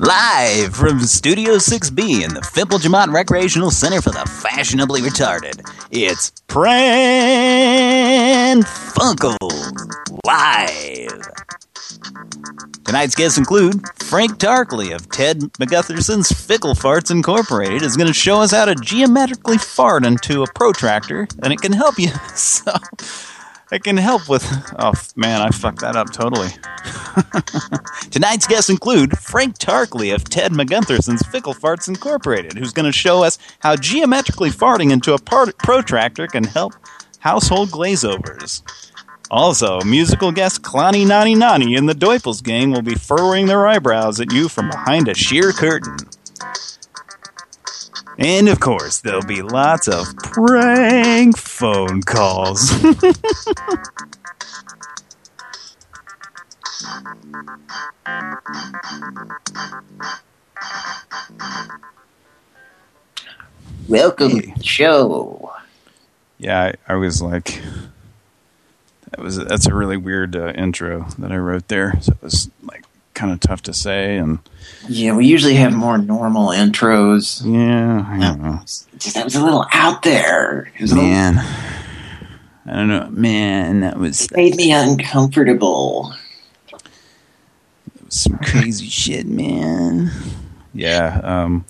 Live from Studio 6B in the Fimple Jamont Recreational Center for the Fashionably Retarded, it's Pran Funkel Live. Tonight's guests include Frank Tarkley of Ted McGutherson's Fickle Farts Incorporated is going to show us how to geometrically fart into a protractor, and it can help you. So, it can help with... Oh, man, I fucked that up totally. Tonight's guests include Frank Tarkley of Ted McGutherson's Fickle Farts Incorporated, who's going to show us how geometrically farting into a protractor can help household glazeovers. Also, musical guest Kalani Nani Nani and the Doipels gang will be furrowing their eyebrows at you from behind a sheer curtain. And of course, there'll be lots of prank phone calls. Welcome hey. to the show. Yeah, I, I, was like, that was that's a really weird uh, intro that I wrote there. So it was like kind of tough to say and yeah we usually have more normal intros. Yeah I don't know. just that was a little out there. Man little... I don't know man that was it made me uncomfortable. That was some crazy shit man. Yeah um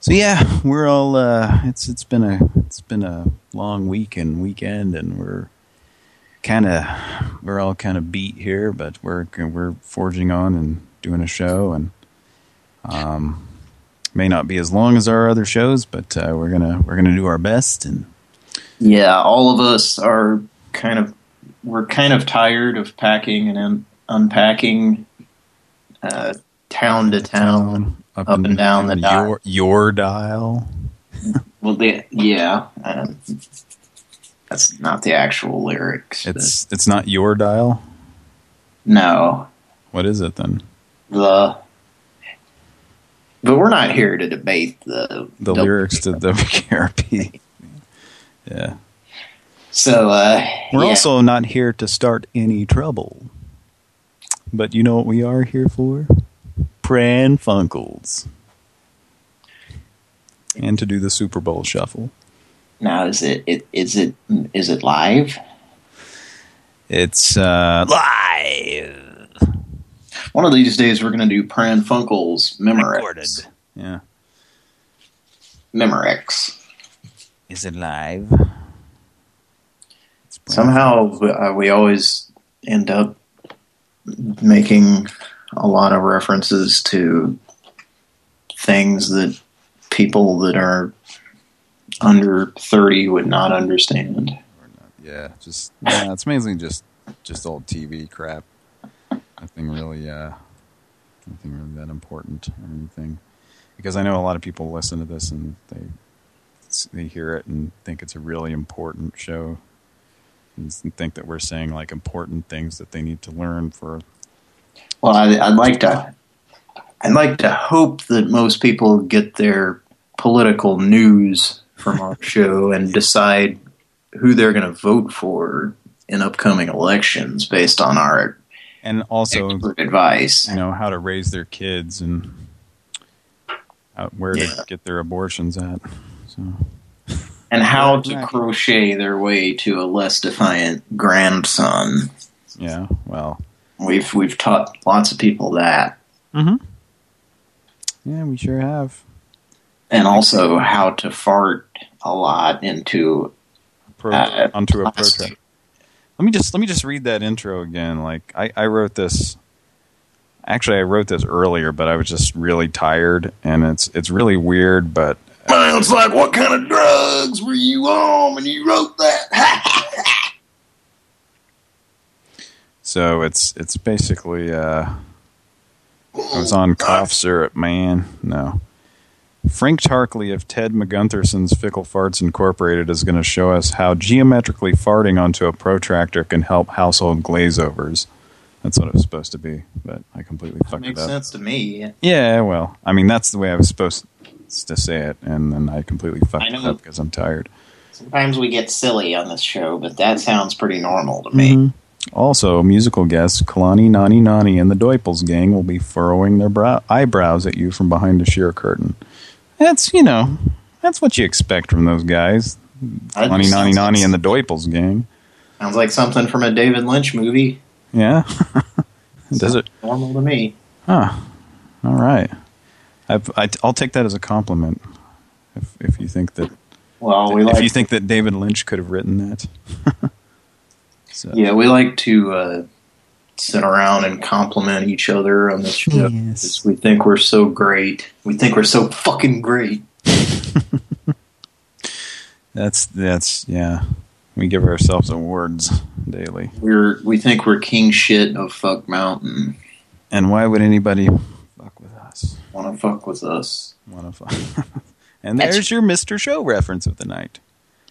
so yeah we're all uh it's it's been a it's been a long week and weekend and we're kind of we're all kind of beat here, but we're we're forging on and doing a show, and um, may not be as long as our other shows, but uh, we're gonna we're gonna do our best. And yeah, all of us are kind of we're kind of tired of packing and un unpacking uh, town to town, up, up and, and, down the your, your dial. well, the, yeah. Uh, that's not the actual lyrics. It's it's not your dial? No. What is it then? The But we're not here to debate the the lyrics to WKRP. yeah. So uh We're yeah. also not here to start any trouble. But you know what we are here for? Pran Funkels. And to do the Super Bowl shuffle. Now, is it, it is it is it live? It's uh, live. One of these days, we're going to do Pran Funkel's Memorex. Recorded. Yeah. Memorex. Is it live? Somehow, uh, we always end up making a lot of references to things that people that are under 30 would not understand. Yeah, just yeah, it's mainly just just old TV crap. Nothing really, uh, nothing really that important or anything. Because I know a lot of people listen to this and they they hear it and think it's a really important show and think that we're saying like important things that they need to learn for. Well, I, I'd like to, I'd like to hope that most people get their political news from our show and decide who they're going to vote for in upcoming elections based on our and also advice. You know how to raise their kids and where yeah. to get their abortions at. So. And how to crochet their way to a less defiant grandson. Yeah, well, we've we've taught lots of people that. Mm-hmm. Yeah, we sure have and also how to fart a lot into Pro, uh, onto a protractor. Let me just let me just read that intro again. Like I, I wrote this. Actually, I wrote this earlier, but I was just really tired, and it's it's really weird. But sounds like, what kind of drugs were you on when you wrote that? so it's it's basically uh, I was on cough syrup, man. No. Frank Tarkley of Ted McGutherson's Fickle Farts Incorporated is going to show us how geometrically farting onto a protractor can help household glazeovers. That's what it was supposed to be, but I completely fucked it up. Makes sense to me. Yeah, well, I mean, that's the way I was supposed to say it, and then I completely fucked it up because I'm tired. Sometimes we get silly on this show, but that sounds pretty normal to me. Mm -hmm. Also, musical guests Kalani, Nani, Nani, and the Doipels gang will be furrowing their brow eyebrows at you from behind the sheer curtain. That's, you know, that's what you expect from those guys. Kalani, Nani, Nani, and the Doipels gang. Sounds like something from a David Lynch movie. Yeah? Does it? Normal to me. Huh. All right. I've, I, will take that as a compliment. If if you think that, well, we if like you think that David Lynch could have written that. so. Yeah, we like to uh, sit around and compliment each other on this show. Yes. We think we're so great. We think we're so fucking great. that's that's yeah. We give ourselves awards daily. We're we think we're king shit of fuck mountain. And why would anybody fuck with us? Want to fuck with us? Want to fuck? and there's That's your Mr. Show reference of the night.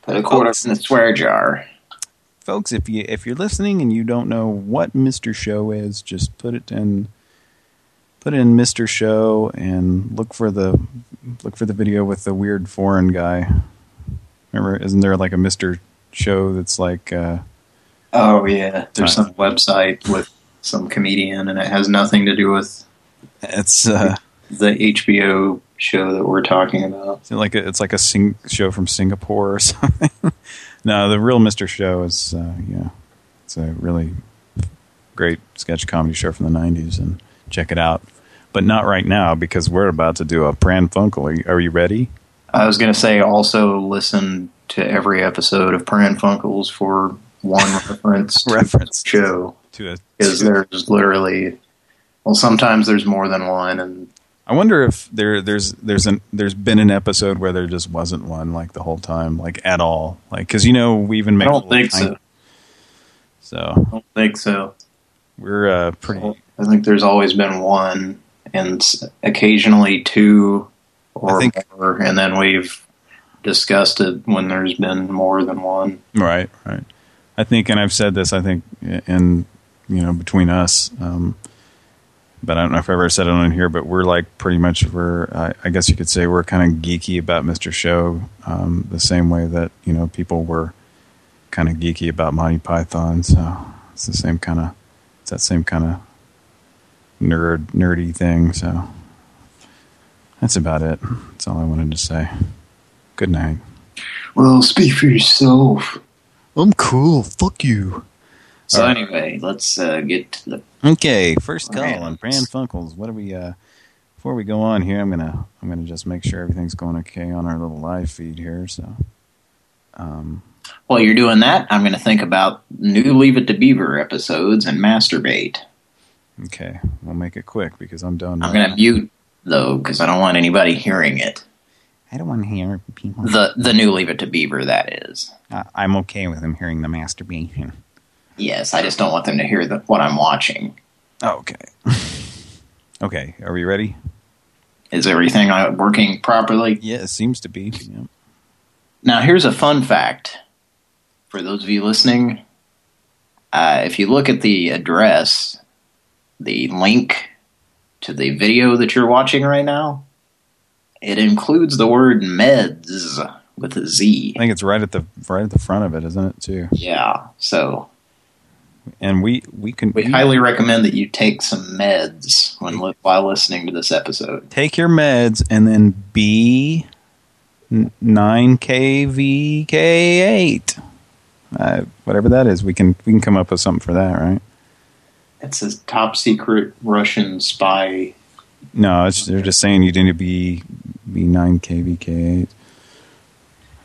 Put a quarter Folks, in the swear jar. Folks, if you if you're listening and you don't know what Mr. Show is, just put it in put in Mr. Show and look for the look for the video with the weird foreign guy. Remember, isn't there like a Mr show that's like... Uh, oh, yeah. There's some website with some comedian, and it has nothing to do with... It's... Uh, the HBO show that we're talking about. It's like a, it's like a sing show from Singapore or something. no, the real Mr. Show is, uh, yeah, it's a really great sketch comedy show from the 90s, and check it out. But not right now, because we're about to do a Pran Funkel. Are you, are you ready? I was going to say also listen to every episode of Pran Funkels for one reference reference show. To because there's literally, well, sometimes there's more than one, and I wonder if there there's there's an there's been an episode where there just wasn't one like the whole time, like at all, like because you know we even make. I don't think so. So I don't think so. We're uh, pretty. I think there's always been one, and occasionally two or think, more, and then we've discussed it when there's been more than one. Right, right. I think, and I've said this, I think, in, you know, between us, um, but I don't know if I ever said it on here, but we're like pretty much, we're, I, I guess you could say we're kind of geeky about Mr. Show, um, the same way that, you know, people were kind of geeky about Monty Python, so it's the same kind of, it's that same kind of nerd, nerdy thing, so that's about it. That's all I wanted to say. Good night. Well, speak for yourself. I'm cool. Fuck you. So right. anyway, let's uh, get to the okay first call on Pran Funkels. What do we? Uh, before we go on here, I'm gonna I'm gonna just make sure everything's going okay on our little live feed here. So, um, while you're doing that, I'm gonna think about new Leave It to Beaver episodes and masturbate. Okay, we'll make it quick because I'm done. I'm gonna mute though because I don't want anybody hearing it. I don't want to hear people. The the new Leave It to Beaver, that is. Uh, I'm okay with them hearing the masturbation. Yes, I just don't want them to hear the, what I'm watching. Okay. okay, are we ready? Is everything uh, working properly? Yeah, it seems to be. Yeah. Now, here's a fun fact for those of you listening. Uh, if you look at the address, the link to the video that you're watching right now, it includes the word meds with a Z. I think it's right at the right at the front of it, isn't it, too? Yeah. So and we we can we, highly recommend that you take some meds when while listening to this episode. Take your meds and then B nine KVK eight, uh, whatever that is. We can we can come up with something for that, right? It's a top secret Russian spy. No, they're just saying you need to be B9 KVK8.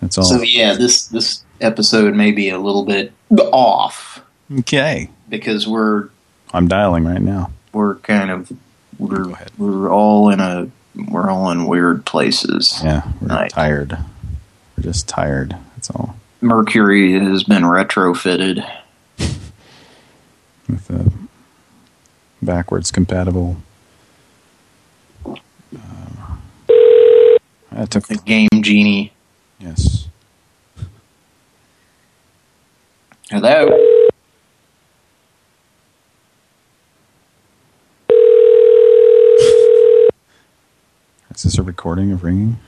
That's all. So yeah, this this episode may be a little bit off. Okay. Because we're I'm dialing right now. We're kind of we're we're all in a we're all in weird places. Yeah, we're tired. We're just tired. That's all. Mercury has been retrofitted with a backwards compatible uh, I took the game genie. Yes. Hello. Is this a recording of ringing?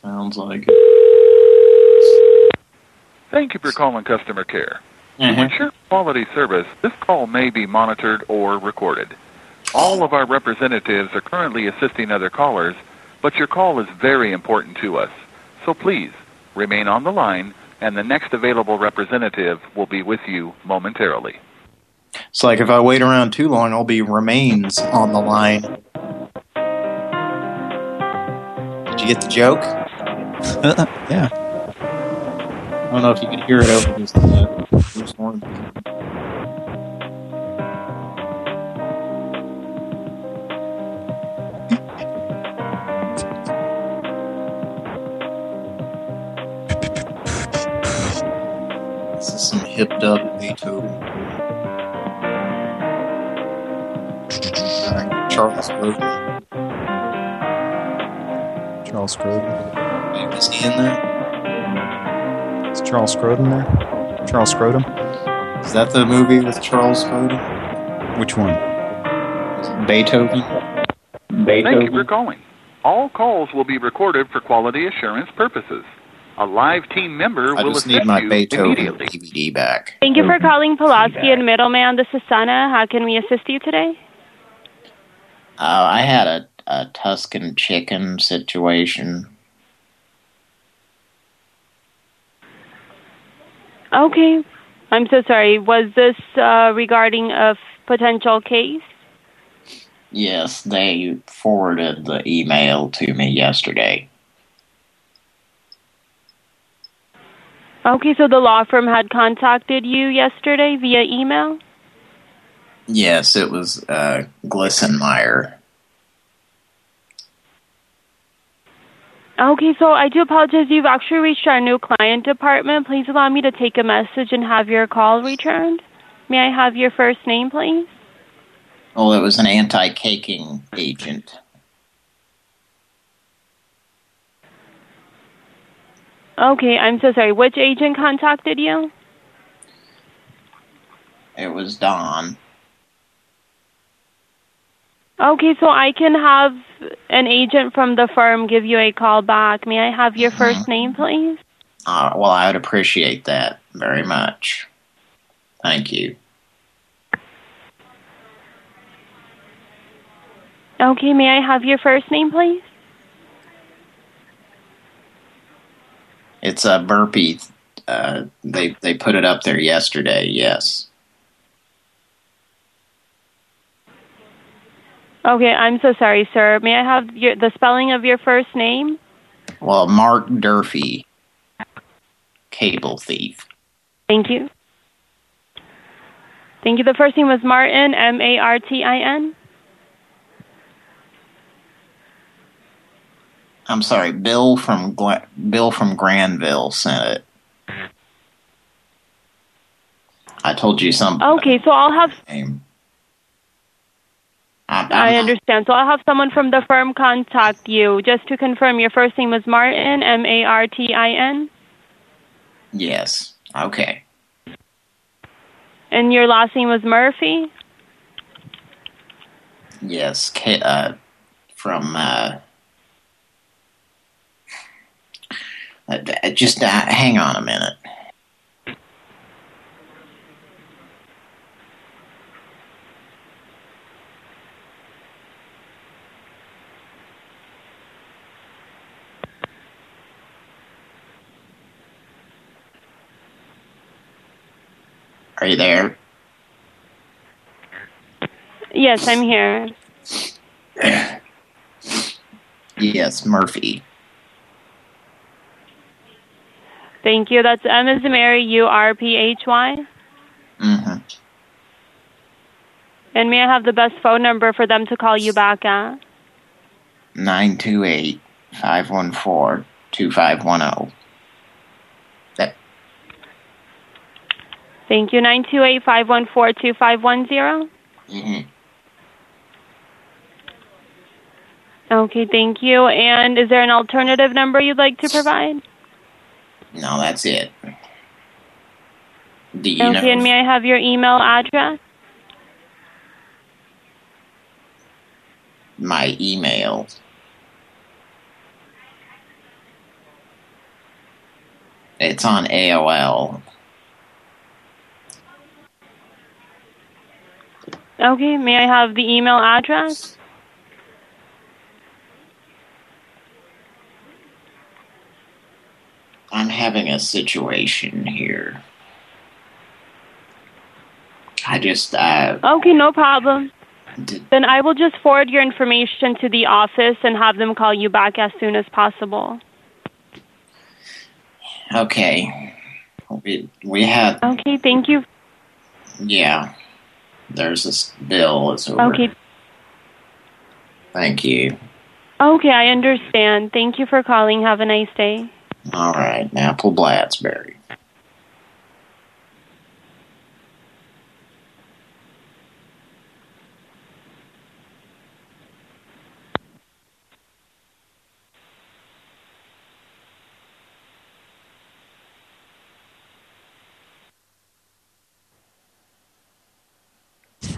Sounds like it. Thank you for calling customer care. Mm -hmm. What's your quality service, this call may be monitored or recorded. All of our representatives are currently assisting other callers, but your call is very important to us. So please remain on the line, and the next available representative will be with you momentarily. It's like if I wait around too long, I'll be remains on the line. Did you get the joke? yeah. I don't know if you can hear it over this, uh, this horn. This is some hip dub Beethoven. Uh, Charles Grodin. Charles Grodin. Is he in there? Is Charles Grodin there? Charles Scrotum? Is that the movie with Charles Grodin? Which one? Beethoven? Beethoven. Thank you for calling. All calls will be recorded for quality assurance purposes. A live team member I will just assist need my you Beethoven immediately. DVD back. Thank you for calling Pulaski and Middleman. This is Sana. How can we assist you today? Uh, I had a, a Tuscan chicken situation. Okay. I'm so sorry. Was this uh, regarding a potential case? Yes, they forwarded the email to me yesterday. Okay, so the law firm had contacted you yesterday via email? Yes, it was uh, Glissenmeyer. Okay, so I do apologize. You've actually reached our new client department. Please allow me to take a message and have your call returned. May I have your first name, please? Oh, it was an anti-caking agent. Okay, I'm so sorry. Which agent contacted you? It was Don. Okay, so I can have an agent from the firm give you a call back. May I have your first name, please? Uh, well, I would appreciate that very much. Thank you. Okay, may I have your first name, please? It's a burpee. Uh, they they put it up there yesterday. Yes. Okay, I'm so sorry, sir. May I have your, the spelling of your first name? Well, Mark Durfee, cable thief. Thank you. Thank you. The first name was Martin, M-A-R-T-I-N. I'm sorry, Bill from Gla Bill from Granville sent it. I told you something. Okay, so I'll have Name. I I'm- understand. So I'll have someone from the firm contact you. Just to confirm, your first name was Martin, M A R T I N, Yes. Okay. and your last name was Murphy. Yes. K uh, from uh, uh, just uh, hang on a minute. Are you there? Yes, I'm here. yes, Murphy. Thank you. That's M as in Mary, U R P H Y. Mm-hmm. And may I have the best phone number for them to call you back at? 928 514 2510. Five one zero. mhm. Okay, thank you. And is there an alternative number you'd like to provide? no, that's it. Do you okay, and know may I have your email address? my email? It's on AOL. Okay, may I have the email address? I'm having a situation here. I just, uh, Okay, no problem. Then I will just forward your information to the office and have them call you back as soon as possible. okay. We, we had, Okay, thank you. yeah. There's this bill. It's over. Okay. Thank you. Okay, I understand. Thank you for calling. Have a nice day. All right, Apple Blatsberry.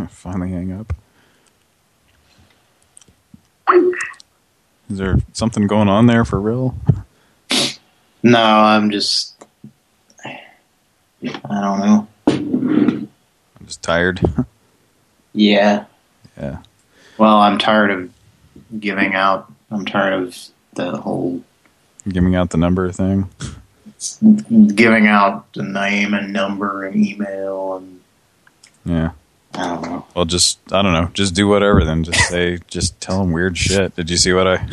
Finally hang up. Is there something going on there for real? No, I'm just, I don't know. I'm just tired. Yeah. yeah. Well, I'm tired of giving out. I'm tired of the whole Giving out the number thing. giving out the name and number and email and Yeah. I don't know. Well, just, I don't know. Just do whatever then. Just say, just tell them weird shit. Did you see what I,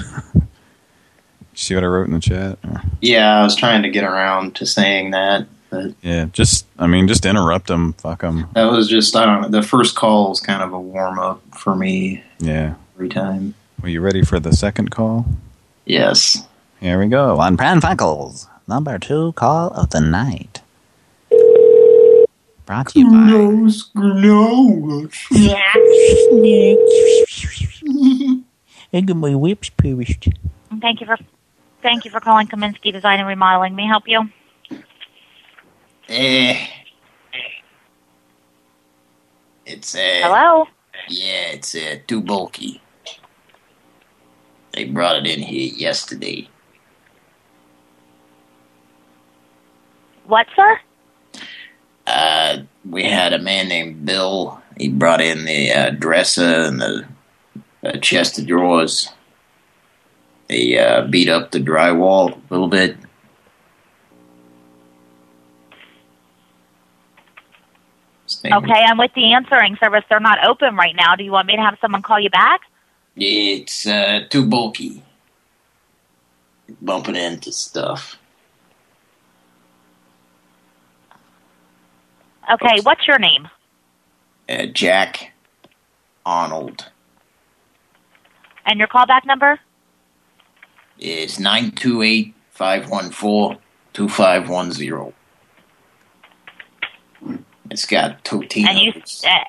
see what I wrote in the chat? Or- Yeah, I was trying to get around to saying that, but Yeah, just, I mean, just interrupt them. Fuck them. that was just, I don't know. The first call was kind of a warm up for me Yeah. every time. Were you ready for the second call? Yes. Here we go. On Pran Funkels, number two call of the night. Brought to you by... I got my whips pierced. Thank you for thank you for calling Kaminsky Design and Remodeling. May I help you? Eh. It's, uh, Hello? yeah, it's uh, too bulky. They brought it in here yesterday. What, sir? Uh, we had a man named Bill. He brought in the uh, dresser and the uh, chest of drawers. They uh, beat up the drywall a little bit. His name- Okay, I'm with the answering service. They're not open right now. Do you want me to have someone call you back? It's uh, too bulky. Bumping into stuff. Okay, what's your name? Uh, Jack Arnold. And your callback number? is 928-514-2510. It's got Totino's. And you uh,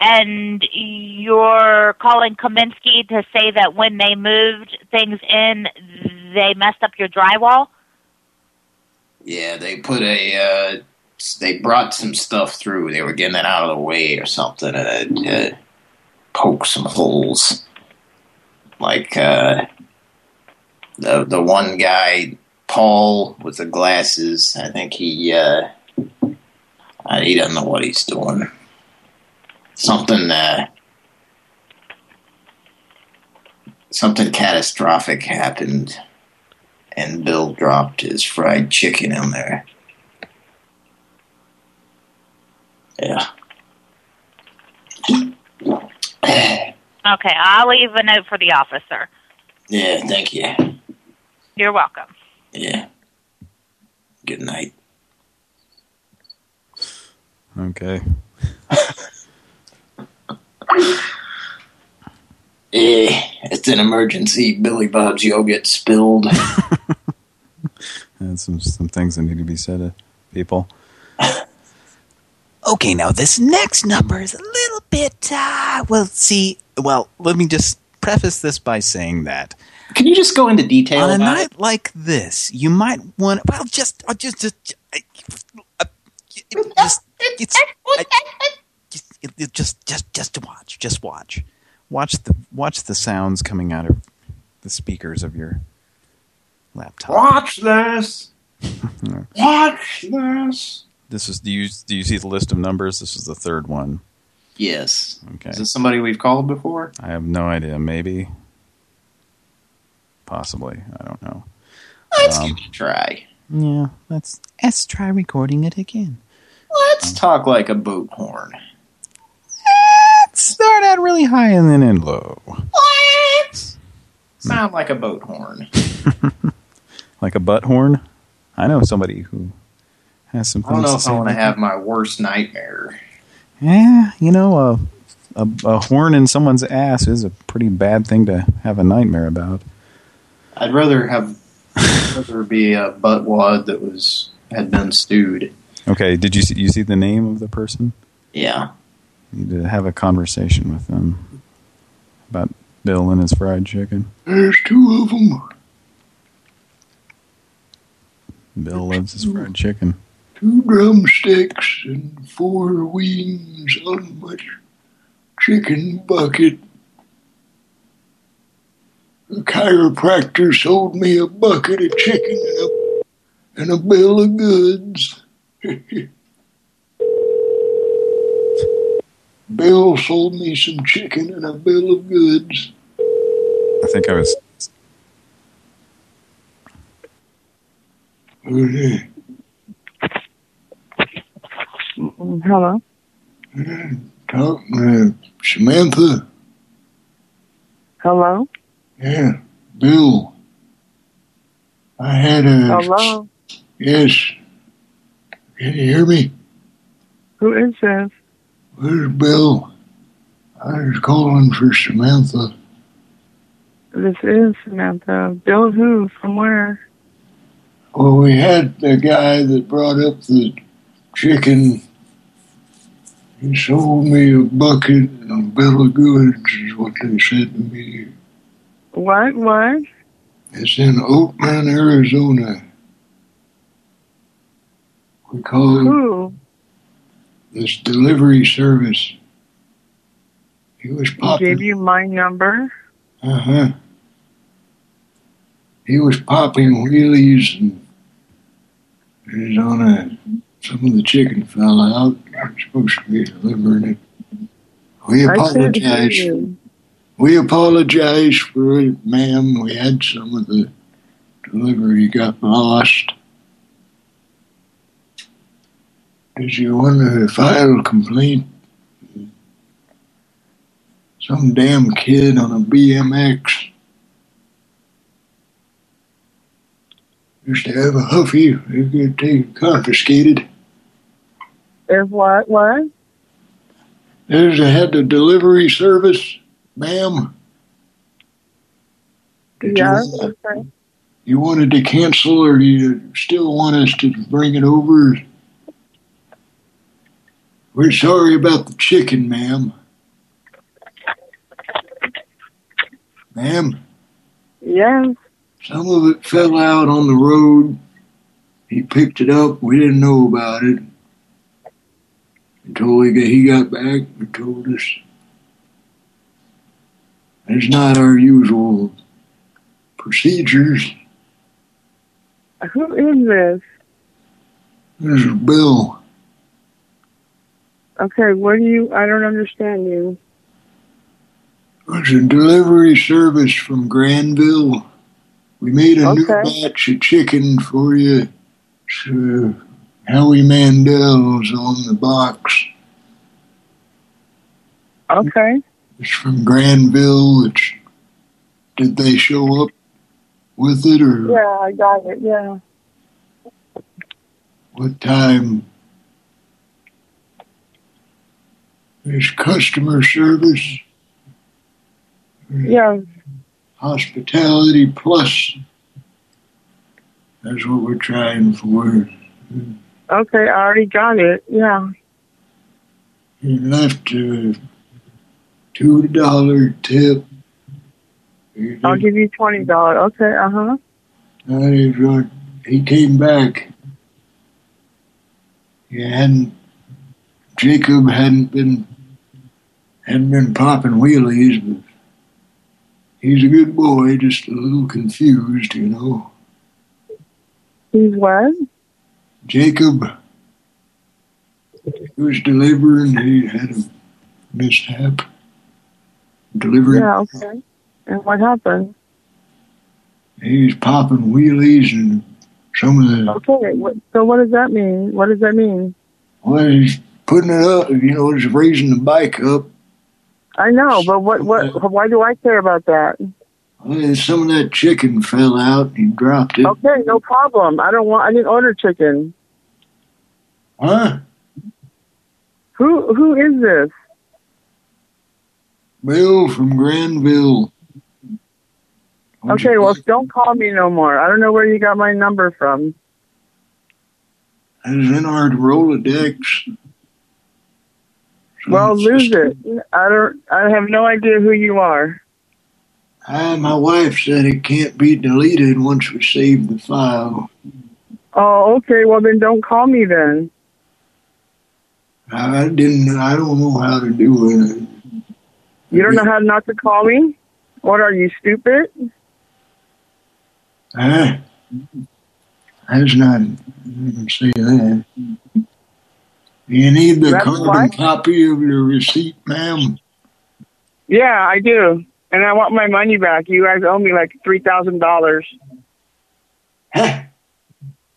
and you're calling Kaminsky to say that when they moved things in, they messed up your drywall? Yeah, they put a, uh, they brought some stuff through. They were getting it out of the way or something, and it poked some holes. Like, uh, the, the one guy, Paul, with the glasses, I think he, uh, uh, he doesn't know what he's doing. Something, uh, something catastrophic happened, and Bill dropped his fried chicken in there. Yeah. Okay, I'll leave a note for the officer. Yeah, thank you. You're welcome. Yeah. Good night. Okay. Eh, it's an emergency. Billy Bob's yogurt spilled. And some some things that need to be said to people. okay, now this next number is a little bit. Uh, well, see, well, let me just preface this by saying that Can you just go into detail on a about night it? like this, you might want. Well, just, uh, just, just, uh, uh, just, it's, I, just, it- it- just, just, just to watch, just watch, watch the, watch the sounds coming out of the speakers of your laptop. Watch this. Watch this. This is do you do you see the list of numbers? This is the third one. Yes. Okay. Is this somebody we've called before? I have no idea. Maybe. Possibly. I don't know. Let's Um, give it a try. Yeah, let's let's try recording it again. Let's talk like a boat horn. Let's start out really high and then end low. What? Sound like a boat horn. Like a butt horn. I know somebody who has some I don't know if I want to have my worst nightmare. Yeah, you know, a, a a horn in someone's ass is a pretty bad thing to have a nightmare about. I'd rather have rather be a butt wad that was had been stewed. Okay, did you see, you see the name of the person? Yeah. You need to have a conversation with them about Bill and his fried chicken. There's two of them. Bill loves his fried chicken. Two drumsticks and four wings on my chicken bucket. The chiropractor sold me a bucket of chicken and a, and a bill of goods. Bill sold me some chicken and a bill of goods. I think I was. Hello. Talk to uh, Samantha. Hello. Yeah, Bill. I had a Hello. yes. Can you hear me? Who is this? Where's Bill? I was calling for Samantha. This is Samantha. Bill who? From where? Well, we had the guy that brought up the chicken. He sold me a bucket of a bill of goods, is what they said to me. What? What? It's in Oatman, Arizona. We call Who? this delivery service. He was He popping. gave you my number? Uh huh. He was popping wheelies and he's on a. Some of the chicken fell out. I'm supposed to be delivering it. We I can't hear apologize. We apologize for it, ma'am. We had some of the delivery got lost. Did you want to file a complaint? Some damn kid on a BMX used to have a huffy. They could take confiscated. If what? What? There's a had the delivery service, ma'am. Did you Yeah. Okay. You wanted to cancel, or do you still want us to bring it over? We're sorry about the chicken, ma'am. Ma'am, Yes. Some of it fell out on the road. He picked it up. We didn't know about it until we he got back and told us. It's not our usual procedures. Who is this? This is Bill. Okay, what do you? I don't understand you. It's a delivery service from Granville. We made a new batch of chicken for you. So uh, Howie Mandel's on the box. Okay. It's from Granville. It's, did they show up with it or Yeah, I got it. Yeah. what time? There's customer service, Yeah. Hospitality plus. That's what we're trying for. Okay, I already got it. Yeah. He left a two dollar tip. I'll give you twenty dollars. Okay. Uh huh. that is what he came back. Hadn't. Jacob hadn't been hadn't been popping wheelies, but he's a good boy. Just a little confused, you know. He's what? Jacob. He was delivering. He had a mishap. Delivering. Yeah, okay. And what happened? He's popping wheelies and some of the. Okay, so what does that mean? What does that mean? Well, he's putting it up. You know, he's raising the bike up. I know, but what, what, why do I care about that? Well, some of that chicken fell out. He dropped it. Okay, no problem. I don't want, I didn't order chicken. Huh? Who, who is this? Bill from Granville. Okay, well, don't call me no more. I don't know where you got my number from. I was in our Rolodex. Well, lose it. I don't, I have no idea who you are. Ah, my wife said it can't be deleted once we save the file. Oh, okay, well then don't call me then. I didn't. I don't know how to do it. You don't know how not to call me? What are you, stupid? Ah, that's not. I didn't say that. You need the That's carbon copy of your receipt, ma'am. Yeah, I do. And I want my money back. You guys owe me like $3,000.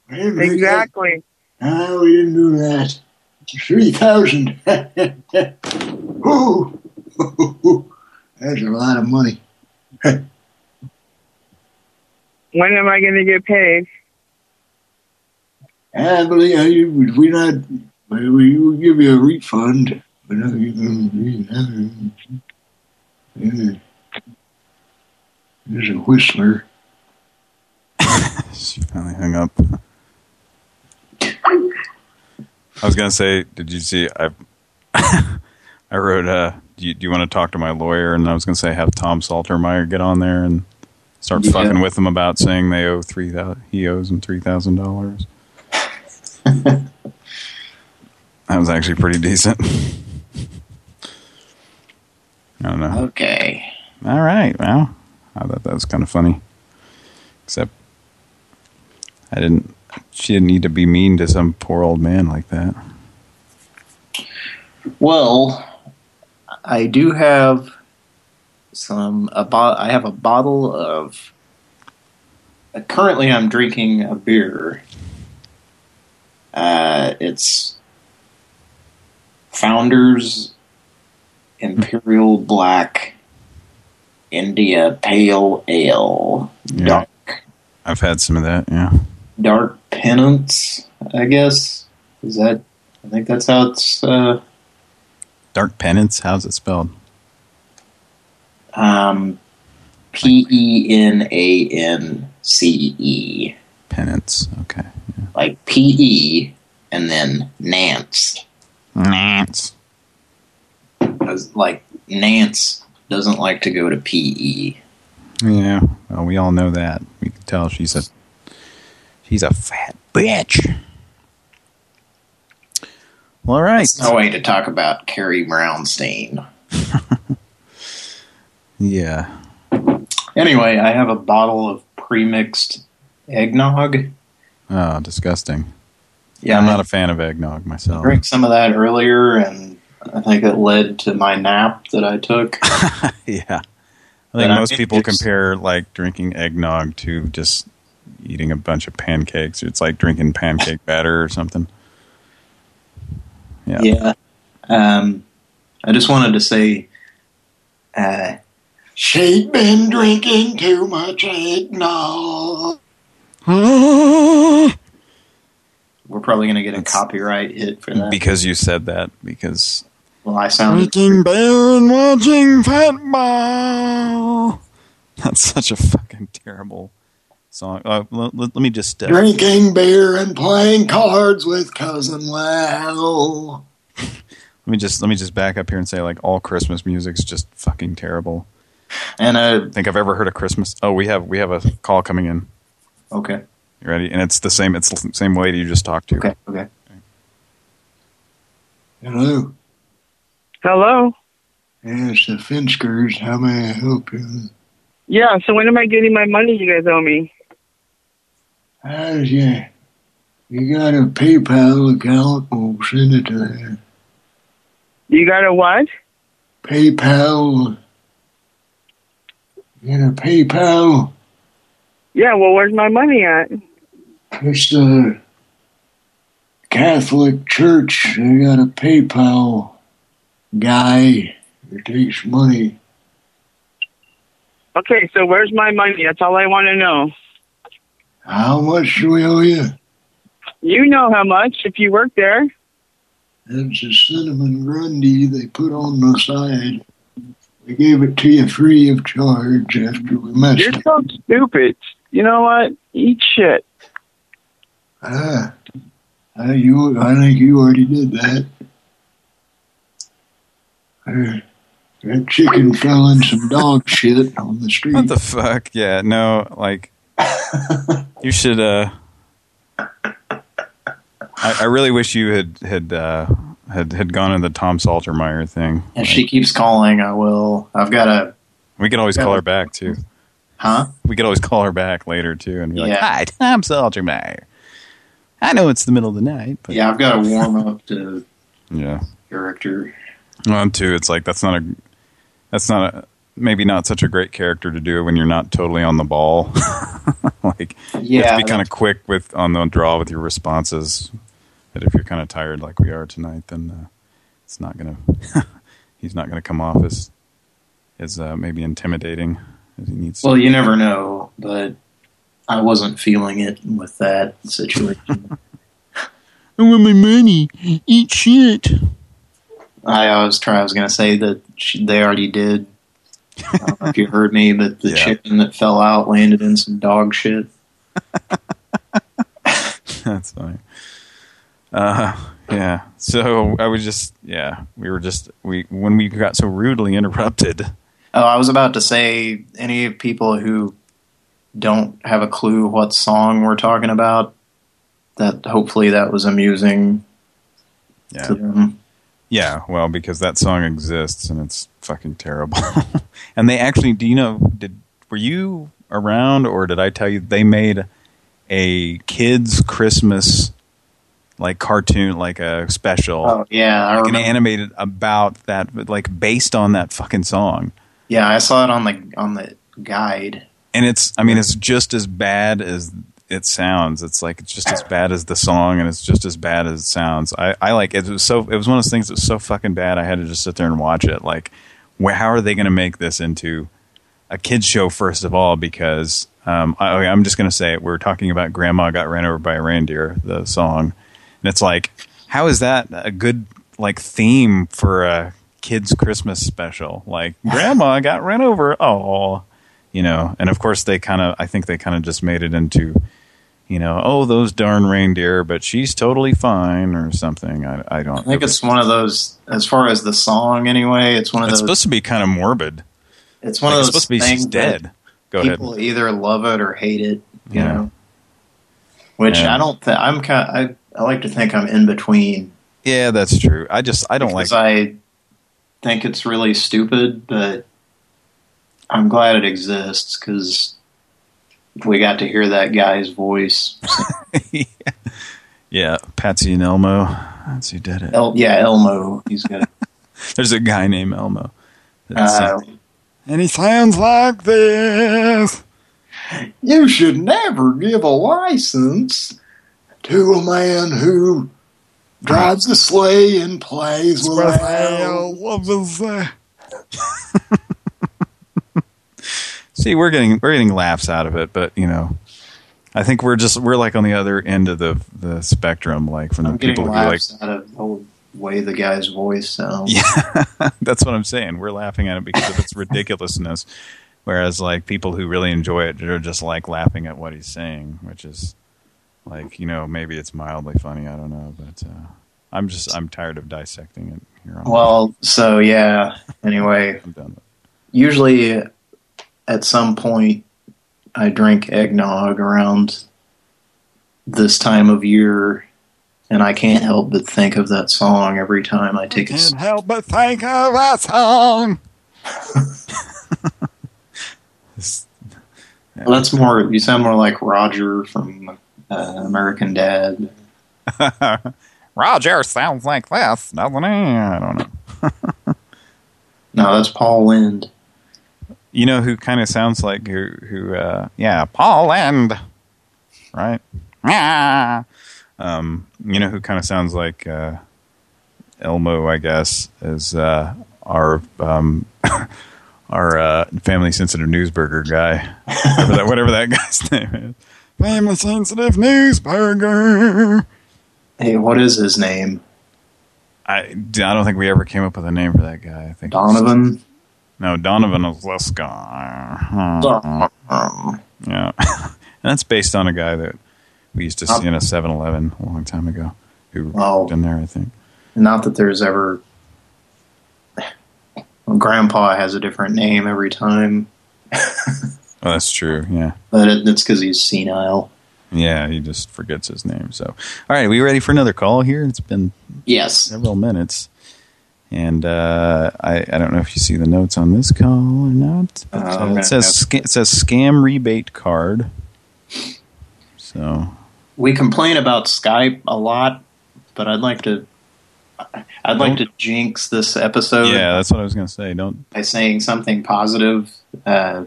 Exactly. No, we didn't do that. Three thousand. Ooh, that's a lot of money. When am I going to get paid? I believe you, we not, well, we will give you a refund. But no, you can. Yeah. There's a whistler. She finally hung up. I was gonna say, did you see? I I wrote, uh, do you, do you want to talk to my lawyer? And I was gonna say, have Tom Saltermeyer get on there and start Yeah. fucking with them about saying they owe three thousand. He owes them three thousand dollars. That was actually pretty decent. I don't know. Okay. All right. Well, I thought that was kind of funny. Except I didn't. She didn't need to be mean to some poor old man like that. Well, I do have some a bo- I have a bottle of. Uh, currently, I'm drinking a beer. Uh, it's Founders Imperial Black India Pale Ale. Yeah. Dark, I've had some of that. Yeah. dark Penance, I guess. Is that? I think that's how it's. Uh, Dark penance. How's it spelled? Um, P E N A N C E, Penance. Okay. like P E, and then Nance. Nance. As- Like Nance doesn't like to go to P E. Yeah. Well, we all know that. We can tell she's a she's a fat bitch. Well, all right. No way to talk about Carrie Brownstein. Yeah. Anyway, I have a bottle of pre-mixed eggnog. Oh, disgusting. Yeah, I'm not a fan of eggnog myself. drank some of that earlier, and I think it led to my nap that I took. yeah. I But think I most mean, people compare like drinking eggnog to just eating a bunch of pancakes. It's like drinking pancake batter or something. Yeah. Yeah. Um, I just wanted to say, uh, She's been drinking too much eggnog. we're probably going to get a copyright hit for that. because you said that. Because well, I sounded drinking beer and watching football. That's such a fucking terrible song. Uh, let, let, let me just. Uh, Drinking beer and playing cards with cousin Wow. Let me just let me just back up here and say like all Christmas music's just fucking terrible. And uh, I think I've ever heard of Christmas. Oh, we have we have a call coming in. okay, You ready? And it's the same. It's the same lady you just talked to. okay, okay. Hello. Hello? Yes, the Finskers. How may I help you? Yeah, so when am I getting my money you guys owe me? How's you? You got a PayPal account? We'll send it to there. You got a what? PayPal. You got a PayPal. Yeah, well, where's my money at? It's the Catholic Church. They got a PayPal guy who takes money. Okay, so where's my money? That's all I want to know. How much do we owe you? You know how much if you work there. It's a cinnamon grundy they put on the side. We gave it to you free of charge after we messed You're so stupid. You know what? Eat shit. Ah, uh, you, I think you already did that. Uh, that chicken fell in some dog shit on the street. What the fuck? Yeah, no, like you should. uh I, I really wish you had had uh had had gone in the Tom Saltermeyer thing. If she keeps calling, I will. I've got a. We could always call her back too. Huh? We could always call her back later too, and be like, "Hi, Tom Saltermeyer. I know it's the middle of the night, but Yeah, I've got to warm up to yeah." character. Well, too, it's like that's not a that's not a maybe not such a great character to do when you're not totally on the ball. like you have Yeah, to be kind of quick with on the draw with your responses. That if you're kind of tired like we are tonight, then uh, it's not gonna he's not gonna come off as as uh, maybe intimidating as he needs. Well, to. you never know, but I wasn't feeling it with that situation. I want my money. Eat shit. I, I was trying. I was going to say that she, they already did. I don't know if you heard me, but the Yeah. chicken that fell out landed in some dog shit. That's funny. Uh, yeah. So I was just, yeah, we were just, we when we got so rudely interrupted. Oh, I was about to say any people who don't have a clue what song we're talking about. That hopefully that was amusing Yeah. to them. Yeah, well, because that song exists and it's fucking terrible. and they actually, do you know, did were you around or did I tell you they made a kids Christmas like cartoon, like a special, Oh yeah, I like an remember. animated about that, like based on that fucking song. Yeah, I saw it on the on the guide. And it's, I mean, it's just as bad as it sounds. It's like it's just as bad as the song, and it's just as bad as it sounds. I, I like it. Was so it was one of those things that was so fucking bad. I had to just sit there and watch it. Like, where how are they going to make this into a kids show? First of all, because um, I, okay, I'm just going to say it. We're talking about "Grandma Got Ran Over by a Reindeer," the song, and it's like, how is that a good like theme for a kids Christmas special? Like, Grandma got ran over. Oh, you know, and of course they kind of, I think they kind of just made it into, you know, oh those darn reindeer, but she's totally fine or something. I, I don't. I think it's one of those. As far as the song, anyway, it's one of It's those. supposed to be kind of morbid. it's one Like, of it's those supposed to be things she's dead. Go ahead. people either love it or hate it. You Yeah. know, which Yeah. I don't. Th- I'm kind. I I like to think I'm in between. Yeah, that's true. I just I don't like. because I think it's really stupid, but I'm glad it exists because we got to hear that guy's voice. yeah, Patsy and Elmo. That's who did it. El, yeah, Elmo. He's got. There's a guy named Elmo. Uh, and he sounds like this. You should never give a license to a man who drives a sleigh and plays with a hell. See, we're getting we're getting laughs out of it, but you know, I think we're just we're like on the other end of the the spectrum, like from I'm the people who like. laughs out of the way the guy's voice sounds. Yeah, that's what I'm saying. We're laughing at it because of its ridiculousness, whereas like people who really enjoy it are just like laughing at what he's saying, which is like you know maybe it's mildly funny. I don't know, but uh, I'm just I'm tired of dissecting it here. On Well, so yeah. Anyway, I'm done. usually at some point I drink eggnog around this time of year, and I can't help but think of that song every time I take a. s- help but think of that song. Well, that's more. You sound more like Roger from uh, American Dad. Roger sounds like this, doesn't he? I don't know. No, that's Paul Lynde. You know who kind of sounds like who? Who? Uh, yeah, Paul Lynde, right? Yeah. Um, you know who kind of sounds like uh, Elmo, I guess, is uh, our um, our uh, family sensitive newsburger guy, whatever that, whatever that guy's name is. Family sensitive newsburger. Hey, what is his name? I, I don't think we ever came up with a name for that guy. I think Donovan? No, Donovan is this guy. Yeah. and that's based on a guy that we used to see in a 7-Eleven a long time ago who worked in there, I think. Not that there's ever. Well, Grandpa has a different name every time, Oh, that's true, yeah. but it, it's because he's senile. Yeah, he just forgets his name. So, all right, we ready for another call here? It's been Yes. several minutes. And uh, I, I don't know if you see the notes on this call or not. But, Uh, it says it says scam rebate card. So We complain about Skype a lot, but I'd like to. I'd like to jinx this episode yeah, that's what I was going to say. Don't by saying something positive. Uh,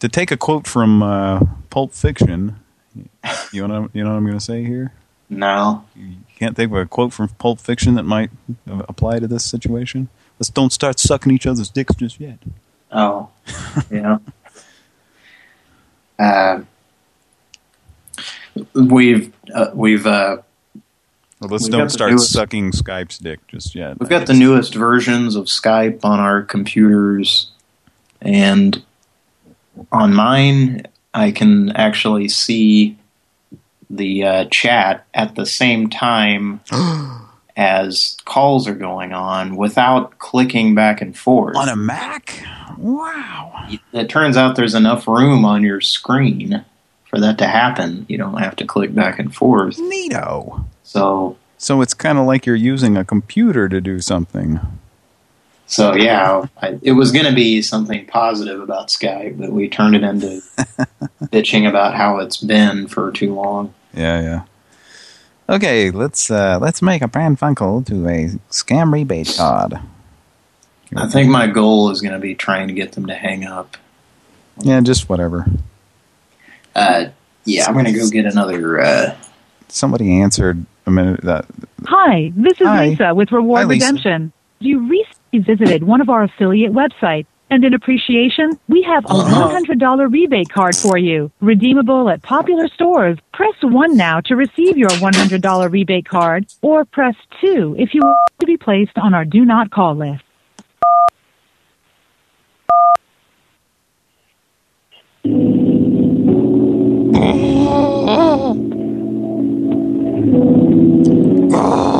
to take a quote from uh, Pulp Fiction. You know, you know what I'm going to say here. no, can't think of a quote from Pulp Fiction that might uh, apply to this situation. Let's don't start sucking each other's dicks just yet. Oh, yeah. Uh, we've uh, we've uh, Well, let's We've don't start newest- sucking Skype's dick just yet. we've got the newest versions of Skype on our computers, and on mine, I can actually see the uh, chat at the same time as calls are going on without clicking back and forth. on a Mac. Wow. it turns out there's enough room on your screen for that to happen. You don't have to click back and forth. Neato. So, So it's kind of like you're using a computer to do something. so yeah, I, it was going to be something positive about Skype, but we turned it into bitching about how it's been for too long. Yeah, yeah. Okay, let's uh, let's make a Pran Funkel to a scam rebate card. I think my goal is going to be trying to get them to hang up. Yeah, just whatever. Uh, yeah, I'm going to go get another. Uh, Somebody answered a minute that Hi, this is Hi. Lisa with Reward Hi, Lisa. Redemption. You recently visited one of our affiliate websites, and in appreciation, we have a uh-huh. $100 rebate card for you, redeemable at popular stores. Press 1 now to receive your $100 rebate card, or press 2 if you want to be placed on our do not call list. Oh.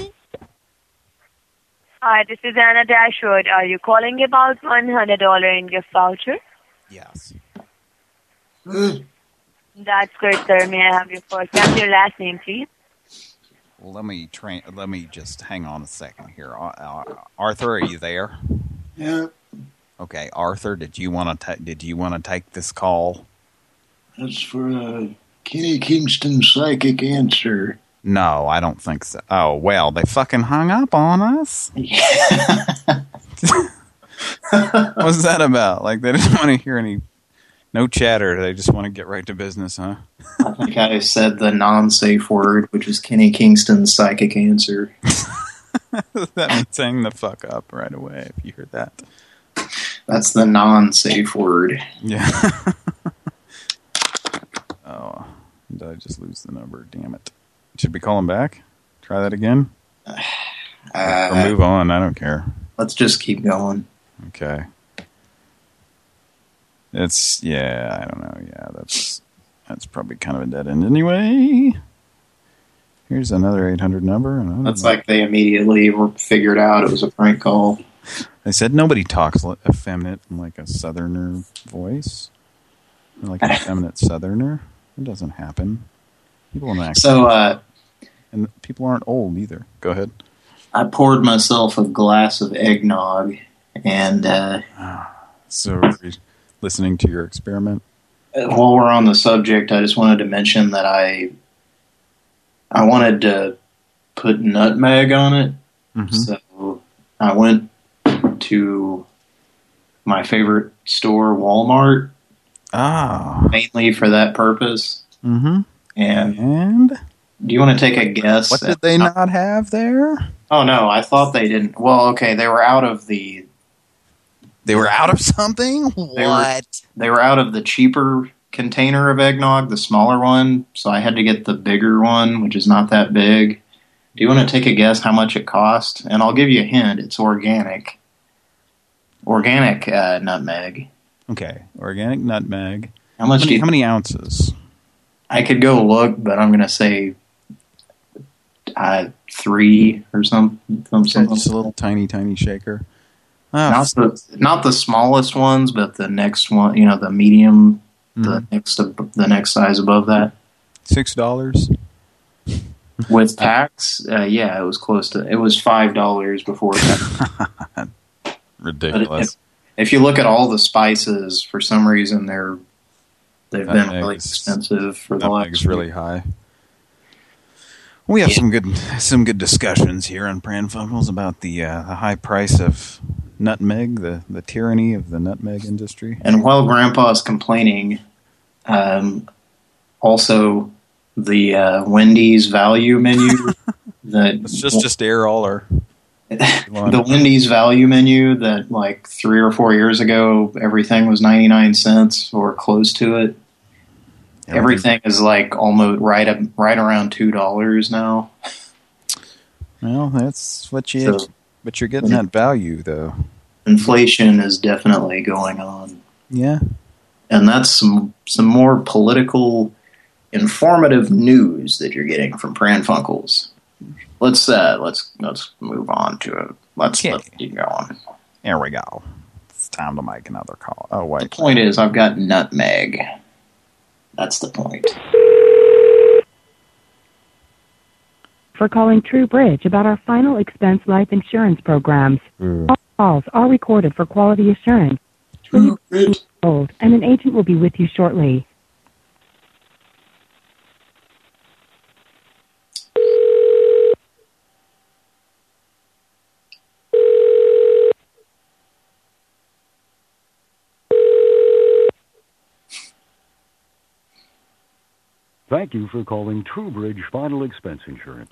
Hi, this is Anna Dashwood. Are you calling about $100 in gift voucher? yes. That's great, sir. May I have your first and your last name, please? Let me train. Let me just hang on a second here. Uh, uh, Arthur, are you there? Yeah, Okay, Arthur, did you want to did you want to take this call? that's for uh, Kenny Kingston psychic answer. No, I don't think so. Oh well, they fucking hung up on us. What's that about? Like they didn't want to hear any, no chatter. They just want to get right to business, huh? I think I said the non-safe word, which is Kenny Kingston's psychic answer. that means hang the fuck up right away if you heard that. That's the non-safe word. Yeah. oh, did I just lose the number? Damn it. Should we call him back? Try that again? or Uh, move on. I don't care. let's just keep going. Okay. It's, yeah, I don't know. Yeah, that's, That's probably kind of a dead end anyway. Here's another 800 number. and That's know. like they immediately figured out it was a prank call. They said nobody talks effeminate in like a southerner voice. Like an effeminate southerner. It doesn't happen. People don't act. So uh, and people aren't old either. Go ahead. I poured myself a glass of eggnog, and uh, So are listening to your experiment. while we're on the subject, I just wanted to mention that I I wanted to put nutmeg on it. Mhm. So I went to my favorite store, Walmart, Ah. mainly for that purpose. Mm-hmm. And And do you want to take a guess? what did they not have there? Oh no, I thought they didn't. Well, okay, they were out of the They were out of something? They were, they were out of the cheaper container of eggnog, the smaller one, so I had to get the bigger one, which is not that big. Do you want to take a guess how much it cost? And I'll give you a hint. It's organic. Organic uh, nutmeg. Okay. Organic nutmeg. How much How do many, you how many ounces? I could go look, but I'm going to say uh, three or some, some Okay, something. just a little tiny, tiny shaker. Ah, Not the not the smallest ones, but the next one. You know, the medium, the Mhm. next the next size above that. six dollars. With tax, uh, yeah, it was close to. It was five dollars before tax. Ridiculous. if, if you look at all the spices, for some reason they're they've been Nutmeg really expensive for the last. really high. We have Yeah. some good some good discussions here on Pran Funkels about the uh, the high price of nutmeg, the the tyranny of the nutmeg industry. And while Grandpa's complaining, um, also the uh, Wendy's value menu. that Let's just just air all our the Wendy's value menu that like three or four years ago everything was 99 cents or close to it. Everything is like almost right up, right around two dollars now. Well, that's what you. So- but you're getting that value though. Inflation is definitely going on, Yeah. and that's some some more political, informative news that you're getting from Pran Funkels. Let's uh, let's let's move on to it. Let's Okay. let's keep going. There we go. It's time to make another call. Oh wait. The point is, I've got nutmeg. That's the point. For calling True Bridge about our final expense life insurance programs. Mm. All calls are recorded for quality assurance. True Bridge. Hold, and an agent will be with you shortly. Thank you for calling TrueBridge Final Expense Insurance.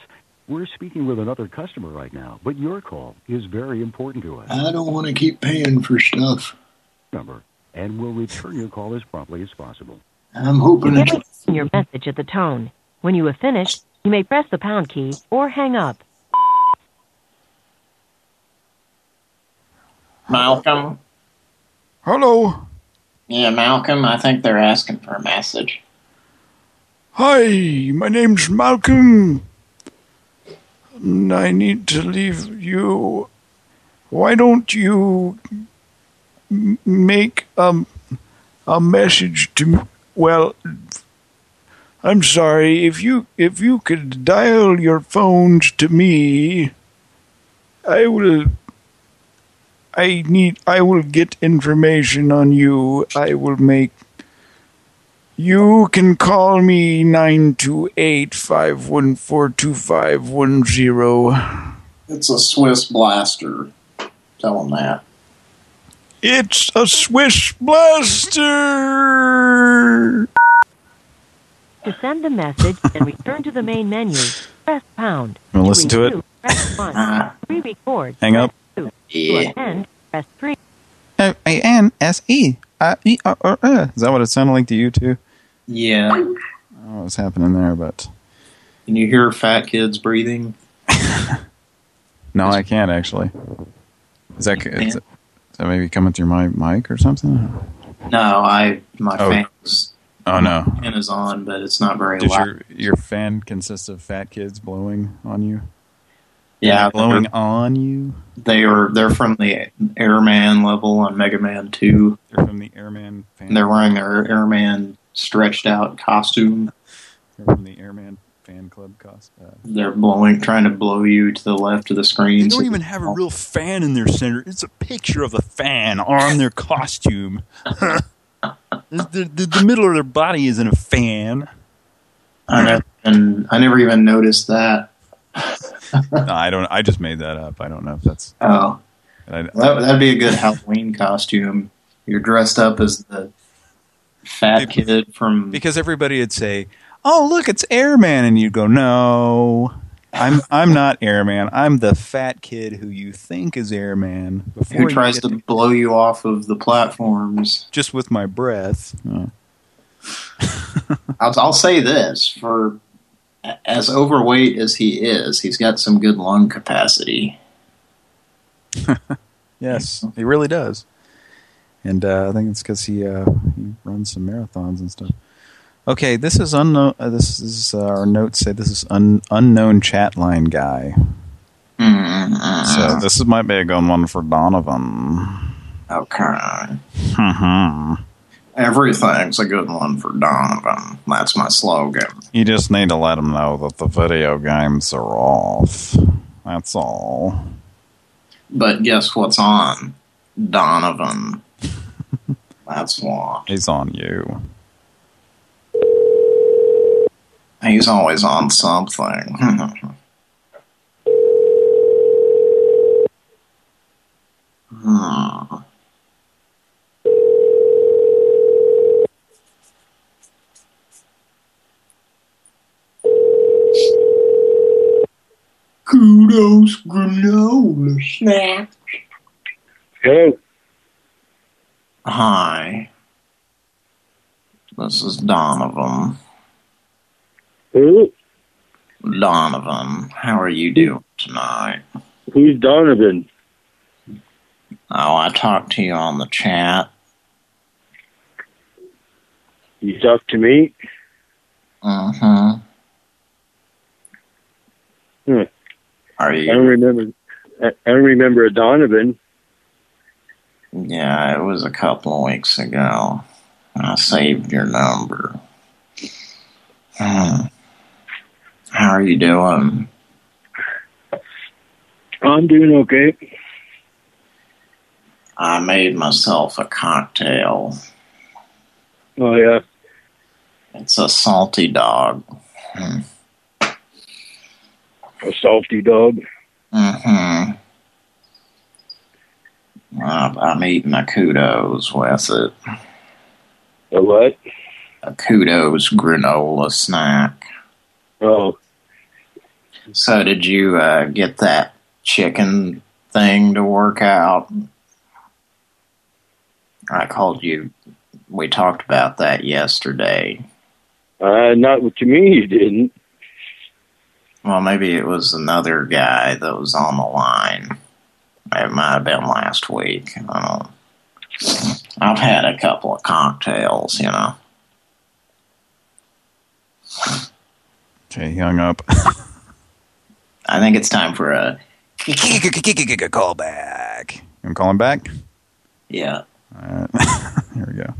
We're speaking with another customer right now, but your call is very important to us. I don't want to keep paying for stuff. Number, and we'll return your call as promptly as possible. I'm hoping You to may listen your message at the tone. When you have finished, you may press the pound key or hang up. Malcolm. Hello. Yeah, Malcolm. I think they're asking for a message. Hi, my name's Malcolm. And I need to leave you. Why don't you make um, a message to me? Well, I'm sorry if you if you could dial your phones to me. I will. I need. I will get information on you. I will make you can call me 928-514-2510. It's a Swiss blaster. Tell them that. It's a Swiss blaster! To send the message and return to the main menu, press pound. Wanna listen to it? Press 1. Uh, Re-record. Hang up. press 2. Yeah. To attend, press 3. A N S E I E R R E. Is that what it sounded like to you too? Yeah. I don't know what's happening there, but Can you hear fat kids breathing? no, I can't actually. Is that is, that maybe coming through my mic or something? No, I my Oh. fan Oh no. Fan is on, but it's not very Did loud. your your fan consist of fat kids blowing on you? Yeah, blowing on you. They are they're from the Airman level on Mega Man 2. They're from the Airman fan. They're wearing their Airman stretched out costume. They're from the Airman fan club cost. Uh, They're blowing, trying to blow you to the left of the screen. they don't even have a real fan in their center. It's a picture of a fan on their costume. the, the, the middle of their body isn't a fan. I never, and I never even noticed that. no, I don't. I just made that up. I don't know if that's. Oh, I, that, that'd be a good Halloween costume. You're dressed up as the fat kid from. because everybody would say, "Oh, look, it's Airman," and you'd go, "No, I'm I'm not Airman. I'm the fat kid who you think is Airman." Before Who tries get to blow you off of the platforms? just with my breath. Oh. I'll, I'll say this: for as overweight as he is, he's got some good lung capacity. Yes, he really does. And uh, I think it's because he uh, he runs some marathons and stuff. Okay, this is unknown. Uh, this is uh, our notes say this is un unknown chat line guy. So this is, might be a good one for Donovan. Okay. Hmm. Everything's a good one for Donovan. That's my slogan. You just need to let him know that the video games are off. That's all. But guess what's on? Donovan. That's why. He's on you. He's always on something. Hmm. Kudos granola snack. Hello. Hi. This is Donovan. Who? Donovan, how are you doing tonight? Who's Donovan? Oh, I talked to you on the chat. You talked to me? Uh-huh. Hmm. Are I you? don't remember. I I don't remember a Donovan. Yeah, it was a couple of weeks ago. I saved your number. Hmm. How are you doing? I'm doing okay. I made myself a cocktail. Oh yeah. It's a salty dog. Hmm. A salty dog. Mm-hmm. I'm, eating a kudos with it. A what? A kudos granola snack. Oh, So did you uh, get that chicken thing to work out? I called you. We talked about that yesterday. uh, not what you mean you didn't. Well, maybe it was another guy that was on the line. It might have been last week. I don't. I've had a couple of cocktails, you know. Okay, hung up. I think it's time for a call back. I'm calling back? yeah. Alright. Here we go.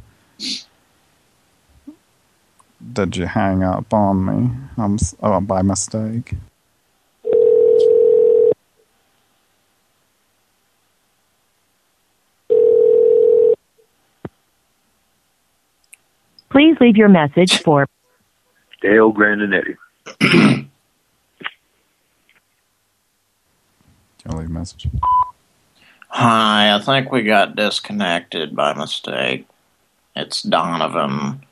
Did you hang up on me? I'm oh, by mistake. Please leave your message for Dale Grandinetti. Can I leave a message? Hi, I think we got disconnected by mistake. It's Donovan.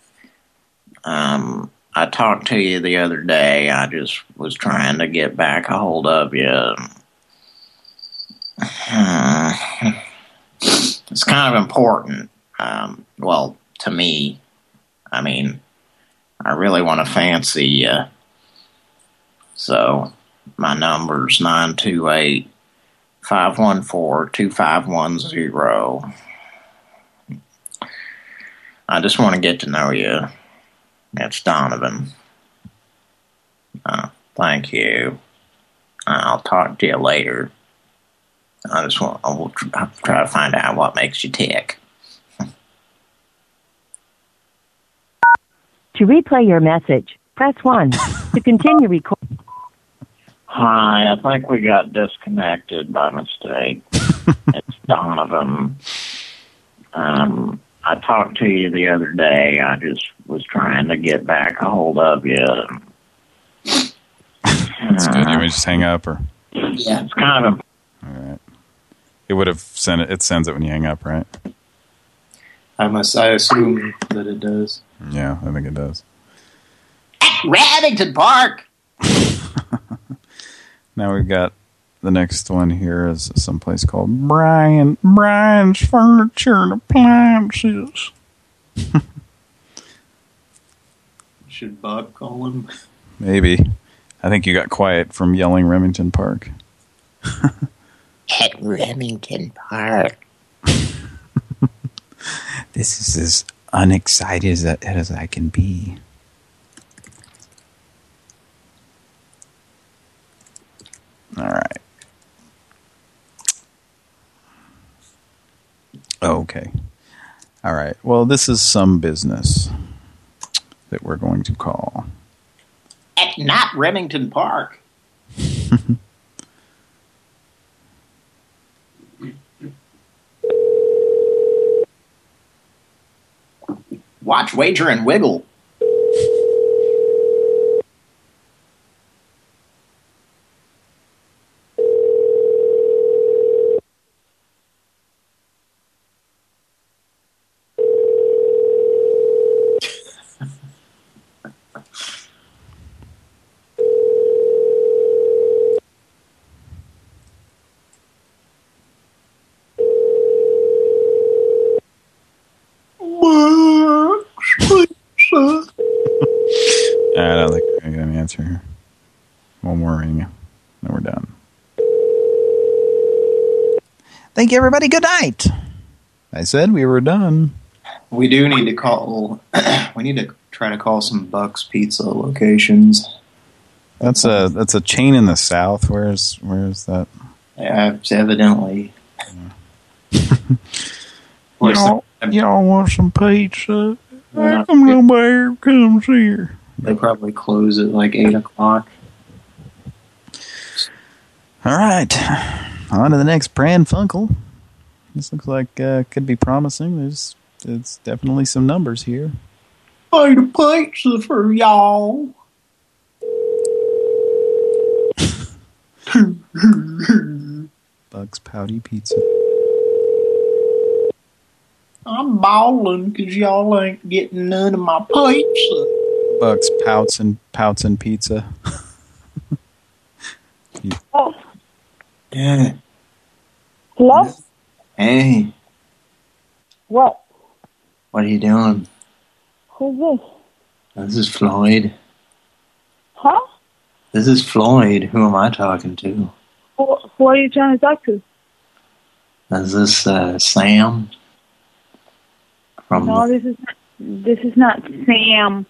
Um, I talked to you the other day. I just was trying to get back a hold of you. It's kind of important. Um, well, to me. I mean, I really want to fancy you. So, my number's 928 514-2510. I just want to get to know you. It's Donovan. Uh, thank you. I'll talk to you later. I just want I will try, try to find out what makes you tick. To replay your message, press 1. to continue recording. Hi, I think we got disconnected by mistake. it's Donovan. Um, I talked to you the other day. I just was trying to get back a hold of you. That's good. You may just hang up or... Yeah, it's kind of All right. It would have sent it. It sends it when you hang up, right? I must. I assume that it does. Yeah, I think it does. At Reddington Park. Now we've got the next one here is someplace called Brian Brian's Furniture and Appliances. Should Bob call him? Maybe. I think you got quiet from yelling Remington Park. At Remington Park. This is as unexcited as, as I can be. All right. Okay. All right. Well, this is some business that we're going to call. At not Remington Park. Watch, wager, and wiggle. I don't think I got an answer here. One more ring. Then we're done. Thank you, everybody. Good night. I said we were done. We do need to call. we need to try to call some Buck's Pizza locations. That's a that's a chain in the south. Where's where's that? Yeah, it's evidently. Y'all, y'all want some pizza? How come nobody comes here? They probably close at like eight o'clock. All right. On to the next Pran Funkel. This looks like uh, could be promising. There's there's definitely some numbers here. Made a pizza for y'all. Bugs Pouty Pizza. I'm balling because y'all ain't getting none of my pizza. Bugs Pouts and Pouts and Pizza. Oh, Yeah. hello? Hey, What? what are you doing? Who's this? This is Floyd. Huh? This is Floyd. Who am I talking to? Who, who are you trying to talk to? Is this uh, Sam? From No, this is not, this is not Sam.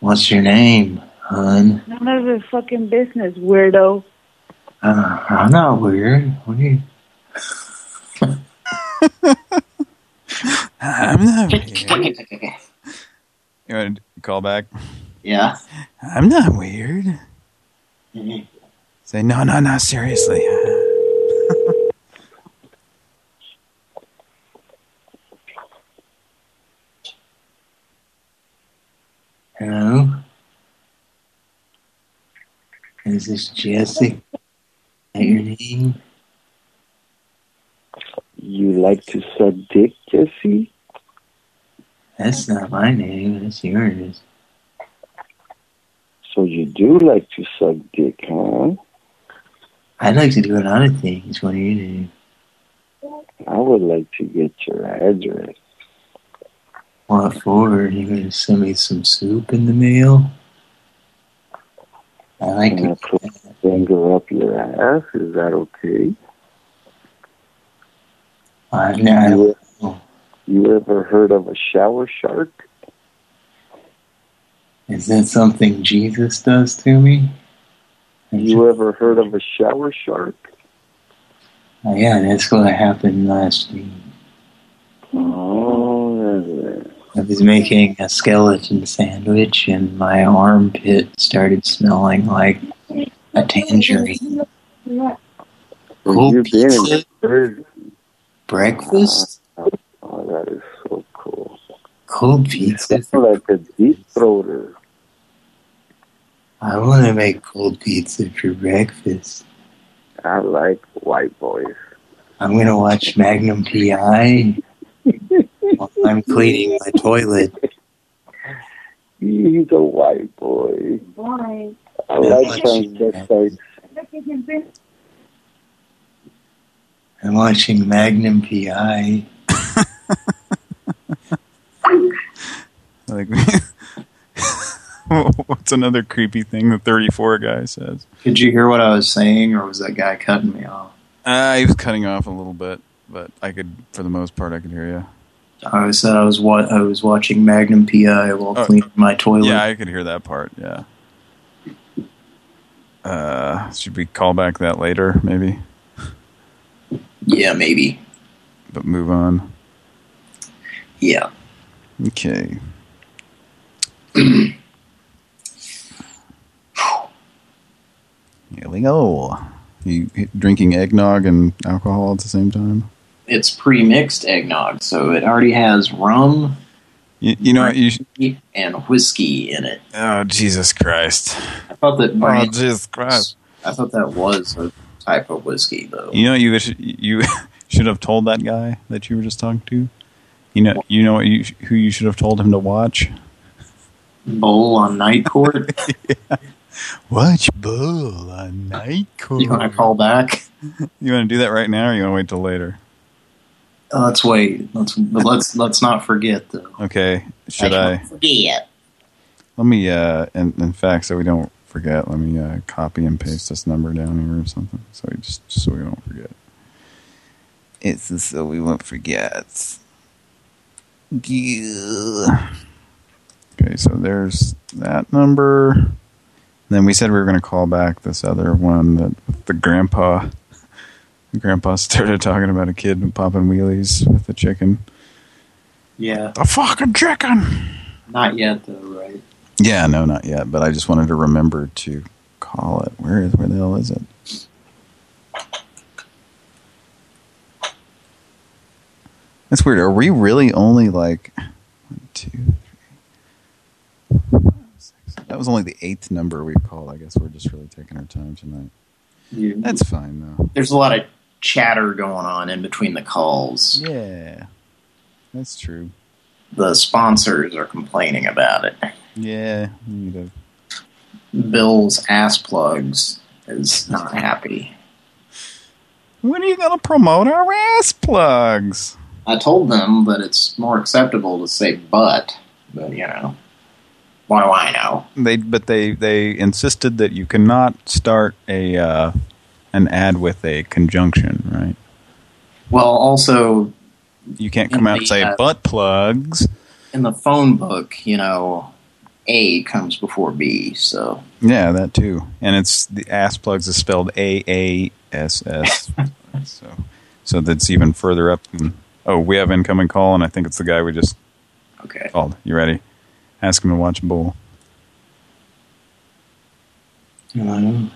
what's your name, hun? None of your fucking business, weirdo. Uh, I'm not weird. What are you? I'm not weird. You want to call back? Yeah. I'm not weird. Mhm. Say no, no, no. Seriously. Hello. Is this Jesse? That your mm-hmm. name? You like to suck dick, Jesse? That's not my name. That's yours. So you do like to suck dick, huh? I'd like to do a lot of things. What do you do? I would like to get your address. What for? You gonna send me some soup in the mail? I like Can to. Finger up your ass? Is that okay? I, no, You, you ever heard of a shower shark? Is that something Jesus does to me? You ever heard of a shower shark? Oh, yeah, that's what happened last week. Oh, I was making a skeleton sandwich and my armpit started smelling like a tangerine. Cold You've been in pizza? Breakfast? Oh, oh, that is so cool. Cold pizza? Like a deep throater. I want to make cold pizza for breakfast. I like white boys. I'm going to watch Magnum P.I. while I'm cleaning my toilet. He's a white boy. Why? I like transvestites. I'm watching Magnum P.I. Like, what's another creepy thing the 34 guy says? Did you hear what I was saying, or was that guy cutting me off? Uh, he was cutting off a little bit, but I could, for the most part, I could hear you. I said I was what I was watching Magnum P.I. while Oh. cleaning my toilet. Yeah, I could hear that part, yeah. Uh, should we call back that later, maybe? Yeah, maybe. But move on. Yeah. Okay. Here we go. You drinking eggnog and alcohol at the same time? It's pre-mixed eggnog, so it already has rum You, you know what? You and whiskey in it. oh, Jesus Christ. I thought that. Oh, Jesus Christ. I thought that was a type of whiskey, though. You know you you should have told that guy that you were just talking to? You know you know what you, who you should have told him to watch? Bull on night court. Watch Bull on Night Court. You want to call back? You want to do that right now or you want to wait till later? Uh, let's wait. Let's let's let's not forget though. Okay. Should I? Forget. Let me, uh, in, in fact, so we don't forget, let me uh, copy and paste this number down here or something. So we just, just so we don't forget. It's just so we won't forget. Yeah. Okay, so there's that number. Then we said we were going to call back this other one that the grandpa. Grandpa started talking about a kid popping wheelies with a chicken. Yeah. The fucking chicken. Not yet though, right? Yeah, no, not yet. But I just wanted to remember to call it. Where is? Where the hell is it? That's weird. Are we really only like one, two, three, five, six? That was only the eighth number we called. I guess we're just really taking our time tonight. Yeah. That's fine though. There's a lot of chatter going on in between the calls. Yeah, that's true. The sponsors are complaining about it. Yeah, need Bill's ass plugs is not happy. When are you going to promote our ass plugs? I told them that it's more acceptable to say butt, but you know, what do I know? They, but they, they insisted that you cannot start a uh, an ad with a conjunction, right? Well, also You can't come out and say Yeah. butt plugs. in the phone book, you know, A comes before B, so Yeah, that too. And it's the ass plugs is spelled A A S S. so, so that's even further up. Than, oh, we have incoming call, and I think it's the guy we just okay. called. You ready? Ask him to watch Bull. Hello.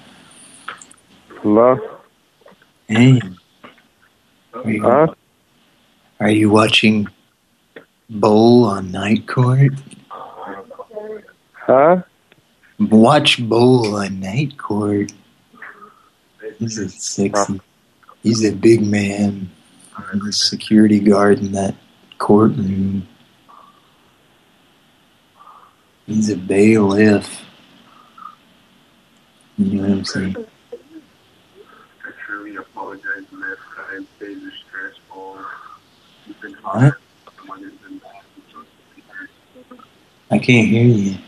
Hello? Hey. Are you, Huh? are you watching Bull on Night Court? Huh? Watch Bull on Night Court. He's a sexy. He's a big man. He's a security guard in that courtroom. He's a bailiff. You know what I'm saying? I truly apologize for that. Five days are stressful. It's been What? The money's been bad. I can't hear you.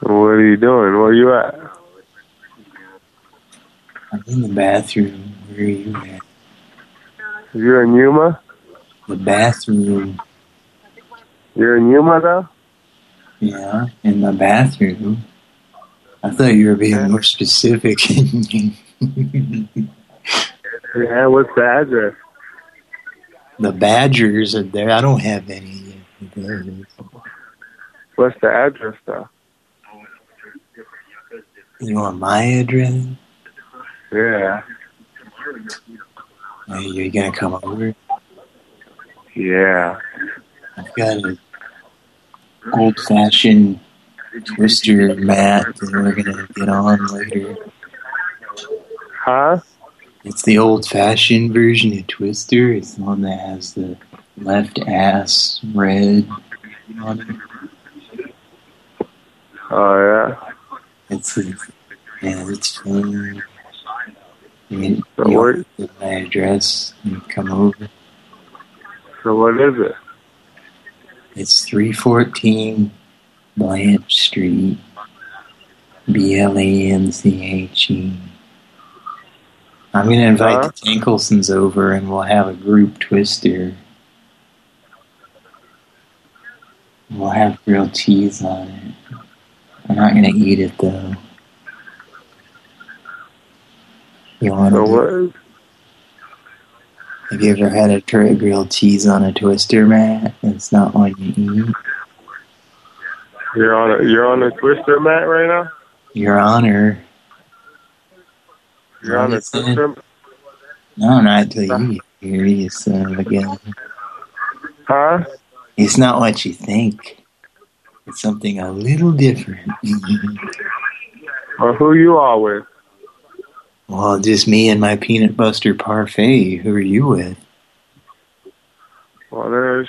What are you doing? Where are you at? I'm in the bathroom. Where are you at? You're in Yuma? The bathroom. You're in Yuma though? Yeah, in the bathroom. I thought you were being more specific. Yeah, what's the address? The Badgers are there. I don't have any. What's the address though? You want my address? Yeah. Are you gonna come over? Yeah. I've got an old-fashioned twister mat that we're gonna get on later. Huh? It's the old-fashioned version of Twister. It's the one that has the left ass red on it. Oh yeah. It's yeah, it's fun. I mean, So you what- get my address and come over. So what is it? It's 314 Blanche Street, B-L-A-N-C-H-E. I'm going to invite Huh? the Tankelsons over and we'll have a group twister. We'll have grilled cheese on it. I'm not going to eat it though. You want to? what? Have you ever had a tray of grilled cheese on a twister mat? It's not one you eat. You're on a you're on a twister mat right now. Your Honor. You're on a No, not till you you son of a. Huh? It's not what you think. It's something a little different. Or who you are with? well, just me and my peanut butter parfait. Who are you with? Well, there's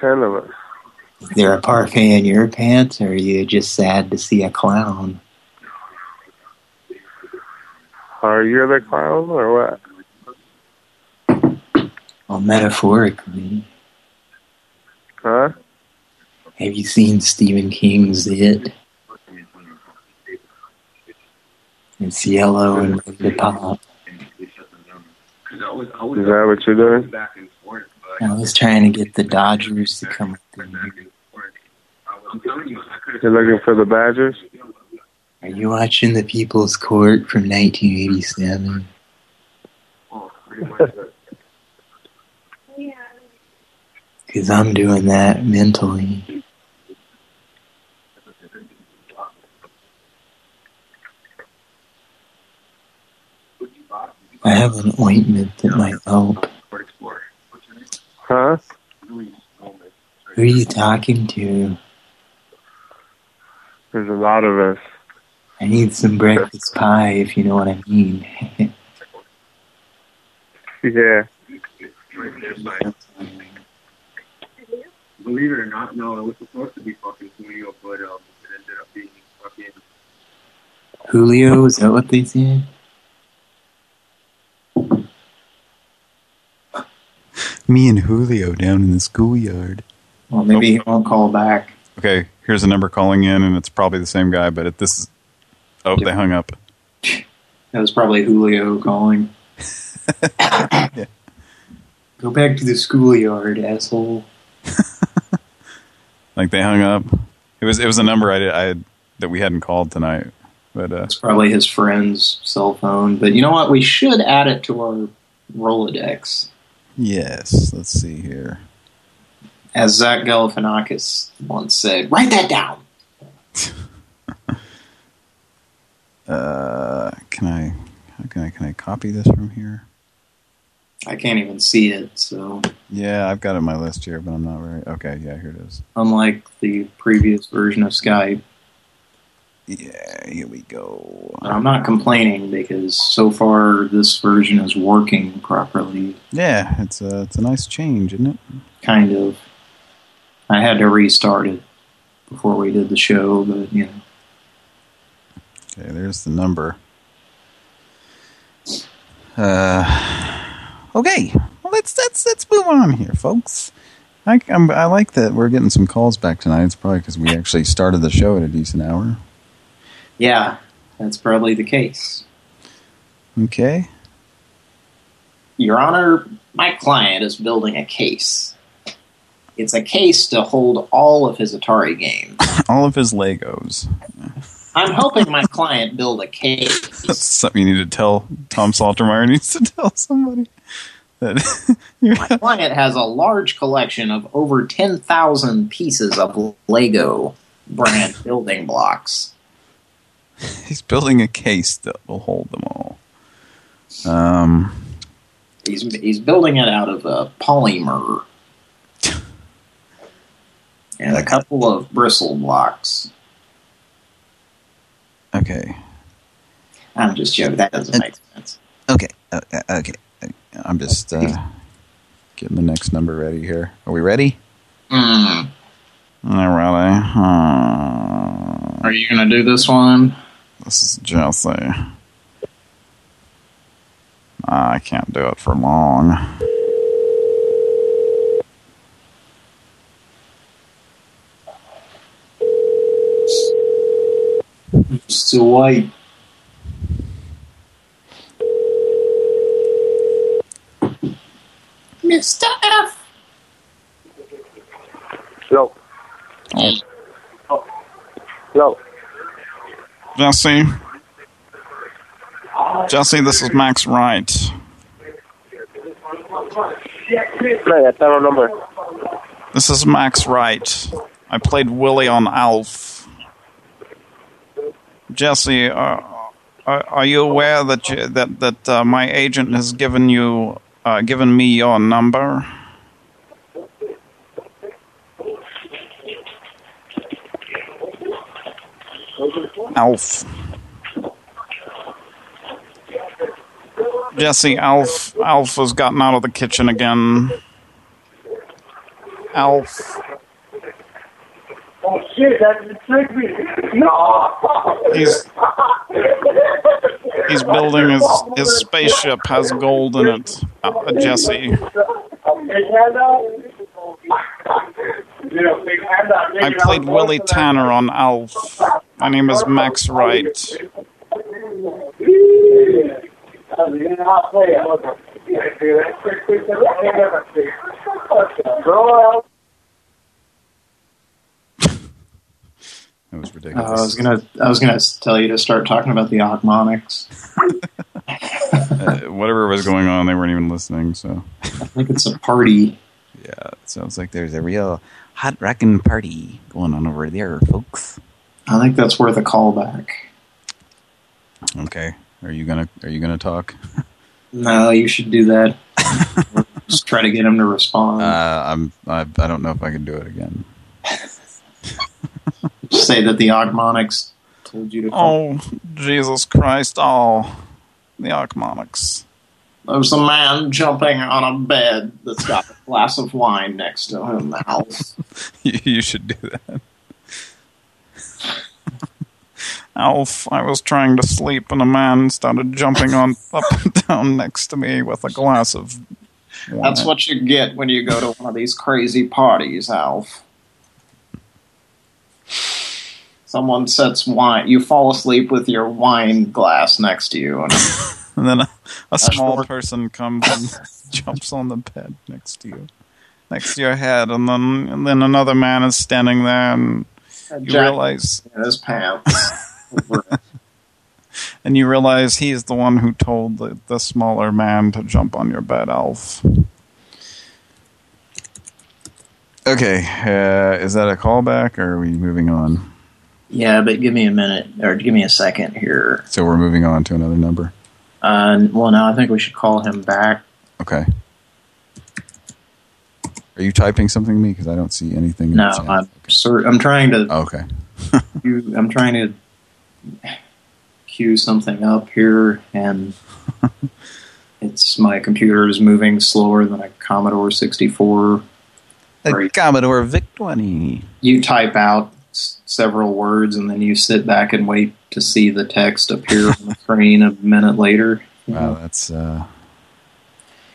ten of us. Is there a parfait in your pants, or are you just sad to see a clown? Are you the clown or what? Well, metaphorically. Huh? Have you seen Stephen King's It? It's yellow and ready to mm-hmm. pop. Is that what you're doing? I was trying to get the Dodgers to come up. You're looking for the Badgers? Are you watching The People's Court from 1987? Because I'm doing that mentally. I have an ointment that might help. Huh? Who are you talking to? There's a lot of us. I need some breakfast pie, if you know what I mean. Yeah. Believe it or not, no, it was supposed to be fucking Julio, but um, it ended up being fucking. Julio, is that what they said? Me and Julio down in the schoolyard. Well, maybe he won't call back. Okay, here's a number calling in, and it's probably the same guy, but it, this is... Oh, they hung up. That was probably Julio calling. Go back to the schoolyard, asshole. Like, they hung up. It was it was a number I, did, I had, that we hadn't called tonight. But uh, It's probably his friend's cell phone. But you know what? We should add it to our Rolodex. yes, let's see here. As Zach Galifianakis once said, write that down. Uh, can I, how can I, can I copy this from here? I can't even see it, so Yeah, I've got it on my list here, but I'm not very, okay, yeah, here it is. unlike the previous version of Skype. Yeah, here we go. I'm not complaining because so far this version is working properly, Yeah, it's a, it's a nice change, isn't it? kind of. I had to restart it before we did the show, but you know. Okay, there's the number. Uh, okay, well let's let's let's move on here, folks. I I'm, I like that we're getting some calls back tonight. It's probably because we actually started the show at a decent hour. Yeah, that's probably the case. Okay. Your Honor, my client is building a case. It's a case to hold all of his Atari games. All of his Legos. I'm helping my client build a case. That's something you need to tell Tom Saltermeyer needs to tell somebody. That My client has a large collection of over 10,000 pieces of Lego brand building blocks. he's building a case that will hold them all. Um, He's he's building it out of uh, polymer and a couple of bristle blocks. Okay. I'm just joking. That doesn't make sense. Okay. Uh, uh, okay. I'm just uh, getting the next number ready here. Are we ready? Mm. Not ready. Uh, Are you going to do this one? this is Jesse. I can't do it for long. So white. Mr. F. Yo. Oh. Yo. Jesse. Jesse, this is Max Wright. Play that phone number. This is Max Wright. I played Willie on Alf. Jesse, are, are you aware that you, that that uh, my agent has given you uh, given me your number? Alf. Jesse, Alf, Alf has gotten out of the kitchen again. Alf. Oh shit, that tricked me. No. He's he's building his his spaceship has gold in it. Uh, Jesse, I played Willie Tanner on Alf. My name is Max Wright. That was Uh. I was gonna, I was gonna tell you to start talking about the Ochmoneks. uh, whatever was going on, they weren't even listening. So I think it's a party. Yeah, it sounds like there's a real hot rockin' party going on over there, folks. I think that's worth a callback. Okay, are you gonna are you gonna talk? No, you should do that. Just try to get him to respond. Uh, I'm I, I don't know if I can do it again. Just say that the Ochmoneks told you to call. Oh, Jesus Christ! Oh, the Ochmoneks. There's a man jumping on a bed that's got a glass of wine next to him. Alf. you, you should do that. Alf, I was trying to sleep and a man started jumping on up and down next to me with a glass of wine. That's what you get when you go to one of these crazy parties, Alf. Someone sets wine. You fall asleep with your wine glass next to you, and And then a, a small more- person comes and jumps on the bed next to you, next to your head, and then and then another man is standing there, and you Jack- realize in his pants. and you realize he's the one who told the, the smaller man to jump on your bed, Alf. Okay, uh, is that a callback, or are we moving on? Yeah, but give me a minute, or give me a second here. So we're moving on to another number. Uh, well, no, I think we should call him back. Okay. Are you typing something to me? Because I don't see anything. No. I'm sort. I'm trying to. Okay. you, I'm trying to cue something up here, and it's my computer is moving slower than a Commodore 64. A Commodore VIC-20. You type out s- several words, and then you sit back and wait to see the text appear on the screen a minute later. Wow, that's uh,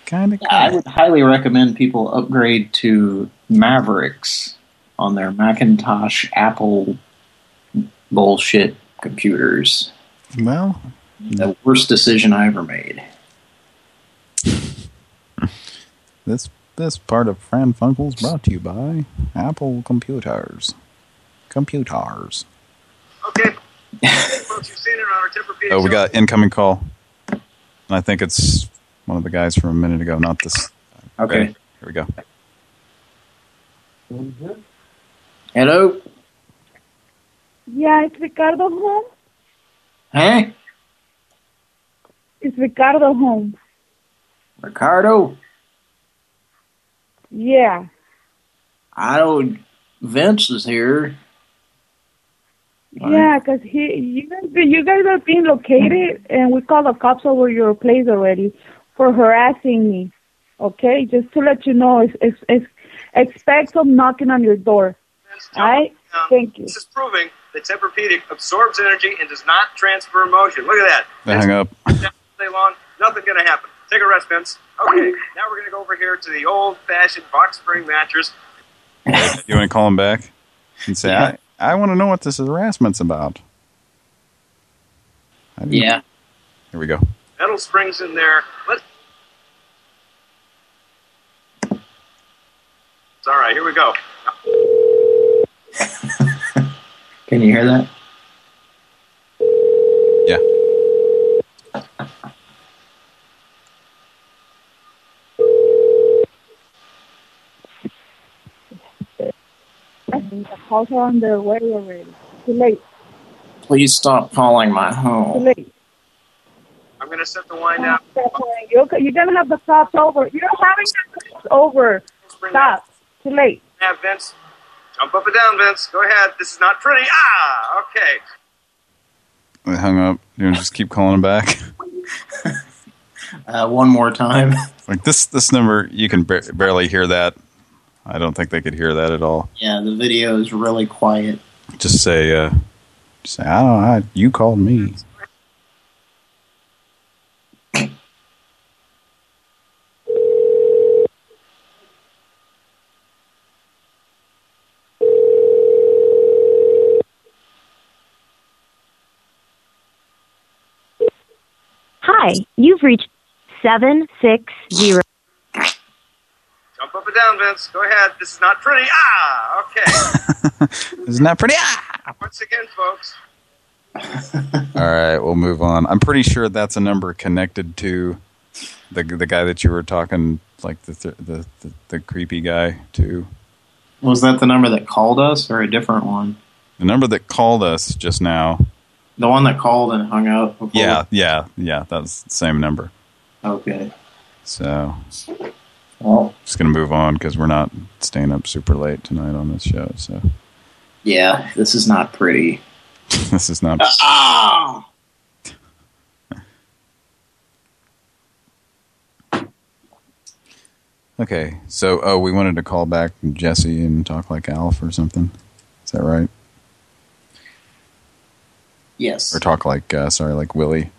kind of. I would highly recommend people upgrade to Mavericks on their Macintosh Apple bullshit computers. Well, the worst decision I ever made. That's This part of Pran Funkels brought to you by Apple Computers. Computers. Okay. Folks, you've seen it on our Tempur-Pedic Oh, we got incoming call. And I think it's one of the guys from a minute ago, not this. Okay. Ready? Here we go. Mm-hmm. Hello? Yeah, it's Ricardo home. Huh? It's Ricardo home. Ricardo? Yeah. I don't... Vince is here. Yeah, 'cause he, you guys, you guys are being located, and we called the cops over your place already for harassing me. Okay, just to let you know, it's, it's, it's, expect some knocking on your door. All right? Now, Thank you. This is proving that Tempur-Pedic absorbs energy and does not transfer motion. Look at that. They hung up. All day long, nothing going to happen. Take a rest, Vince. Okay, now we're going to go over here to the old-fashioned box spring mattress. You want to call him back and say, I, I want to know what this harassment's about. I didn't- Yeah. Here we go. Metal springs in there. Let's. It's all right. Here we go. Can you hear that? Yeah. The calls are on their way already. Too late. Please stop calling my home. Too home. late. I'm going to set the wind down. You're, you're gonna have the cops over. You're having the cops over. Stop. Too late. Yeah, Vince. Jump up and down, Vince. Go ahead. This is not pretty. Ah, okay. They hung up. You want to just keep calling him back? Uh, one more time. Like this, this number, you can ba barely hear that. I don't think they could hear that at all. Yeah, the video is really quiet. Just say, uh, just say, I don't know, I, you called me. Hi, you've reached 760. Jump up and down, Vince. Go ahead. This is not pretty. Ah, okay. Isn't that pretty? Ah! Once again, folks. All right, we'll move on. I'm pretty sure that's a number connected to the the guy that you were talking, like the th the, the the creepy guy, to Was that the number that called us or a different one? the number that called us just now. The one that called and hung up before? Yeah, yeah, yeah. That's the same number. Okay. So, well, just gonna move on because we're not staying up super late tonight on this show. So Yeah, this is not pretty. this is not. Ah! Okay, so oh, we wanted to call back Jesse and talk like Alf or something. Is that right? Yes. Or talk like uh, sorry, like Willie.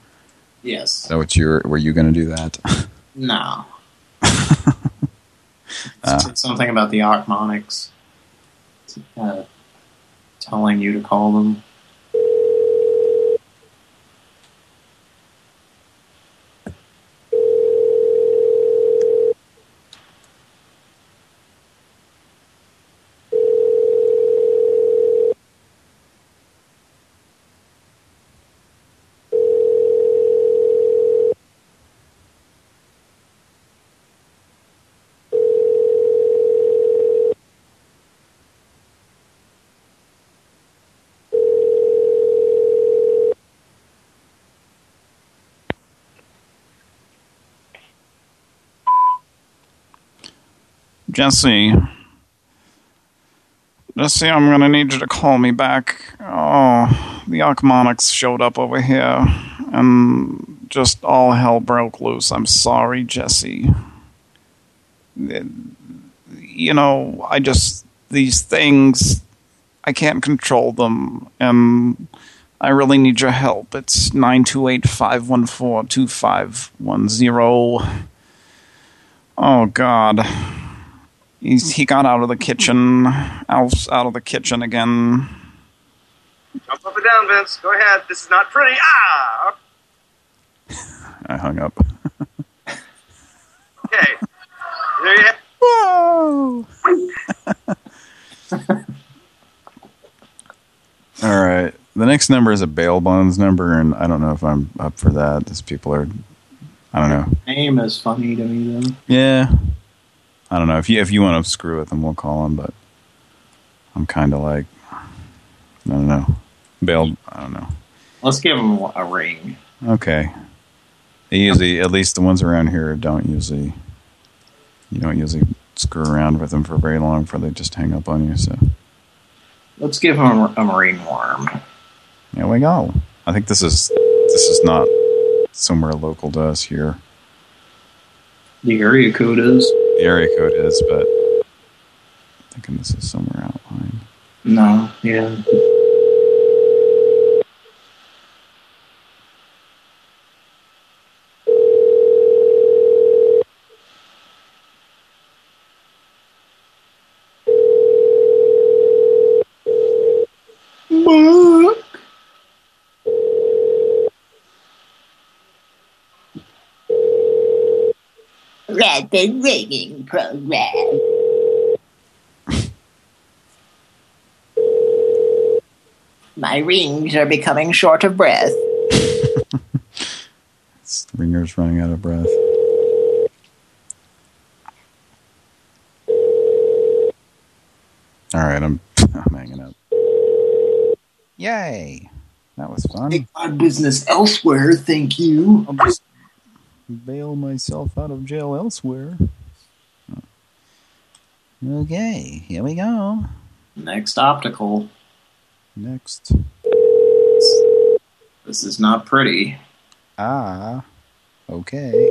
Yes. Is that what you were? Were you going to do that? No. Uh, something about the Ochmoneks. Uh, telling you to call them. Jesse. Jesse, I'm gonna need you to call me back. Oh, the Ochmoneks showed up over here, and just all hell broke loose. I'm sorry, Jesse. Eh, you know, I just, these things, I can't control them, and I really need your help. It's 928-514-2510. Oh, God. He's, he got out of the kitchen. Alf's out of the kitchen again. Jump up and down, Vince. Go ahead. This is not pretty. Ah! I hung up. okay. There you have Whoa! All right. The next number is a bail bonds number, and I don't know if I'm up for that. These people are, I don't know. Name is funny to me, though. Yeah. I don't know if you if you want to screw with them, we'll call them. But I'm kind of like, I don't know, bail. I don't know. Let's give them a ring. Okay. They usually, at least the ones around here, don't usually. You don't usually screw around with them for very long before they just hang up on you. So Let's give them a, a marine worm. there we go. I think this is this is not somewhere local to us here. The area code is? The area code is, but I'm thinking this is somewhere outlying. No, yeah. Mark. Rapid ringing program. My rings are becoming short of breath. Ringer's running out of breath. All right, I'm I'm hanging up. Yay! That was fun. Take my business elsewhere, thank you. I'll just bail myself out of jail elsewhere. Okay, here we go. Next optical. Next. This is not pretty. Ah, okay.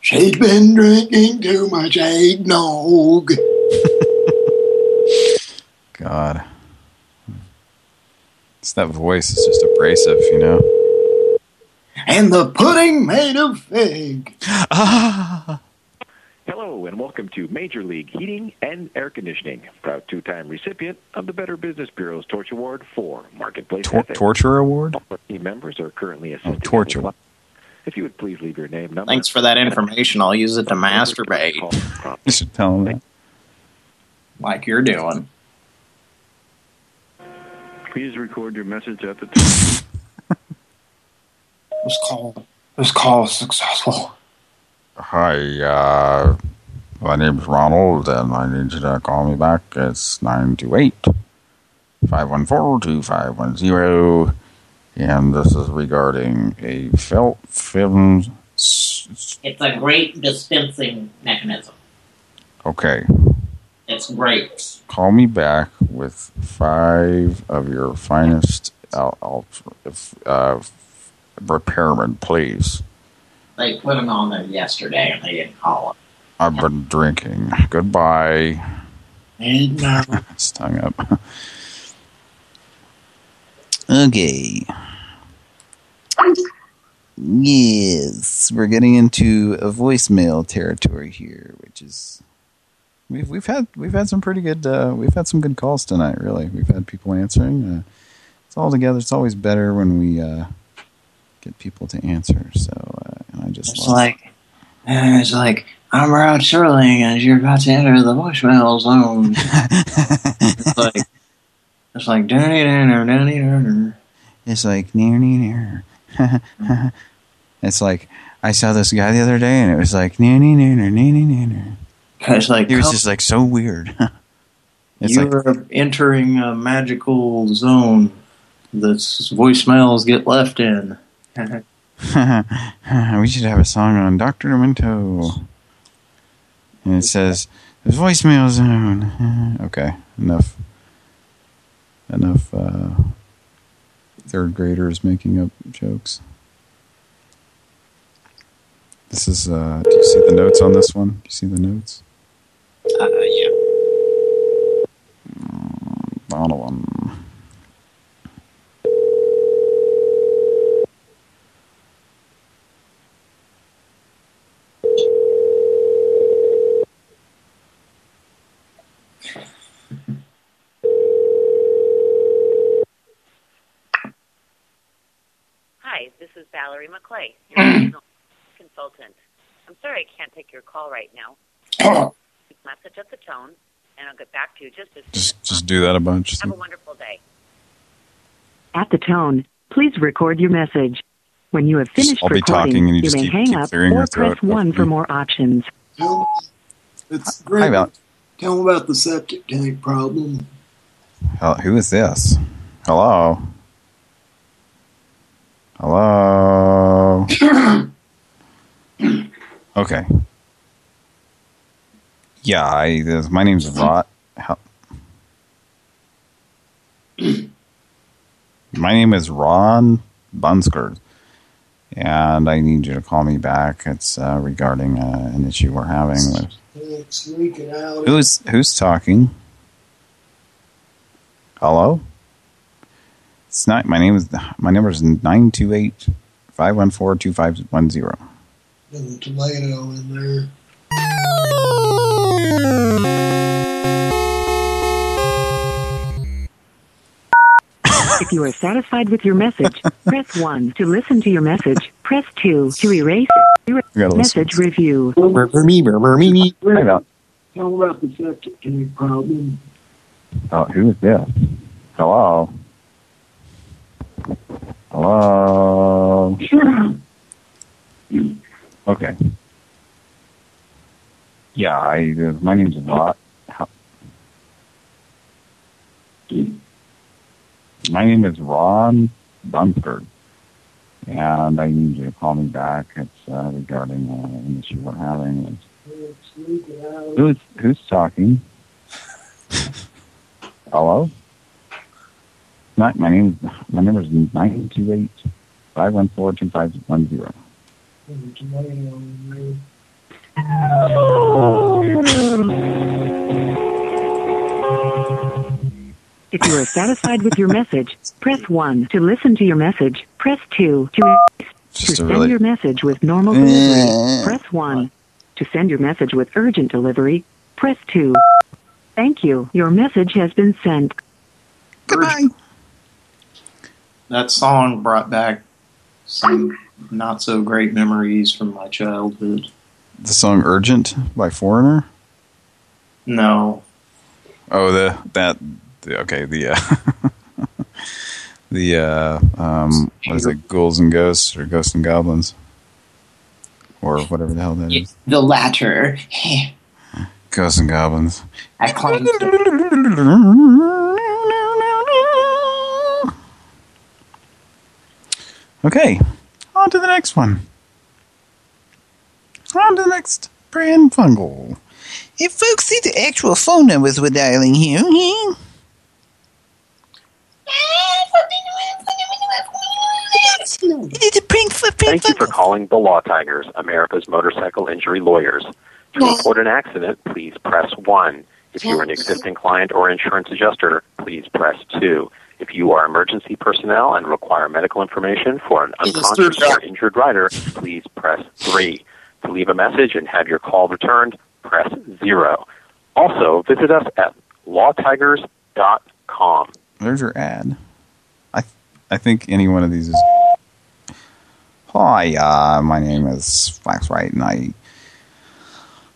She's been drinking too much eggnog. God. It's that voice is just abrasive, you know? And the pudding made of fig. Ah. Hello and welcome to Major League Heating and Air Conditioning, proud two-time recipient of the Better Business Bureau's Torch Award for Marketplace Tor Ethics. torture award? All our team members are currently Oh, torture. If you would please leave your name, number. Thanks for that information. I'll use it to masturbate. You should tell him that. Like you're doing. Please record your message at the time. This call, this call is successful. Hi, uh, my name's Ronald, and I need you to call me back. It's 928 514 2510. And this is regarding a felt film. It's a great dispensing mechanism. Okay, It's great. call me back with five of your finest al- al- uh, repairmen, please. They put them on there yesterday and they didn't call it. I've been drinking. Goodbye. And now, It's hung up. Okay. Yes, we're getting into a voicemail territory here, which is we've we've had we've had some pretty good uh, we've had some good calls tonight. Really, we've had people answering. Uh, it's all together. It's always better when we uh, get people to answer. So, uh, and I just It's like, uh, it's like, I'm Rod Serling and you're about to enter the voicemail zone. it's like, it's like, dunny dunner, dunny dunner. It's like near near near. It's like I saw this guy the other day, and it was like near near near near near near It's like, He was just like so weird. It's you like entering a magical zone that voicemails get left in. we should have a song on Dr. Demento. And it says, the voicemail zone. Okay, enough. Enough uh, third graders making up jokes. This is, uh, do you see the notes on this one? Do you see the notes? Uh, yeah. Donovan. Hi, this is Valerie McClay, your regional consultant. I'm sorry I can't take your call right now. message at the tone, and I'll get back to you just as soon Just just do that a bunch. Have a wonderful day. At the tone, please record your message. When you have finished I'll recording, talking you just may keep- hang keep up or press throat. 1 for more options. It's Hi, great. Val. Tell them about the septic tank problem. Hel- Who is this? Hello? Hello? okay. Yeah, I, this, my name's Rod. Hel- My name is Ron Bunsker, and I need you to call me back. It's uh, regarding uh, an issue we're having with. Who's who's talking? Hello. It's not. My name is. My number is nine two eight five one four two five one zero. There's a tomato in there. If you are satisfied with your message, press 1 to listen to your message. Press 2 to erase your gotta listen. message review. Tell them about the septic tank problem. Oh, who is this? Hello. Hello. Okay. Yeah, I. Uh, my name's Rod. How- My name is Ron Bunsford, and I need you to call me back. It's uh, regarding uh, an issue we're having. It's. Who's who's talking? Hello. Not my name. My number is nine two eight five one four two five one zero. If you are satisfied with your message, press 1 to listen to your message. Press 2 to, to send really- your message with normal eh. delivery. Press 1 to send your message with urgent delivery. Press 2. Thank you. Your message has been sent. Goodbye. That song brought back some not so great memories from my childhood. The song "Urgent" by Foreigner. No, Oh, the that the, okay the uh, the uh, um what is it? Ghouls and Ghosts or Ghosts and Goblins or whatever the hell that is. The latter. Ghosts and Goblins. I claim Okay, on to the next one. On to the next Pran Funkel. If folks see the actual phone numbers we're dialing here, hmm? It's a prank for prank Thank you for calling the Law Tigers, America's motorcycle injury lawyers. To report an accident, please press 1. If you are an existing client or insurance adjuster, please press 2. If you are emergency personnel and require medical information for an unconscious or injured rider, please press 3. To leave a message and have your call returned, press 0. Also, visit us at lawtigers.com. There's your ad. I I think any one of these is. Hi, uh, my name is Flax Wright, and I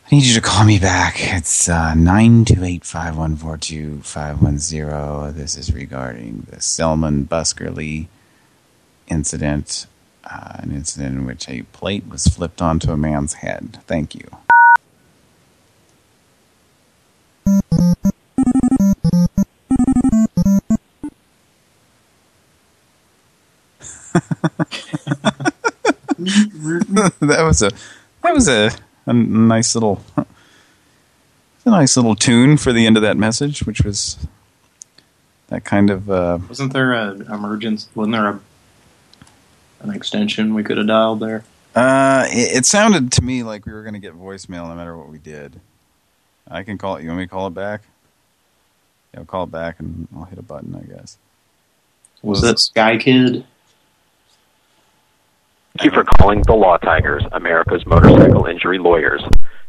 I need you to call me back. It's uh, nine two eight five one four two five one zero. This is regarding the Selman Buskerly incident, uh, an incident in which a plate was flipped onto a man's head. Thank you. that was a that was a, a nice little a nice little tune for the end of that message, which was that kind of uh, wasn't there an emergency? Wasn't there a an extension we could have dialed there? uh it, it sounded to me like we were going to get voicemail no matter what we did. I can call it. You want me to call it back? Yeah, I'll call it back and I'll hit a button, I guess. Was that Sky Kid? Thank you for calling the Law Tigers, America's motorcycle injury lawyers.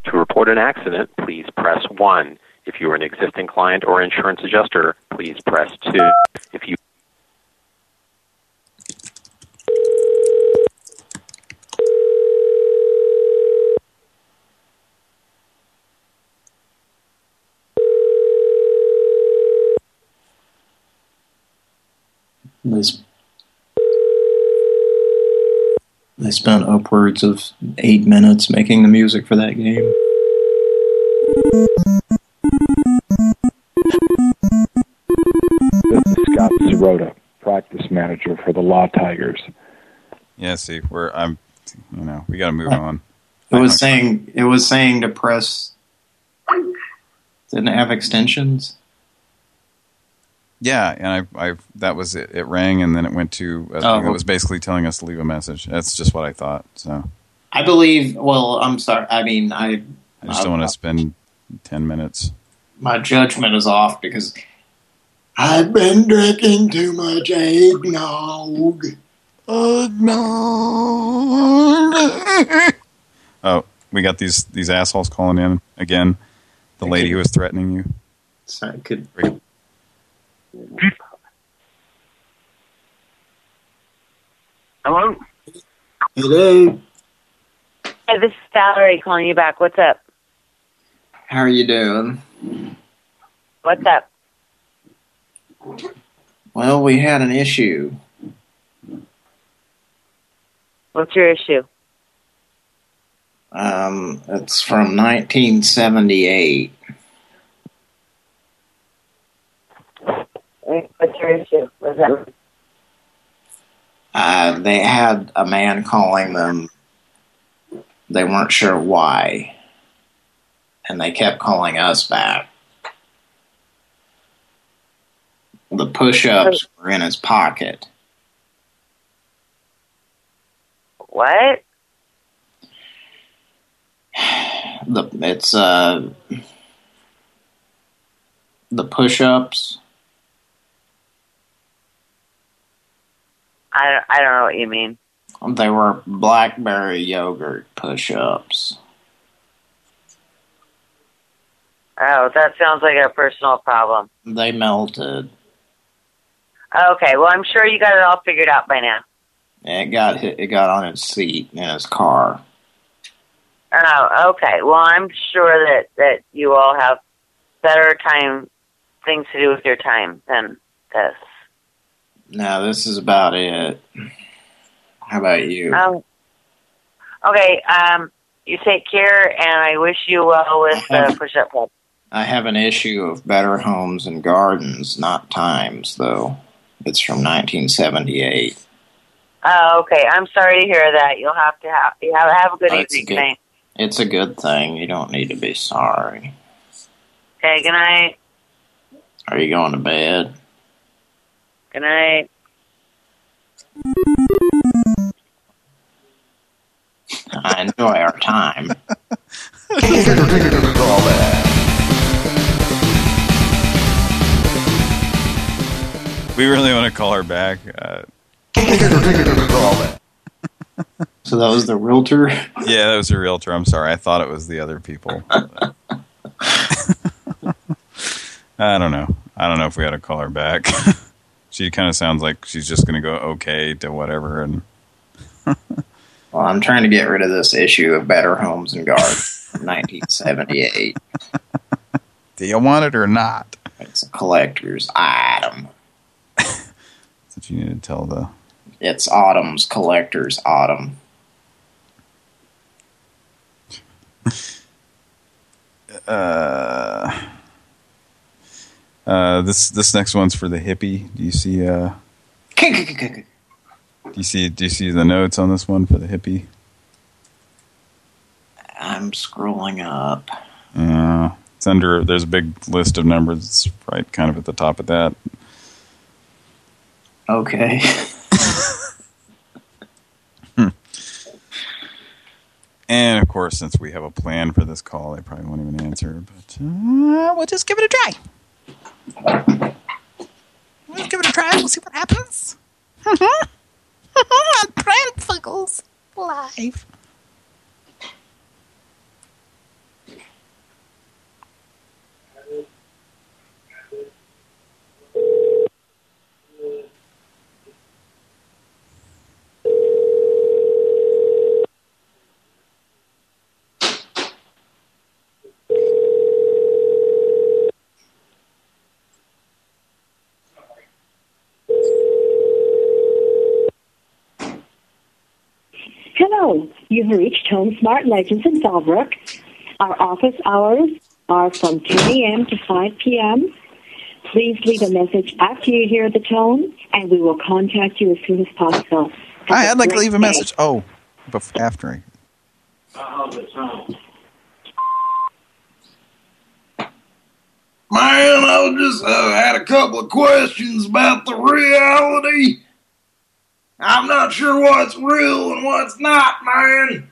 To report an accident, please press 1. If you are an existing client or insurance adjuster, please press 2. If you They, sp- they spent upwards of eight minutes making the music for that game. This is Scott Sirota, practice manager for the Law Tigers. Yeah, see, we're I'm, you know, we got to move uh, on. It was saying it was saying to press. Didn't it have extensions? Yeah, and I, I that was it. It rang and then it went to. Uh, Oh. It was basically telling us to leave a message. That's just what I thought. So I believe. Well, I'm sorry. I mean, I. I just don't want to spend ten minutes. My judgment is off because I've been drinking too much eggnog. Eggnog. Oh, we got these these assholes calling in again. The lady who was threatening you. Sorry, could. Hello? Hello. Hey, this is Valerie calling you back. What's up? How are you doing? What's up? Well, we had an issue. What's your issue? Um, it's from 1978. What's your issue? What's that? Uh, they had a man calling them. They weren't sure why. And they kept calling us back. The push-ups were in his pocket. What? The it's uh the push-ups. I don't, I don't know what you mean. They were blackberry yogurt push-ups. Oh, that sounds like a personal problem. They melted. Okay, well, I'm sure you got it all figured out by now. It got hit, it got on its seat in his car. Oh, okay. Well, I'm sure that that you all have better time things to do with your time than this. Now this is about it. How about you? Um. Okay. Um. You take care, and I wish you well with the push-up club. I have an issue of Better Homes and Gardens, not Times, though. It's from 1978. Oh, okay. I'm sorry to hear that. You'll have to have you have have a good Oh, it's a evening good- tonight. It's a good thing. You don't need to be sorry. Okay. Good night. Are you going to bed? Good night. I enjoy our time. We really want to call her back. Uh, So that was the realtor? yeah, that was the realtor. I'm sorry. I thought it was the other people. I don't know. I don't know if we ought to call her back. she kind of sounds like she's just going to go okay to whatever. And Well, I'm trying to get rid of this issue of Better Homes and Gardens from 1978. do you want it or not? It's a collector's item. That's what you need to tell the. It's Autumn's collector's autumn. Uh, uh, this this next one's for the hippie. Do you see? Uh, do you see? Do you see the notes on this one for the hippie? I'm scrolling up. Yeah, it's under. There's a big list of numbers. It's right, kind of at the top of that. Okay. And of course, since we have a plan for this call, they probably won't even answer. But uh, we'll just give it a try. We'll give it a try. We'll see what happens. on Pran Funkels Live. You've reached Home Smart Legends in Fallbrook. Our office hours are from 10 a.m. to 5 p.m. Please leave a message after you hear the tone, and we will contact you as soon as possible. Hi, I'd like to leave a day. message. Oh, bef- after I... Man, I just uh, had a couple of questions about the reality. I'm not sure what's real and what's not, man.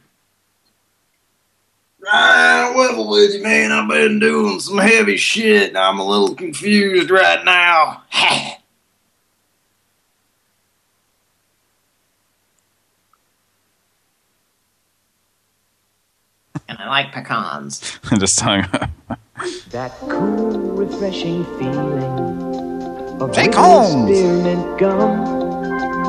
Ah, I level with you, man. I've been doing some heavy shit, and I'm a little confused right now. And I like pecans. just hung up. That cool, refreshing feeling of Jake Wrigley's Holmes. spearmint gum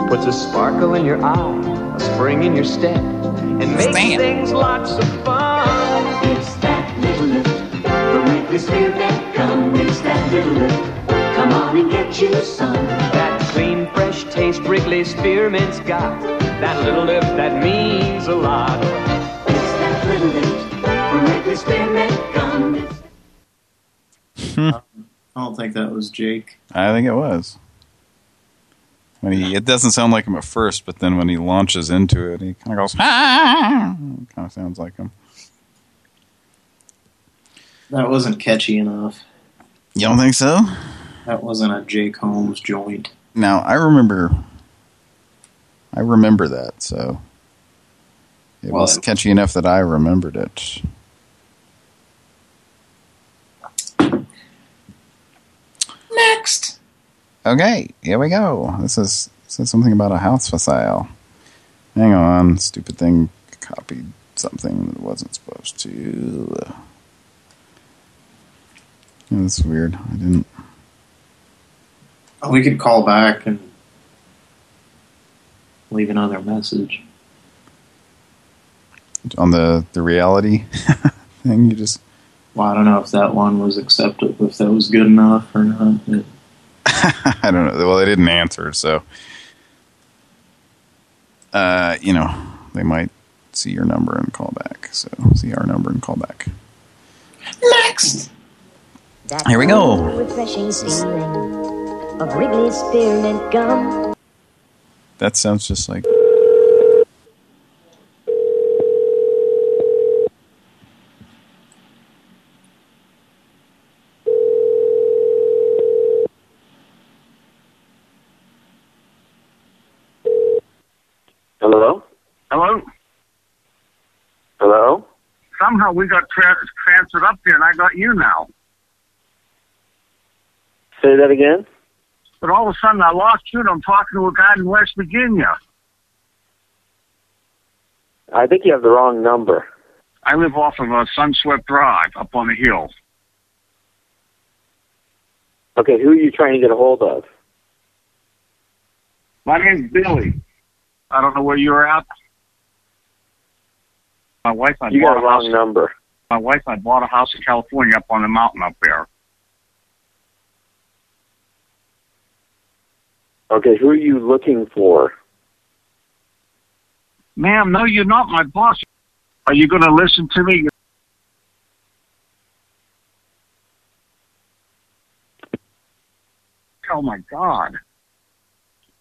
puts a sparkle in your eye, a spring in your step, and makes Stan. things lots of fun. It's that little lift from Wrigley's spearmint gum. It's that little lift. Come on and get you some. That clean, fresh taste Wrigley's spearmint's got. That little lift that means a lot. It's that little lift from Wrigley's spearmint gum. Hmm. I don't think that was Jake. I think it was. When he, it doesn't sound like him at first, but then when he launches into it, he kind of goes, ah! kind of sounds like him. That wasn't catchy enough. You don't think so? That wasn't a Jake Holmes joint. Now, I remember, I remember that, so it Well, was catchy enough that I remembered it. Next. Okay, here we go. This is said something about a house for sale. Hang on, stupid thing copied something that wasn't supposed to. Yeah, that's weird. I didn't. Oh, we could call back and leave another message. on the the reality thing. You just Well, I don't know if that one was acceptable, if that was good enough or not. But I don't know. Well, they didn't answer, so uh, you know they might see your number and call back. So see our number and call back. Next. Here we go. Refreshing feeling of Wrigley's spearmint gum. That sounds just like. Hello? Hello? Hello? Somehow we got tra- transferred up here and I got you now. Say that again? But all of a sudden I lost you and I'm talking to a guy in West Virginia. I think you have the wrong number. I live off of uh, Sunswept Drive up on the hill. Okay, who are you trying to get a hold of? My name's Billy. I don't know where you're at. My wife and I You bought got a a wrong house. number. My wife and I bought a house in California up on the mountain up there. Okay, who are you looking for? Ma'am, no, you're not my boss. Are you going to listen to me? Oh my God.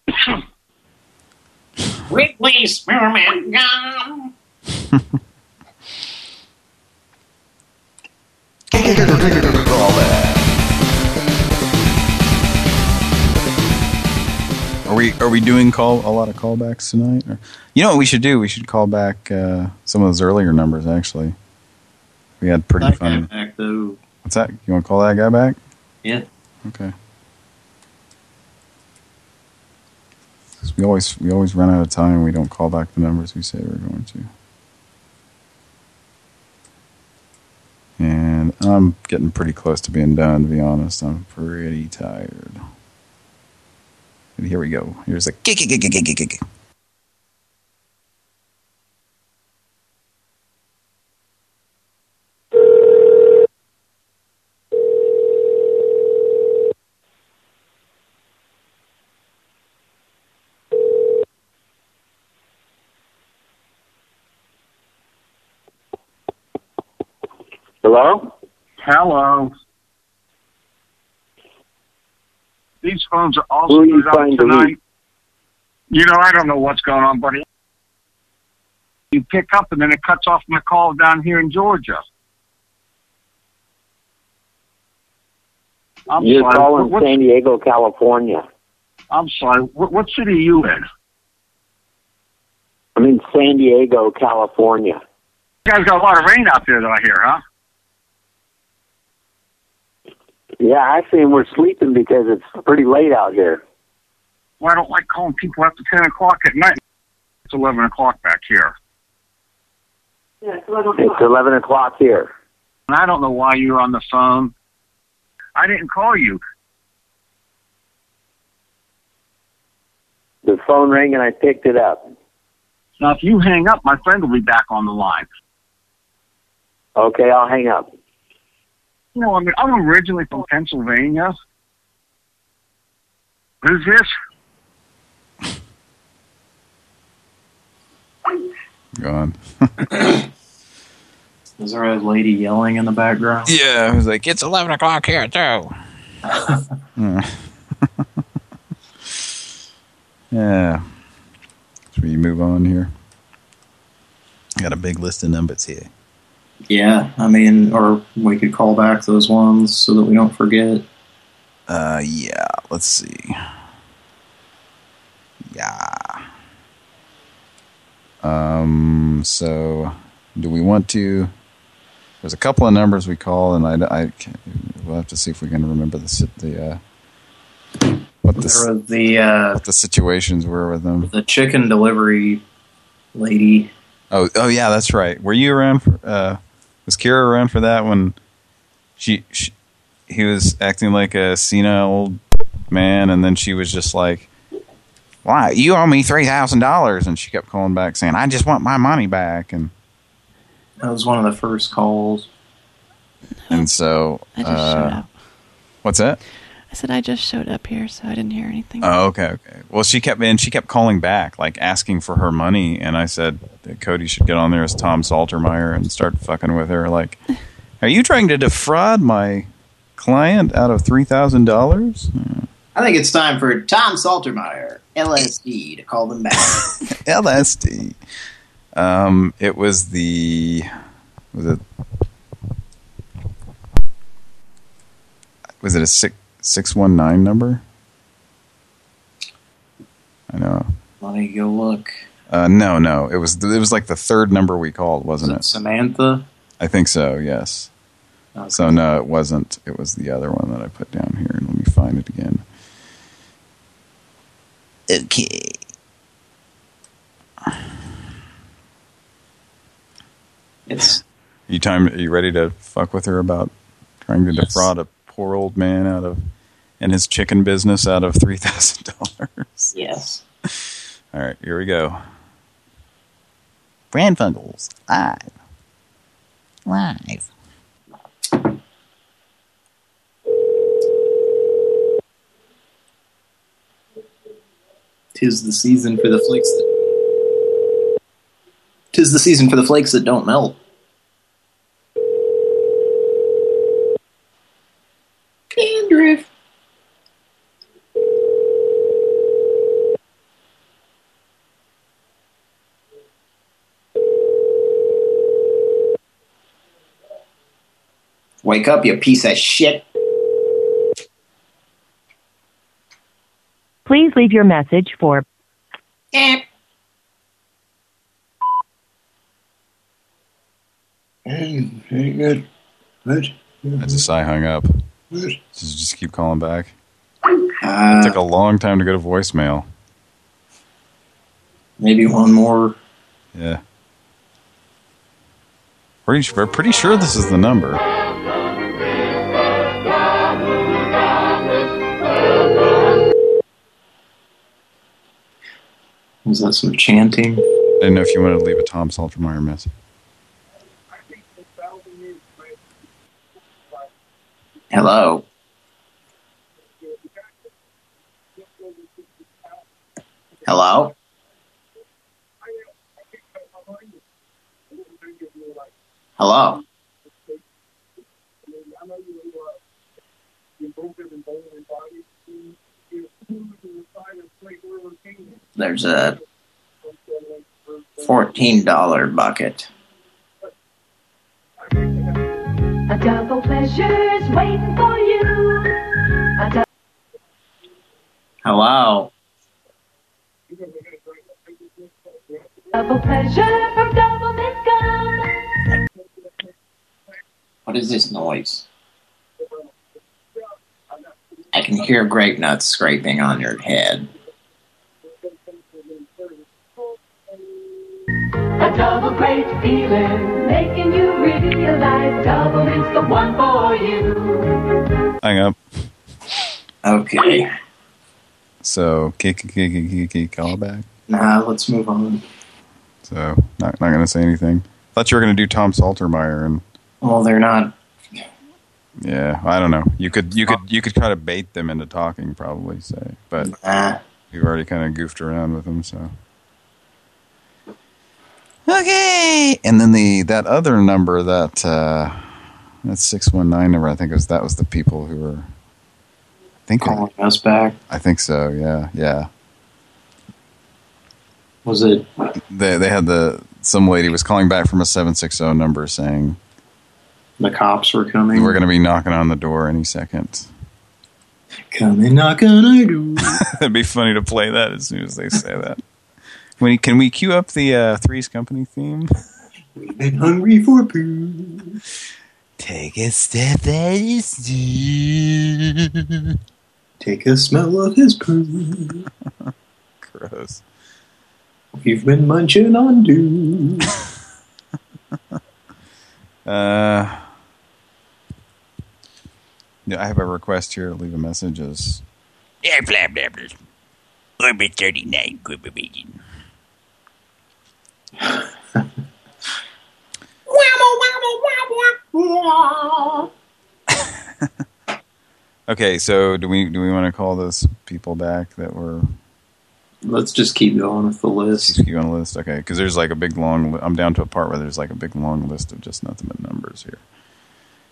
Wrigley Spearmint Gum. Are we are we doing call a lot of callbacks tonight? Or, you know what we should do? We should call back uh, some of those earlier numbers. Actually, we had pretty That fun. back. What's that? You want to call that guy back? Yeah. Okay. We always we always run out of time. We don't call back the numbers we say we're going to. And I'm getting pretty close to being done. To be honest, I'm pretty tired. And here we go. Here's a kick, kick, kick, kick, kick, kick. Hello? Hello. These phones are all Who are you screwed up tonight. You know, I don't know what's going on, buddy. You pick up and then it cuts off my call down here in Georgia. I'm You're sorry. calling what, San Diego, California. I'm sorry. What, what city are you in? I'm in San Diego, California. You guys got a lot of rain out there that I hear, huh? Yeah, actually, and we're sleeping because it's pretty late out here. Well, I don't like calling people after 10 o'clock at night. It's 11 o'clock back here. It's 11 o'clock here. And I don't know why you're on the phone. I didn't call you. The phone rang and I picked it up. Now, if you hang up, my friend will be back on the line. Okay, I'll hang up. You know, I mean, I'm originally from Pennsylvania. Who's this? Gone. Is there a lady yelling in the background? Yeah, I was like, it's 11 o'clock here, too. Yeah. Should we move on here? Got a big list of numbers here. Yeah, I mean, or we could call back those ones so that we don't forget. Uh, yeah, let's see. Yeah. Um, so, do we want to... There's a couple of numbers we call, and I, I we'll have to see if we can remember the the uh, what the the uh, what the situations were with them. the chicken delivery lady. Oh, oh yeah, that's right. Were you around? For, uh, was Kira around for that when she, she he was acting like a senile old man, and then she was just like, "Why you owe me three thousand dollars?" And she kept calling back saying, "I just want my money back." And That was one of the first calls. and so, I just showed uh, up. what's that? I said I just showed up here, so I didn't hear anything. Oh, okay, okay. Well, she kept and she kept calling back, like asking for her money, and I said that Cody should get on there as Tom Saltermeyer and start fucking with her. Like, are you trying to defraud my client out of three thousand dollars? I think it's time for Tom Saltermeyer, LSD, to call them back. LSD. Um, it was the was it was it a six six one nine number? I know. Let me go look. Uh, no, no. It was it was like the third number we called, wasn't it? Samantha? I think so. Yes. So no, it wasn't. It was the other one that I put down here. Let me find it again. Okay. It's You time? Are you ready to fuck with her about trying to defraud a poor old man out of and his chicken business out of three thousand dollars? Yes. All right, here we go. Pran Funkels live. Live. Tis the season for the flakes that... Tis the season for the flakes that don't melt. Dandruff. Wake up, you piece of shit. Please leave your message for Hey, hey, good. Good. As a sigh hung up. Good. Just, just keep calling back. Uh, it took a long time to go to voicemail. Maybe one more. Yeah. Pretty, we're pretty sure this is the number. Was that some chanting? I didn't know if you wanted to leave a Tom Saltermeyer message. Hello. Hello? Hello? There's a $14 bucket. A double pleasure's waiting for you. A Hello? double pleasure from Doublemint What is this noise? I can hear grape nuts scraping on your head. A double great feeling, making you realize double is the one for you. Hang up. Okay. So, kick, kick, kick, kick, kick, call back. Nah, let's move on. So, not not gonna say anything. Thought you were gonna do Tom Saltermeyer, and Well, they're not. yeah, I don't know. You could you could you could try to bait them into talking, probably say, but you've already kind of goofed around with them, so. Okay, and then the that other number that uh that six one nine number, I think was that was the people who were. I think calling us back. I think so. Yeah, yeah. Was it? They they had the some lady was calling back from a seven six zero number saying The cops were coming. we're going to be knocking on the door any second. Come and knock on our door. It'd be funny to play that as soon as they say that. When you, can we cue up the uh, Three's Company theme? We've been hungry for poo. Take a step that is due. Take a smell of his poo. Gross. We've been munching on dew. Uh, yeah, I have a request here leave a message as Yeah, blah, blah, blah. Orbit 39, Cooper Region. Okay, so do we do we want to call those people back that were Let's just keep going with the list. Just keep on the list, okay? Because there's like a big long. I'm down to a part where there's like a big long list of just nothing but numbers here.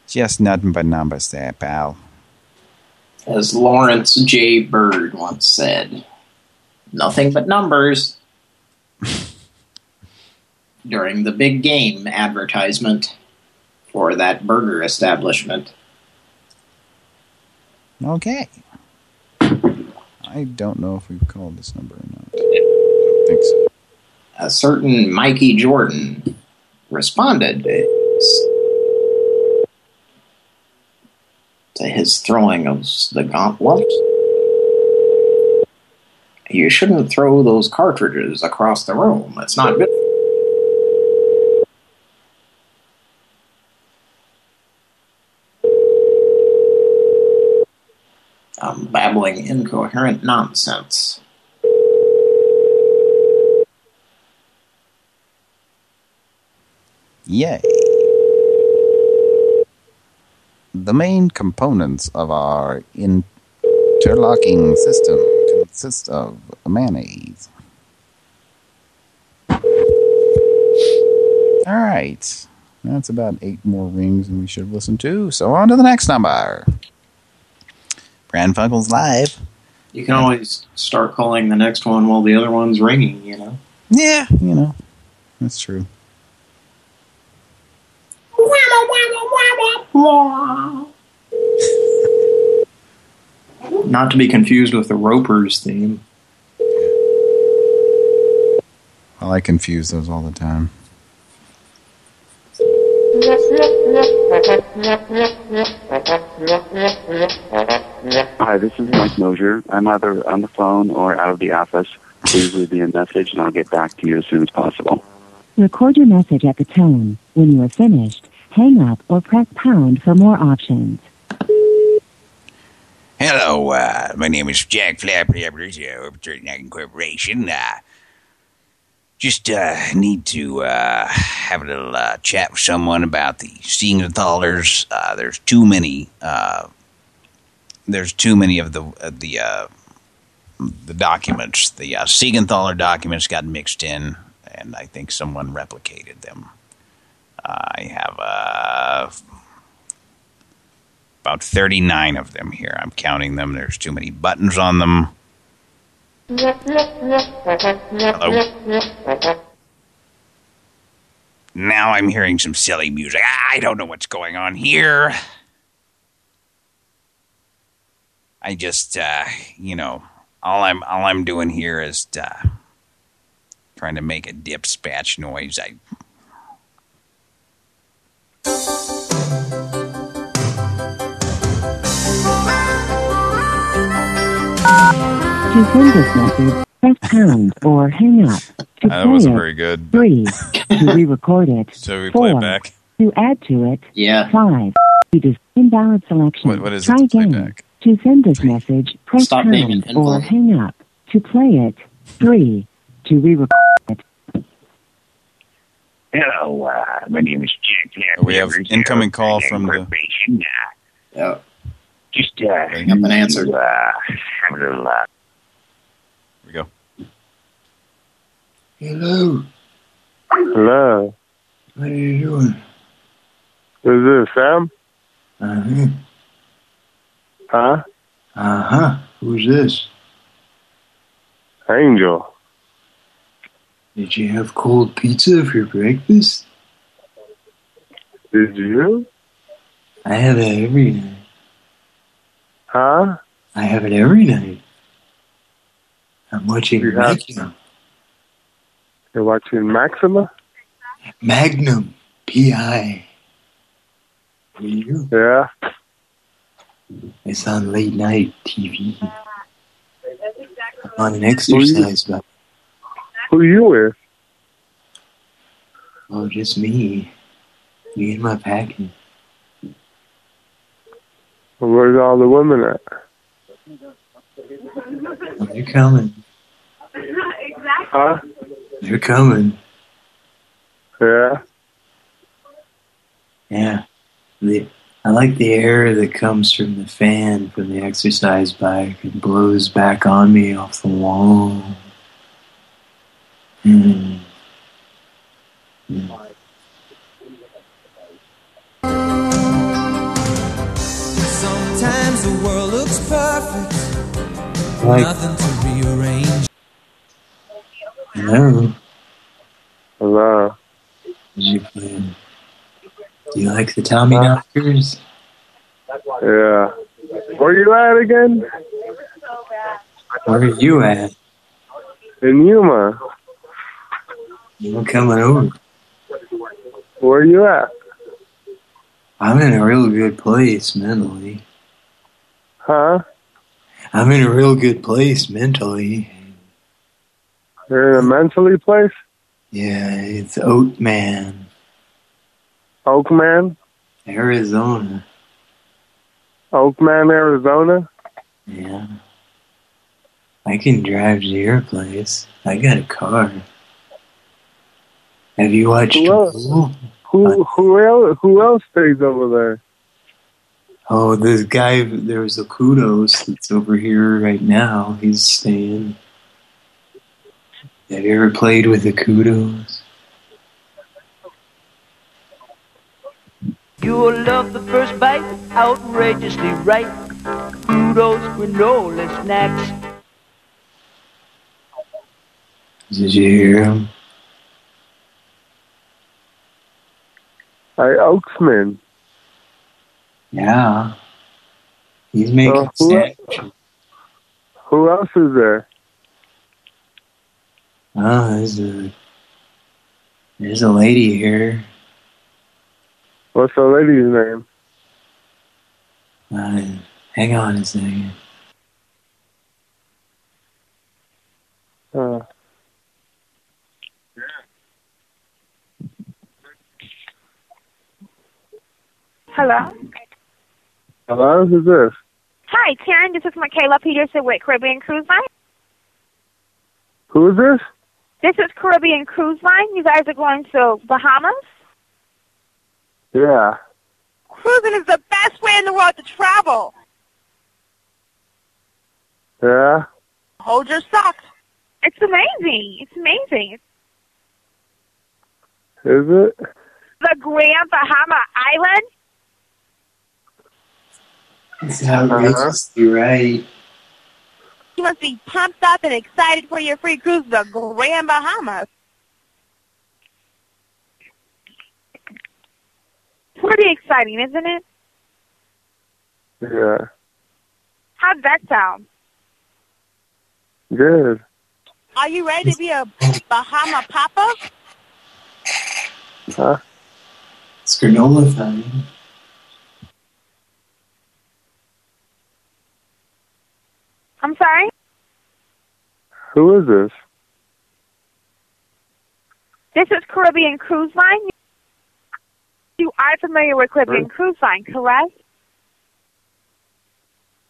Just nothing but numbers there, pal. As Lawrence J. Bird once said, nothing but numbers. During the big game advertisement for that burger establishment. Okay. I don't know if we've called this number or not. I don't think so. A certain Mikey Jordan responded to his throwing of the gauntlet. You shouldn't throw those cartridges across the room. It's not good. I'm babbling incoherent nonsense. Yay. The main components of our interlocking system consist of mayonnaise. All right. That's about eight more rings than we should have listened to. So on to the next number. Pran Funkels Live. You can always start calling the next one while the other one's ringing, you know? Yeah, you know. That's true. Not to be confused with the Ropers theme. Well, I confuse those all the time. Hi, this is Mike Mosier. I'm either on the phone or out of the office. Please leave me a message and I'll get back to you as soon as possible. Record your message at the tone. When you are finished, hang up or press pound for more options. Hello, uh, my name is Jack Flapper, of 39 Corporation. Uh, just uh, need to uh, have a little uh, chat with someone about the Siegenthalers. Uh, there's too many. Uh, there's too many of the uh, the uh, the documents. The uh, Siegenthaler documents got mixed in, and I think someone replicated them. I have uh, about 39 of them here. I'm counting them. There's too many buttons on them. Now I'm hearing some silly music. I don't know what's going on here. I just, uh, you know, all I'm all I'm doing here is uh, trying to make a dip spatch noise. I To send this message, press pound or hang up. To That play wasn't it, very good. Three. to re-record it. So we play it Four. back. To add to it. Yeah. Five. To dis- invalid selection. What- what is it Try to again. back? To send this message, press Stop pound or hang up. To play it. Three. To re-record it. Hello, uh, my name is Jack Flair. We have incoming call from the. Uh, Yeah. just uh, Hang up and answer. to, Uh, have a little. Uh, Here we go. Hello. Hello. What are you doing? Is this Sam? Uh-huh. Huh? Uh-huh. Who's this? Angel. Did you have cold pizza for breakfast? Did you? I have it every night. Huh? I have it every night. I'm watching You Magnum. You're watching Maxima? Magnum. P.I. Yeah. It's on late night TV. I'm on an exercise bike. Who are you with? Oh, just me. Me and my packing. Where's all the women at? Oh, they're coming. Huh? They're coming. Yeah. Yeah. The, I like the air that comes from the fan from the exercise bike and blows back on me off the wall. Mm. Mm. Sometimes the world looks perfect. Like- Nothing to rearrange. Hello. Hello. Um, do you like the Tommy Knockers? Yeah. Where you at again? Where are you at? In Yuma. I'm coming over. Where are you at? I'm in a real good place mentally. Huh? I'm in a real good place mentally. You're in a mentally place? Yeah, it's Oatman, Oakman? Arizona. Oakman, Arizona? Yeah. I can drive to your place. I got a car. Have you watched Who else? Who who else who else stays over there? Oh, this guy, there's a kudos that's over here right now. He's staying. Have you ever played with the kudos? You'll love the first bite, outrageously right. Kudos, granola snacks. Did you hear him? Hey, Oaksman. Yeah. He's making Uh, who, sandwiches. who else is there? Oh, there's a there's a lady here. What's the lady's name? Uh, hang on a second. Uh, Hello. hello, who's this? Hi, Karen. This is Michaela Peterson with Caribbean Cruise Line. Who is this? This is Caribbean Cruise Line. You guys are going to Bahamas? Yeah. Cruising is the best way in the world to travel. Yeah. Hold your socks. It's amazing. It's amazing. Is it? The Grand Bahama Island. It's uh-huh. outrageously right. You must be pumped up and excited for your free cruise to the Grand Bahamas. Pretty exciting, isn't it? Yeah. How'd that sound? Good. Are you ready to be a Bahama Papa? Huh? It's granola thing. I'm sorry? Who is this? This is Caribbean Cruise Line. You are familiar with Caribbean Cruise Line, correct?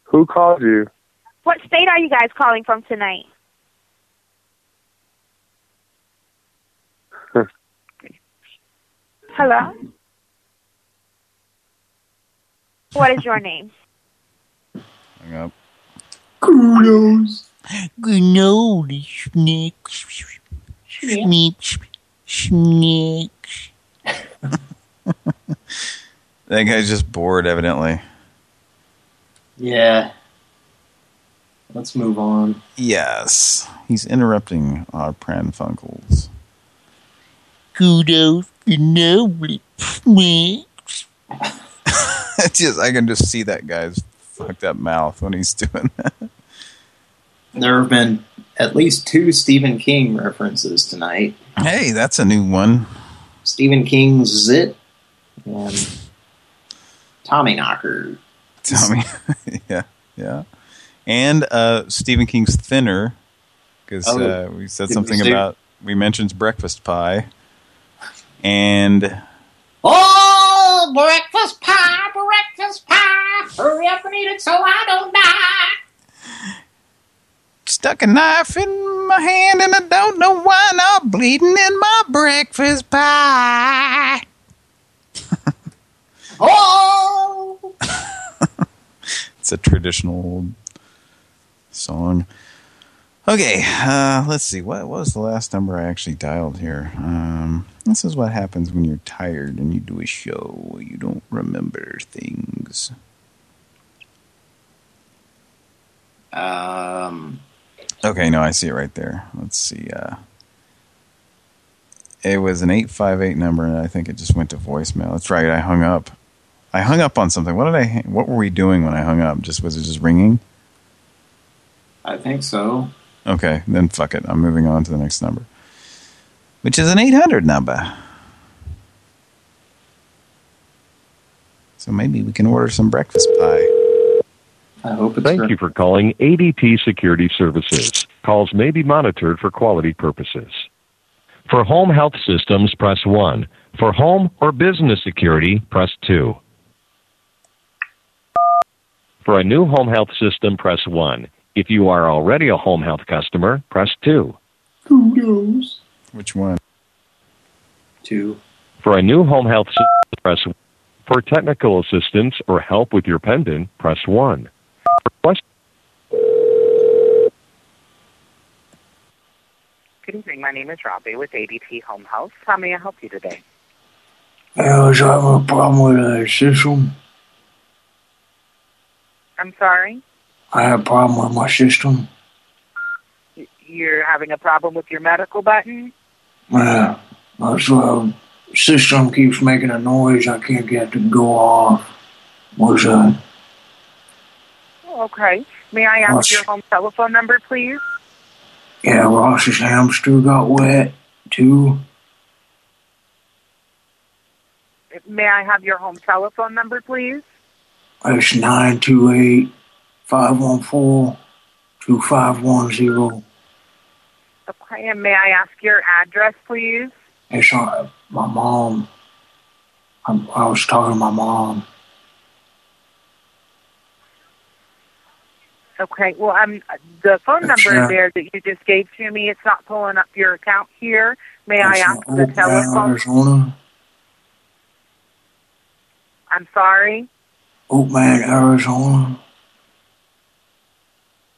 Who called you? What state are you guys calling from tonight? Hello? What is your name? Hang up. Kudos. Granola snakes. Snakes. Snakes. That guy's just bored, evidently. Yeah. Let's move on. Yes. He's interrupting our Pran Funkels. Kudos. Granola snakes. It's just I can just see that guy's fucked up mouth when he's doing that. There have been at least two Stephen King references tonight. Hey, that's a new one. Stephen King's Zit and Tommy Knocker. Tommy. yeah, yeah. And uh, Stephen King's Thinner, because Oh, uh, we said did we something about, we mentioned breakfast pie. And Oh, breakfast pie, breakfast pie. Hurry up and eat it so I don't die. Stuck a knife in my hand and I don't know why I'm bleeding in my breakfast pie. Oh, It's a traditional song. Okay, uh, let's see. What was the last number I actually dialed here? Um, this is what happens when you're tired and you do a show. You don't remember things. Um, Okay, no, I see it right there. Let's see. Uh, it was an 858 number, and I think it just went to voicemail. That's right, I hung up. I hung up on something. What did I? What were we doing when I hung up? Just was it just ringing? I think so. Okay, then fuck it. I'm moving on to the next number, which is an 800 number. So maybe we can order some breakfast pie. I hope it's Thank you for calling ADT Security Services. Calls may be monitored for quality purposes. For home health systems, press 1. For home or business security, press 2. For a new home health system, press 1. If you are already a home health customer, press 2. Kudos. Which one? Two. For a new home health system, press 1. For technical assistance or help with your pendant, press 1. For questions, Good evening. My name is Robbie with ADT Home Health. How may I help you today? I was having a problem with the system. I'm sorry? I had a problem with my system. You're having a problem with your medical button? Yeah, that's uh, system keeps making a noise. I can't get it to go off. What's that? Okay. May I ask What's- your home telephone number, please? Yeah, Ross's hamster got wet too. May I have your home telephone number, please? It's nine two eight five one four two five one zero. Okay. And may I ask your address, please? It's on my mom. I, I was talking to my mom. Okay. Well, um, the phone number Sure. there that you just gave to me, it's not pulling up your account here. May I ask in the telephone? Arizona. I'm sorry. Oakman, Arizona.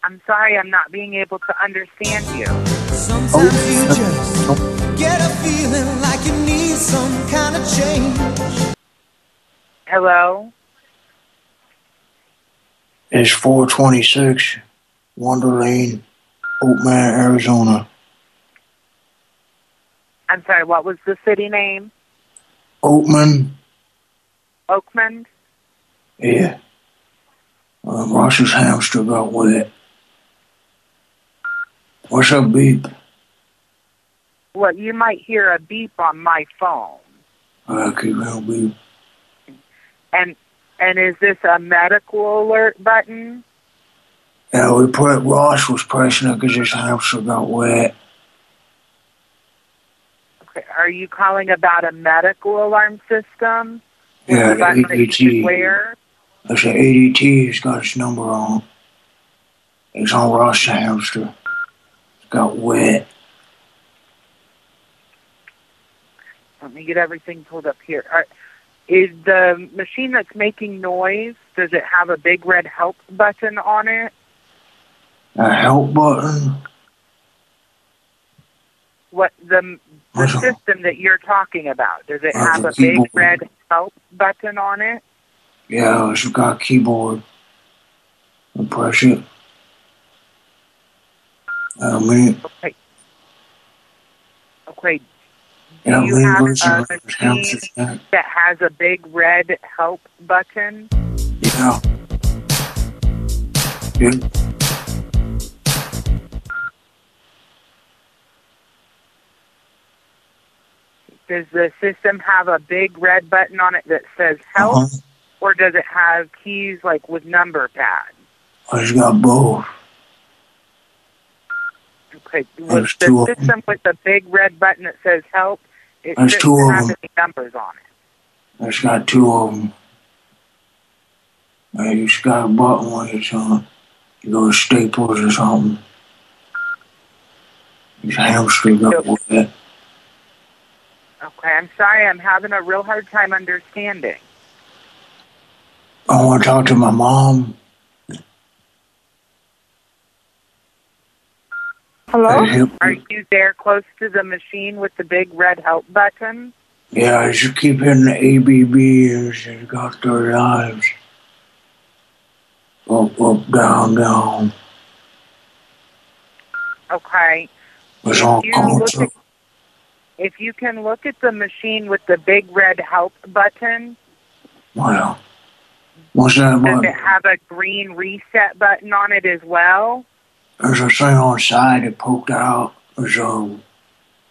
I'm sorry. I'm not being able to understand you. Sometimes you just get a feeling like you need some kind of change. Hello. It's four twenty six. Wonderland, Oakman, Arizona. I'm sorry, what was the city name? Oakman, Oakmond? yeah. Uh, Ross's hamster got wet. What's up, beep? Well, you might hear a beep on my phone. I keep on beep. And and is this a medical alert button? Yeah, we put Ross was pressing it because his hamster got wet. Okay, Are you calling about a medical alarm system? Yeah, the button that you should ADT. wear? There's an ADT. He's got his number on. It's on Ross's hamster. It's got wet. Let me get everything pulled up here. Are, is the machine that's making noise, does it have a big red help button on it? A help button. What the the system that you're talking about, does it Uh, have the a big red help button on it? Yeah, it's got a keyboard. I press it. I mean, Okay. Okay. Do you have a machine that has a big red help button? Yeah. Yeah. Does the system have a big red button on it that says help? Uh-huh. Or does it have keys like with number pads? It's got both. Okay. Was the system with the big red button that says help? It There's two of them. numbers on it. It's got two of them. Uh, and it's got a button when it's on. You go to Staples or something. His hamster got wet. Okay, I'm sorry, I'm having a real hard time understanding. I want to talk to my mom. Hello? Are you there close to the machine with the big red help button? Yeah, I should keep hitting the ABB and she's got their lives. Up, up, down, down. Okay. It's on you look console. at, if you can look at the machine with the big red help button, Well, what's that does button? it have a green reset button on it as well? There's a thing on the side that poked out. There's a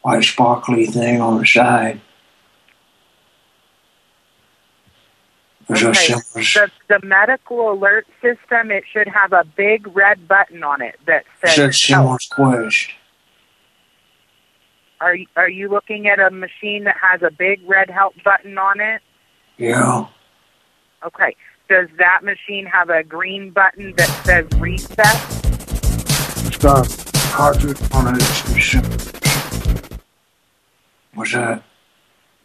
white sparkly thing on the side. There's Okay. The, the medical alert system, it should have a big red button on it that it says says help. quest. Are, you- are you looking at a machine that has a big red help button on it? Yeah, Okay. Does that machine have a green button that says reset? A cartridge on it. It's sim- What's that?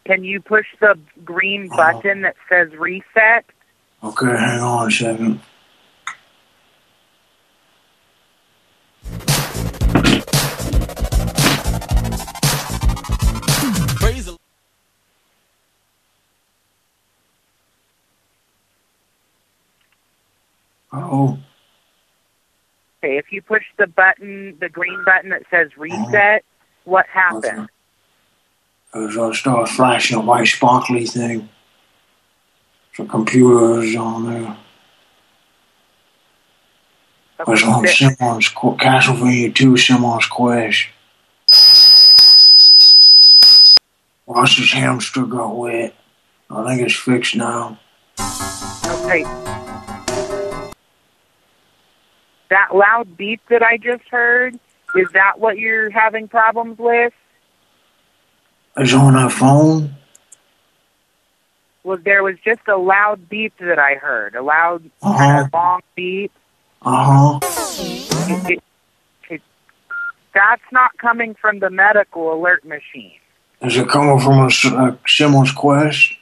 Can you push the green uh-huh. button that says reset? Okay, hang on a second. Oh, Okay, if you push the button, the green button that says reset, what happened? As I start flashing a white sparkly thing. The computers on there. It's on Simon's Castlevania 2 Simon's Quest. Ross's hamster got wet. I think it's fixed now. Okay. That loud beep that I just heard, is that what you're having problems with? It's on that phone. Well, there was just a loud beep that I heard, a loud, Uh-huh. kind of long beep. Uh huh. It, it, it, that's not coming from the medical alert machine. Is it coming from a Simon's Quest?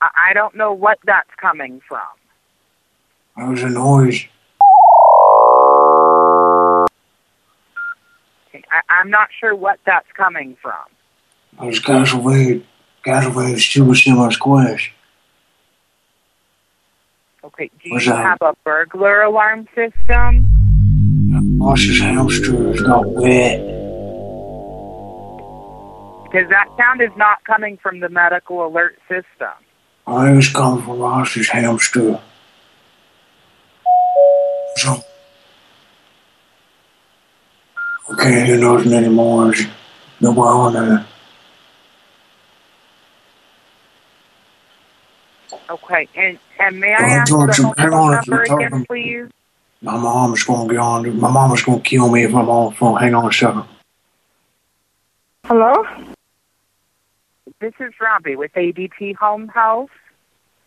I, I don't know what that's coming from. There's a noise. I, I'm not sure what that's coming from. It's Castlevania. Castlevania 2 Simon's Quest. Okay, do What's you that? have a burglar alarm system? Ross's is not wet. Because that sound is not coming from the medical alert system. I was coming from Ross's hamster. So, I can't hear nothing anymore. There's nobody on there. Okay, and and may I Oh, ask George, the home hang phone on if number you're again, please? My mom's gonna get on. My mama's gonna kill me if I'm on the phone. Hang on a second. Hello? This is Robbie with ADT Home Health.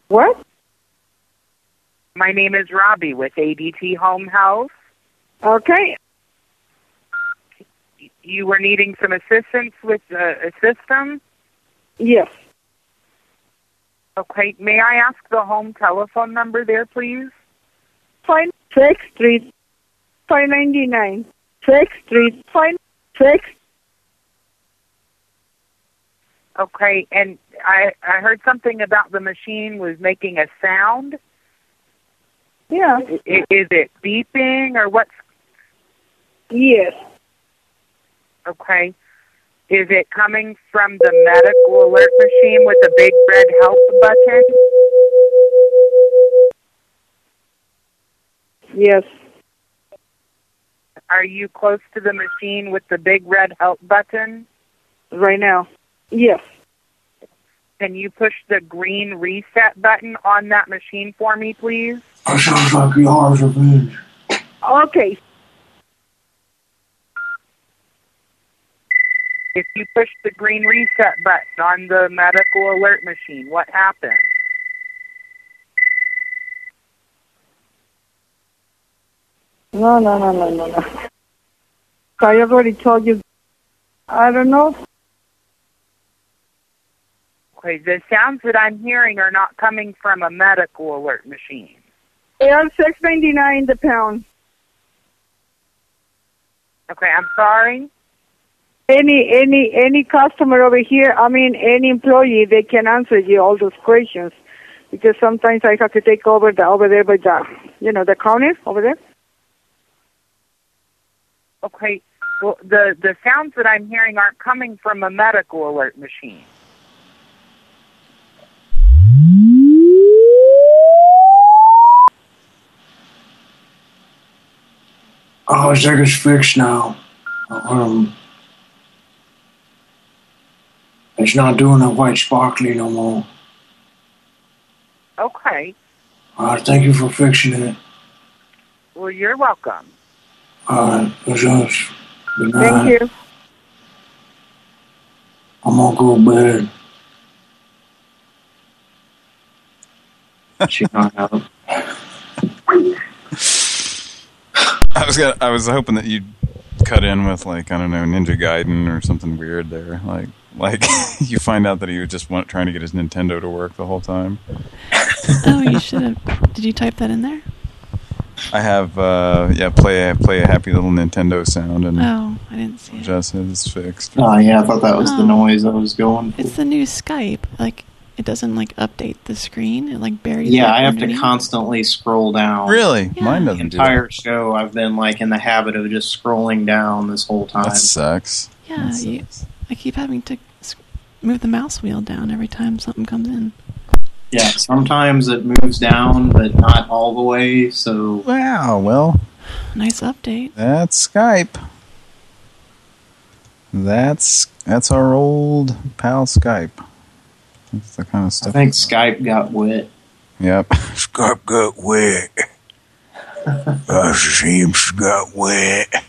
What? My name is Robbie with ADT Home Health. Okay. You were needing some assistance with uh, a system? Yes. Okay, may I ask the home telephone number there, please? Five six three five ninety nine. Six three five six. Okay, and I I heard something about the machine was making a sound. Yeah. I- Is it beeping or what's Yes. Okay? Is it coming from the medical alert machine with the big red help button? Yes. Are you close to the machine with the big red help button? Right now. Yes. Can you push the green reset button on that machine for me, please? That sounds like the Yars' Revenge. Okay. If you push the green reset button on the medical alert machine, what happens? No, no, no, no, no, no. I already told you. I don't know. Okay, the sounds that I'm hearing are not coming from a medical alert machine. They are six ninety nine the pound. Okay, I'm sorry. Any any any customer over here, I mean any employee, they can answer you all those questions. Because sometimes I have to take over the over there by the you know, the counter over there. Okay, well, the the sounds that I'm hearing aren't coming from a medical alert machine. Oh, I think it's fixed now. Um, it's not doing the white sparkly no more. Okay, Uh, thank you for fixing it. well, you're welcome. Uh, it's us. Good night. Thank you. I'm gonna go to bed. She hung up. I was gonna, I was hoping that you'd cut in with like I don't know Ninja Gaiden or something weird there, like like you find out that he was just want, trying to get his Nintendo to work the whole time. Oh, you should have. Did you type that in there? I have uh yeah play a, play a happy little Nintendo sound and Oh, I didn't see it. Jess is fixed. Oh yeah, I thought that was the Oh. noise I was going. for. It's the new Skype. Like, it doesn't like update the screen. It like buries. Yeah, it I have to constantly scroll down. Really, mine doesn't do entire show, I've been like in the habit of just scrolling down this whole time. That sucks. Yeah, you, I keep having to move the mouse wheel down every time something comes in. Yeah, sometimes it moves down, but not all the way. So wow, well, Nice update. That's Skype. That's that's our old pal Skype. That's the kind of stuff... I think Skype got wet. Yep. Skype got wet. I see him got wet.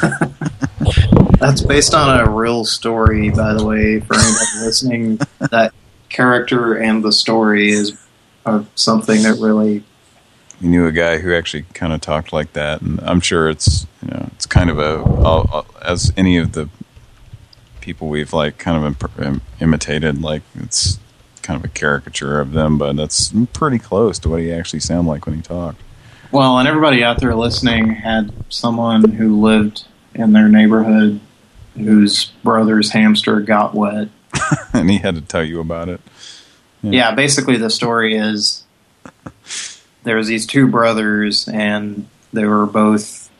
That's based on a real story, by the way, for anybody listening. That character and the story is uh, something that really You knew a guy who actually kind of talked like that, and I'm sure it's you know it's kind of a I'll- I'll- as any of the people we've like kind of im imitated, like it's kind of a caricature of them, but that's pretty close to what he actually sounded like when he talked. Well, and everybody out there listening had someone who lived in their neighborhood whose brother's hamster got wet. and he had to tell you about it. Yeah, basically the story is there was these two brothers and they were both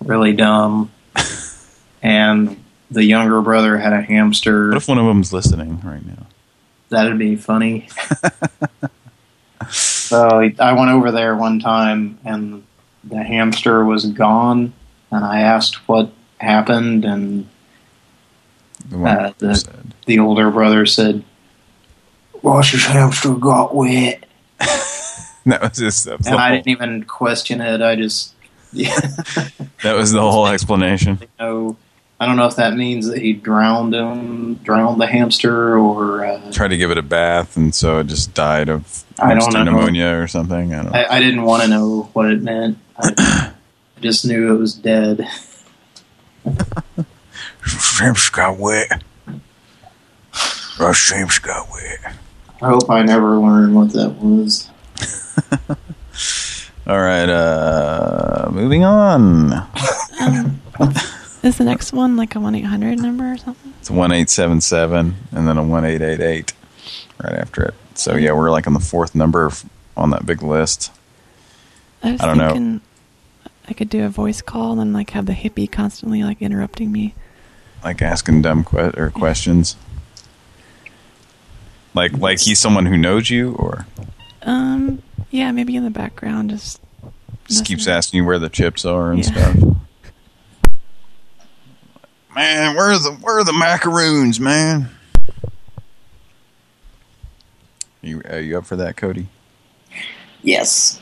really dumb, and the younger brother had a hamster. What if one of them's listening right now? That'd be funny. so I went over there one time, and the hamster was gone, and I asked what happened, and uh, the the older brother said, "Ross's hamster got wet," That was just that was, and the I whole, didn't even question it. I just, yeah, that was the whole explanation. know. I don't know if that means that he drowned him, drowned the hamster, or uh, Tried to give it a bath, and so it just died of I don't hamster know. pneumonia or something. I. I, I didn't want to know what it meant. I, I just knew it was dead. Shrimps got wet. Russ shrimps got wet. I hope I never learn what that was. All right, uh, moving on. Um, is the next one like a 1-800 number or something? It's one eight seven seven, and then a one eight eight eight right after it. So yeah, we're like on the fourth number on that big list. I was I don't know. thinking I could do a voice call and then like have the hippie constantly like interrupting me. Like asking dumb que- or questions. Like like he's someone who knows you, or Um, yeah, maybe in the background, just just keeps asking you where the chips are and Yeah. stuff. Man, where are the where are the macaroons, man? You are you up for that, Cody? Yes.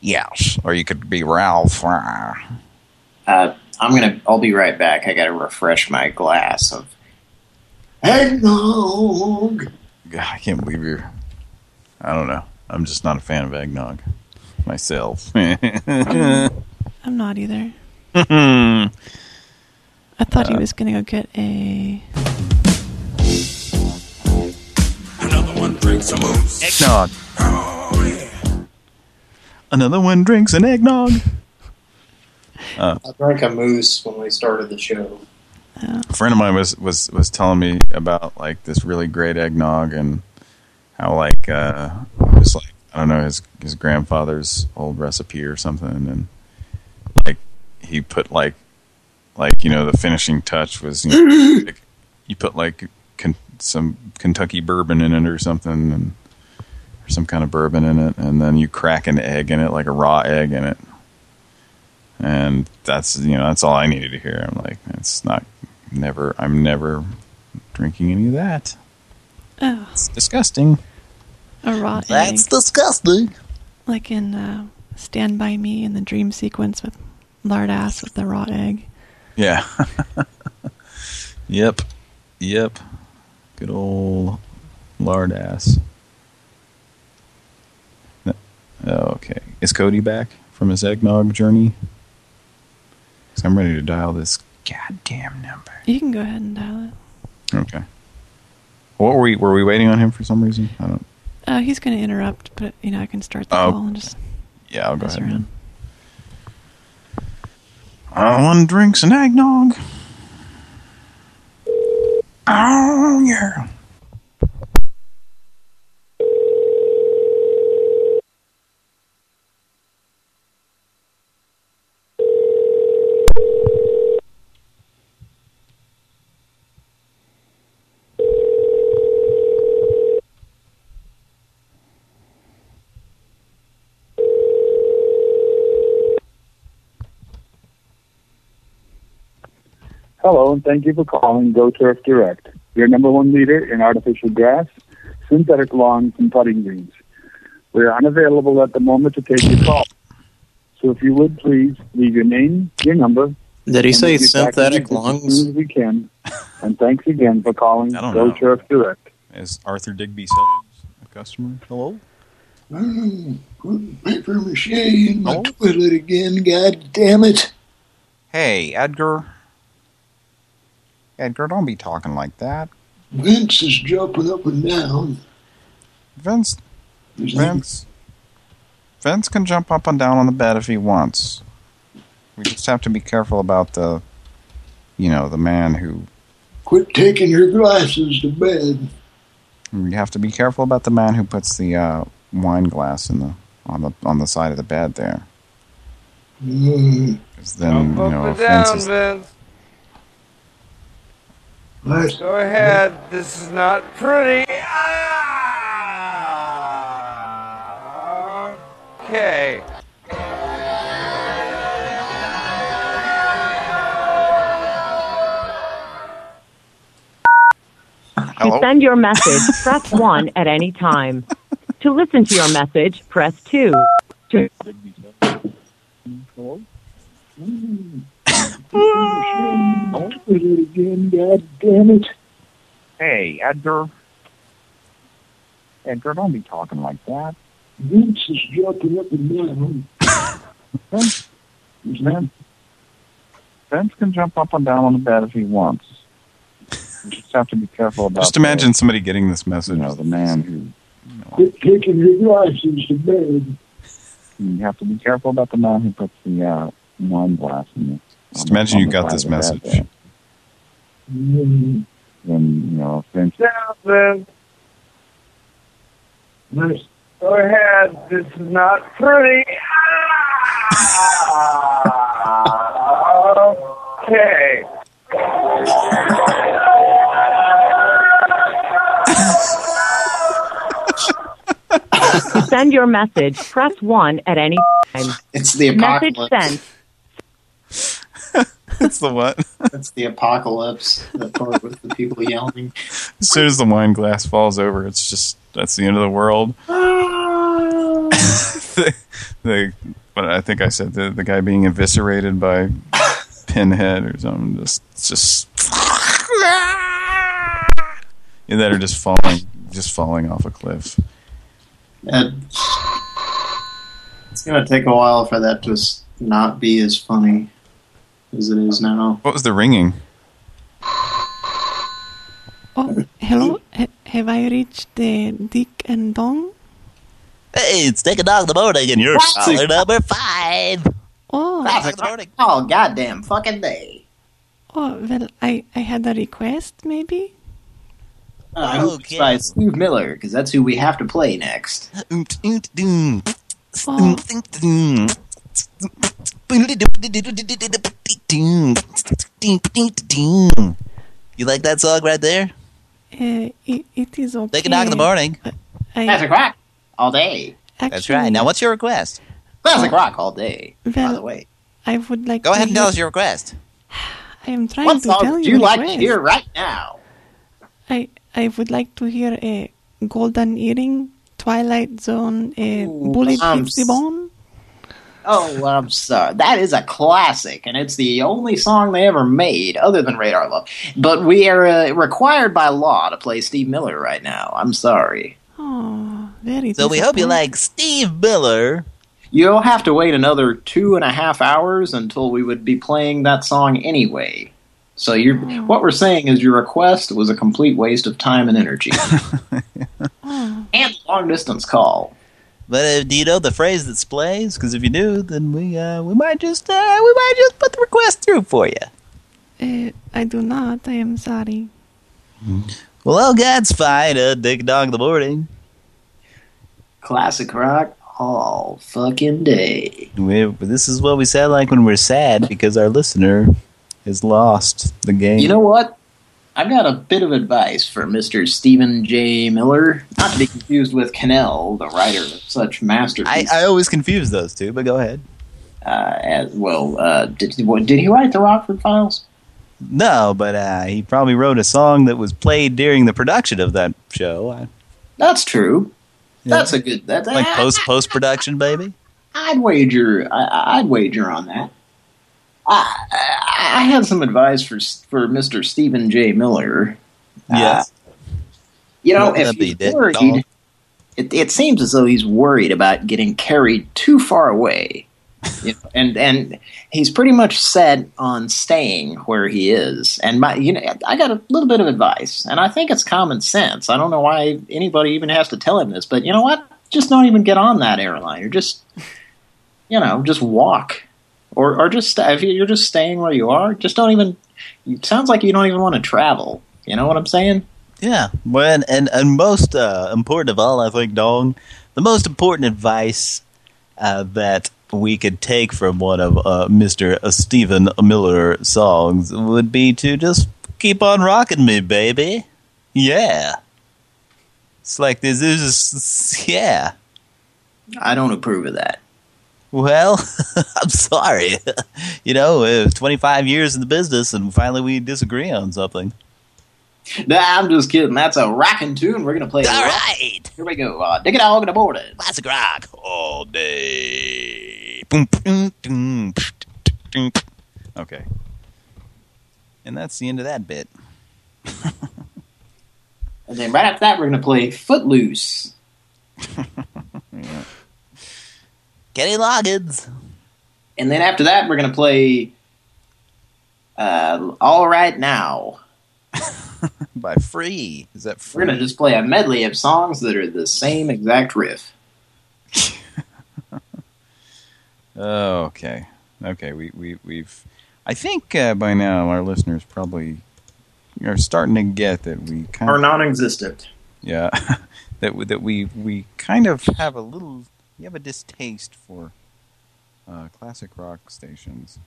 Yes. Or you could be Ralph. Uh, I'm gonna. I'll be right back. I gotta refresh my glass of eggnog. God, I can't believe you're. I don't know. I'm just not a fan of eggnog myself. I'm not either. I thought he uh. was gonna go get a. Another one drinks some moose. Eggnog. Oh, Another one drinks an eggnog. Uh, I drank a moose when we started the show. a friend of mine was was was telling me about like this really great eggnog and how like uh it was like I don't know his his grandfather's old recipe or something. And like he put like like you know the finishing touch was you, know, like, you put like con some Kentucky bourbon in it or something and or some kind of bourbon in it. And then you crack an egg in it like a raw egg in it and that's you know that's all I needed to hear. I'm like, it's not never. I'm never drinking any of that. Oh, It's disgusting. a raw egg. That's egg. disgusting. Like in uh, Stand By Me in the dream sequence with lard ass with the raw egg. Yeah. yep. Yep. Good old lard ass. No- Oh, okay. Is Cody back from his eggnog journey? I'm ready to dial this goddamn number. You can go ahead and dial it. Okay. What were we? Were we waiting on him for some reason? I don't. Uh, he's gonna interrupt, but you know I can start the Oh. call and just Yeah, I'll go ahead. around. Uh, one drinks an eggnog. Oh yeah. Hello, and thank you for calling Go Turf Direct, your number one leader in artificial grass, synthetic lawns, and putting greens. We are unavailable at the moment to take your call. So if you would please leave your name, your number. Did he say we'll get back to you synthetic just lungs? As soon as we can. And thanks again for calling I don't Go Direct. Is Arthur Digby Sellers a customer? Hello. Oh, put paper mache in my toilet again, god damn it. Hey, Edgar. Edgar, don't be talking like that. Vince is jumping up and down. Vince. Vince. Vince can jump up and down on the bed if he wants. We just have to be careful about the, you know, the man who. Quit taking your glasses to bed. We have to be careful about the man who puts the uh, wine glass in the on the on the side of the bed there. Mm. 'Cause then, you know, Up and down, offenses. Vince. What? Go ahead. This is not pretty. Ah! Okay. To send your message, press 1 at any time. To listen to your message, press 2. To I'll put it again, God damn it. Hey, Edgar. Edgar, don't be talking like that. Vince is jumping up and down. Vince, Vince, Vince can jump up and down on the bed if he wants. You just have to be careful about Just imagine somebody getting this message. You know, the man who... Quit taking your glasses to bed. You have to be careful about the man who puts the uh, wine glass in the... Just on imagine on you got this of the bed message. there. Then, you know, if Vince... Down, Go ahead. This is not pretty. Okay. To send your message, press 1 at any time. It's the Message sent. It's the what? That's the apocalypse. The part with the people yelling. As soon as the wine glass falls over, it's just that's the end of the world. the, the what I think I said the the guy being eviscerated by Pinhead or something. Just just yeah, that are just falling just falling off a cliff. It's gonna take a while for that to not be as funny as it is now. What was the ringing? Oh, hello. Ha- have I reached the Dick and Dong? Hey, it's Dick and Dog in the morning, and you're Classic. caller number five. Oh, Classic. Oh, goddamn fucking day. oh, well, I, I had a request, maybe? Uh, I hope it's by Steve Miller, because that's who we have to play next. Oh, You like that song right there? uh, it, it is okay. Dick and Dog in the morning. I, Classic rock all day. That's right. Now, what's your request? Classic rock all day. by the way, I would like Go to ahead and tell us your request. I am trying what to song tell would you you like to request. hear right now? I I would like to hear a Golden Earring, Twilight Zone, a Bullet I'm Hits the s- Bone. Oh, I'm sorry. That is a classic, and it's the only song they ever made, other than Radar Love. But we are uh, required by law to play Steve Miller right now. I'm sorry. Oh, very. So we hope you like Steve Miller. You'll have to wait another two and a half hours until we would be playing that song anyway. So you're, what we're saying is your request was a complete waste of time and energy. and long distance call. But uh, do you know the phrase that plays? Because if you do, then we uh, we might just uh, we might just put the request through for you. Uh, I do not. I am sorry. Well, oh, God's fine. Uh, Dick Dog in the morning. Classic rock all fucking day. We, this is what we sound like when we're sad because our listener has lost the game. You know what? I've got a bit of advice for Mr. Stephen J. Miller, not to be confused with Cannell, the writer of such masterpieces. I always confuse those two, but go ahead. uh, as well, uh, did, did he write the Rockford Files? No, but uh, he probably wrote a song that was played during the production of that show. I, That's true. Yeah. That's a good. That, like post post production, baby. I'd wager. I, I'd wager on that. I, I, have some advice for for Mr. Stephen J. Miller. Uh, yes. You know, if would that be, he's worried, it, it seems as though he's worried about getting carried too far away. You know, and and he's pretty much set on staying where he is. And my, you know, I got a little bit of advice, and I think it's common sense. I don't know why anybody even has to tell him this, but you know what? Just don't even get on that airliner. Just, you know, just walk, or or just if you're just staying where you are, just don't even. It sounds like you don't even want to travel. You know what I'm saying? Yeah. When and and most uh, important of all, I think, Dong, the most important advice uh, that we could take from one of uh, Mr. Stephen Miller songs would be to just keep on rocking me, baby. Yeah. It's like this is, yeah. I don't approve of that. Well, I'm sorry. you know, uh, 25 years in the business and finally we disagree on something. Nah, I'm just kidding. That's a rockin' tune. We're gonna play. All right. Here we go. Uh, dig it all in the morning. Classic rock all day. Boom, boom, boom, boom. Okay. And that's the end of that bit. And then right after that, we're gonna play Footloose. Kenny Loggins. And then after that, we're gonna play uh, All Right Now. By Free. Is that free? We're gonna just play a medley of songs that are the same exact riff. Oh, okay. Okay, we, we, we've... I think uh, by now our listeners probably are starting to get that we kind Are of... non-existent. Yeah, that we, that we we kind of have a little... We have a distaste for uh, classic rock stations.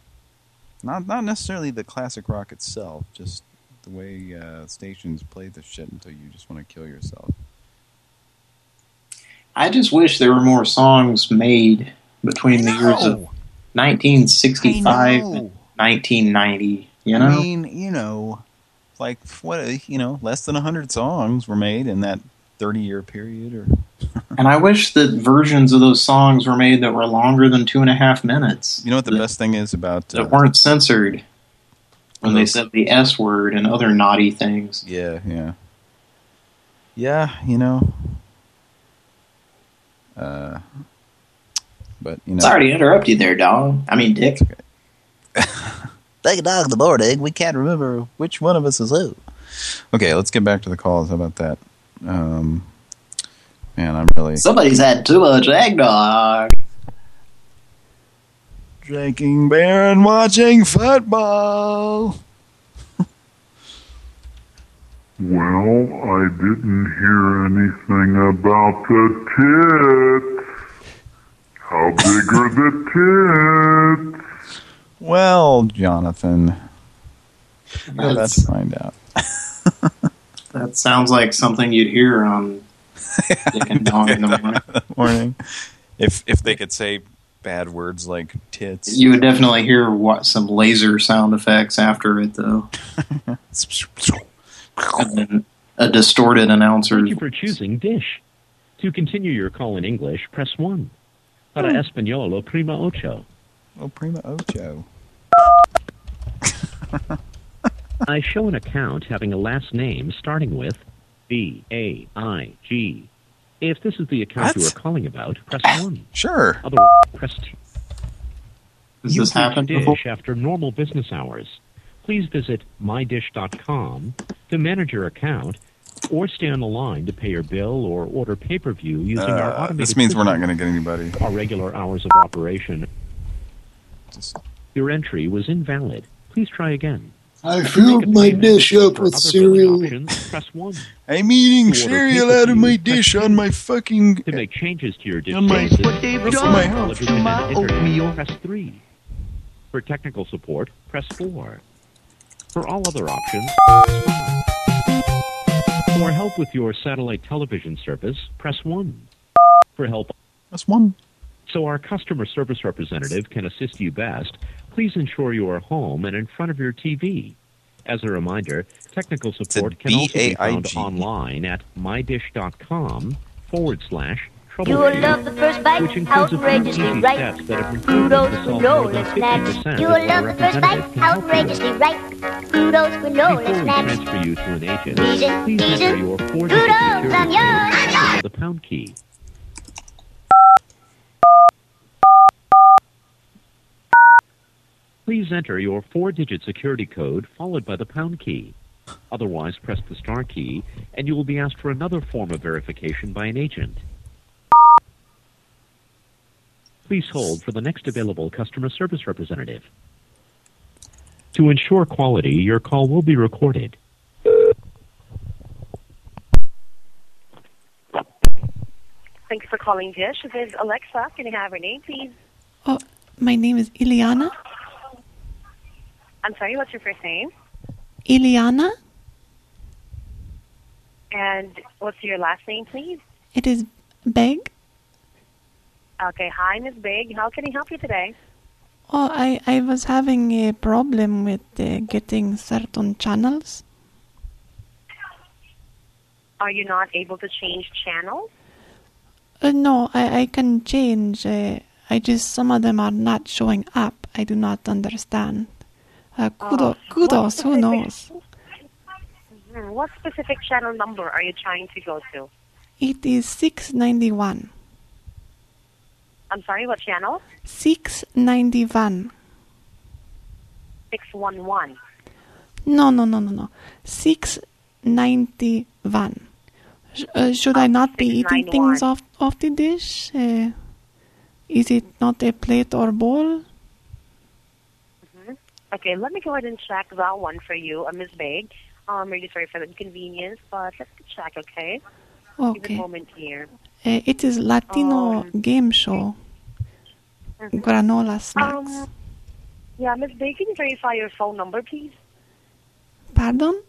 Not not necessarily the classic rock itself, just the way uh, stations play the shit until you just want to kill yourself. I just wish there were more songs made between the years of 1965 and 1990. You know, I mean, you know, like what you know, less than hundred songs were made in that thirty-year period, or and I wish that versions of those songs were made that were longer than two and a half minutes. You know what the best thing is about uh, that weren't censored when they said the S word and other naughty things. Yeah, yeah, yeah. You know, uh, but you know, Sorry to interrupt you there, dog. I mean, Dick. take a dog the the morning. We can't remember which one of us is who. Okay, let's get back to the calls. How about that? Um, man, I'm really Somebody's had too much eggnog. drinking beer and watching football. Well, I didn't hear anything about the tits. How big are the tits? Well, Jonathan, That's- let's find out. That sounds like something you'd hear on Dick and Dong in the morning. morning. If if they could say bad words like tits, You would definitely hear what some laser sound effects after it, though. and then a distorted announcer. Thank you for choosing Dish. To continue your call in English, press 1. Para Hmm. Español o Prima Ocho. Oh, Prima Ocho. I show an account having a last name starting with B A I G. If this is the account you are calling about, press 1. Sure. Otherwise, press 2. Has you this can happened Dish before? after normal business hours. Please visit mydish.com to manage your account or stay on the line to pay your bill or order pay-per-view using our Uh, automated this means we're not going to get anybody. Our regular hours of operation. Your entry was invalid. Please try again. I filled my dish up with cereal. options, press 1. I'm eating To cereal out of my dish on my fucking To make changes to your dish on my what they've done my to my and internet, oatmeal. press 3. For technical support, press 4. For all other options, press 5. For help with your satellite television service, press 1. For help, press 1. So our customer service representative can assist you best, please ensure you are home and in front of your TV. As a reminder, technical support can also be found online at mydish.com forward slash You will love the first bite, which includes a few outrageously right. steps that have been proven to Kudos, granola snacks. 50% You of will our love the first bite, representatives can help you. outrageously right. Kudos, granola Before we snacks. transfer you to an agent, please enter your four-digit Kudos, security I'm code yours. the pound key. Please enter your four-digit security code followed by the pound key. Otherwise, press the star key, and you will be asked for another form of verification by an agent. Please hold for the next available customer service representative. To ensure quality, your call will be recorded. Thanks for calling Dish. This is Alexa. Can I have her name, please? Oh, my name is Iliana. I'm sorry, what's your first name? Iliana. And what's your last name, please? It is Beg. Okay, hi, Miss Beg. How can I help you today? Oh, I, I was having a problem with uh, getting certain channels. Are you not able to change channels? Uh, no, I, I can change. Uh, I just, some of them are not showing up. I do not understand. Uh, Oh, kudos, who knows? Hmm, What specific channel number are you trying to go to? It is 691. I'm sorry, what channel? 691. 611. No, no, no, no, no. 691. Sh- uh, should I not be eating things off, off the dish? Uh, is it not a plate or bowl? Okay, let me go ahead and check that one for you, uh, Miss Big. I'm really sorry for the inconvenience, but let's check, okay? Give a moment here. Uh, it is Latino Um, game show. Mhm. Granola snacks. Um, yeah, Miss Big, can you verify your phone number, please? Pardon?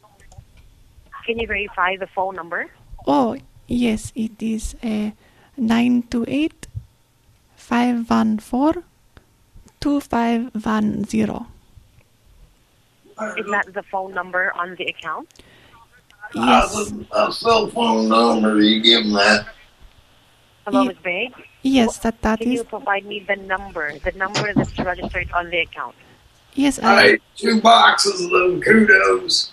Can you verify the phone number? Oh, yes, it is uh, 928 514 2510. Is that the phone number on the account? Yes. A cell phone number, you give them that. Hello, Ye- Miss Big? Yes, that, that Can you provide me the number, the number that's registered on the account? Yes, I I. ate two boxes of them kudos.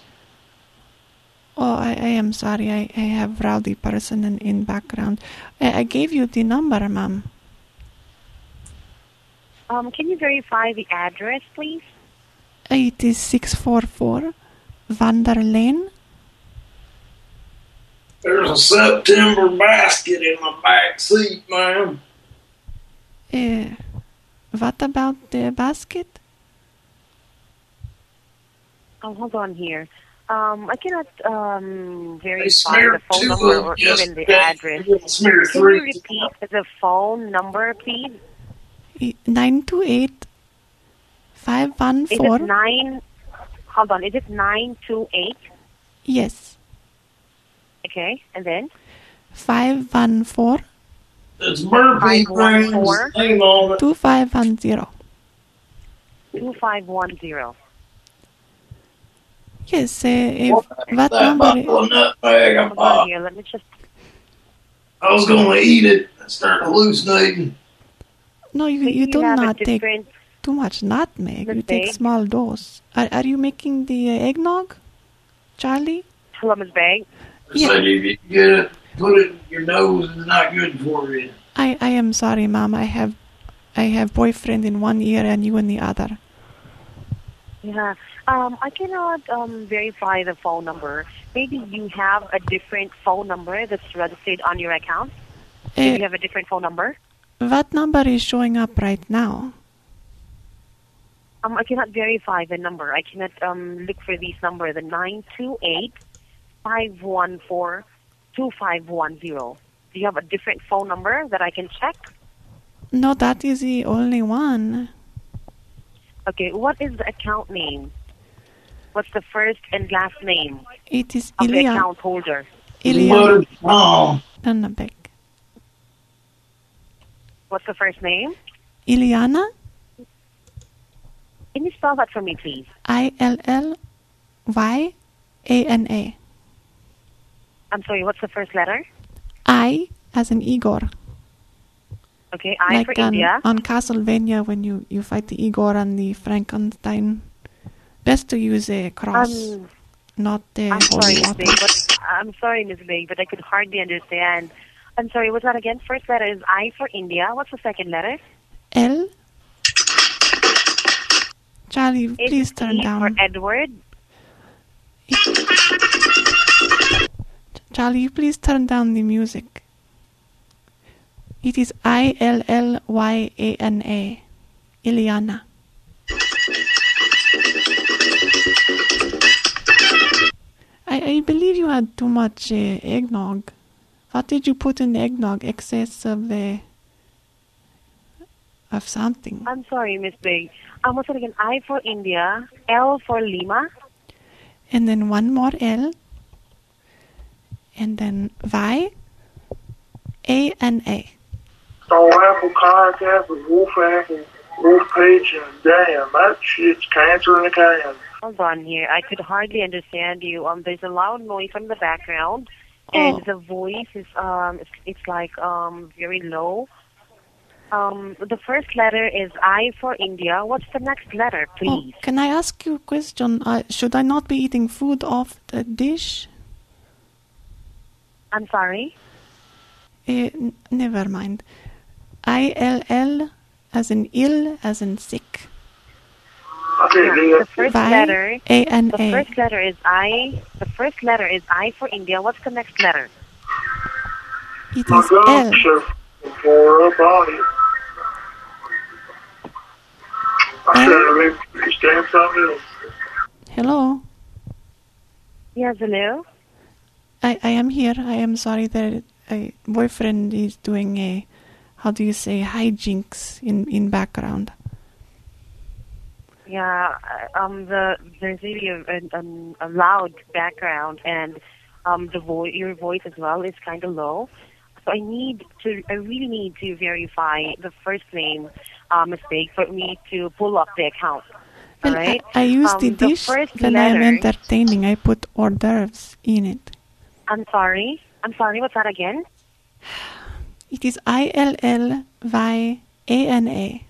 Oh, I, I am sorry. I, I have rowdy person in, in background. I, I gave you the number, ma'am. Um, can you verify the address, please? It is 644 Vander Lane. There's a September basket in the back seat, ma'am. Uh, what about the basket? Oh, hold on here. Um, I cannot um, verify the phone number or even the address. You're Can you repeat the phone number, please? I- 928 Is it nine? Hold on. Is it nine two eight? Yes, Okay, and then 514 It's Murphy Five one Green's four. name on it. 2510. two five one zero. Yes, uh, if what That number? buffalo nutmeg I Hold on here. Let me just. I was gonna eat it and start hallucinating. No, you, So you do not take different. Too much nutmeg. You take Mistake. small dose. Are, are you making the uh, eggnog, Charlie? Hello, Miss Bag. Yeah. Said if you get it, put it in your nose, it's not good for you. I, I am sorry, Mom. I have I have boyfriend in one ear and you in the other. Yeah. Um, I cannot um, verify the phone number. Maybe you have a different phone number that's registered on your account. Do Uh, you have a different phone number? what number is showing up right now? Um, I cannot verify the number. I cannot um, look for these number. The nine two eight five one four two five one zero. Do you have a different phone number that I can check? No, that is the only one. Okay. What is the account name? What's the first and last name It is of the Ilya. account holder? Ilya Oh, Tannabek. What's the first name? Iliana. Can you spell that for me, please? I L L Y A N A. I'm sorry. What's the first letter? I as in Igor. Okay. I like for on, India. on Castlevania when you, you fight the Igor and the Frankenstein. Best to use a cross, Um, not the I'm holy sorry, water. Big, but I'm sorry, Miss Big, but I could hardly understand. I'm sorry. What's that again? First letter is I for India. What's the second letter? L. Charlie, It's please turn E down. for Edward. Charlie, please turn down the music. It is I L L Y A N A. Iliana. I, I believe you had too much uh, eggnog. What did you put in the eggnog? Excess of the of something. I'm sorry, Miss Big. What's it again? I for India, L for Lima, And then one more L. And then Y. A and A. So apple, kayak apple, wolf apple, wolf peach, and damn, that shit's cancer in a can. Hold on here. I could hardly understand you. Um, there's a loud noise from the background, and Oh. the voice is um, it's, it's like um very low. Um, the first letter is I for India. What's the next letter, Oh, please? can I ask you a question? Uh, should I not be eating food off the dish? I'm sorry. Eh, n- never mind. I L L as in ill as in sick. Yeah, the first Y, letter. A and the first letter is I. The first letter is I for India. What's the next letter? It My L. gums are tore up on it. I should have been stand something else. Hello. Yes, hello. I, I am here. I am sorry that a boyfriend is doing a, how do you say, hijinks in, in background. Yeah, uh, um, the there's really a, a, a loud background, and um, the vo- your voice as well is kind of low. So I need to, I really need to verify the first name uh, mistake for me to pull up the account. Well, right. I, I use um, the dish first when I am entertaining. I put hors d'oeuvres in it. I'm sorry. I'm sorry. What's that again? It is I L L Y A N A.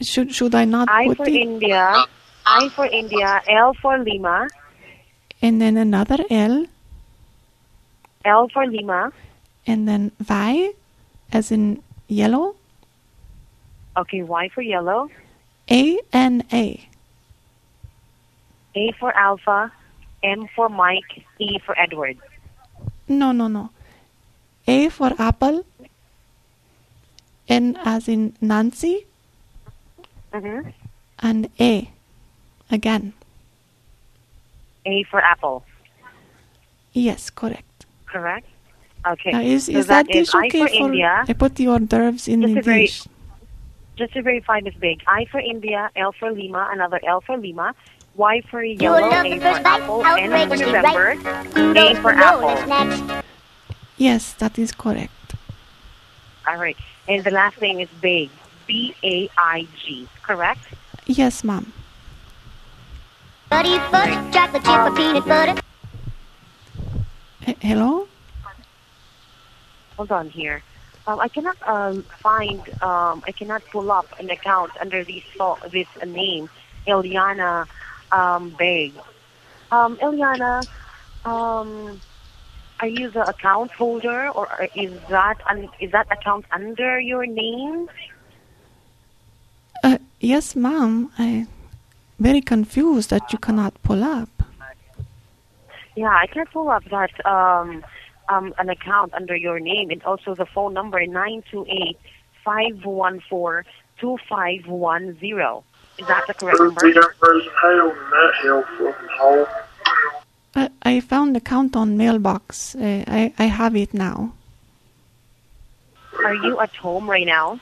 Should should I not I for it? India. I for India. L for Lima. And then another L, L for Lima. and then Y, as in yellow. Okay. Y for yellow. A N A. A for Alpha. M for Mike. E for Edward. No, no, no. A for apple. N as in Nancy, Mm-hmm. and A again. A for Apple. Yes, correct. Correct. Okay. Now, is so is that, that is dish okay for? India. I put the hors d'oeuvres in Just the dish. Just to verify this big. I for India, L for Lima, another L for Lima, Y for yellow, love A for first apple, N for November, right. A for to apple. next. Yes, that is correct. All right. And the last name is Big. B A I G. Correct? Yes, ma'am. Buddy fudge, chocolate chip or peanut butter. Eh, hello. Hold on here. Um, I cannot um, find. Um, I cannot pull up an account under this this name, Eliana um, Beg. Um, Eliana, um, are you the account holder, or is that un- is that account under your name? Uh, yes, ma'am. I very confused that you cannot pull up. Yeah, I can't pull up that um, um, an account under your name and also the phone number nine two eight five one four two five one zero. Is that the correct There's number? the person held in that hell fucking hole. Uh, I found the count on mailbox. Uh, I I have it now. Are you at home right now?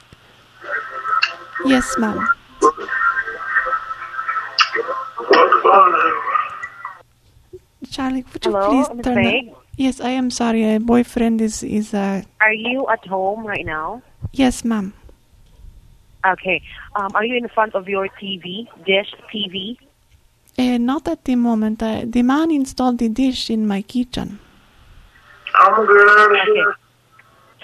Yes, ma'am. Charlie, would you Hello, please Miss turn? Peg? Yes, I am sorry. A boyfriend is is uh. Are you at home right now? Yes, ma'am. Okay. Um, are you in front of your TV, dish TV? Uh, not at the moment. Uh, the man installed the dish in my kitchen. I'm gonna get out of here.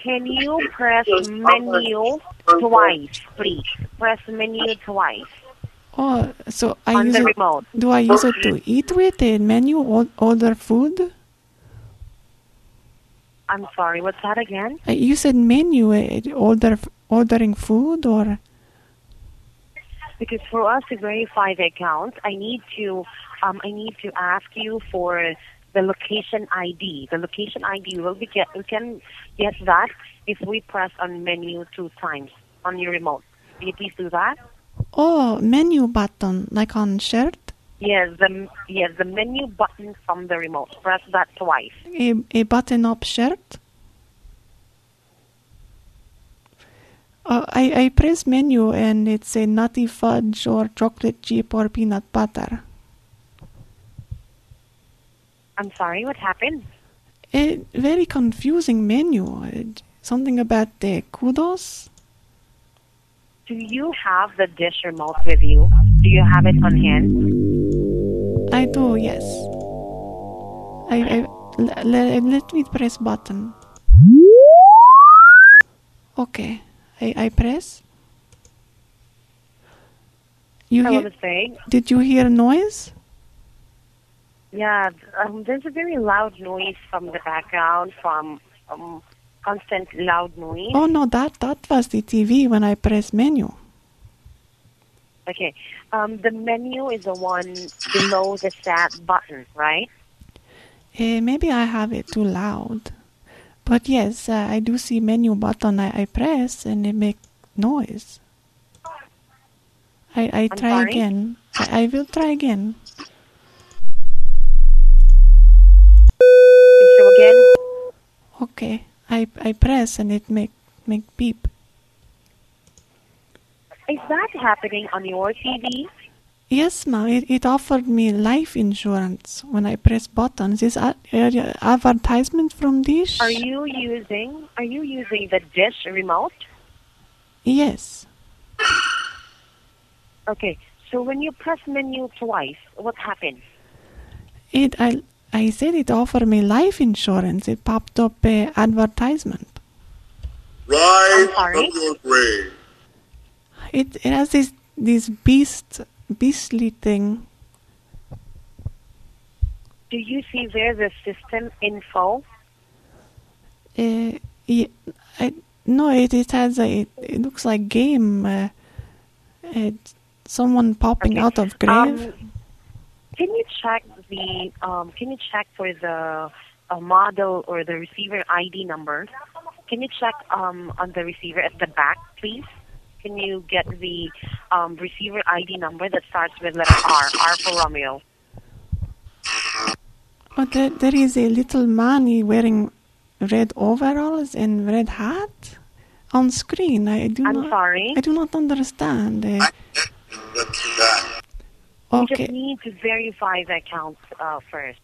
Can you press menu twice, please? Press menu twice. Oh, so I On use the it. remote. Do I use it to eat with a menu or order food? I'm sorry, what's that again? Uh, you said menu. Uh, order ordering food or Because for us to verify the account, I need to um, I need to ask you for the location ID. The location ID will be get we can get that if we press on menu two times on your remote. Can you please do that? oh menu button like on shirt. Yes, the yes the menu button from the remote. Press that twice. A, a button-up shirt. Uh, I, I press menu and it's a nutty fudge or chocolate chip or peanut butter. I'm sorry, what happened? A very confusing menu. Something about the kudos. Do you have the dish remote with you? Do you have it on hand? I do, yes. I, I l- le- let me press button. Okay, I, I press. You Hello, hear? Did you hear a noise? Yeah, um, there's a very loud noise from the background, from um, constant loud noise. Oh no, that that was the TV when I press menu. Okay, um, the menu is the one below the sat button, right? Uh, maybe I have it too loud, but yes, uh, I do see menu button. I, I press and it make noise. I I I'm try sorry? again. I, I will try again. Again, Okay, I I press and it make make beep. Is that happening on your TV? Yes, ma'am. It, it offered me life insurance when I press buttons. Is a, uh, advertisement from Dish? Are you using Are you using the dish remote? Yes. Okay, so when you press menu twice, what happens? It I I said it offered me life insurance. It popped up a advertisement. Right sorry? from your grave. It it has this this beast beastly thing. Do you see there the system info? Uh, yeah, I, no, it it has a it, it looks like game. Uh, it, someone popping out of grave. Um, can you check the um, Can you check for the uh, model or the receiver ID number? Can you check um, on the receiver at the back, please? Can you get the um, receiver ID number that starts with letter R? R for Romeo. Oh, there, there is a little man wearing red overalls and red hat on screen. I do I'm not. sorry? I do not understand. Uh, You okay, just need to verify the account uh, first.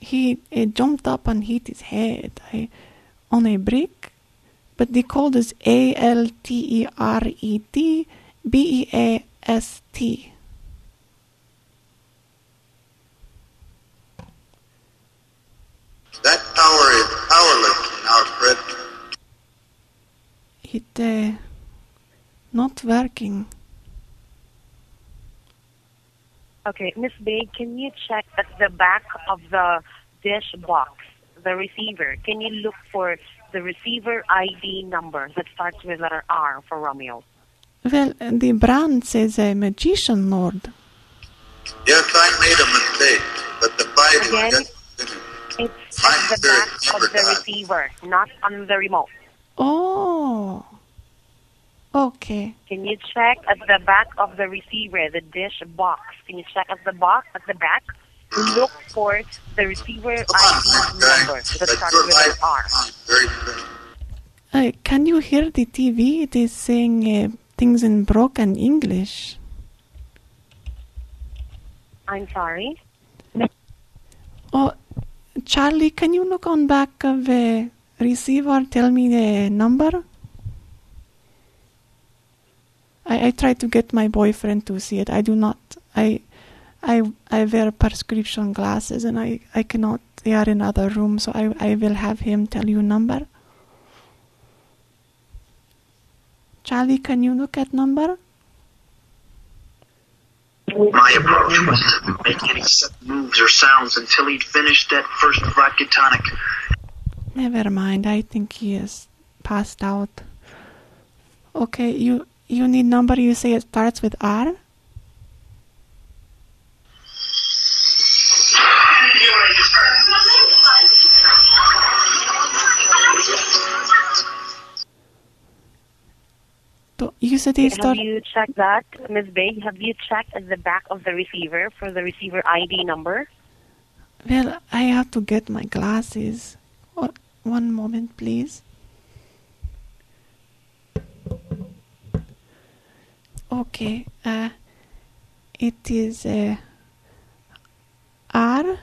he uh, jumped up and hit his head I, on a brick, but the code is A L T E R E T B E A S T. That tower is powerless now, Fred. It uh, not working. Okay, Miss Bay, can you check at the back of the dish box, the receiver? Can you look for the receiver ID number that starts with letter R for Romeo? Well, uh, the brand says a magician lord. Yes, I made a mistake, but the fight Again? is just It's at the back of the receiver, not on the remote. Oh. Okay. Can you check at the back of the receiver, the dish box? Can you check at the box at the back? Look for the receiver ID number that starts with letter R. Uh, can you hear the TV? It is saying uh, things in broken English. I'm sorry. Oh, Charlie, can you look on back of the receiver? Tell me the number. I, I try to get my boyfriend to see it. I do not. I I I wear prescription glasses and I, I cannot. They are in other room, so I I will have him tell you number. Charlie, can you look at number? My approach was to make any moves or sounds until he'd finished that first vodka tonic. Never mind. I think he is passed out. Okay, you you need number. You say it starts with R. So you electricity Have you checked that, Ms. Big? Have you checked at the back of the receiver for the receiver ID number? Well, I have to get my glasses. One moment, please. Okay. Uh, it is uh, R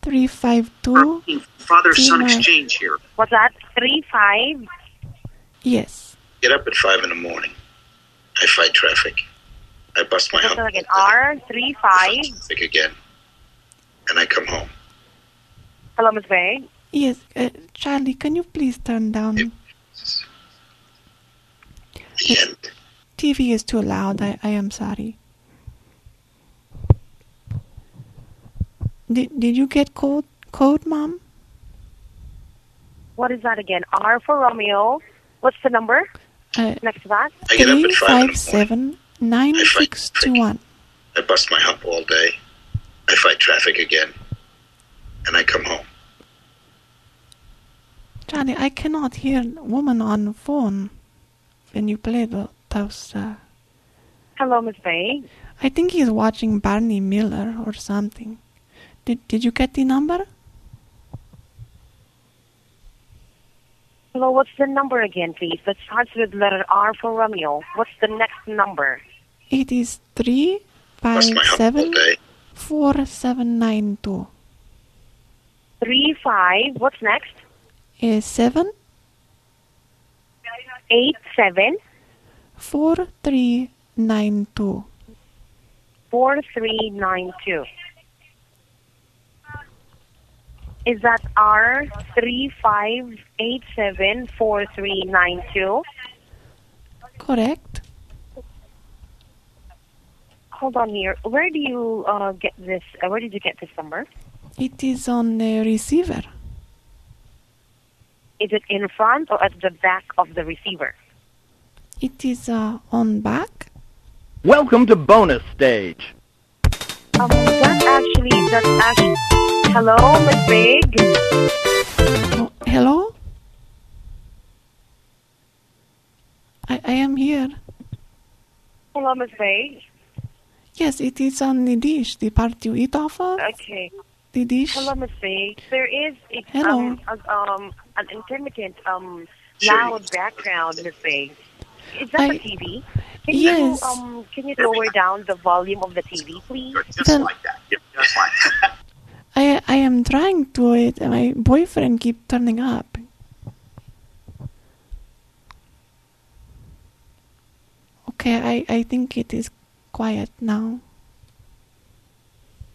three five two. Father son exchange here. What's that? Three five. Yes. Get up at five in the morning. I fight traffic. I bust my What's hump that again? R three five. traffic again. And I come home. Hello, Ms. Big. Yes, uh, Charlie, can you please turn down? The TV is too loud. I, I am sorry. Did Did you get code code, mom? What is that again? R for Romeo. What's the number Uh, next to that? I get up Three at five in five the seven nine six two one. I bust my hump all day. I fight traffic again. And I come home. Johnny, I cannot hear woman on phone when you play the, those. Uh, Hello, Miss Bay. I think he's watching Barney Miller or something. Did Did you get the number? Hello, what's the number again, please? That starts with letter R for Romeo. What's the next number? It is three five Bust my hump all seven day. four seven nine two. Three five. What's next? Is seven Eight seven four three nine two. four three nine two. Is that R three five eight seven four three nine two? Correct. Hold on here. Where do you uh, get this? Uh, where did you get this number? It is on the receiver. Is it in front or at the back of the receiver? It is uh, on back. Welcome to bonus stage. Um, that's actually that's actually. Hello, Miss Big. Oh, hello. I I am here. Hello, Miss Big. Yes, it is on the dish. The part you eat off of. Okay. The dish. Hello, Miss Big. There is a, Hello. um, a, um an intermittent um loud background, Miss Big. Is that the TV? Can Yes. you um can you lower down the volume of the TV, please? Just Then- like that. Yep, just like that. I I am trying to it. and My boyfriend keep turning up. Okay, I I think it is quiet now.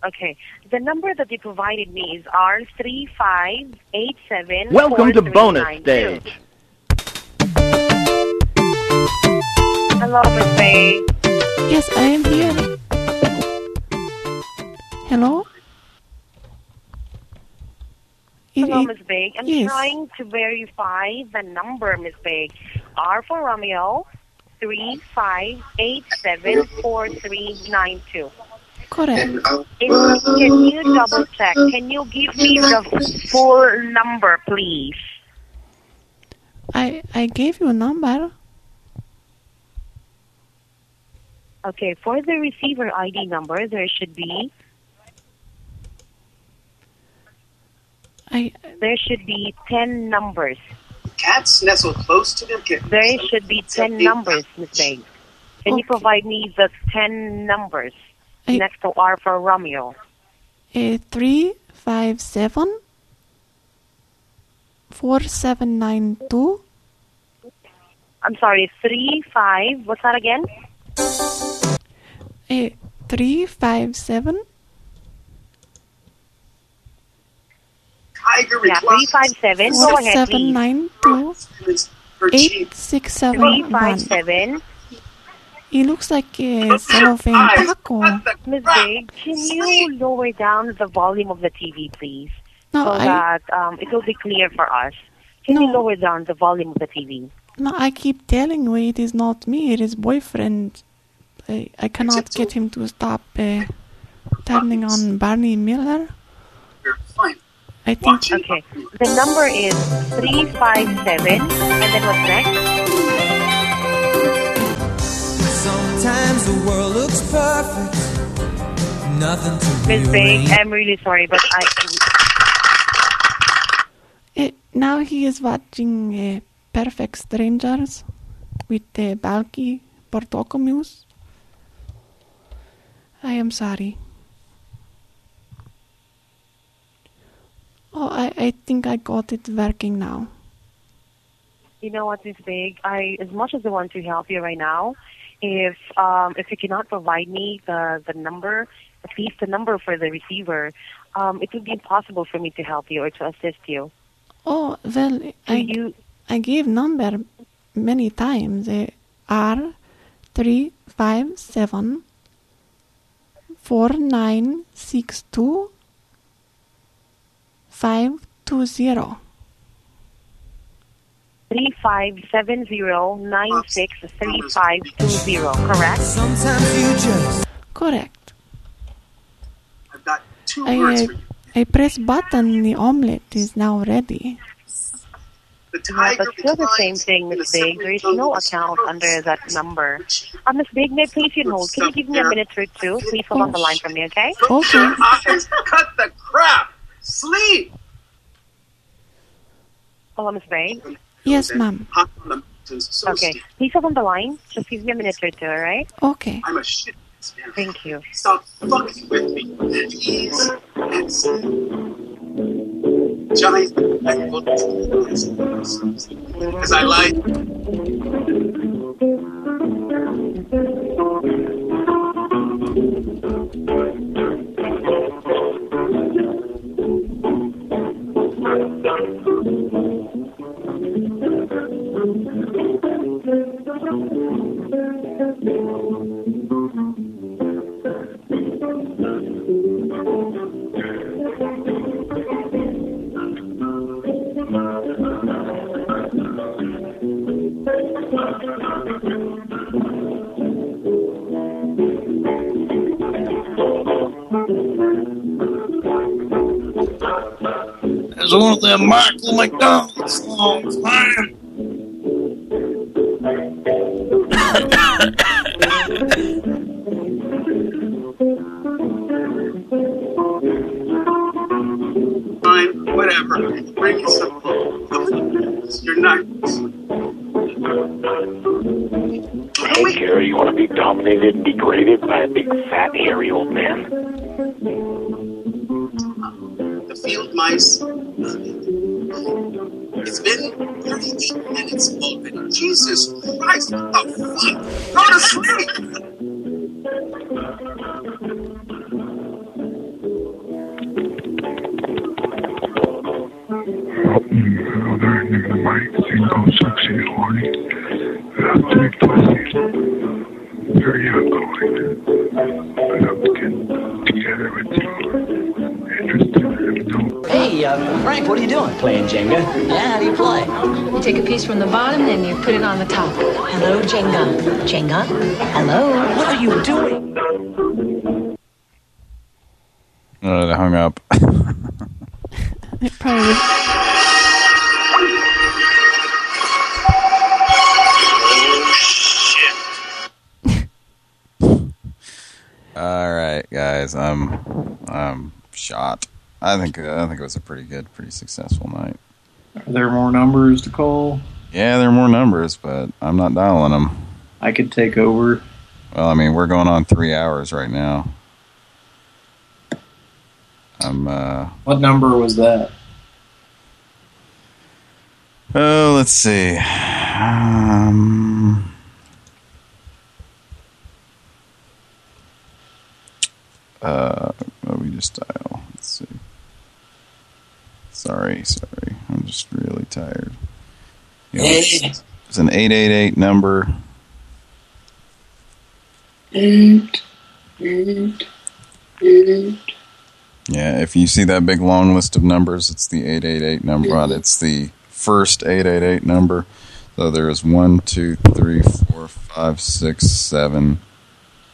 Okay. The number that you provided me is R three five eight seven. Welcome to bonus stage. Hello, Miss Bay. Yes, I am here. Hello. It- Hello, it- Miss Big. I'm yes. trying to verify the number, Miss Big. R for Romeo, three five eight seven four three nine two. Correct. If- Can you double check? Can you give me the full number, please? I I gave you a number. Okay, for the receiver ID number, there should be I there should be ten numbers. Cats nestle close to their kittens. There should be ten numbers, Miss Big. Can you provide me the ten numbers next to R for Romeo? uh, three five seven four seven nine two. I'm sorry, three five. What's that again? Uh, three five seven Tiger Yeah, three five seven. Go four ahead, seven please. nine two eight six seven Three one. five seven. He looks like a cellophane taco. Miss Big, can you lower down the volume of the TV, please, No, so I- that um, it will be clear for us? Can you lower down the volume of the TV? No, I keep telling you it is not me. It is boyfriend. I, I cannot get him to stop uh, turning on Barney Miller. I think. Okay. The number is three five seven, and then what's next? Sometimes the world looks perfect. Nothing to Miss Big, rearrange. I'm really sorry, but I Eh, now he is watching uh, Perfect Strangers with uh, Balki Bartokomous. I am sorry. Oh, I, I think I got it working now. You know what, Miss Big? I, as much as I want to help you right now, if um, if you cannot provide me the the number, at least the number for the receiver, um, it would be impossible for me to help you or to assist you. Oh, well, I, I gave number many times. R three five seven four nine six two five two zero. Three five seven zero nine six three five two zero. Correct. Sometimes you just Correct. I've got two I, words for you. I press button. The omelette is now ready. Yeah, but still the same thing, in the Miss Big. There is no account under that number. Uh, Miss Big, may I place you on hold? Can you give me a minute or two? Please hold on the line for me, okay? Okay. Eyes, cut the crap. Sleep. Hello, Miss Big. Yes, ma'am. Hot on the mountains, so Okay. steep. Please hold on the line. Just give me a minute or two, all right? Okay. I'm a shit. man. Thank you. Stop fucking with me. Please. It's giant As I lie. There's one of them Michael McDonald songs, man. Fine, whatever. Bring you some. You're not. Hey, Gary, you want to be dominated and degraded by a big, fat, hairy old man? The field mice. It's been 38 minutes already. Jesus Christ, what the fuck? Go to sleep! Single sexy horny. Three pussies. Very outgoing. I'd love to get together with you. Interested in no Hey, uh, Frank, what are you doing? Playing Jenga. Yeah, how do you play? You take a piece from the bottom, then you put it on the top. Hello, Jenga. Jenga. Hello. What are you doing? Uh, they hung up. It probably All right, guys. I'm I'm shot. I think I think it was a pretty good, pretty successful night. Are there more numbers to call? Yeah, there are more numbers, but I'm not dialing them. I could take over. Well, I mean, we're going on three hours right now. I'm uh What number was that? Oh, let's see. Um, uh, we just dial? Let's see. Sorry, sorry. I'm just really tired. You know, it's, it's an 888 number. Eight, eight, eight. Yeah, if you see that big long list of numbers, it's the 888 number. uh, It's the first 888 number. So there's one, two, three, four, five, six, seven,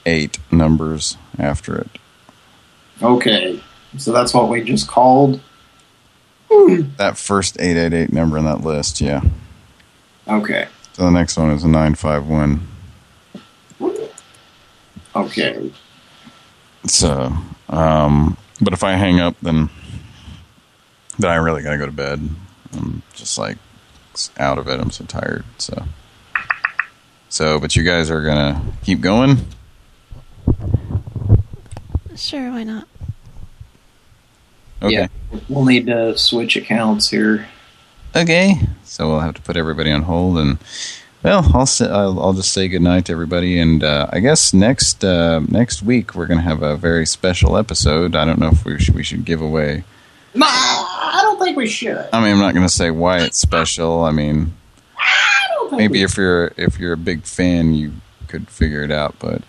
eight numbers after it. Okay. So that's what we just called? That first 888 number in that list, yeah. Okay. So the next one is a 951. Okay. So, um, but if I hang up, then then I really gotta go to bed. I'm just like out of it. I'm so tired. So, so, but you guys are gonna keep going. Sure, why not? Okay. Yeah, we'll need to switch accounts here. Okay. So we'll have to put everybody on hold, and well, I'll say, I'll, I'll just say goodnight to everybody, and uh, I guess next uh, next week we're gonna have a very special episode. I don't know if we should we should give away. No, I don't think we should. I mean, I'm not gonna say why it's special. I mean, maybe if you're if you're a big fan, you could figure it out, but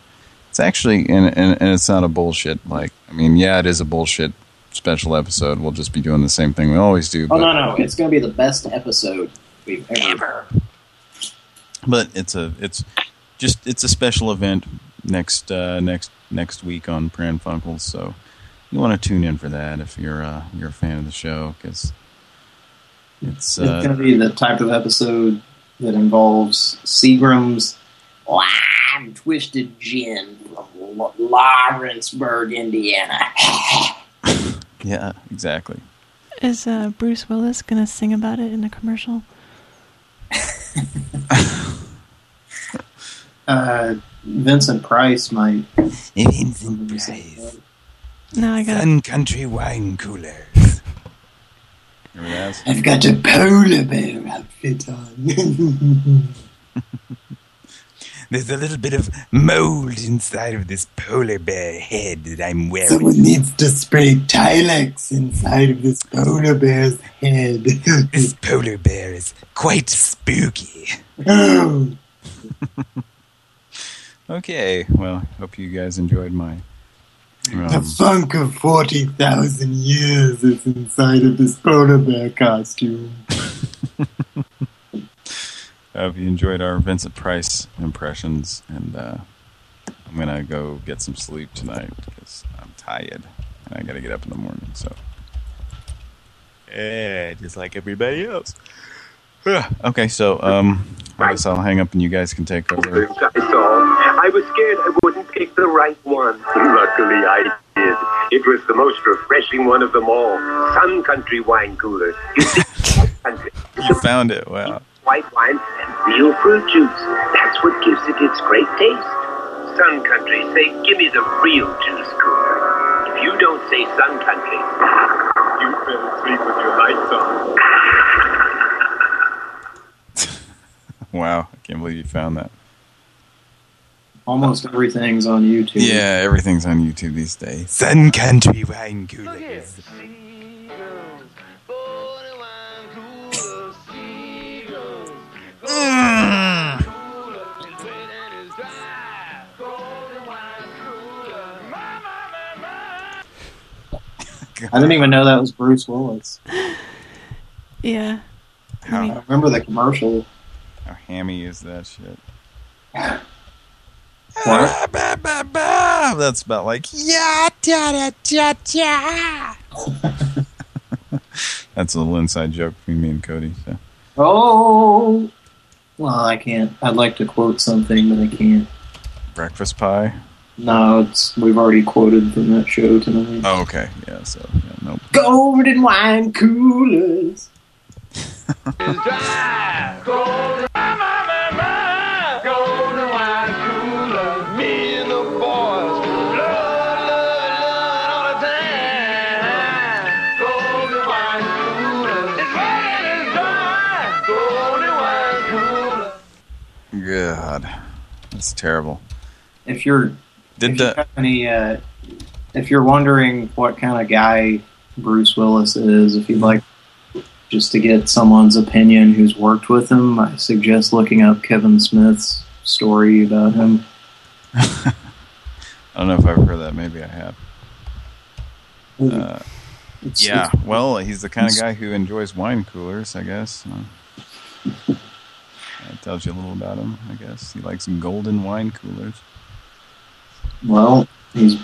it's actually and and, and it's not a bullshit. Like, I mean, yeah, it is a bullshit special episode. We'll just be doing the same thing we always do. Oh but- no, no, it's going to be the best episode we've ever. But it's a it's just it's a special event next uh, next next week on Pran Funkels. So you want to tune in for that if you're uh, you're a fan of the show because it's It's going uh, to be the type of episode that involves Seagram's lime twisted gin from Lawrenceburg, Indiana. yeah exactly. Is uh, Bruce Willis gonna sing about it in the commercial? Uh, Vincent Price might. Vincent Price. No, I got Sun Country Wine cooler. I've got a polar bear outfit on. There's a little bit of mold inside of this polar bear head that I'm wearing. Someone needs to spray Tilex inside of this polar bear's head. This polar bear is quite spooky. oh. Okay, well, hope you guys enjoyed my. The Um, funk of 40,000 years is inside of this polar bear costume. I hope you enjoyed our Vincent Price impressions, and uh, I'm gonna go get some sleep tonight because I'm tired and I gotta get up in the morning. So, yeah, just like everybody else. okay, so um, I guess I'll hang up and you guys can take over. I. I was scared I wouldn't pick the right one. Luckily, I did. It was the most refreshing one of them all. Sun Country Wine Cooler. You see, Country. You found it. Wow. White wine and real fruit juice. That's what gives it its great taste. Sun Country, say, give me the real juice cooler. If you don't say Sun Country, you better sleep with your lights on. Wow, I can't believe you found that. Almost everything's on YouTube. Yeah, everything's on YouTube these days. Sun Country Wine Coolers. I didn't even know that was Bruce Willis. Yeah. I remember the commercial. How hammy is that shit? What? Ah, That's about like yeah, da da da da. That's a little inside joke between me and Cody. So Oh. Well, I can't. I'd like to quote something, but I can't. breakfast pie. No, it's we've already quoted from that show tonight. Oh, okay, yeah. So yeah, nope. Golden wine coolers. God, that's terrible. If you're Did if the any, uh, if you're wondering what kind of guy Bruce Willis is, if you'd like just to get someone's opinion who's worked with him, I suggest looking up Kevin Smith's story about him. I don't know if I've heard that. Maybe I have. Uh, It's- yeah, it's- well, he's the kind of guy who enjoys wine coolers, I guess. That tells you a little about him, I guess. He likes golden wine coolers. Well, he's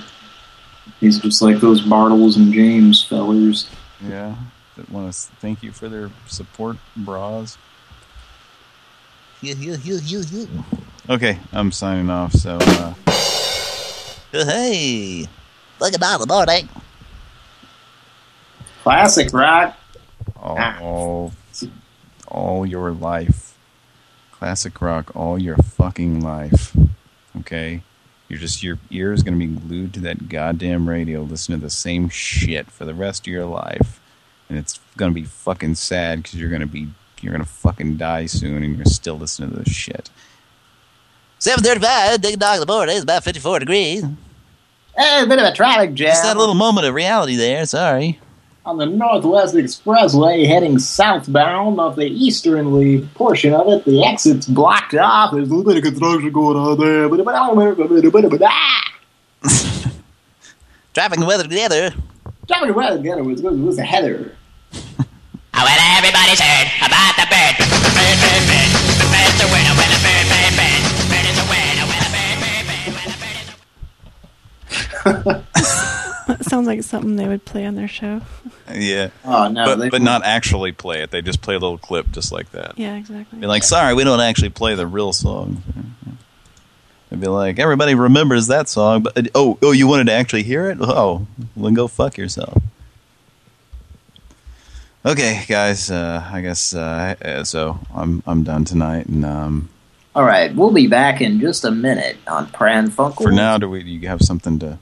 he's just like those Bartles and James fellers. Yeah, that want to thank you for their support, bras. Yeah, yeah, yeah, yeah. Okay, I'm signing off. So, uh, Hey, look at the morning. Classic rock. All, all your life. Classic rock all your fucking life. Okay? You're just, your ear is going to be glued to that goddamn radio, listening to the same shit for the rest of your life. And it's going to be fucking sad because you're going to be, you're going to fucking die soon and you're still listening to this shit. 735, Dig Dog in the morning. It's about 54 degrees. Hey, a bit of a traffic jam. Just that little moment of reality there. Sorry. On the Northwest Expressway heading southbound off the easternly portion of it, the exit's blocked off. There's a little bit of construction going on there. Traffic oh, and ah! weather together. Traffic and weather together was, was, was a heather. Oh, well, everybody's heard about the bird. Bird, bird, bird. The bird's a winner, winner, bird, bird, bird. Bird is a winner, winner, bird, bird, bird. Winner, bird is a That sounds like something they would play on their show. Yeah. Oh, no, But, they- but not actually play it. They just play a little clip just like that. Yeah, exactly. Be like, sorry, we don't actually play the real song. They'd be like, everybody remembers that song, but oh, oh, you wanted to actually hear it? Oh, then go fuck yourself. Okay, guys, uh, I guess uh, uh, so. I'm I'm done tonight, and um, All right, we'll be back in just a minute on Pran Funkel. for now, do we? Do you have something to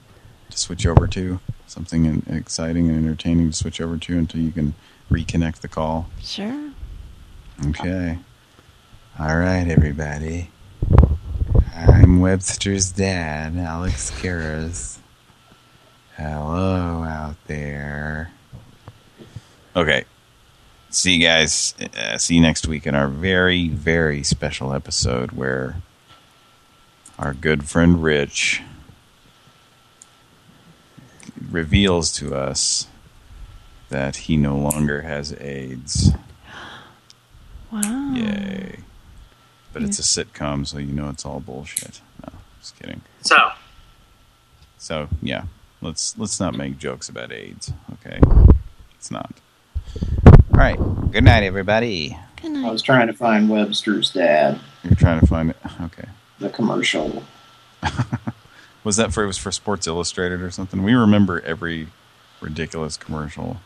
to switch over to? Something in, exciting and entertaining to switch over to until you can reconnect the call. Sure. Okay. All right, everybody. I'm Webster's dad, Alex Karras. Hello out there. Okay. See you guys. Uh, see you next week in our very, very special episode where our good friend Rich reveals to us that he no longer has AIDS. Wow. Yay. But it's a sitcom, so you know it's all bullshit. No, just kidding. So, So, yeah. Let's let's not make jokes about AIDS, okay? It's not. All right. Good night, everybody. Good night. I was trying to find Webster's dad, You're trying to find it. Okay. the commercial. Was that for it was for Sports Illustrated or something? We remember every ridiculous commercial,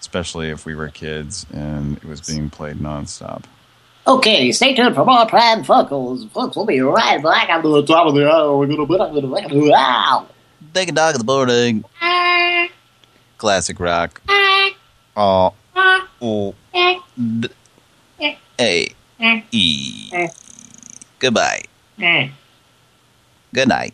especially if we were kids and it was being played nonstop. Okay, stay tuned for more Pran Funkels. Folks, we'll be right back after the top of the hour. We're gonna put up with the wow. Take a dog in the morning. Classic rock. Oh. Oh. D A. E. Uh, uh, Goodbye. Uh. Good night.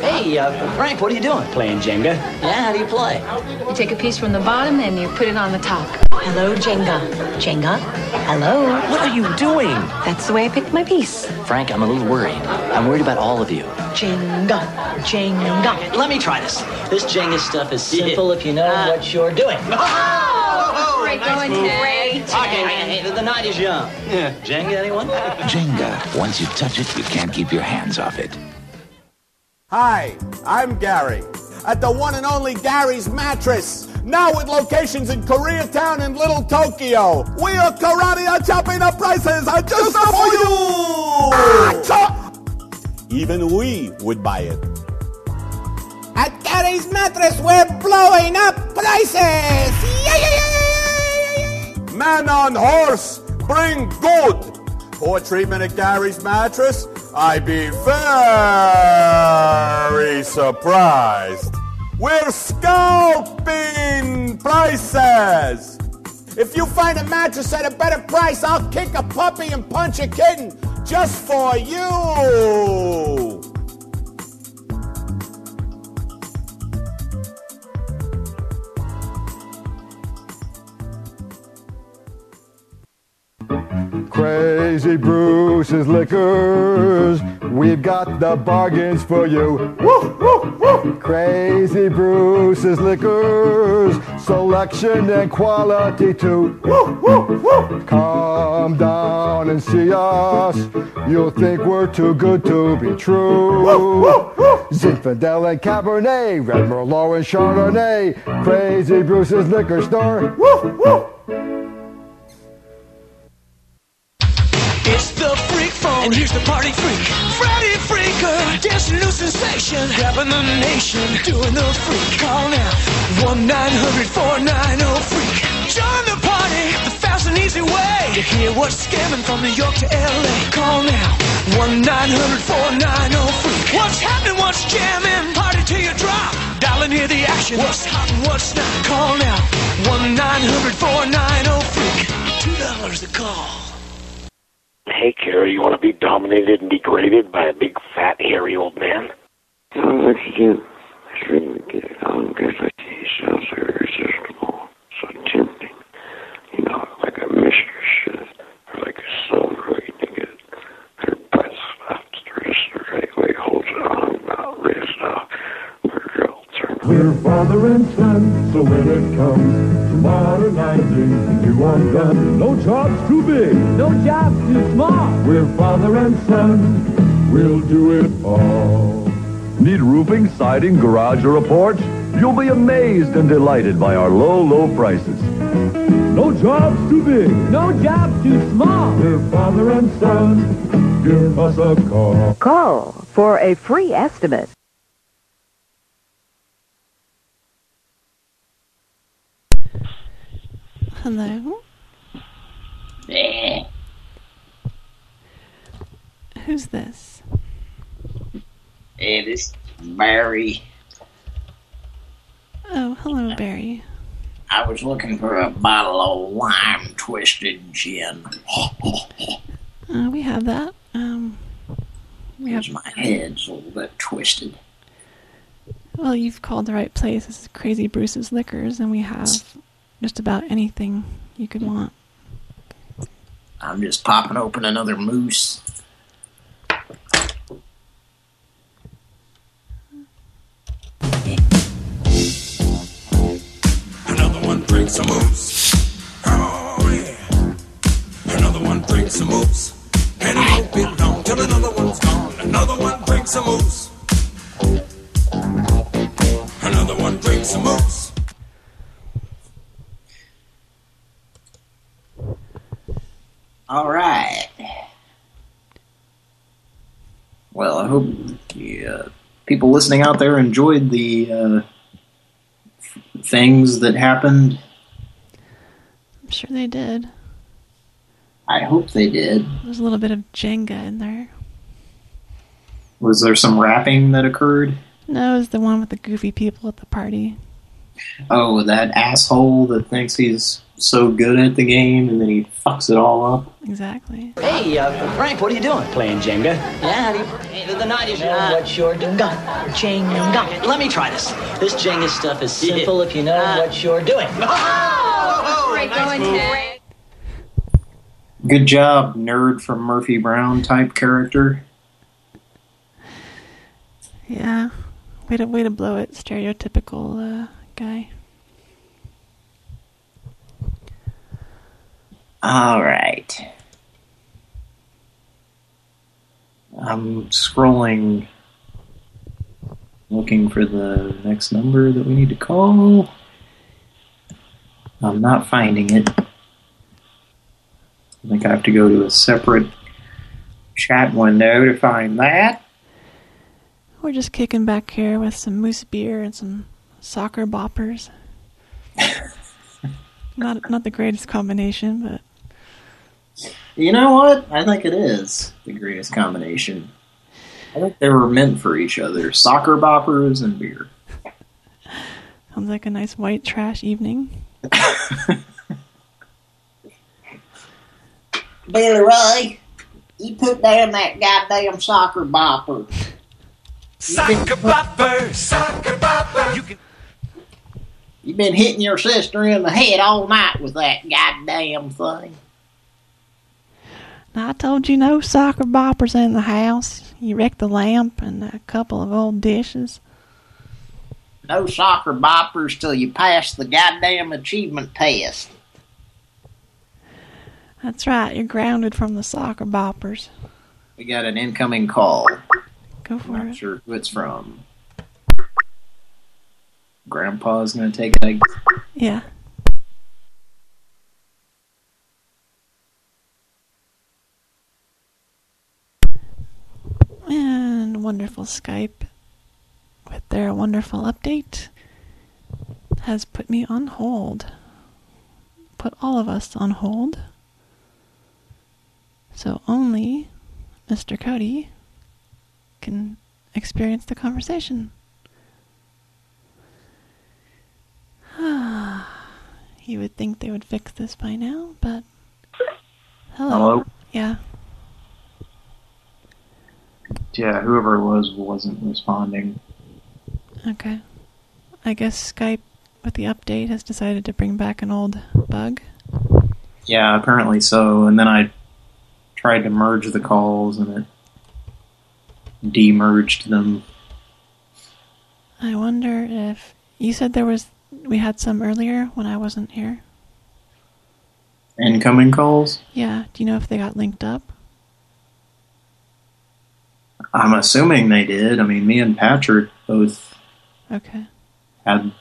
Hey, uh, Frank, what are you doing? Playing Jenga. Yeah, how do you play? You take a piece from the bottom and you put it on the top. Hello, Jenga. Jenga? Hello? What are you doing? That's the way I picked my piece. Frank, I'm a little worried. I'm worried about all of you. Jenga. Jenga. Let me try this. This Jenga stuff is simple if you know what you're doing. Great going, Great. Okay, hey, hey, the night is young. Yeah. Jenga, anyone? Jenga. Once you touch it, you can't keep your hands off it. Hi, I'm Gary at the one and only Gary's Mattress. Now with locations in Koreatown and Little Tokyo. We are karate are chopping up prices are just for you. Ah, chop! Even we would buy it. At Gary's Mattress, we're blowing up prices. Man on horse, bring good. For treatment at Gary's Mattress, I be very surprised. We're scalping prices. If you find a mattress at a better price, I'll kick a puppy and punch a kitten just for you. Crazy Bruce's Liquors. We've got the bargains for you. Woo, woo, woo. Crazy Bruce's Liquors. Selection and quality too. Woo, woo, woo. Come down and see us. You'll think we're too good to be true. Woo, woo, woo. Zinfandel and Cabernet. Red Merlot and Chardonnay. Crazy Bruce's Liquor Store. Woo, woo. And here's the party freak, Freddy Freak. Dancing new sensation, grabbing the nation, doing the freak. Call now, 1-900-490-FREAK. Join the party, the fast and easy way to hear what's scamming from New York to L.A. Call now, 1-900-490-FREAK. What's happening, what's jamming, party till you drop. Dialing here the action, what's hot and what's not. Call now, 1-900-490-FREAK. Two dollars a call. Hey, Carrie, you want to be dominated and degraded by a big, fat, hairy old man? Sounds like you extremely get it on because like he sounds so irresistible, so tempting. You know, like a mistress or like a son really to get her butt slapped just the right way, holds it on about wrist off, where girl turn We're father and son, so when it comes to modernizing the new one gun, no job's too big, no job's too small. We're father and son, we'll do it all. Need roofing, siding, garage, or a porch? You'll be amazed and delighted by our low, low prices. No job's too big, no job's too small. We're father and son, give us a call. Call for a free estimate. Hello? Who's this? Hey, this Barry. Oh, hello, Barry. I was looking for a bottle of lime twisted gin. Uh, we have that. Um, we have. my head's a little bit twisted. Well, you've called the right place. This is Crazy Bruce's Liquors, and we have just about anything you could want. I'm just popping open another moose. Another one drinks a moose. Oh yeah. Another one drinks a moose. And it won't be long till another one's gone. Another one drinks a moose. Another one drinks a moose. All right. Well, I hope the uh, people listening out there enjoyed the uh, things that happened. I'm sure they did. I hope they did. There's a little bit of Jenga in there. Was there some rapping that occurred? No, it was the one with the goofy people at the party. Oh, that asshole that thinks he's so good at the game and then he fucks it all up. Exactly. Hey, uh, Frank, what are you doing? Playing Jenga. Yeah, how do you... The night is young. what you're doing. Jenga. Let me try this. This Jenga stuff is simple if you know what you're doing. Oh, oh, oh Great going, Ted. Good job, nerd from Murphy Brown type character. Yeah. Way to way to blow it, stereotypical uh, guy. All right. I'm scrolling, looking for the next number that we need to call. I'm not finding it. I think I have to go to a separate chat window to find that. We're just kicking back here with some moose beer and some soccer boppers. not not the greatest combination, but You know what? I think it is the greatest combination. I think they were meant for each other. Soccer boppers and beer. sounds like a nice white trash evening. Billy Ray, you put down that goddamn soccer bopper. Soccer bopper, soccer bopper. You can You've been hitting your sister in the head all night with that goddamn thing. I told you no soccer boppers in the house. You wrecked the lamp and a couple of old dishes. No soccer boppers till you pass the goddamn achievement test. That's right, you're grounded from the soccer boppers. We got an incoming call. Go for Not it. sure who it's from. Grandpa's gonna take it. Yeah. And wonderful Skype, with their wonderful update, has put me on hold. Put all of us on hold. So only Mr. Cody can experience the conversation. you would think they would fix this by now, but hello. Hello? Yeah. Yeah, whoever it was wasn't responding. Okay. I guess Skype with the update has decided to bring back an old bug. Yeah, apparently so. And then I tried to merge the calls and it demerged them. I wonder if you said there was we had some earlier when I wasn't here. Incoming calls? Yeah. Do you know if they got linked up? I'm assuming they did. I mean, me and Patrick both Okay. had...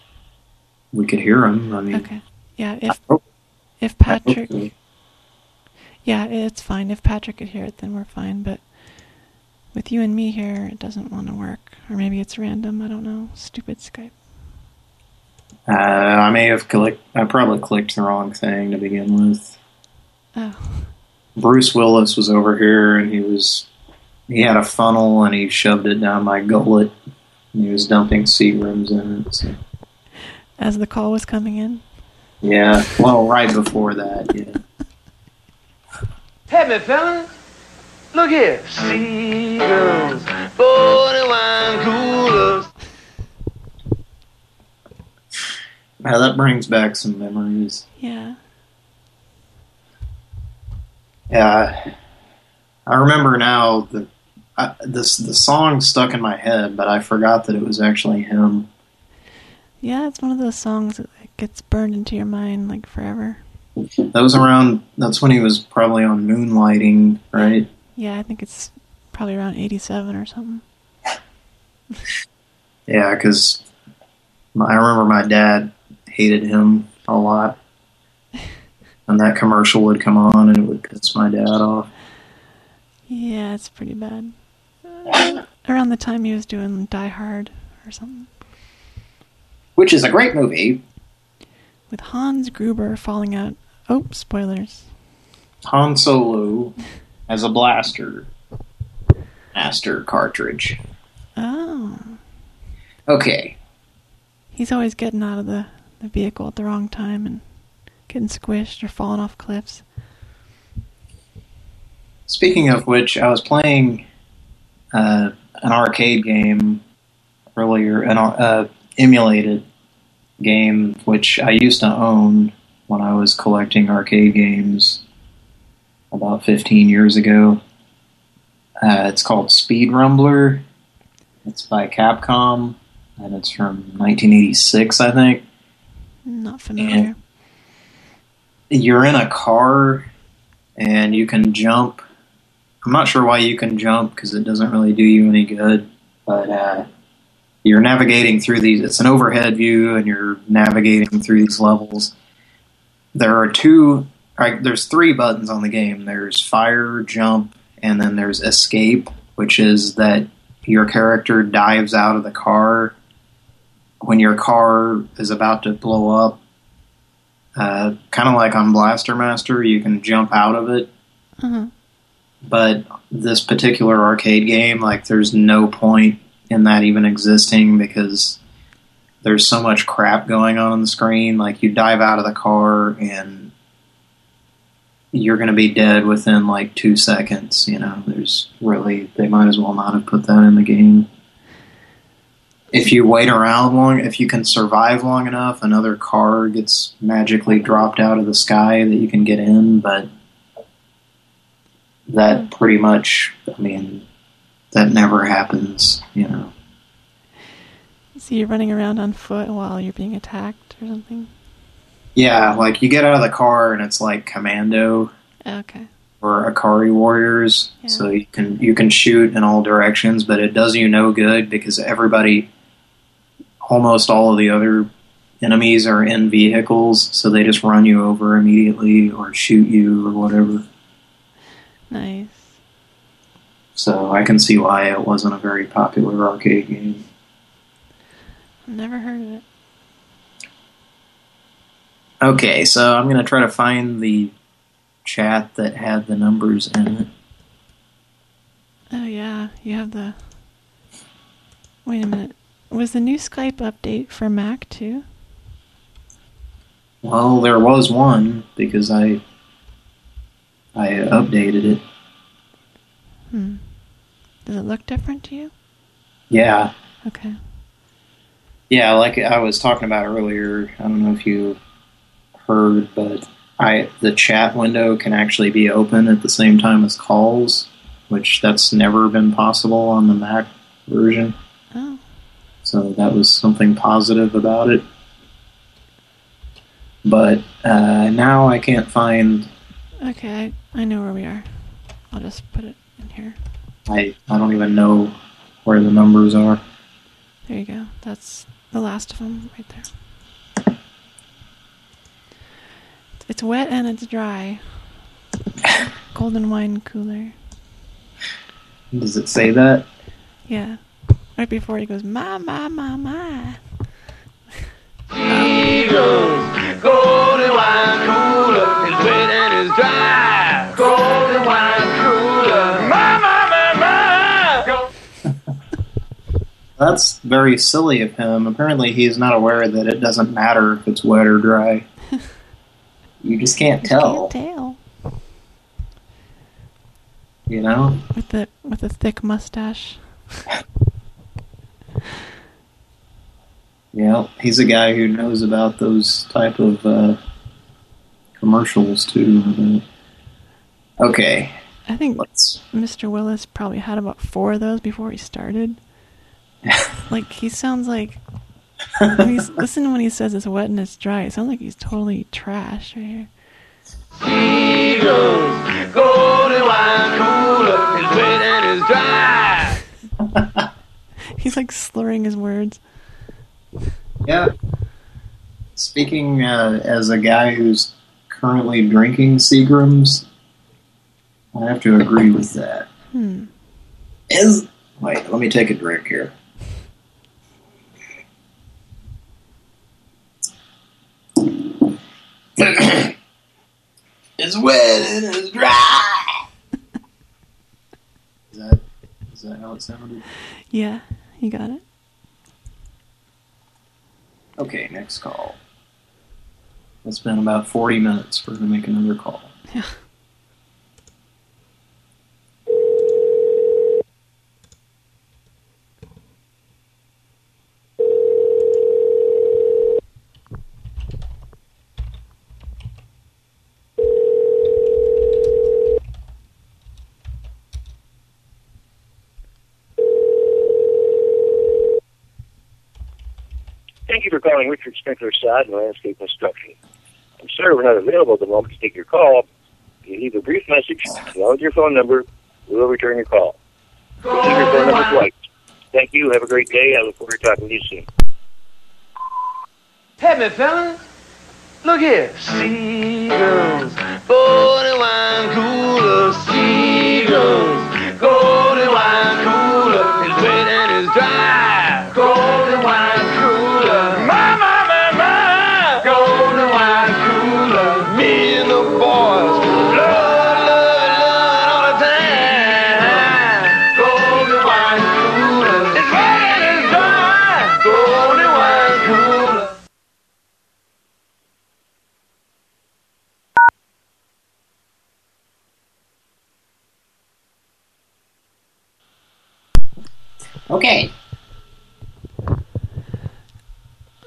We could hear them. I mean, Okay. Yeah. If if Patrick, so. yeah, it's fine. If Patrick could hear it, then we're fine. But with you and me here, it doesn't want to work. Or maybe it's random. I don't know. Stupid Skype. Uh, I may have clicked... I probably clicked the wrong thing to begin with. Oh. Bruce Willis was over here and he was... He had a funnel and he shoved it down my gullet. And he was dumping Seagrams in it. So. As the call was coming in. Yeah, well, right before that, yeah. Hey, me fellas, look here. Seagulls, body wine coolers. Yeah, that brings back some memories. Yeah. Yeah, I remember now that I, this the song stuck in my head, but I forgot that it was actually him. Yeah, it's one of those songs that gets burned into your mind like forever. That was around. That's when he was probably on Moonlighting, right? Yeah, I think it's probably around 87 or something. Yeah, because I remember my dad hated him a lot, and that commercial would come on, and it would piss my dad off. Yeah, it's pretty bad. Uh, around the time he was doing Die Hard or something. Which is a great movie. With Hans Gruber falling out. Oh, spoilers. Han Solo as a blaster master cartridge. Oh. Okay, He's always getting out of the, the vehicle at the wrong time and getting squished or falling off cliffs. Speaking of which, I was playing uh, an arcade game earlier, an uh, emulated game which I used to own when I was collecting arcade games about 15 years ago. Uh, it's called Speed Rumbler. It's by Capcom, and it's from 1986, I think. Not familiar. you're in a car and you can jump. I'm not sure why you can jump because it doesn't really do you any good. But uh, you're navigating through these. It's an overhead view, and you're navigating through these levels. There are two. Right, there's three buttons on the game. There's fire, jump, and then there's escape, which is that your character dives out of the car when your car is about to blow up. Uh, kind of like on Blaster Master, you can jump out of it Uh-huh. But this particular arcade game, like, there's no point in that even existing because there's so much crap going on on the screen. Like, you dive out of the car and you're going to be dead within like two seconds. You know, there's really they might as well not have put that in the game. If you wait around long, if you can survive long enough, another car gets magically dropped out of the sky that you can get in, but that hmm. pretty much, I mean, that never happens, you know. So you're running around on foot while you're being attacked or something? Yeah, like you get out of the car and it's like Commando Okay. or Ikari Warriors, so you can you can shoot in all directions, but it does you no good because everybody, almost all of the other enemies are in vehicles, so they just run you over immediately or shoot you or whatever. Nice. So I can see why it wasn't a very popular arcade game. Never heard of it. Okay, so I'm going to try to find the chat that had the numbers in it. Oh yeah, you have the. Wait a minute. Was the new Skype update for Mac too? Well, there was one because I I updated it. Hmm. Does it look different to you? Yeah, Okay. yeah. Like I was talking about earlier. I don't know if you heard, but I the chat window can actually be open at the same time as calls, which that's never been possible on the Mac version. Oh. So that was something positive about it. But uh, now I can't find. Okay, I, I know where we are. I'll just put it in here. I I don't even know where the numbers are. There you go. That's the last of them right there. It's wet and it's dry. Golden wine cooler. Does it say that? Yeah. Right before he goes, my, my, my, my. Eagles, golden wine cooler is wet and is dry. Golden wine cooler, my, my, my, my. That's very silly of him. Apparently, he's not aware that it doesn't matter if it's wet or dry. you just can't tell, Can't tell. you know? With the with a thick mustache. Yeah, he's a guy who knows about those type of uh, commercials too. Okay, I think Mr. Willis probably had about four of those before he started. like he sounds like when he's, listen when he says it's wet and it's dry. It sounds like he's totally trash right here. Eagles, golden wine cooler is wet and is dry. He's like slurring his words. yeah. Speaking uh, as a guy who's currently drinking Seagrams, I have to agree with that. Hmm. Is wait, let me take a drink here. it's wet and it's dry. is that is that how it sounded? Yeah, you got it. Okay, next call. It's been about 40 minutes for her to make another call. Yeah. Thank you for calling Richard Sprinkler Sod and Landscape Construction. I'm we're not available at the moment to take your call. You leave a brief message along with your phone number, we will return your call. Your phone number. Thank you. Have a great day. I look forward to talking to you soon. Me fellas, look here. Seagulls, golden wine cooler, seagulls, golden Okay.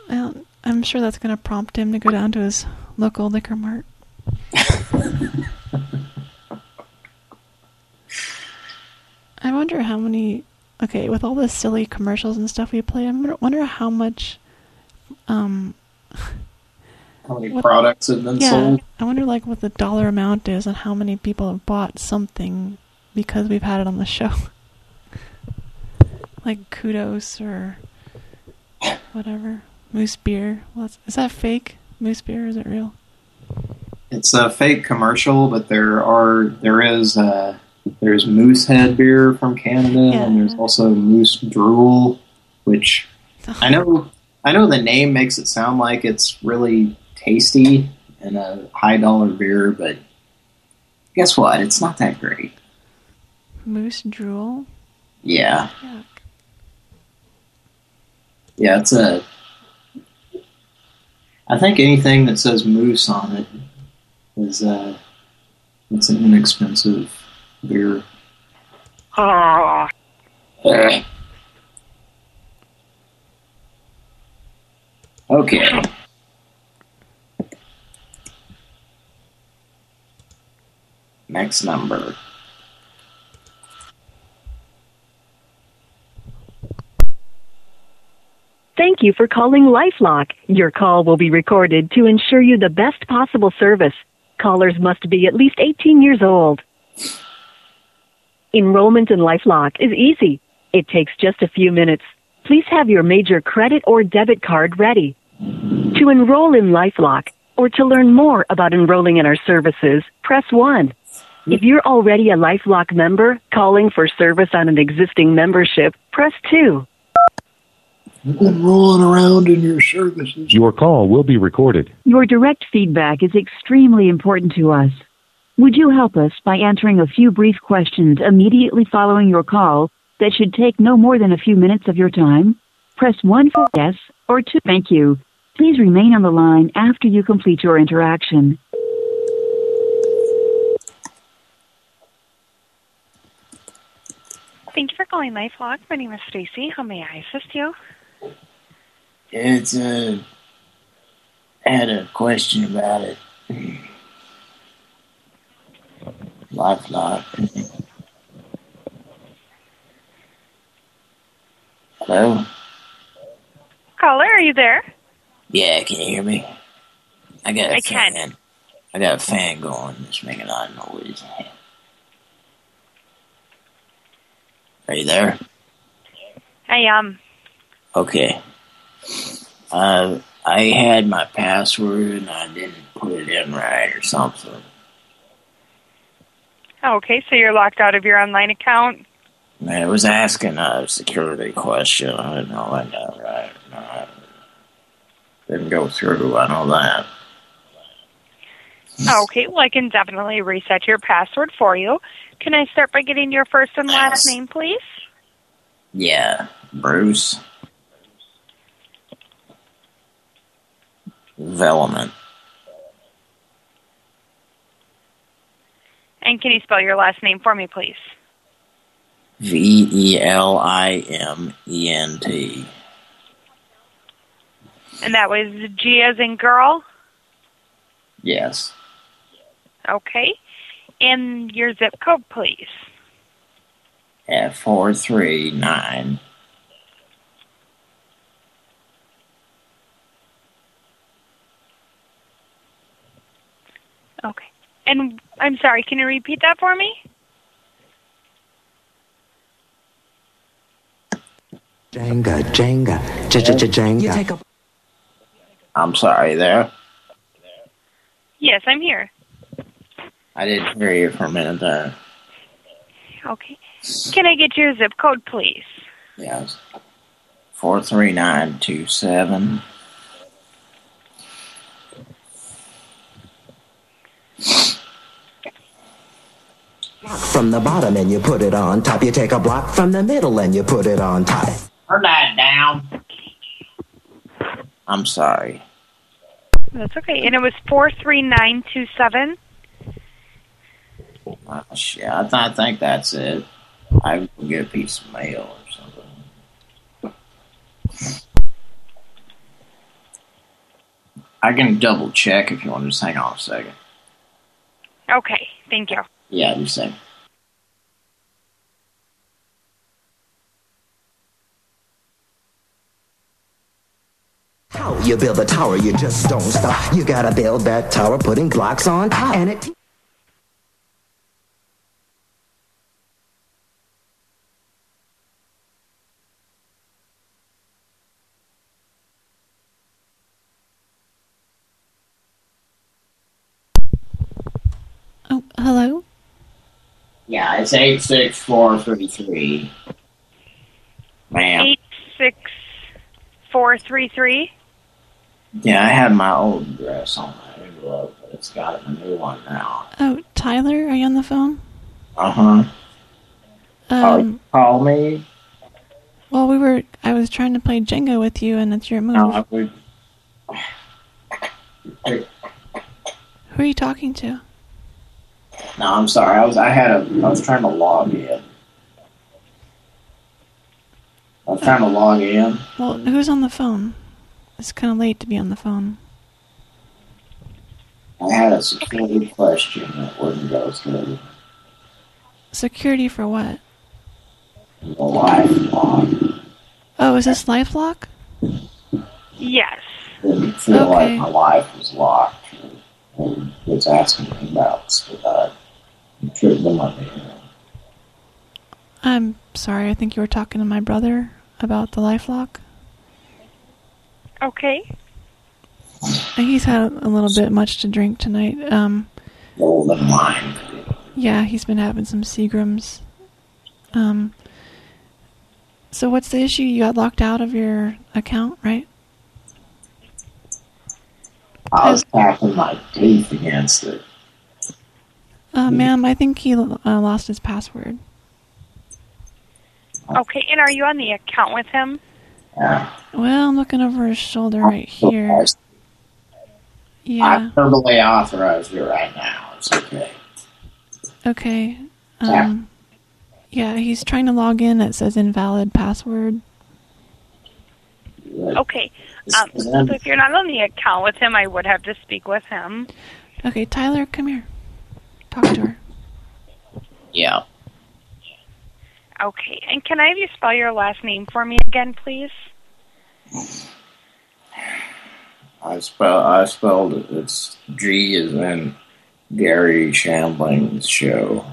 Well, I'm sure that's going to prompt him to go down to his local liquor mart. I wonder how many. Okay, with all the silly commercials and stuff we play, I wonder- how much. Um, How many What- products have been yeah, sold? I wonder like what the dollar amount is and how many people have bought something because we've had it on the show. like kudos or whatever. Moose beer. Is that fake? Moose beer? Is it real? It's a fake commercial, but there are there is uh, There's Moosehead beer from Canada, and there's also Moose Drool, which I know. I know the name makes it sound like it's really tasty and a high dollar beer, but guess what? It's not that great. Moose drool. Yeah. Yuck. Yeah, it's a. I think anything that says moose on it is uh, it's an inexpensive beer. Ah. Okay. Next number. Thank you for calling LifeLock. Your call will be recorded to ensure you the best possible service. Callers must be at least 18 years old. Enrollment in LifeLock is easy. It takes just a few minutes. Please have your major credit or debit card ready. To enroll in LifeLock or to learn more about enrolling in our services, press 1. If you're already a LifeLock member calling for service on an existing membership, press 2. I've been rolling around in your services. Your call will be recorded. Your direct feedback is extremely important to us. Would you help us by answering a few brief questions immediately following your call that should take no more than a few minutes of your time? Press 1 for yes or 2. Thank you. Please remain on the line after you complete your interaction. Thank you for calling LifeLock. My name is Stacy. How may I assist you? It's uh, I had a question about it. Lifelock. Hello? Caller, are you there? Yeah, can you hear me? I got a I fan. can. I got a fan going. It's making a lot of noise. Are you there? I am. Okay. Uh, I had my password and I didn't put it in right or something. Oh, okay, so you're locked out of your online account. I was asking a security question. I didn't know I got right. I didn't go through. I know that. Okay, well, I can definitely reset your password for you. Can I start by getting your first and last name, please? Yeah, Bruce. Velleman. And can you spell your last name for me, please? V E L I M E N T. And that was G as in girl? Yes. Okay. And your zip code, please. At four three nine. Okay. And I'm sorry, can you repeat that for me? Jenga, Jenga, J Jenga. You take a. I'm sorry there. Yes, I'm here. I didn't hear you for a minute there. Okay. Can I get your zip code, please? Yes. Four three nine two seven. From the bottom and you put it on top. You take a block from the middle and you put it on top. Turn that down. I'm sorry. That's okay. And it was 43927? Oh, shit, I, th I think that's it. I will get a piece of mail or something. I can double check if you want to just hang on a second. Okay, thank you. Yeah, just a second. You build a tower, you just don't stop. You gotta build that tower, putting blocks on top. And it Oh, hello? Yeah, it's eight six four three three. Ma'am. Eight six four three three. Yeah, I had my old address on my envelope, but it's got a new one now. Oh, Tyler, are you on the phone? Uh huh. Um, Call me. well, we were. I was trying to play Jenga with you, and it's your move. No, I would. Who are you talking to? No, I'm sorry. I was. I had a. I was trying to log in. I was trying to log in. Well, who's on the phone? It's kind of late to be on the phone. I had a security question that wouldn't go through. Security for what? The life log Oh, is this LifeLock? Yes. didn't feel Okay. like my life was locked. And was asking me about stuff. Couldn't let me in. I'm sorry. I think you were talking to my brother about the LifeLock. Okay. He's had a little bit much to drink tonight. Um, Golden line. yeah, he's been having some Seagrams. Um, so what's the issue? You got locked out of your account, right? I was tapping my teeth against it. Uh, ma'am, I think he uh, lost his password. Okay, and are you on the account with him? Well, I'm looking over his shoulder right here. Yeah. I'm verbally authorized it right now. It's okay. Okay. Um, yeah, he's trying to log in. It says invalid password. Okay. Um, so if you're not on the account with him, I would have to speak with him. Okay, Tyler, come here. Talk to her. Yeah. Okay, and can I have you spell your last name for me again, please? I spell. I spelled it. It's G is in Gary Shandling's show.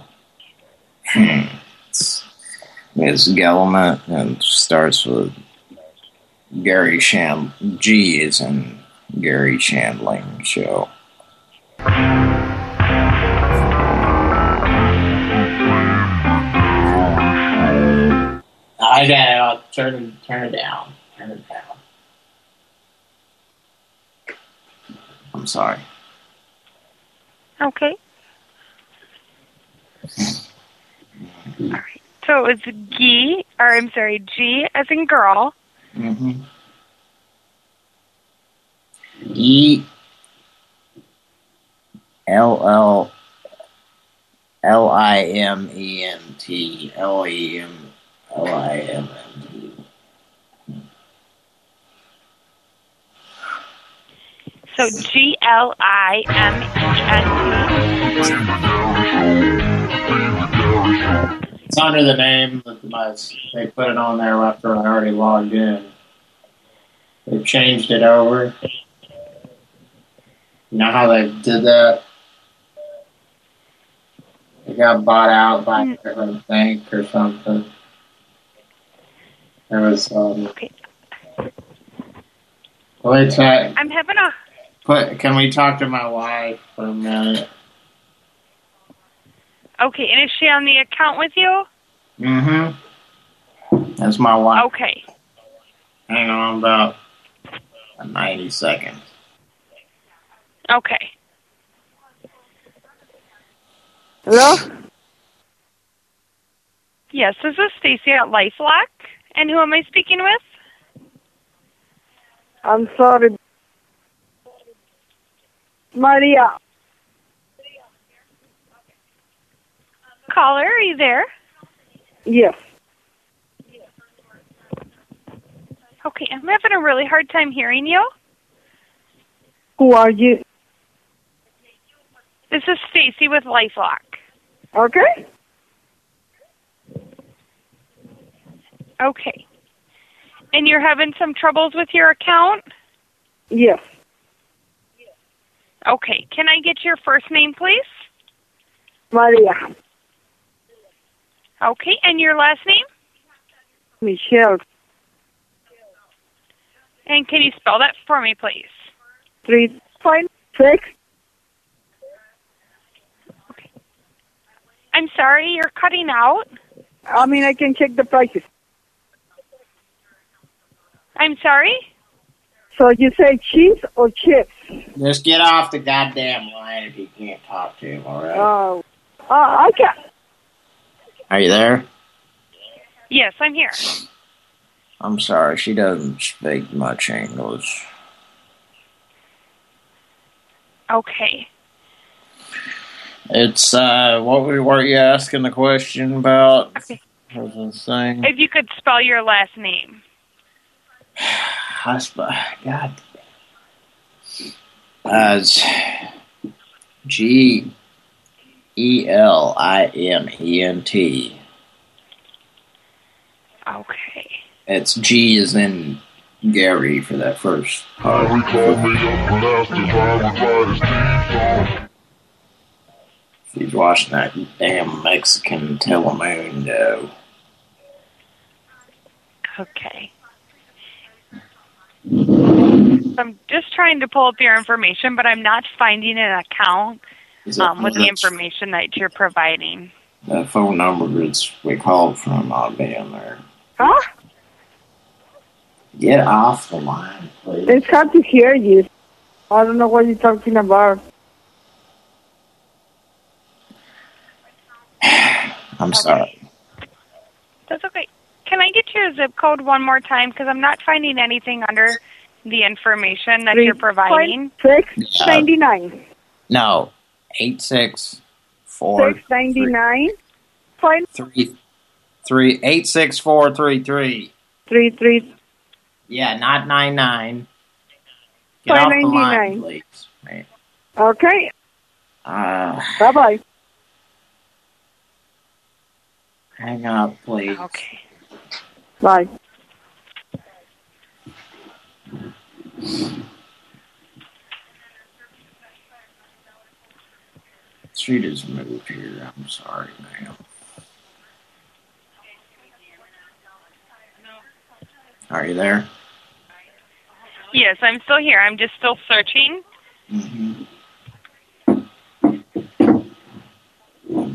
Hmm. it's, it's Gelman and starts with Gary Sham. G is in Gary Shandling show. I got it. I'll turn it. Turn it down. Turn it down. I'm sorry. Okay. All right. So it's G, or I'm sorry, G as in girl. Mm-hmm. E L L L I M E N T L E M L I M N T. So G L I M E N T. It's under the name of my. They put it on there after I already logged in. They changed it over. You know how they did that? It got bought out by a different bank or something. There was um. Okay. Wait, uh, I'm having a. put. Can we talk to my wife for a minute? Okay, and is she on the account with you? Mm-hmm. That's my wife. Okay. Hang on about 90 seconds. Okay. Hello? Yes, this is Stacy at LifeLock. And who am I speaking with? I'm sorry. Maria. Caller, are you there? Yes. Okay, I'm having a really hard time hearing you. Who are you? This is Stacy with LifeLock. Okay. Okay. And you're having some troubles with your account? Yes. Okay. Can I get your first name, please? Maria. Okay. And your last name? Michelle. And can you spell that for me, please? Three point six. I'm sorry, you're cutting out. I mean, I can check the prices. I'm sorry? So you say cheese or chips? Just get off the goddamn line if you can't talk to him, all right? Oh, uh, I can't. Are you there? Yes, I'm here. I'm sorry, she doesn't speak much English. Okay. It's, uh, what were, were you asking the question about? Okay. Was the? If you could spell your last name. I sp- God. As G E L I M E N T. Okay. It's G is in Gary for that first part. She's watching that damn Mexican Telemundo. Okay. I'm just trying to pull up your information, but I'm not finding an account um, with the information that you're providing. That phone number it's we called from ought to there. Huh? Get off the line, please. It's hard to hear you. I don't know what you're talking about. I'm sorry. That's okay. Can I get your zip code one more time? Because I'm not finding anything under the information that you're providing. Six ninety nine. No. Eight six four Six ninety nine. Fine. three three eight six four three three. Three three. Yeah, not nine nine. Get off the line, 599. please. Right. Okay. Uh, Bye bye. hang up, please. Okay. Bye. She just moved here. I'm sorry, ma'am. Are you there? Yes, I'm still here. I'm just still searching. Mm-hmm.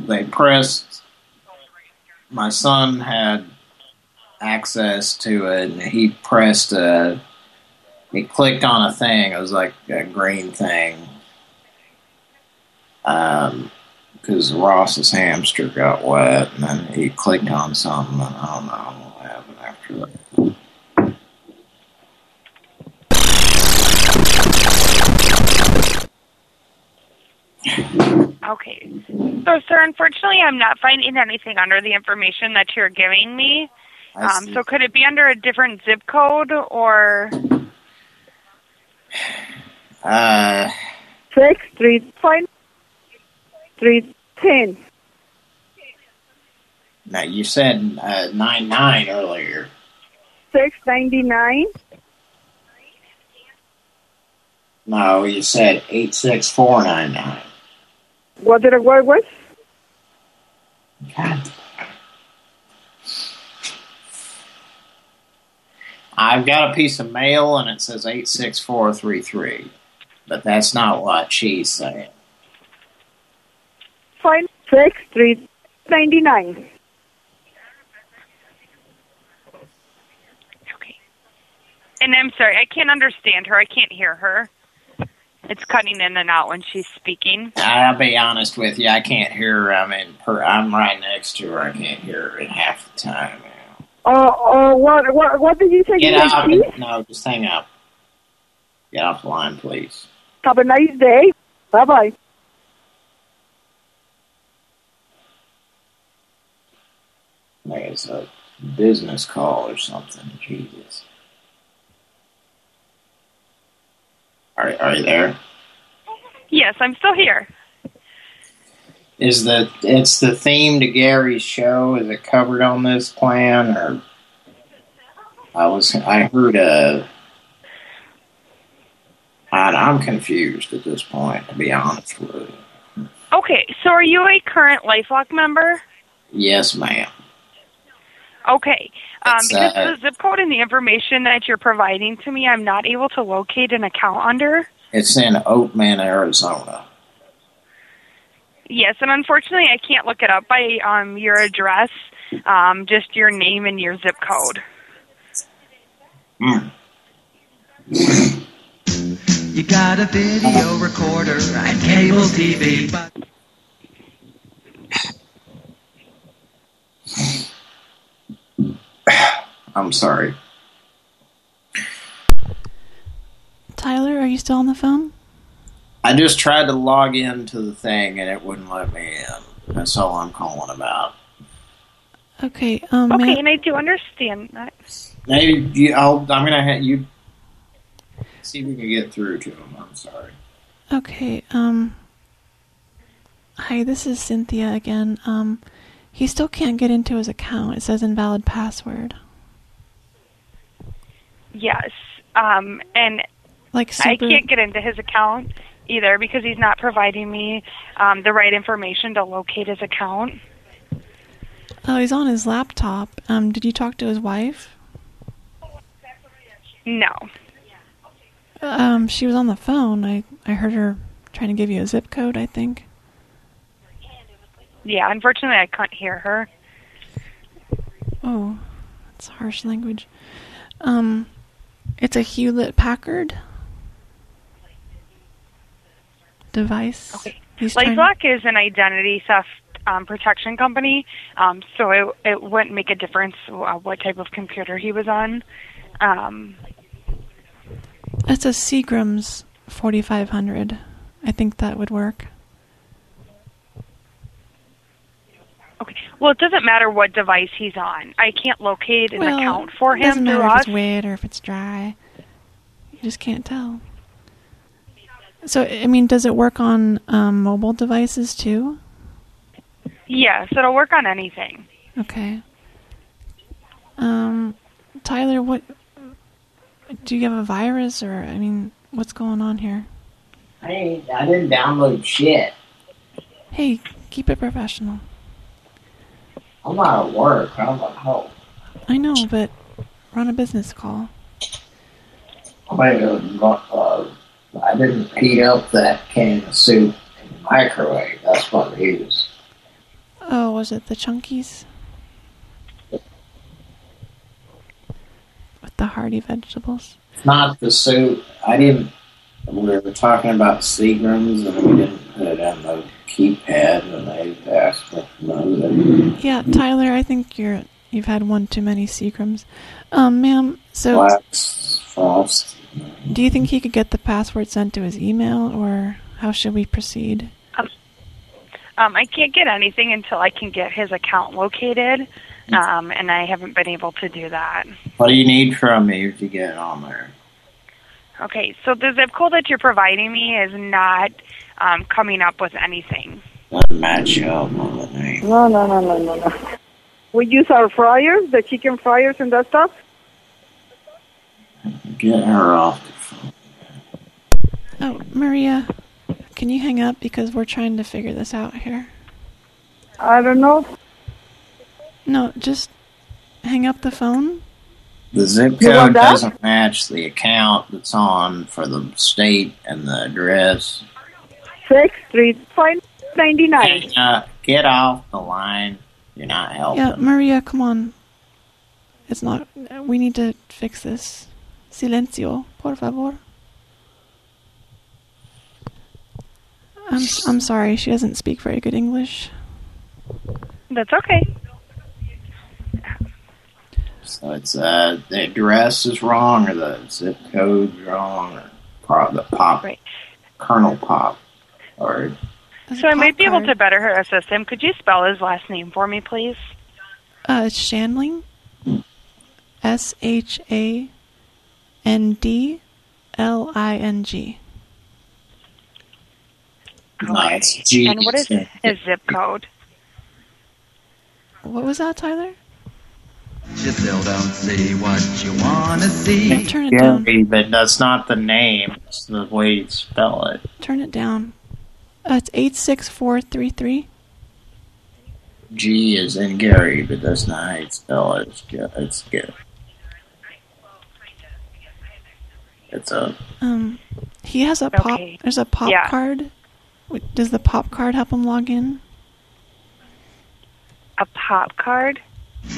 They pressed. My son had access to it, and he pressed a. He clicked on a thing. It was like a green thing. Um, because Ross's hamster got wet, and then he clicked on something, and I don't know what happened after that. Okay. So, sir, unfortunately, I'm not finding anything under the information that you're giving me. I Um, so, could it be under a different zip code or? Uh, Six three five three ten. now you said uh, nine nine earlier. Six ninety nine. No, you said eight six four nine nine. What did I what was? I've got a piece of mail and it says eight six four three three, but that's not what she's saying. Five six three ninety nine. And I'm sorry, I can't understand her. I can't hear her. It's cutting in and out when she's speaking. I'll be honest with you, I can't hear her. I'm in per, I'm right next to her. I can't hear her in half the time. Uh, uh, what what what did you say? Get you said out! cheese? No, just hang up. Get off the line, please. Have a nice day. Bye bye. Like it's a business call or something. Jesus. Are are you there? Yes, I'm still here. Is the it's the theme to Gary's show? Is it covered on this plan or? I was I heard a. I, I'm confused at this point, to be honest with you. Okay, so are you a current LifeLock member? Yes, ma'am. Okay. Um, because uh, the zip code and the information that you're providing to me, I'm not able to locate an account under. It's in Oatman, Arizona. Yes, and unfortunately, I can't look it up by um, your address, um, just your name and your zip code. You got a video recorder and cable TV, but I'm sorry. Tyler, are you still on the phone? I just tried to log into the thing and it wouldn't let me in. That's all I'm calling about. Okay. Um. Okay, and I do understand that. Maybe you, I'll, I'm gonna have you see if we can get through to him. I'm sorry. Okay. Um. Hi, this is Cynthia again. Um, he still can't get into his account. It says invalid password. Yes, um, and Like I can't get into his account either because he's not providing me um, the right information to locate his account. Oh, he's on his laptop. Um, did you talk to his wife? No. Um, she was on the phone. I I heard her trying to give you a zip code. I think. Yeah, unfortunately, I can't hear her. Oh, that's harsh language. Um, it's a Hewlett Packard device. Okay. LifeLock is an identity theft um, protection company, um, so it, it wouldn't make a difference uh, what type of computer he was on. Um, It's a Seagram's 4500. I think that would work. okay. Well, it doesn't matter what device he's on. I can't locate an well, account for it doesn't him through matter if us. it's wet or if it's dry. You just can't tell. So, I mean, does it work on um, mobile devices too? Yes, it'll work on anything. Okay. Um, Tyler, what do you have a virus or I mean, what's going on here? I ain't, I didn't download shit. Hey, keep it professional. I'm not at work. I don't want help. I know, but we're on a business call. I uh, I didn't heat up that can of soup in the microwave. That's what it is. Oh, was it the chunkies? With the hearty vegetables? Not the soup. I didn't. We were talking about Seagrams and we didn't put it on the keypad and they asked for another. Yeah, Tyler, I think you're you've had one too many Seagrams. Um, ma'am, so frost. Do you think he could get the password sent to his email or how should we proceed? Um, I can't get anything until I can get his account located, um, and I haven't been able to do that. What do you need from me to get on there? Okay, so the zip code that you're providing me is not um, coming up with anything. Doesn't match up on the name. No, no, no, no, no, no. We use our fryers, the chicken fryers and that stuff. Get her off. Oh, Maria, can you hang up because we're trying to figure this out here? I don't know. No, just hang up the phone. The zip code doesn't match the account that's on for the state and the address. Six three five ninety nine. Uh, get off the line. You're not helping. Yeah, Maria, come on. It's not. We need to fix this. Silencio, por favor. I'm I'm sorry. She doesn't speak very good English. That's okay. So it's uh the address is wrong or the zip code's wrong or pro- the pop kernel pop or So I might be able to better her assist him. Could you spell his last name for me, please? Uh, it's Shandling. S H A N D L I N G. nice G. And what is his zip code? What was that, Tyler? you still don't see what you want to see. Turn it down. Gary, but that's not the name. It's the way you spell it. Turn it down. Uh, it's eight six four three three. G is in Gary, but that's not how you spell it. It's good. It's good. It's a Um, he has a pop. Okay. There's a pop Yeah. card Does the pop card help him log in? A pop card?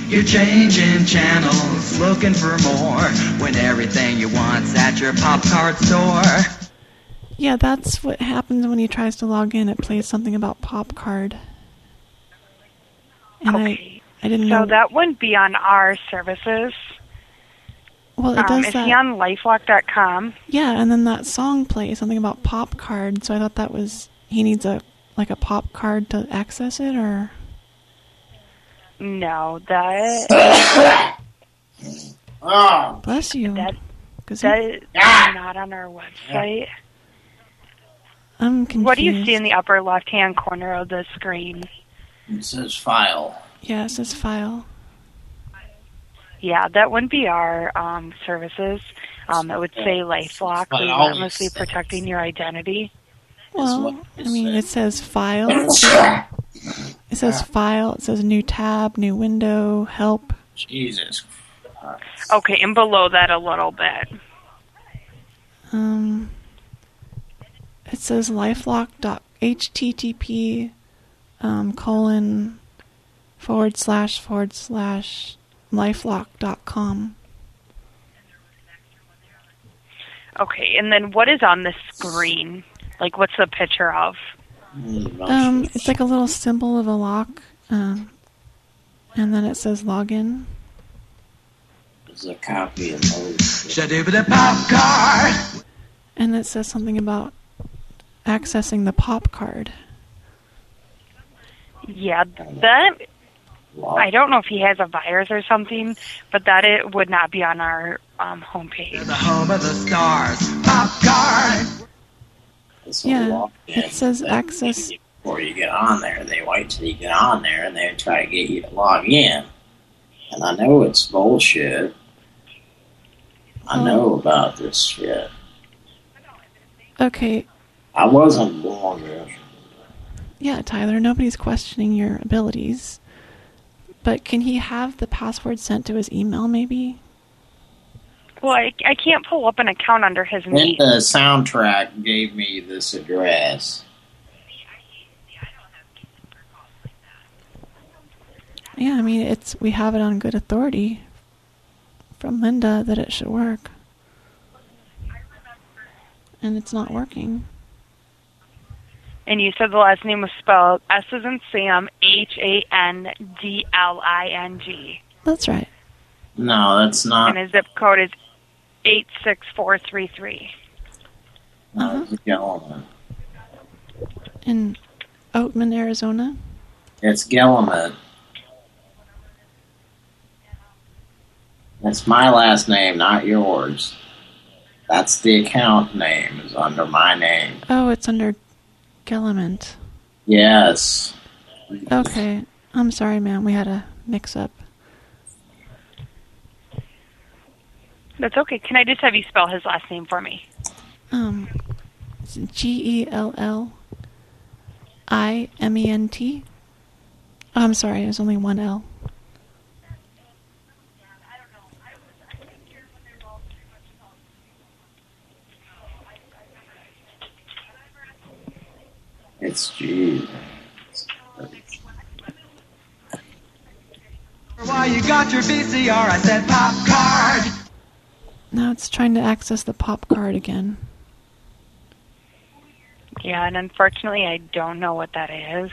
You're changing channels, looking for more, when everything you want's at your pop card store. Yeah, that's what happens when he tries to log in. It plays something about pop card. And I, I didn't So know. that wouldn't be on our services. Well, it um, does is that. he on lifelock.com? Yeah, and then that song plays something about pop card. So I thought that was he needs a like a pop card to access it, or No, that Oh, bless you. that Because that is not on our website. I'm confused. What do you see in the upper left-hand corner of the screen? it says file. Yeah, it says file. Yeah, that wouldn't be our um, services. Um, it would say LifeLock, But I relentlessly always- protecting your identity. Well, I mean, it says file. It says file. It says new tab, new window, help. Jesus. Okay, and below that a little bit. Um, it says lifelock.http um, colon forward slash forward slash lifelock.com. Okay, and then what is on the screen? Like, what's the picture of? Um, it's like a little symbol of a lock, um, and then it says login. There's a copy of those. Shadooba pop card. And it says something about accessing the pop card. Yeah, that. I don't know if he has a virus or something, but that it would not be on our um, homepage. The home of the stars. Pop card. Yeah, it says access. Before you get on there, they wait till you get on there and they try to get you to log in. And I know it's bullshit. I know about this shit. Okay, I wasn't born there. yeah, Tyler, nobody's questioning your abilities. But can he have the password sent to his email, maybe? Well, I, I can't pull up an account under his Then name. the soundtrack gave me this address. Yeah, I mean, it's we have it on good authority from Linda that it should work. And it's not working. And you said the last name was spelled S as in Sam, H A N D L I N G. That's right. No, that's not. And his zip code is 86433. No, it's Gelman. In Oatman, Arizona. It's Gelman. That's my last name, not yours. That's the account name, is under my name. Oh, it's under Gellement. Yes. Okay. I'm sorry, ma'am. We had a mix up. That's okay. Can I just have you spell his last name for me? Um, it's G E L L I M E N T. Oh, I'm sorry. There's only one L. It's G. Why you got your VCR? I said pop card. Now it's trying to access the pop card again. Yeah, and unfortunately, I don't know what that is.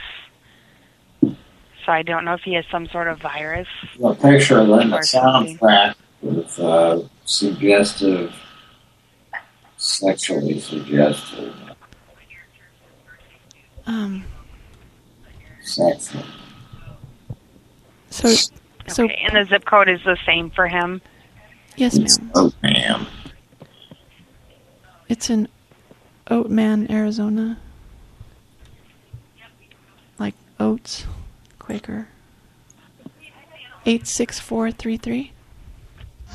So I don't know if he has some sort of virus. A picture of in the Or something. soundtrack with uh, suggestive, sexually suggestive, Um, sexual. so, so Okay, and the zip code is the same for him. yes, ma'am. Oh, ma'am. It's in Oatman, Arizona. Like oats, Quaker. Eight six four three three.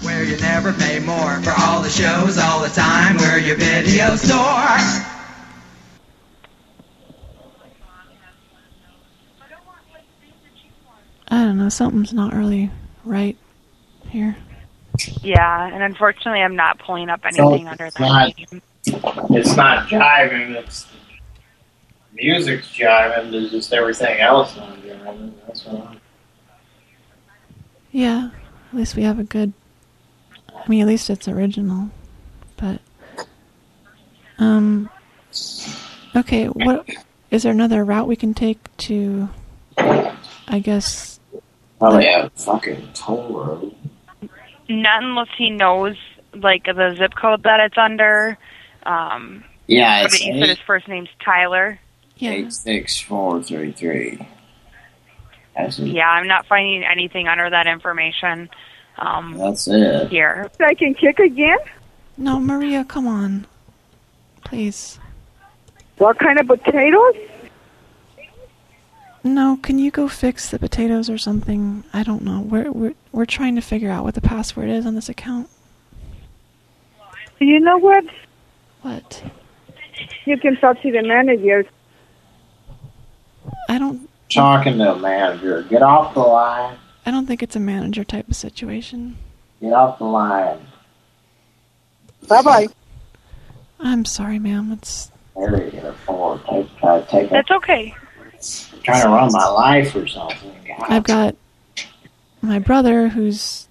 Where you never pay more for all the shows all the time. We're your video store. I don't know. Something's not really right here. Yeah, and unfortunately, I'm not pulling up anything So under that not- name. It's not jiving. It's music's jiving there's just everything else I'm doing. That's what Yeah, at least we have a good. I mean, at least it's original. But um, okay. What is there another route we can take to? I guess. Probably a fucking toll road. Not unless he knows like the zip code that it's under. Um, Yeah, but it's you said his first name's Tyler. eight six four three three. Yeah, I'm not finding anything under that information. Um, That's it. Here. I can kick again? No, Maria, come on, please. What kind of potatoes? No, can you go fix the potatoes or something? I don't know. We're we're we're trying to figure out what the password is on this account. You know what? What? You can talk to the manager. I don't Talking to a manager. Get off the line. I don't think it's a manager type of situation. Get off the line. Bye bye. I'm sorry, ma'am. It's There you go. Take, try to take That's okay. Trying to run my life or something. I've got my brother who's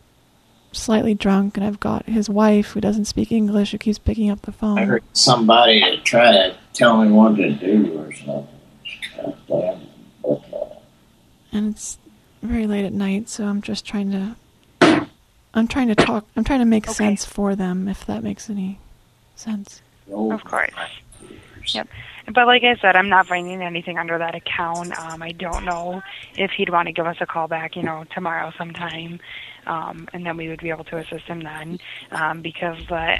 slightly drunk, and I've got his wife who doesn't speak English who keeps picking up the phone. I heard somebody to try to tell me what to do or something. And it's very late at night, so I'm just trying to. I'm trying to talk. I'm trying to make sense for them, if that makes any sense. Oh, of course. Yep. But like I said, I'm not finding anything under that account. Um, I don't know if he'd want to give us a call back, you know, tomorrow sometime, um, and then we would be able to assist him then, um, because the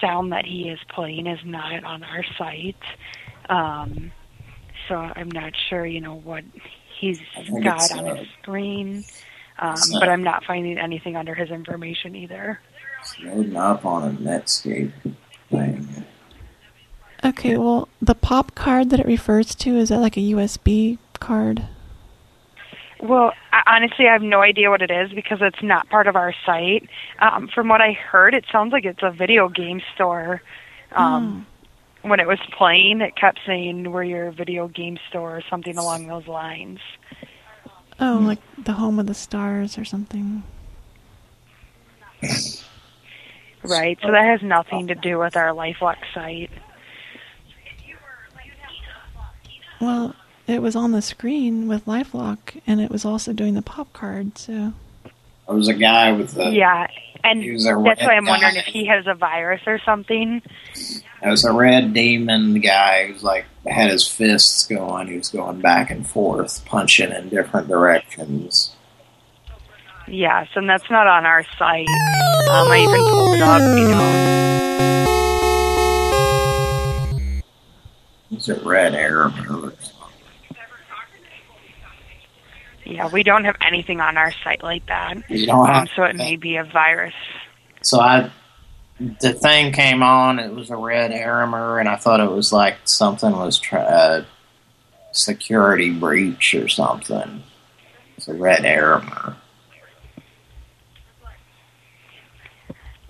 sound that he is playing is not on our site. Um, so I'm not sure, you know, what he's got on uh, his screen, um, but I'm not finding anything under his information either. It's loading up on a Netscape thing. Okay, well, the pop card that it refers to is that like a USB card? Well, I, honestly, I have no idea what it is because it's not part of our site. Um, from what I heard, it sounds like it's a video game store. Um, When it was playing, it kept saying "We're your video game store" or something along those lines. Oh, like the home of the stars or something. Right. So that has nothing to do with our LifeLock site. Well, it was on the screen with LifeLock, and it was also doing the pop card. So There was a guy with the. yeah, and he was a that's why I'm wondering if he has a virus or something. There was a red demon guy who was like had his fists going. He was going back and forth, punching in different directions. Yes, and that's not on our site. Um, I even pulled it up, you know. It's a red arrow. Yeah, we don't have anything on our site like that. You don't um, have- so it may be a virus. So I, the thing came on. It was a red Aramer, and I thought it was like something was uh, security breach or something. It's a red Aramer.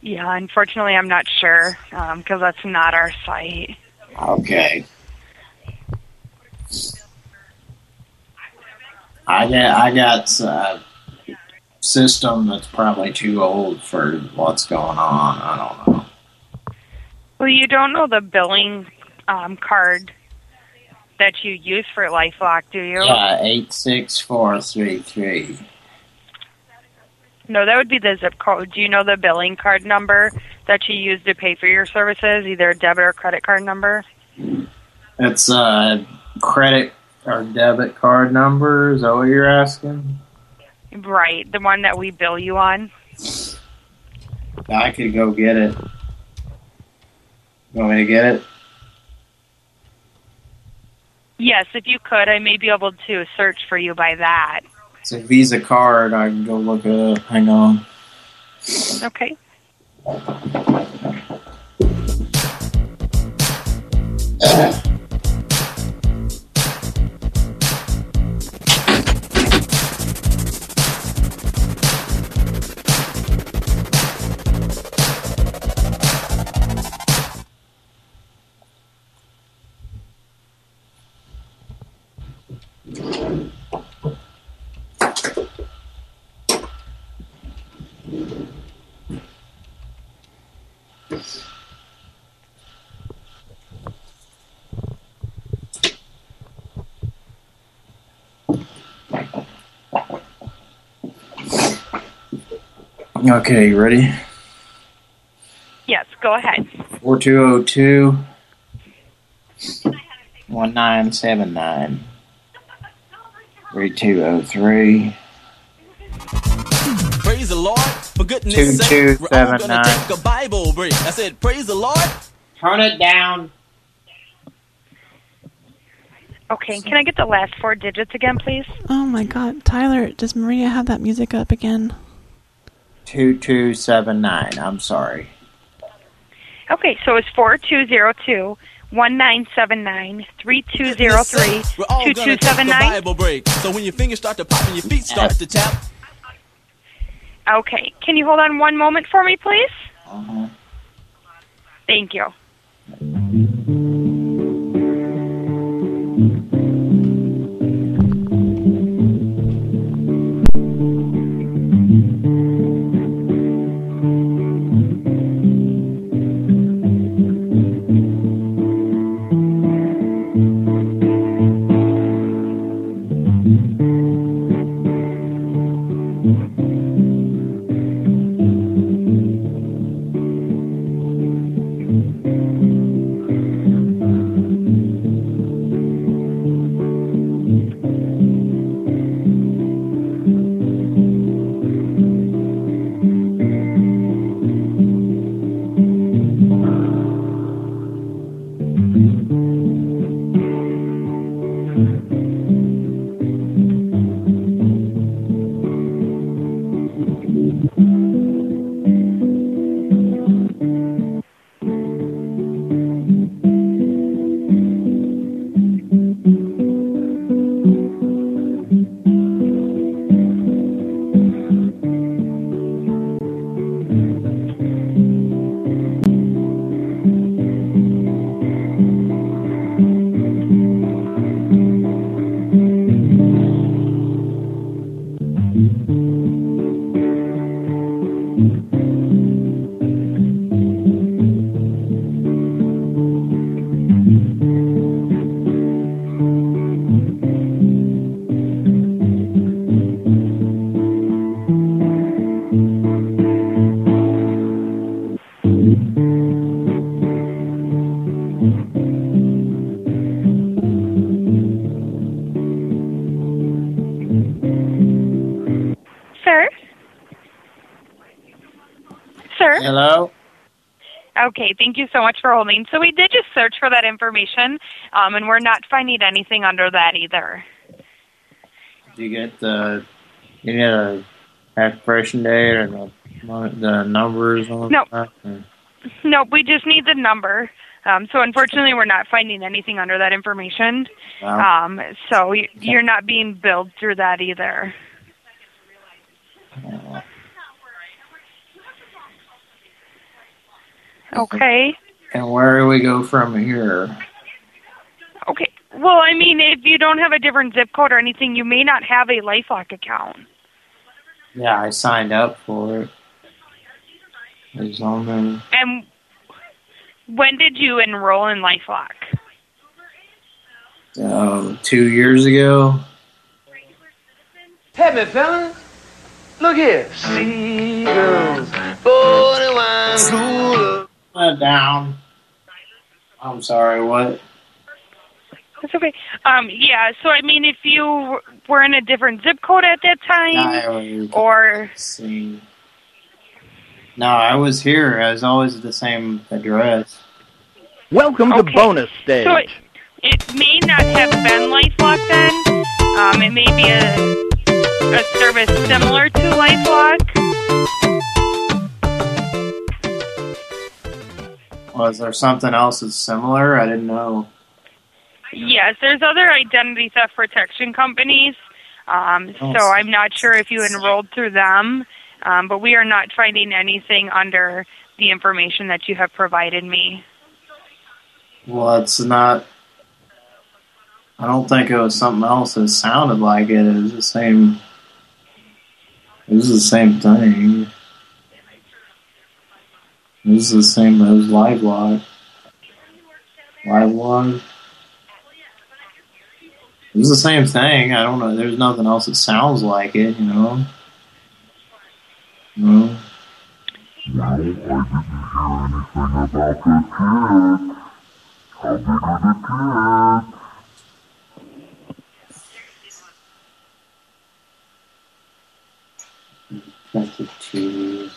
Yeah, unfortunately, I'm not sure because that's not our site. Okay. I got I got a system that's probably too old for what's going on. I don't know. Well, you don't know the billing um, card that you use for LifeLock, do you? Yeah, eight six four three three. No, that would be the zip code. Do you know the billing card number that you use to pay for your services, either a debit or credit card number? It's a credit or debit card number? Is that what you're asking? Right, the one that we bill you on. I could go get it. You want me to get it? Yes, if you could, I may be able to search for you by that. It's a Visa card. I can go look it up. Hang on. Okay. Okay, you ready? Yes, go ahead. 4202 1979 3203 Praise the Lord. For goodness Two, sake, two, we're all gonna nine. take a Bible break. I said, praise the Lord. Turn it down. Okay, can I get the last four digits again, please? Oh my God, Tyler, does Maria have that music up again? 2279. I'm sorry. Okay, so it's four two zero two one nine seven nine three two zero three We're all two gonna take a nine. Break. So when your fingers start to pop and your feet start to tap, Okay, can you hold on one moment for me, please? Uh-huh. Thank you. Thank you so much for holding. So we did just search for that information, um, and we're not finding anything under that either. Did you get the you get a expiration date or the the numbers on No. Or- Nope, we just need the number. Um, so unfortunately, we're not finding anything under that information. Wow. Um, so y- you're not being billed through that either. Okay. And where do we go from here? Okay. Well, I mean, if you don't have a different zip code or anything, you may not have a LifeLock account. Yeah, I signed up for it. It's on there. And when did you enroll in LifeLock? Uh, two years ago. Hey, me fellas, look here. Seagulls, boiling wine cooler. Let down. I'm sorry, what? That's okay. Um, yeah. So I mean, if you were in a different zip code at that time, I or see. No, I was here. I was always at the same address. Welcome Okay. to bonus stage. so it, it may not have been LifeLock then. Um, it may be a a service similar to LifeLock. Was there something else that's similar? I didn't know. Yes, there's other identity theft protection companies. Um, Oh. so I'm not sure if you enrolled through them, um, but we are not finding anything under the information that you have provided me. Well, it's not. I don't think it was something else that sounded like it. It was the same. It was the same thing. It was the same as live log. Live log. It was the same thing. I don't know. There's nothing else that sounds like it. You know. No. Well, I didn't hear anything about the kids. How big are the kids? That's a two.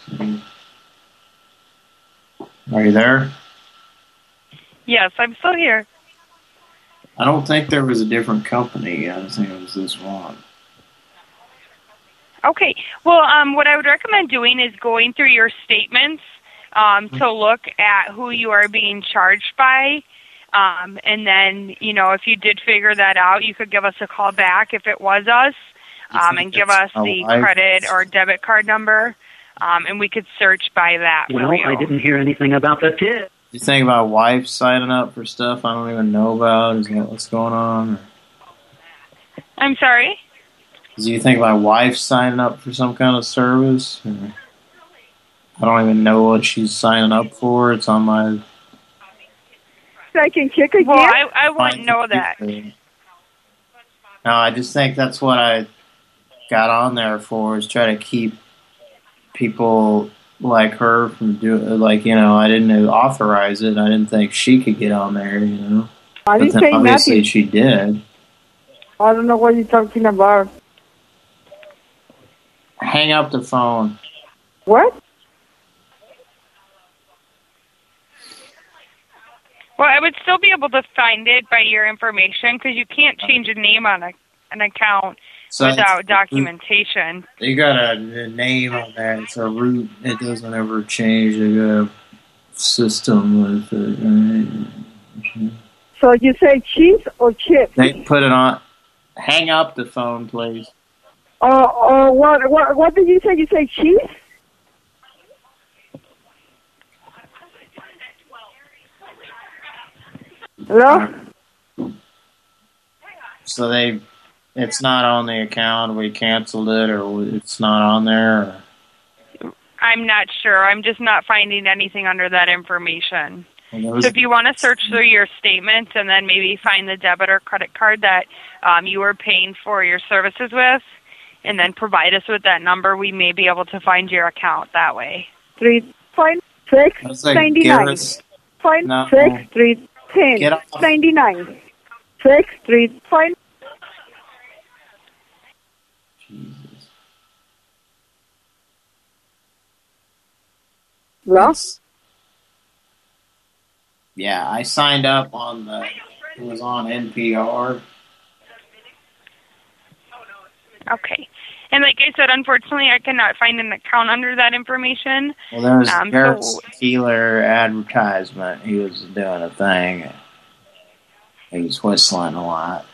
Are you there? Yes, I'm still here. I don't think there was a different company. I think it was this one. Okay. Well, um, what I would recommend doing is going through your statements um, to look at who you are being charged by. Um, and then, you know, if you did figure that out, you could give us a call back if it was us um, and give us the credit or debit card number. Um, and we could search by that Well, for you. I didn't hear anything about the kids. You think about wife signing up for stuff I don't even know about? Is that what's going on? I'm sorry? Do you think my wife's signing up for some kind of service? Or I don't even know what she's signing up for. It's on my. I can kick again. Well, I, I wouldn't know that. No, I just think that's what I got on there for is try to keep people like her from doing like you know I didn't authorize it. I didn't think she could get on there. You know, I but didn't then obviously nothing. she did. I don't know what you're talking about. Hang up the phone. What? Well, I would still be able to find it by your information because you can't change a name on a, an account So without documentation. They got a, a name on that. It's a root. It doesn't ever change. They got a system with it. So you say cheese or chips? They put it on. Hang up the phone, please. Uh, uh, what, what, what did you say? You say cheese? Hello? So they, it's not on the account. We canceled it, or it's not on there. Or, I'm not sure. I'm just not finding anything under that information. and So if you want to search through your statements and then maybe find the debit or credit card that um, you were paying for your services with, and then provide us with that number, we may be able to find your account that way. Three, five, six, That's like ninety-nine. Garrett's- Five, No. six, three, ten, Get off. ninety-nine. Six, three, five. Hello? yeah, I signed up on the. It was on NPR. Okay. And like I said, unfortunately, I cannot find an account under that information. Well, there was Um, Garrett's so- Keillor advertisement. He was doing a thing. He was whistling a lot.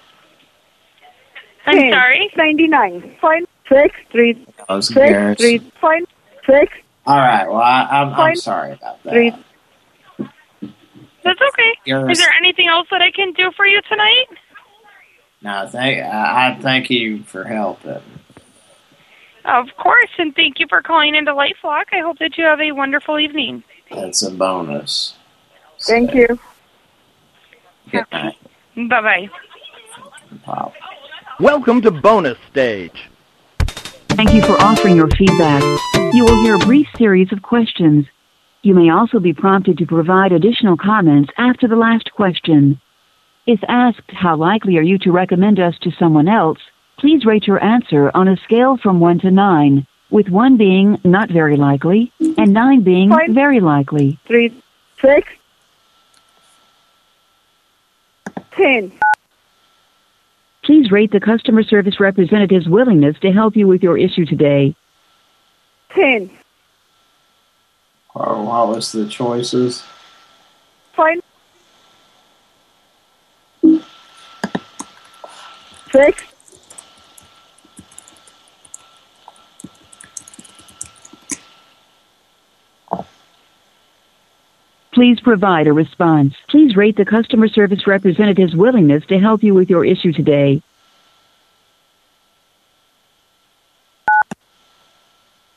I'm sorry? Ninety-nine. Five, six, three, That was six, Garrett's. three, five, six, All right. Well, I, I'm, I'm sorry about that. three. That's okay. Garrett's- Is there anything else that I can do for you tonight? No, thank. I, I thank you for helping. Of course, and thank you for calling into LifeLock. I hope that you have a wonderful evening. That's a bonus. Thank you. Good night. Bye-bye. Pop. Welcome to bonus stage. Thank you for offering your feedback. You will hear a brief series of questions. You may also be prompted to provide additional comments after the last question. If asked how likely are you to recommend us to someone else, please rate your answer on a scale from 1 to 9, with 1 being not very likely and 9 being very likely. Three, six, ten. Please rate the customer service representative's willingness to help you with your issue today. Ten. Or what was the choices? Five. Six. Please provide a response. Please rate the customer service representative's willingness to help you with your issue today.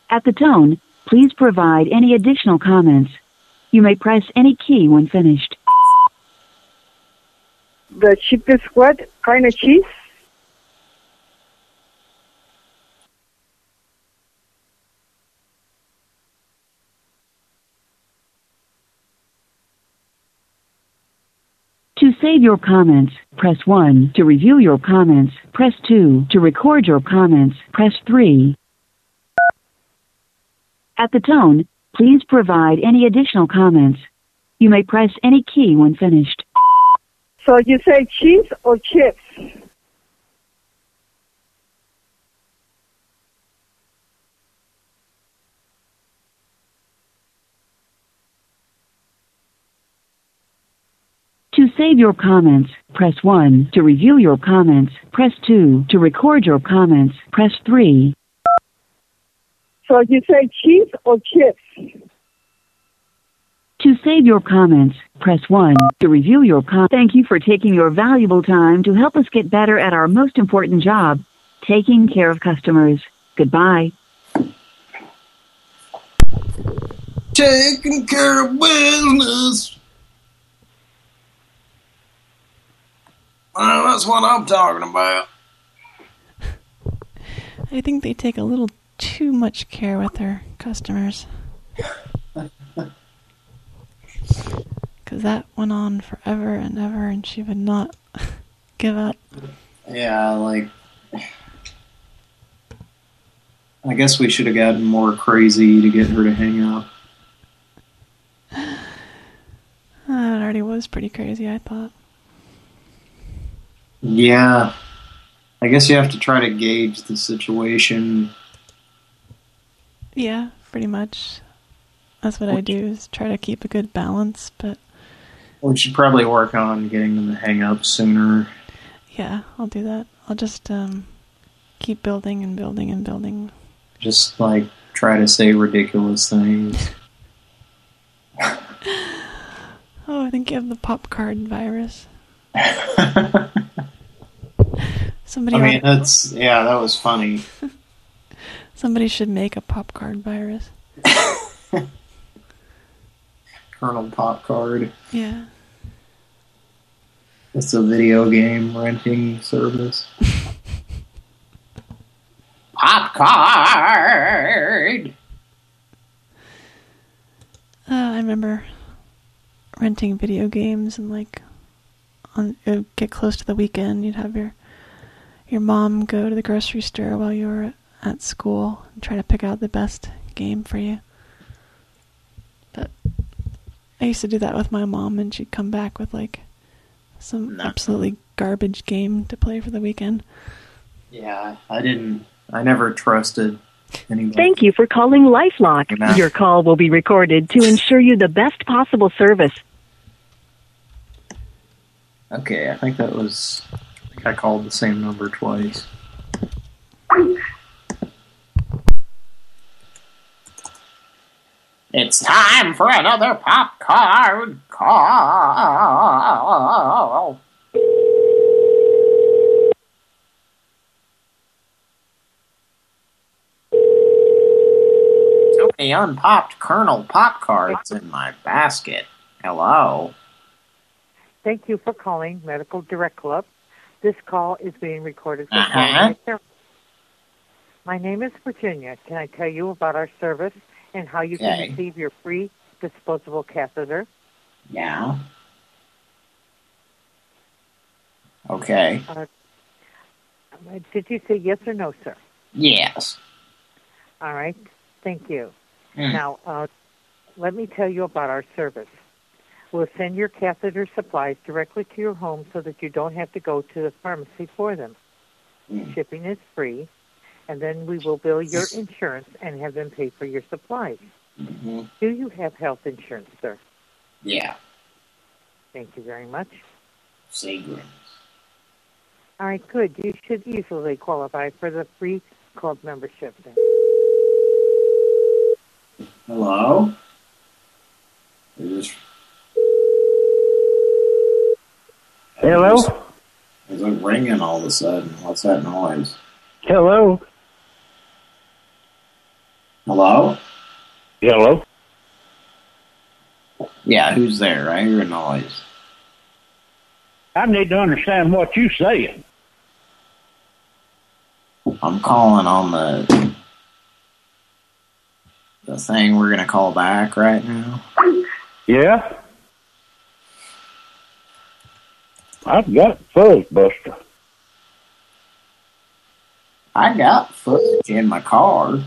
At the tone, please provide any additional comments. You may press any key when finished. The cheapest what kind of cheese? Save your comments, press 1. To review your comments, press 2. To record your comments, press 3. At the tone, please provide any additional comments. You may press any key when finished. So you say cheese or chips? To save your comments, press 1. To review your comments, press 2. To record your comments, press 3. So you say cheese or chips? To save your comments, press 1. To review your com- Thank you for taking your valuable time to help us get better at our most important job, taking care of customers. Goodbye. Taking care of business. Well, that's what I'm talking about. I think they take a little too much care with their customers. Because that went on forever and ever, and she would not give up. Yeah, like... I guess we should have gotten more crazy to get her to hang up. That already was pretty crazy, I thought. Yeah. I guess you have to try to gauge the situation. Yeah, pretty much. That's what I do, is try to keep a good balance, but We should probably work on getting them to hang up sooner. yeah, I'll do that. I'll just um, keep building and building and building. Just, like, try to say ridiculous things. Oh, I think you have the pop card virus. Somebody I mean, ought- that's... Yeah, that was funny. somebody should make a pop card virus. Colonel Pop Card. Yeah. It's a video game renting service. Pop Card! Uh, I remember renting video games and like on it would get close to the weekend, you'd have your your mom go to the grocery store while you were at school and try to pick out the best game for you. But I used to do that with my mom, and she'd come back with like some absolutely garbage game to play for the weekend. Yeah, I didn't... I never trusted anyone. Thank you for calling LifeLock. Nah. Your call will be recorded to ensure you the best possible service. Okay, I think that was... I called the same number twice. It's time for another pop card call. Too many unpopped kernel Pop cards in my basket. Hello. Thank you for calling Medical Direct Club. This call is being recorded for Uh-huh. My name is Virginia. Can I tell you about our service and how you Okay. can receive your free disposable catheter? Yeah. Okay. Uh, did you say yes or no, sir? Yes. All right. Thank you. Hmm. Now, uh, let me tell you about our service. We'll send your catheter supplies directly to your home so that you don't have to go to the pharmacy for them. Shipping is free, and then we will bill your insurance and have them pay for your supplies. Mhm. Do you have health insurance, sir? Yeah. Thank you very much. Seagrams. All right, good. You should easily qualify for the free club membership then. Hello? Is this... Hello? It's like ringing all of a sudden. What's that noise? Hello? Hello? Hello? Yeah, who's there? I hear a noise. I need to understand what you're saying. I'm calling on the the thing we're gonna call back right now. Yeah? I've got Fuzzbuster. I got footage in my car.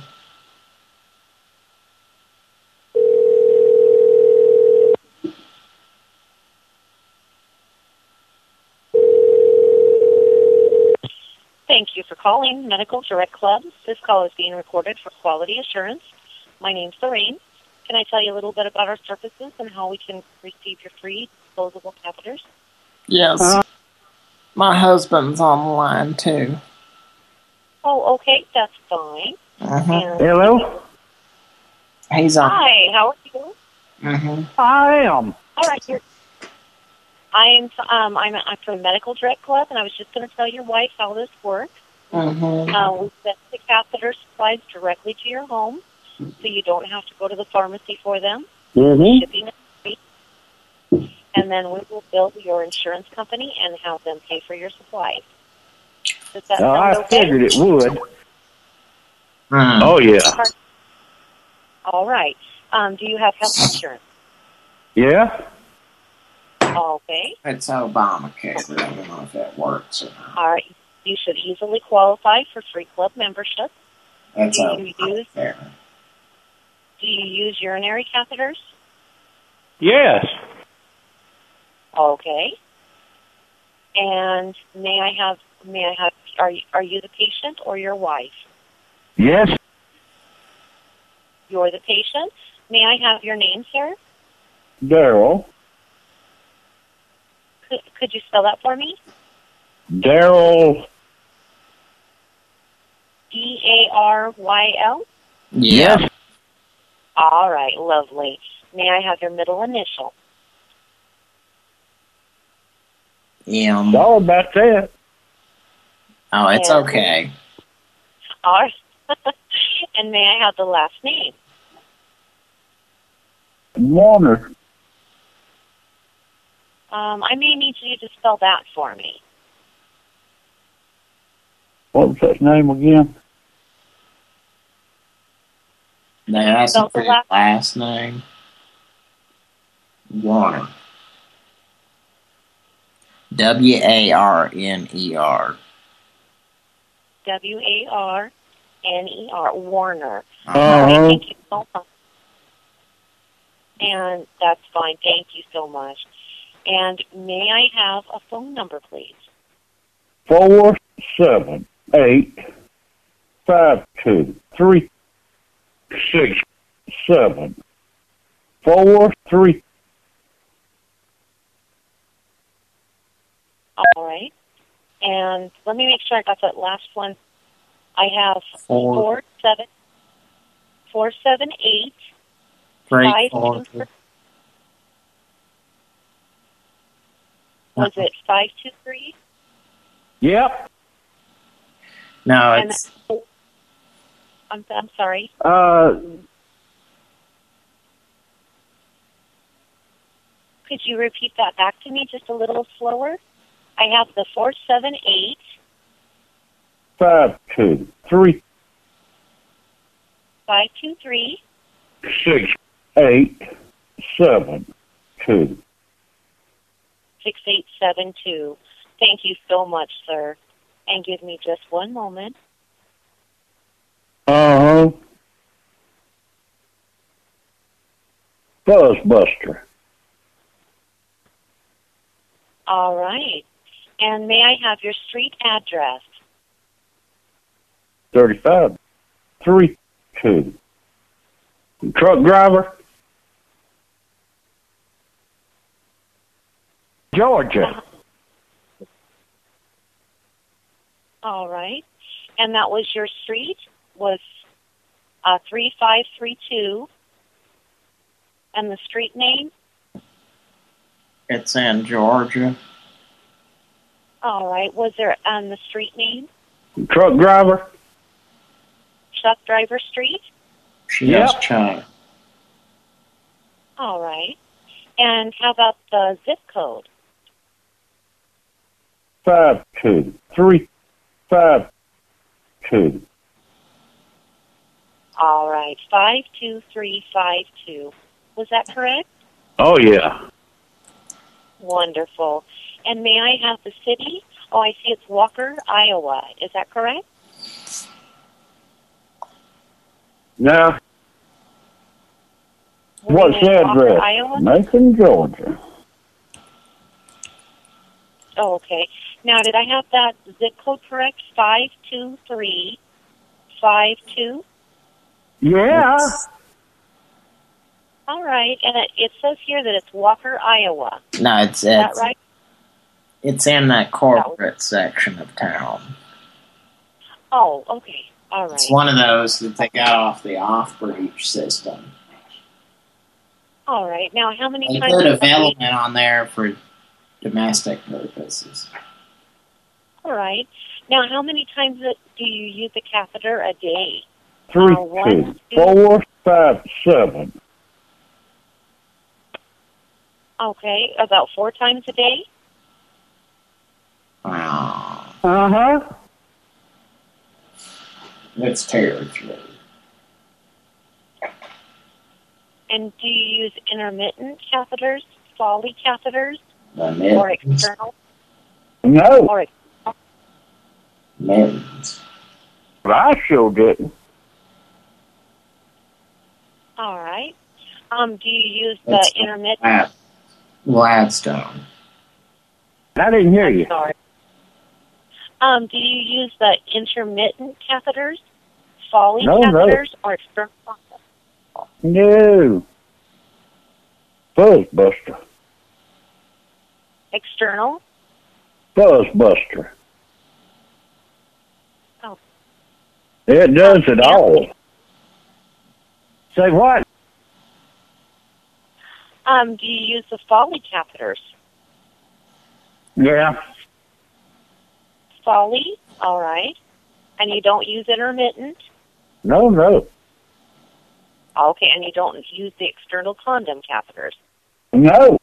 Thank you for calling Medical Direct Club. This call is being recorded for quality assurance. My name's Lorraine. Can I tell you a little bit about our services and how we can receive your free disposable catheters? Yes. Uh, My husband's on the line too. Oh, okay, that's fine. And- Hello? He's on. Hi, how are you? Mm-hmm. I am. All right, here. I'm um I'm I'm from Medical Direct Club, and I was just going to tell your wife how this works. Mm-hmm. Uh, we send the catheter supplies directly to your home, so you don't have to go to the pharmacy for them. Mhm. Shipping is free. And then we will bill your insurance company and have them pay for your supplies. Does that Oh, sound I okay? figured it would. Hmm. Oh, yeah. All right. Um, do you have health insurance? Yeah? Okay. It's Obamacare, but I don't know if that works or not. All right. You should easily qualify for free club membership. That's do you use Obamacare. Do you use urinary catheters? Yes. Okay. And may I have may I have are you, are you the patient or your wife? Yes. You're the patient. May I have your name, sir? Daryl. Could, could you spell that for me? Daryl. D A R Y L. Yes. All right, lovely. May I have your middle initial? M. All about that. Oh, it's Yeah. okay. All right. and may I have the last name? Warner. Um, I may need you to spell that for me. What was that name again? They asked Spell for your last- last name. Warner. W A R N E R. W A R N E R Warner. Uh-huh. Thank you so much. And that's fine. Thank you so much. And may I have a phone number, please? Four seven eight five two three six seven four three. All right. And let me make sure I got that last one. I have Four. four seven four seven eight Three, five two was it five two three? Yep. No, And it's I'm I'm sorry. Uh, Could you repeat that back to me just a little slower? I have the four seven eight five two three five two three six eight seven two. six eight seven two. Thank you so much, sir. And give me just one moment. Uh huh. Buzzbuster. All right. And may I have your street address? Thirty-five. Three. Truck driver. Georgia. All right. And that was your street was uh, 3532. And the street name? it's in Georgia. All right. Was there on the street name? Truck driver. Truck Driver Street? She Yep. has China. All right. And how about the zip code? Five two three five two. All right. 52352. Was that correct? Oh yeah. Wonderful. And may I have the city? Oh, I see it's Walker, Iowa. Is that correct? Now, what's the Walker, address? Iowa? Macon, Georgia. Oh, okay. Now, did I have that zip code correct? Five two three five two. Yeah. All right, and it, it says here that it's Walker, Iowa. No, it's that it's, right? It's in that corporate section of town. Oh, okay. All right. It's one of those that they got off the off-breach system. All right. Now, how many They times? put a week- development on there for domestic purposes. All right. Now, how many times do you use the catheter a day? Three, Uh, one, two, four, five, seven. Okay, about four times a day. Wow. Uh huh. That's territory. And do you use intermittent catheters, Foley catheters, or external? No. Or ex- Mittens. But I sure didn't. all right. Um, do you use the intermittent? Glad- Gladstone. I didn't hear you. Sorry. Um, do you use the intermittent catheters, Foley No, no. catheters, or external? No. Buzzbuster. External. Buzzbuster. Oh. It does it all. Say what? Um, do you use the Foley catheters? Yeah. Foley, all right. And you don't use intermittent? No, no. Okay, and you don't use the external condom catheters? No.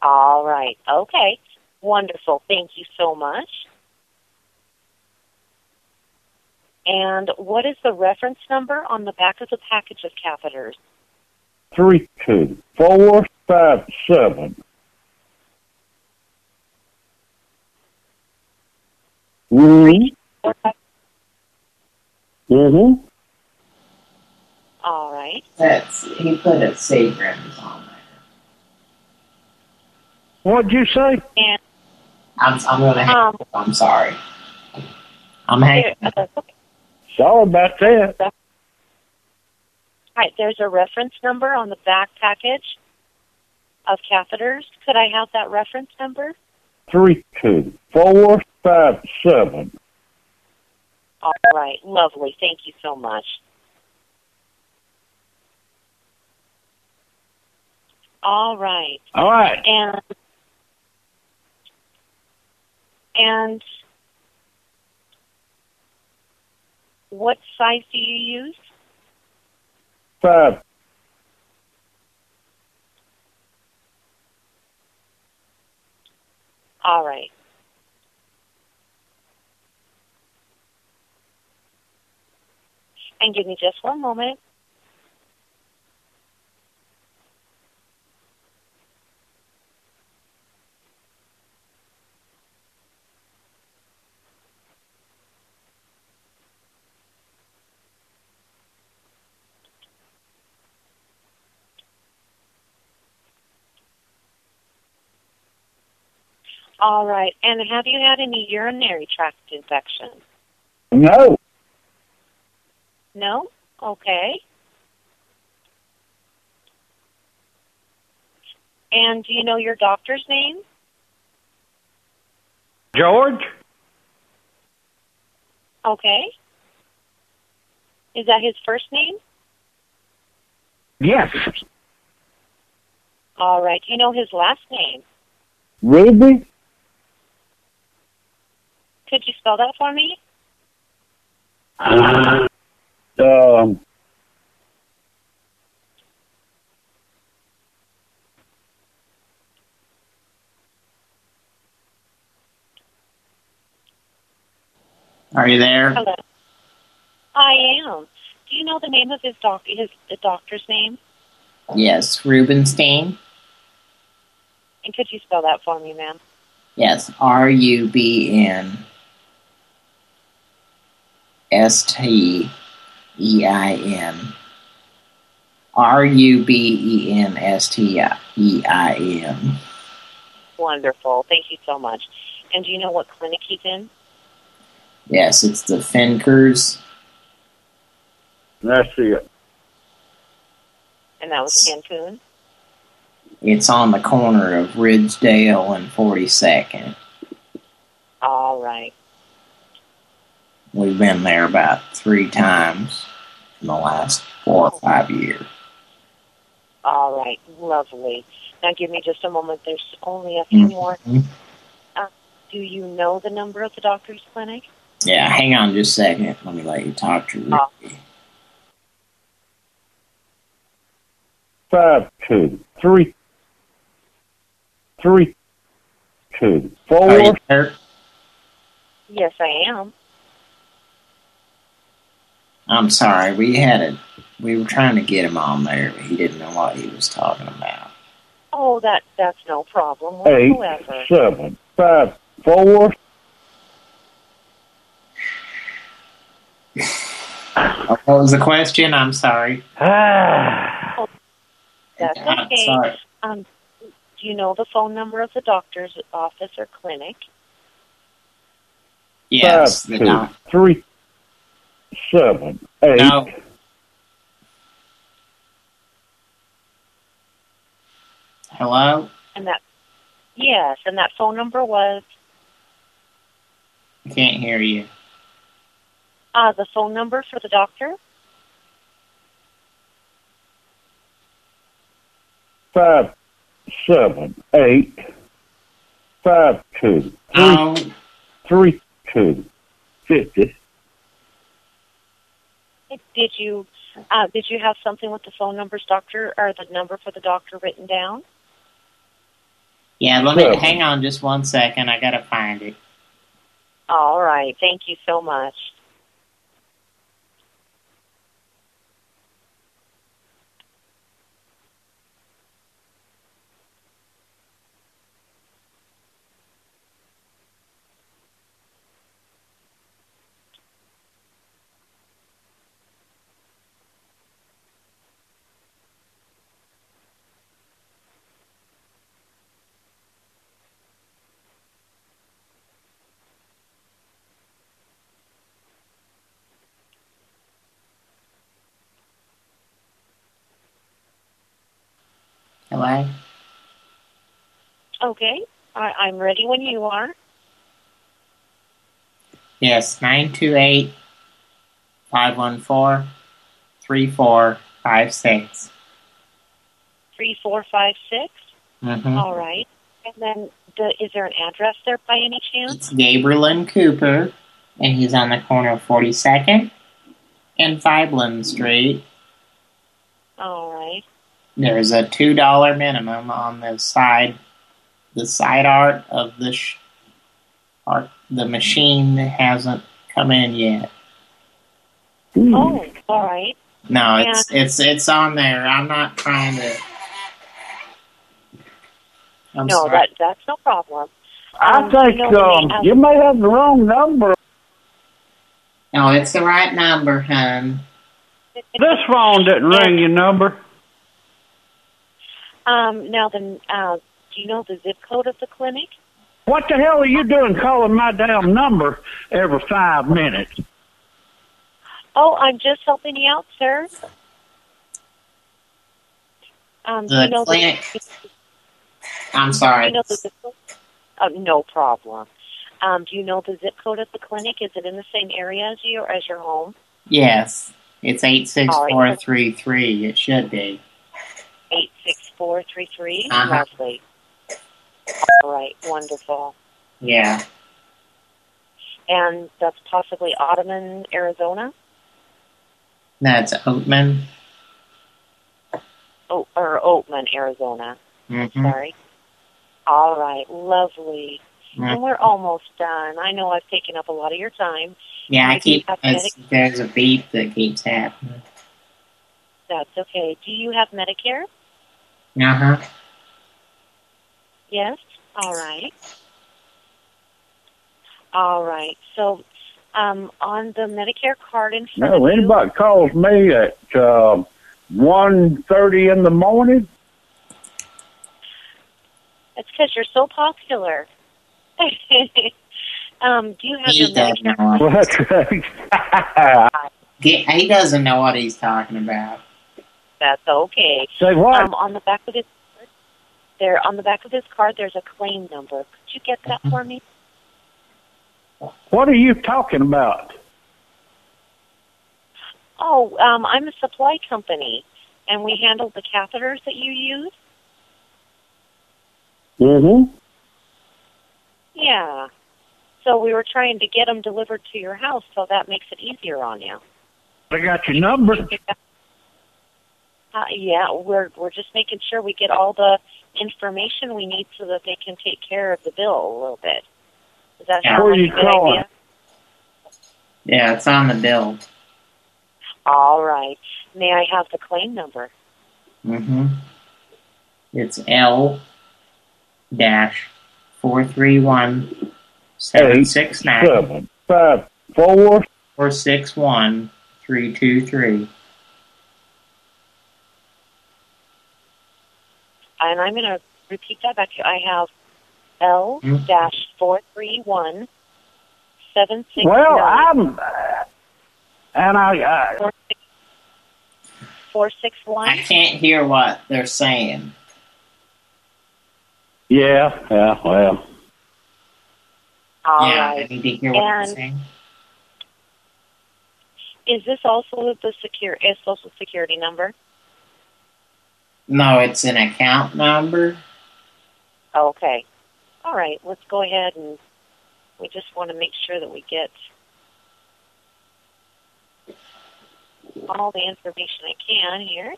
All right, okay. Wonderful. Thank you so much. And what is the reference number on the back of the package of catheters? Three, two, four, five, seven. Mm-hmm. Mm-hmm. All right. That's he put a Seagram's on there. What'd you say? And I'm I'm gonna hang Um, up. I'm sorry. I'm hanging. there, uh, okay. Sorry about that. All right, there's a reference number on the back package of catheters. Could I have that reference number? Three, two, four, five, seven. All right, lovely. Thank you so much. All right. All right. And and what size do you use? Five. All right. And give me just one moment. All right. And have you had any urinary tract infections? No. No? Okay. And do you know your doctor's name? George? Okay. Is that his first name? Yes. All right. Do you know his last name? Ruby? Could you spell that for me? Uh, Um. Are you there? Hello. I am. Do you know the name of his doc his the doctor's name? Yes, Rubenstein. And could you spell that for me, ma'am? Yes, R U B N S T E I N. R U B E N S T E I N. Wonderful. Thank you so much. And do you know what clinic he's in? Yes, it's the Finkers. That's it. And that was Cancun? It's on the corner of Ridgedale and 42nd. All right. We've been there about three times in the last four or five years. All right. Lovely. Now give me just a moment. There's only a few more. Uh, do you know the number of the doctor's clinic? Yeah, hang on just a second. Let me let you talk to Ricky. Five, two, three, three, two, Are you there? Yes, I am. I'm sorry, we had a, we were trying to get him on there, but he didn't know what he was talking about. Oh, that that's no problem eight, whatsoever. seven, five, four. What was the question? I'm sorry. That's I'm okay. sorry. Um, do you know the phone number of the doctor's office or clinic? Yes, five, the two, doc- three, seven, eight. No. Hello? And that yes, and that phone number was I can't hear you. uh the phone number for the doctor? five, seven, eight, five, two, three, No. three, two, fifty. Did you uh did you have something with the phone numbers doctor or the number for the doctor written down? Yeah, let me Seven. hang on just one second. I gotta find it. All right. Thank you so much. Hello? Okay. I, I'm ready when you are. Yes, nine two eight five one four three four five six. Three four five six. Mm-hmm. All right. And then the, is there an address there by any chance? It's Gabriel and Cooper, and he's on the corner of 42nd and Viblen Street. All right. There's a two dollar minimum on the side, the side art of the sh- art. The machine hasn't come in yet. Oh, all right. No, it's it's it's on there. I'm not trying to. I'm no, sorry. that that's no problem. I Um, think you know, um, you may have the wrong number. No, it's the right number, hun. This phone didn't ring your number. Um, now then, uh, do you know the zip code of the clinic? What the hell are you doing calling my damn number every five minutes? Oh, I'm just helping you out, sir. Um, The you know clinic. The, I'm sorry. you know the zip code? Oh, no problem. Um, do you know the zip code of the clinic? Is it in the same area as you or as your home? Yes, it's eight six four three three. It should be. Eight six four three three. Uh-huh. Lovely. All right, wonderful. Yeah. And that's possibly Ottoman, Arizona. That's Oatman. Oh, or Oatman, Arizona. Mm-hmm. Sorry. All right, lovely. Mm. And we're almost done. I know I've taken up a lot of your time. Yeah, I do keep. there's a beep that keeps happening. That's okay. Do you have Medicare? Uh huh. Yes. All right. All right. So, um, on the Medicare card in front No, of you, anybody calls me at uh, one thirty in the morning. That's because you're so popular. um, do you have He your doesn't know Medicare? what he, he doesn't know what he's talking about. That's okay. Say what? Um, on the back of his there on the back of his card, there's a claim number. Could you get that for me? What are you talking about? Oh, um, I'm a supply company, and we handle the catheters that you use. Mm-hmm. Yeah. So we were trying to get them delivered to your house, so that makes it easier on you. I got your number. Uh, yeah, we're we're just making sure we get all the information we need so that they can take care of the bill a little bit. Does that sound Where like you a good calling? idea? Yeah, it's on the bill. All right. May I have the claim number? Mm-hmm. It's L dash four three one seven six nine seven five four four six one three two three. And I'm going to repeat that back to you. I have L hmm? dash four three one seven six Well, I'm, and I, uh, I four six one. I can't hear what they're saying. yeah, yeah, well, All yeah, right. I need to hear what they're saying. is this also the secure a social security number? No, it's an account number. Okay. All right. Let's go ahead and we just want to make sure that we get all the information I can here.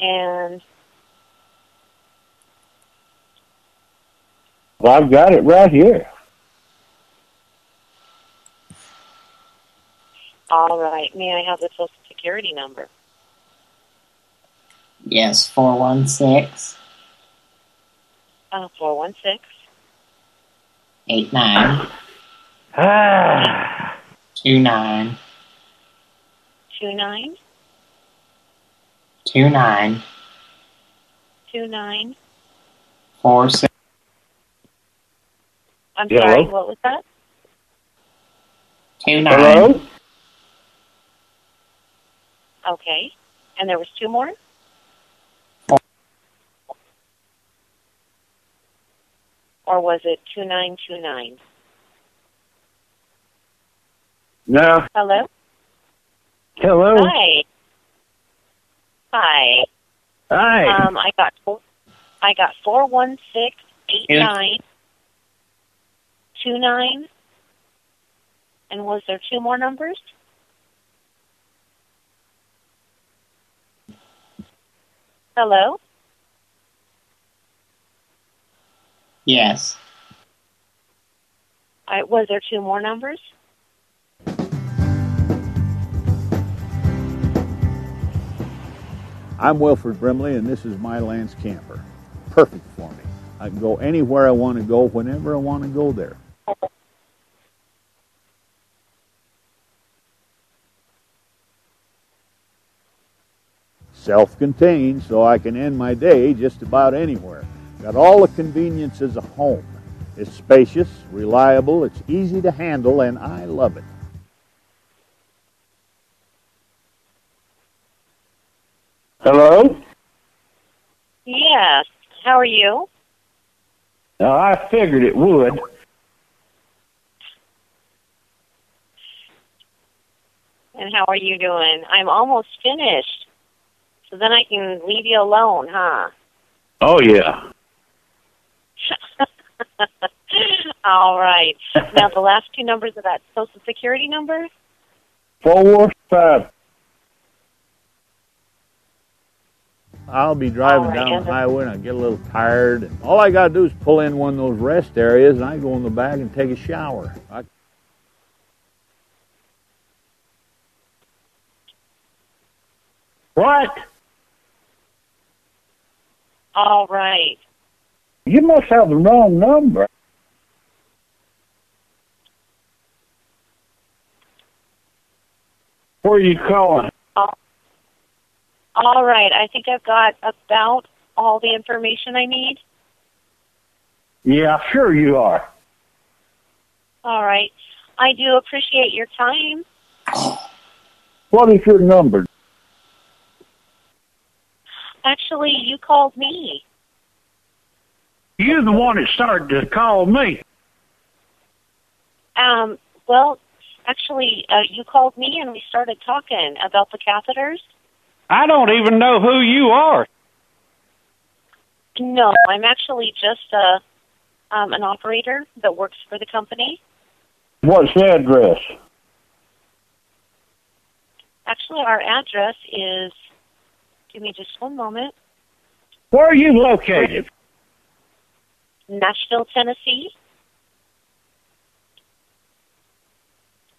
And well, I've got it right here. all right. May I have the social security number? Yes, four one six Uh, four one six eight nine Ah, two nine two nine two nine two nine. four six. I'm Hello? sorry. What was that? Two nine. Hello? Okay. And there was two more. Or was it two nine two nine? No. Hello. Hello. Hi. Hi. Hi. Um, I got four, I got four one six eight Yeah. nine two nine. And was there two more numbers? Hello. Yes. I, was there two more numbers? I'm Wilford Brimley, and this is my Lance Camper. Perfect for me. I can go anywhere I want to go, whenever I want to go there. Self-contained, so I can end my day just about anywhere. Got all the conveniences of home. It's spacious, reliable, it's easy to handle, and I love it. Hello? Yes. How are you? Now, I figured it would. And how are you doing? I'm almost finished. So then I can leave you alone, huh? Oh, yeah. All right. Now the last two numbers of that social security number? Four, five. I'll be driving All right, down the the- highway and I get a little tired. And all I got to do is pull in one of those rest areas and I go in the back and take a shower. I, What? All right. You must have the wrong number. Where are you calling? All right, I think I've got about all the information I need. Yeah, sure you are. All right. I do appreciate your time. What is your number? Actually, you called me. You're the one that started to call me. Um, well, actually, uh, you called me and we started talking about the catheters. I don't even know who you are. No, I'm actually just a um, an operator that works for the company. What's the address? Actually, our address is. Give me just one moment. Where are you located? Nashville, Tennessee.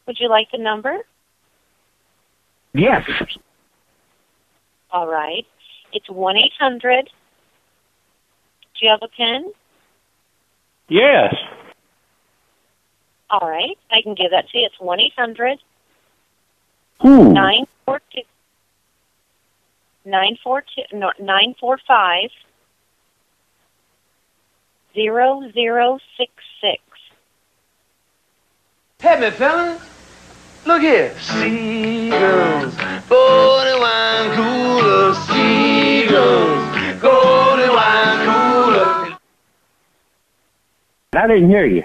Would you like the number? Yes. All right. It's one eight hundred. Do you have a pen? Yes. All right, I can give that to you. It's one eight hundred Who? nine four two nine four two no nine four five zero zero six six. Hey, me fellas, look here. Seagulls, golden wine cooler, seagulls, golden wine cooler. I didn't hear you.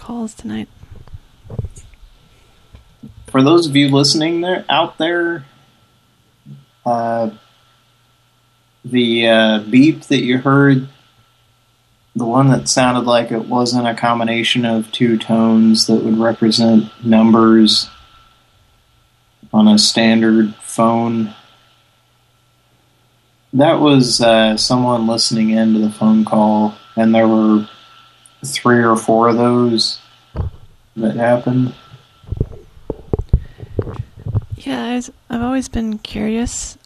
Calls tonight. For those of you listening there out there, uh, the uh, beep that you heard, the one that sounded like it wasn't a combination of two tones that would represent numbers on a standard phone. That was uh, someone listening in to the phone call, and there were three or four of those that happened. Yeah, was, I've always been curious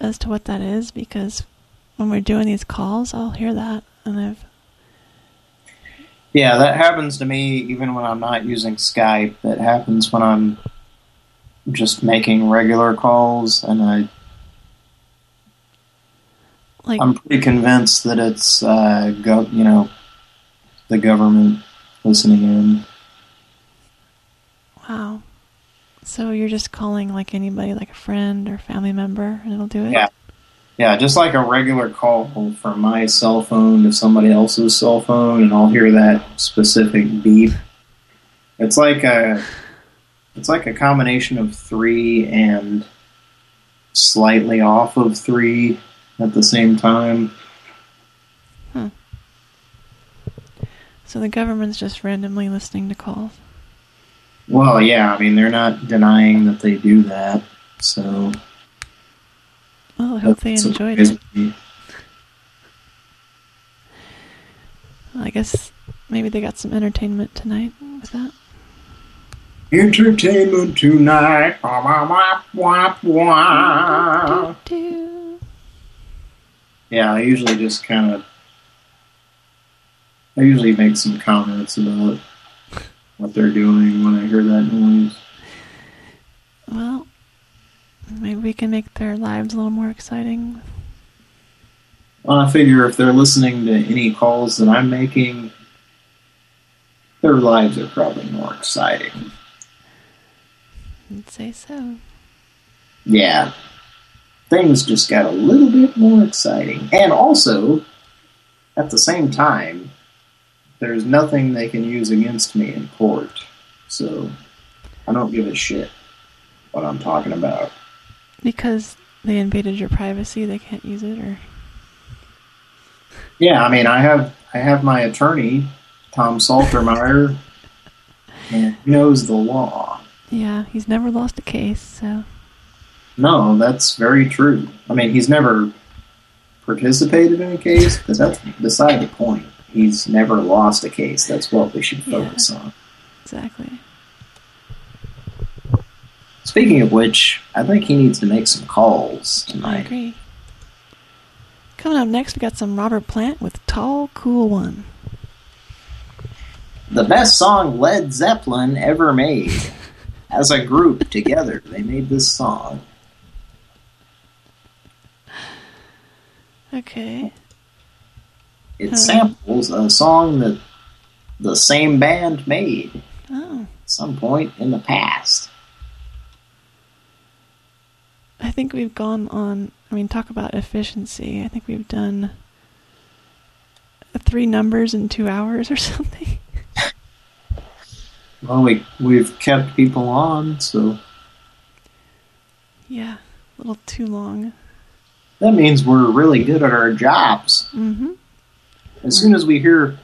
as to what that is because when we're doing these calls, I'll hear that, and I've Yeah, that happens to me even when I'm not using Skype. That happens when I'm just making regular calls, and I, like I'm pretty convinced that it's, uh, go, you know, the government listening in. wow. So you're just calling like anybody, like a friend or family member, and it'll do it. Yeah, yeah, just like a regular call from my cell phone to somebody else's cell phone, and I'll hear that specific beep. It's like a, it's like a combination of three and slightly off of three at the same time. So the government's just randomly listening to calls. Well, yeah, I mean they're not denying that they do that, so. Well, I hope they enjoyed it. Well, I guess maybe they got some entertainment tonight with that. Entertainment tonight. Yeah, I usually just kind of. I usually make some comments about what they're doing when I hear that noise. Well, maybe we can make their lives a little more exciting. Well, I figure if they're listening to any calls that I'm making, their lives are probably more exciting. I'd say so. Yeah. Things just got a little bit more exciting. And also, at the same time, there's nothing they can use against me in court. so I don't give a shit what I'm talking about. Because they invaded your privacy, they can't use it, or Yeah, I mean, I have I have my attorney, Tom Saltermeyer, and he knows the law. yeah, he's never lost a case. So No, that's very true. I mean, he's never participated in a case, but that's beside the point. He's never lost a case. That's what we should focus on. exactly. Speaking of which, I think he needs to make some calls I tonight. agree. Coming up next, we got some Robert Plant with "Tall, Cool One." The best song Led Zeppelin ever made. As a group together, they made this song. Okay. It samples a song that the same band made Oh, at some point in the past. I think we've gone on. I mean, talk about efficiency. I think we've done three numbers in two hours or something. Well, we we've kept people on, so Yeah, a little too long. that means we're really good at our jobs. Mm-hmm. As soon as we hear,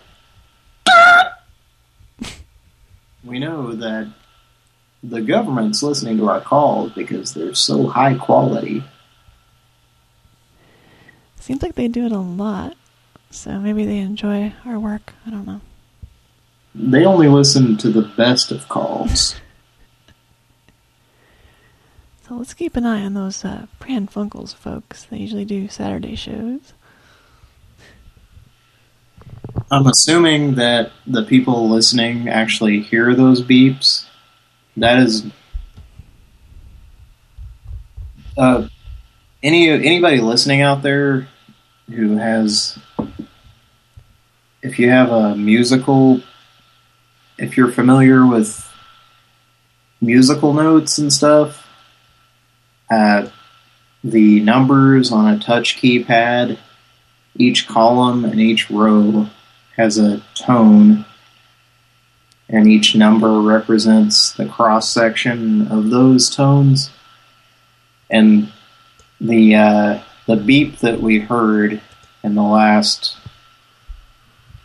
we know that the government's listening to our calls because they're so high quality. Seems like they do it a lot, so maybe they enjoy our work. I don't know. They only listen to the best of calls. So let's keep an eye on those uh, Pran Funkels folks. They usually do Saturday shows. I'm assuming that the people listening actually hear those beeps. That is, uh, any anybody listening out there who has, if you have a musical, if you're familiar with musical notes and stuff, uh, the numbers on a touch keypad, each column and each row has a tone, and each number represents the cross section of those tones. And the uh, the beep that we heard in the last,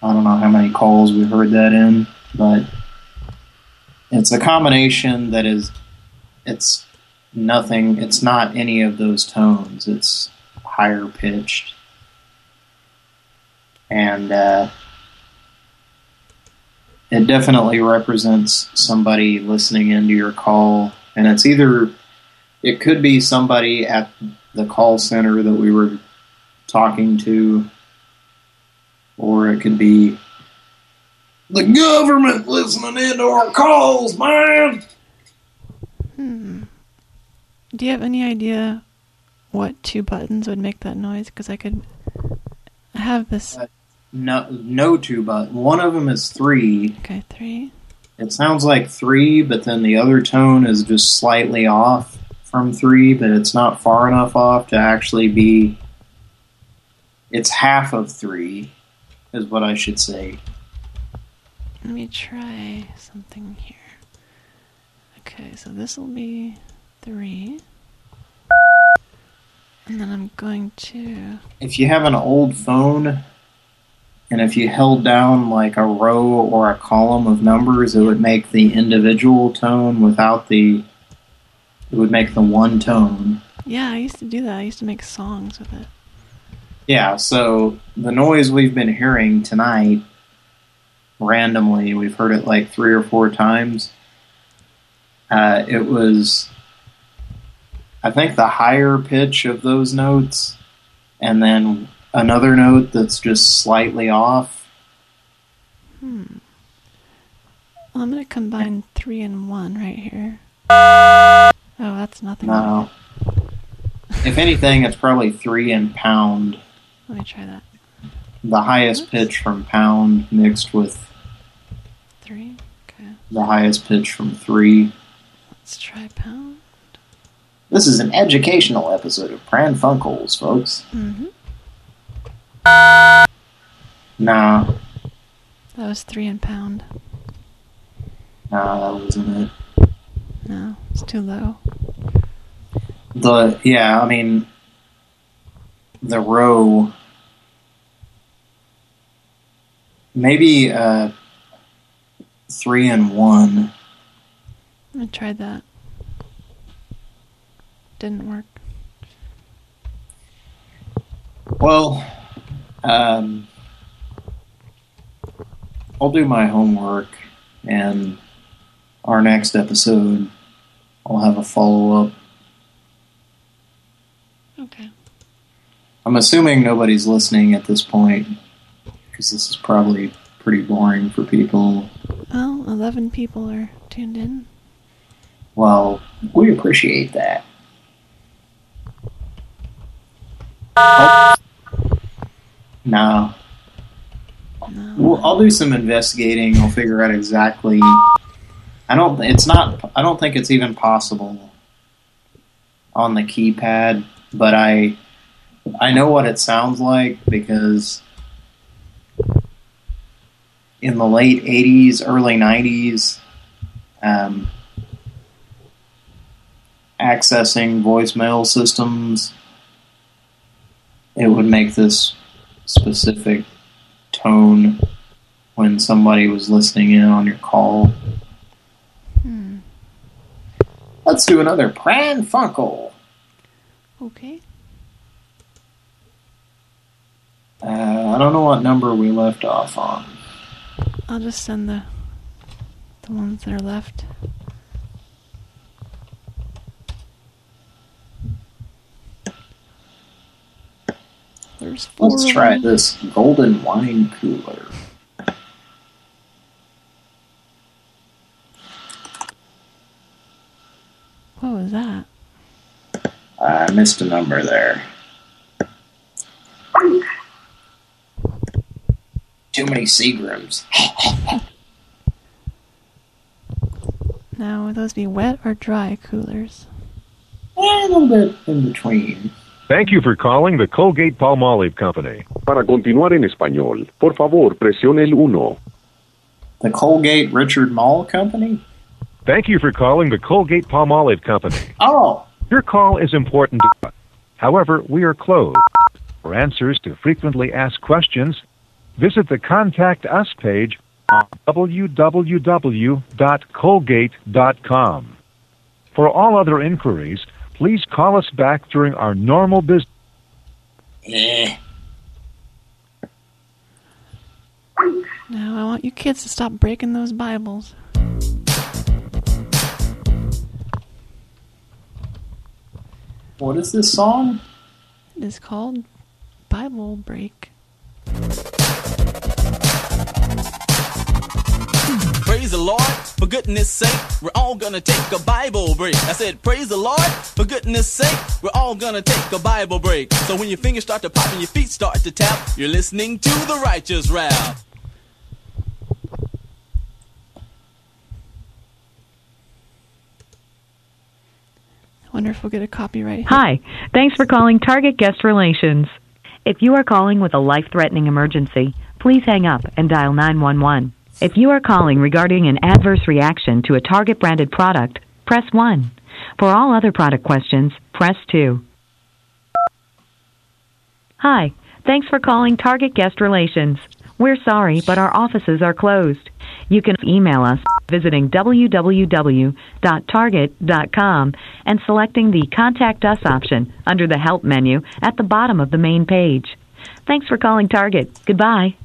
I don't know how many calls we heard that in, but it's a combination that is, it's nothing, it's not any of those tones. It's higher pitched. And uh, it definitely represents somebody listening into your call. And it's either, it could be somebody at the call center that we were talking to, or it could be the government listening into our calls, man. Hmm. Do you have any idea what two buttons would make that noise? Because I could have this. No, no two, but one of them is three. Okay, three. It sounds like three, but then the other tone is just slightly off from three, but it's not far enough off to actually be. It's half of three, is what I should say. Let me try something here. Okay, so this will be three. And then I'm going to. If you have an old phone, and if you held down like a row or a column of numbers, it would make the individual tone without the. It would make the one tone. Yeah, I used to do that. I used to make songs with it. Yeah, so the noise we've been hearing tonight, randomly, we've heard it like three or four times. Uh, it was, I think, the higher pitch of those notes, and then another note that's just slightly off. Hmm. Well, I'm going to combine three and one right here. Oh, that's nothing. No. If anything, it's probably three and pound. Let me try that. The highest pitch from pound mixed with Three. Okay. the highest pitch from three. Let's try pound. This is an educational episode of Pran Funkels, folks. Mm-hmm. Nah, That was three and pound. No, that wasn't it. No, it's too low. The yeah, I mean, the row. Maybe uh, three and one. I tried that. Didn't work. Well, um, I'll do my homework, and our next episode, I'll have a follow-up. Okay. I'm assuming nobody's listening at this point, because this is probably pretty boring for people. Well, 11 people are tuned in. Well, we appreciate that. No. Well, I'll do some investigating. I'll figure out exactly. I don't. It's not. I don't think it's even possible on the keypad. But I, I know what it sounds like because in the late '80s, early '90s, um, accessing voicemail systems, it would make this specific tone when somebody was listening in on your call. Hmm. Let's do another Pran Funkel. Okay. Uh, I don't know what number we left off on. I'll just send the the ones that are left. There's four. Let's try this golden wine cooler. What was that? I missed a number there. Too many Seagrams. Now, would those be wet or dry coolers? a little bit in between. Thank you for calling the Colgate Palmolive Company. Para continuar en español, por favor, presione el 1. The Colgate Richard Mall Company? Thank you for calling the Colgate Palmolive Company. Oh. Your call is important to us. However, we are closed. For answers to frequently asked questions, visit the Contact Us page on www.colgate.com. For all other inquiries, please call us back during our normal business. Eh. Now, I want you kids to stop breaking those Bibles. What is this song? It is called Bible Break. Praise the Lord, for goodness sake, we're all gonna take a Bible break. I said, Praise the Lord, for goodness sake, we're all gonna take a Bible break. So when your fingers start to pop and your feet start to tap, you're listening to the righteous rap. I wonder if we'll get a copyright. Hi, thanks for calling Target Guest Relations. If you are calling with a life threatening emergency, please hang up and dial 911. If you are calling regarding an adverse reaction to a Target branded product, press 1. For all other product questions, press 2. Hi, thanks for calling Target Guest Relations. We're sorry, but our offices are closed. You can email us visiting www.target.com and selecting the Contact Us option under the Help menu at the bottom of the main page. Thanks for calling Target. Goodbye.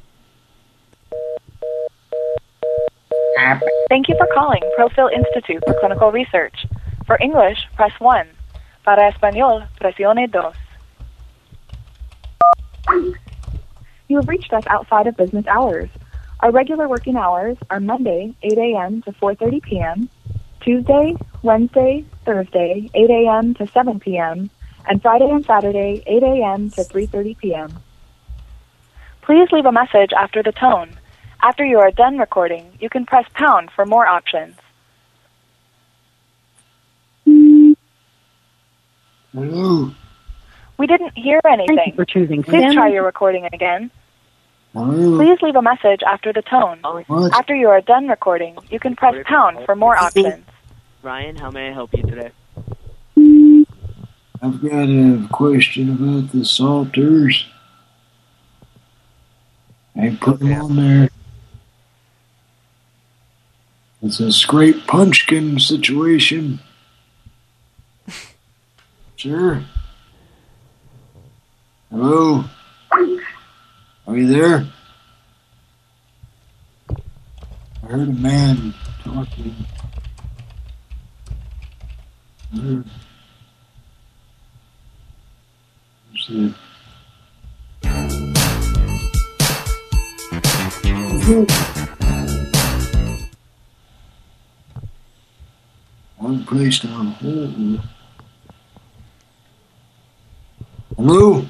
Thank you for calling Profil Institute for Clinical Research. For English, press 1. Para español, presione dos. You have reached us outside of business hours. Our regular working hours are Monday, 8 a.m. to 4.30 p.m., Tuesday, Wednesday, Thursday, 8 a.m. to 7 p.m., and Friday and Saturday, 8 a.m. to 3.30 p.m. Please leave a message after the tone. After you are done recording, you can press pound for more options. Hello. We didn't hear anything. for choosing Please Stanley. try your recording again. Hello? Please leave a message after the tone. What? After you are done recording, you can press pound for more options. Ryan, how may I help you today? I've got a question about the Salters. I put them on there. It's a scrape punchkin situation. Sure. Hello? Are you there? I heard a man talking. What's that? I'm placed on hold. Hello?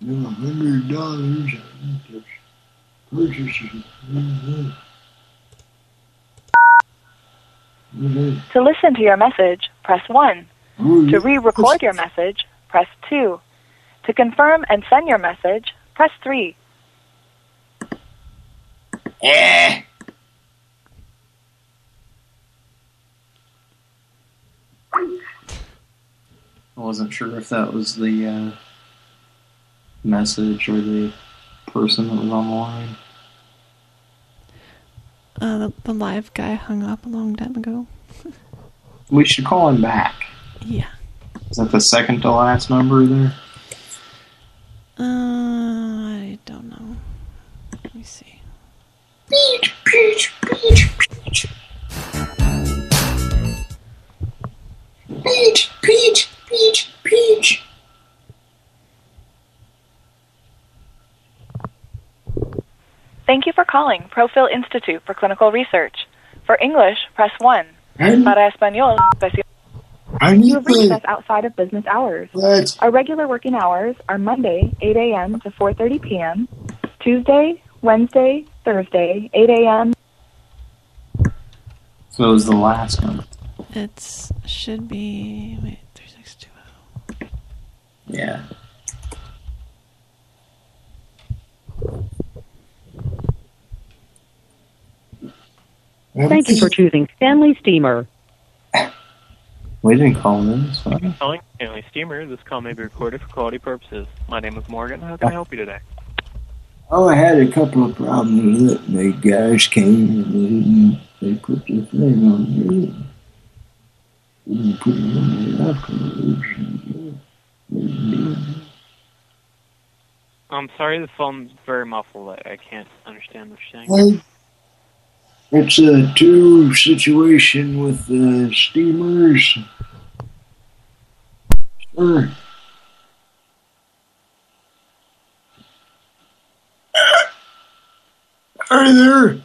A hundred dollars. Purchases. To listen to your message, press 1. To re-record your message, press 2. To confirm and send your message, press 3. Eh. I wasn't sure if that was the uh, message or the person that was on the line. Uh, the, the live guy hung up a long time ago. We should call him back. Yeah. Is that the second to last number there? Uh, I don't know. Let me see. Peach, peach, peach, peach. Peach, peach, peach, peach. Thank you for calling Profil Institute for Clinical Research. For English, press 1. Para Español, presione I You have reached the... us outside of business hours. Let's... Our regular working hours are Monday, 8 a.m. to 4.30 p.m., Tuesday, Wednesday, Thursday, 8 a.m. So it was the last one. It should be wait three six two oh. Yeah. Thank you for choosing Stanley Steamer. We didn't call him. It's fine. Calling Stanley Steamer. This call may be recorded for quality purposes. My name is Morgan. How can I help you today? Oh, I had a couple of problems with it. The guys came and they, they put the thing on me. Didn't put it on me afterwards. I'm sorry, the phone's very muffled. I, I can't understand what you're saying. Well, it's a two situation with the steamers. Sure. Are there?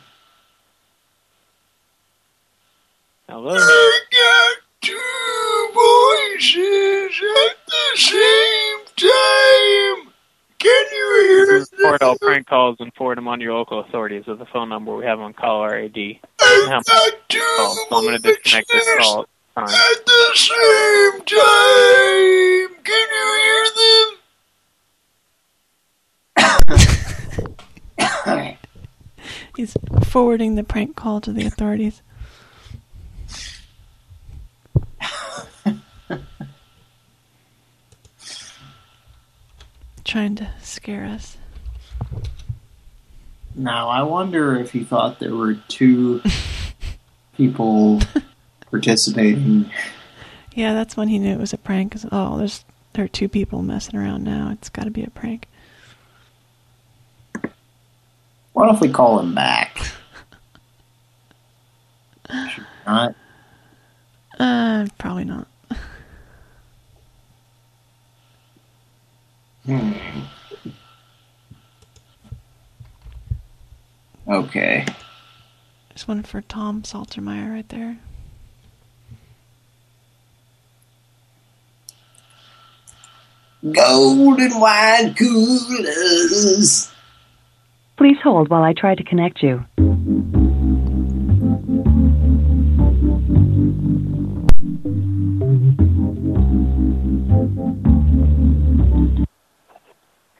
Hello? I got two voices at the same time. Can you hear Report all prank calls and forward them on to your local authorities with the phone number we have on caller ID. And how. So I'm going to disconnect this call. at time. at the same time? Can you hear them? He's forwarding the prank call to the authorities. Trying to scare us. Now, I wonder if he thought there were two people participating. Yeah, that's when he knew it was a prank. Cause, oh, there's there are two people messing around now. It's got to be a prank. What if we call him back? Should not? Uh, probably not. Hmm. Okay. There's one for Tom Saltermeyer right there. Golden wine coolers. Please hold while I try to connect you.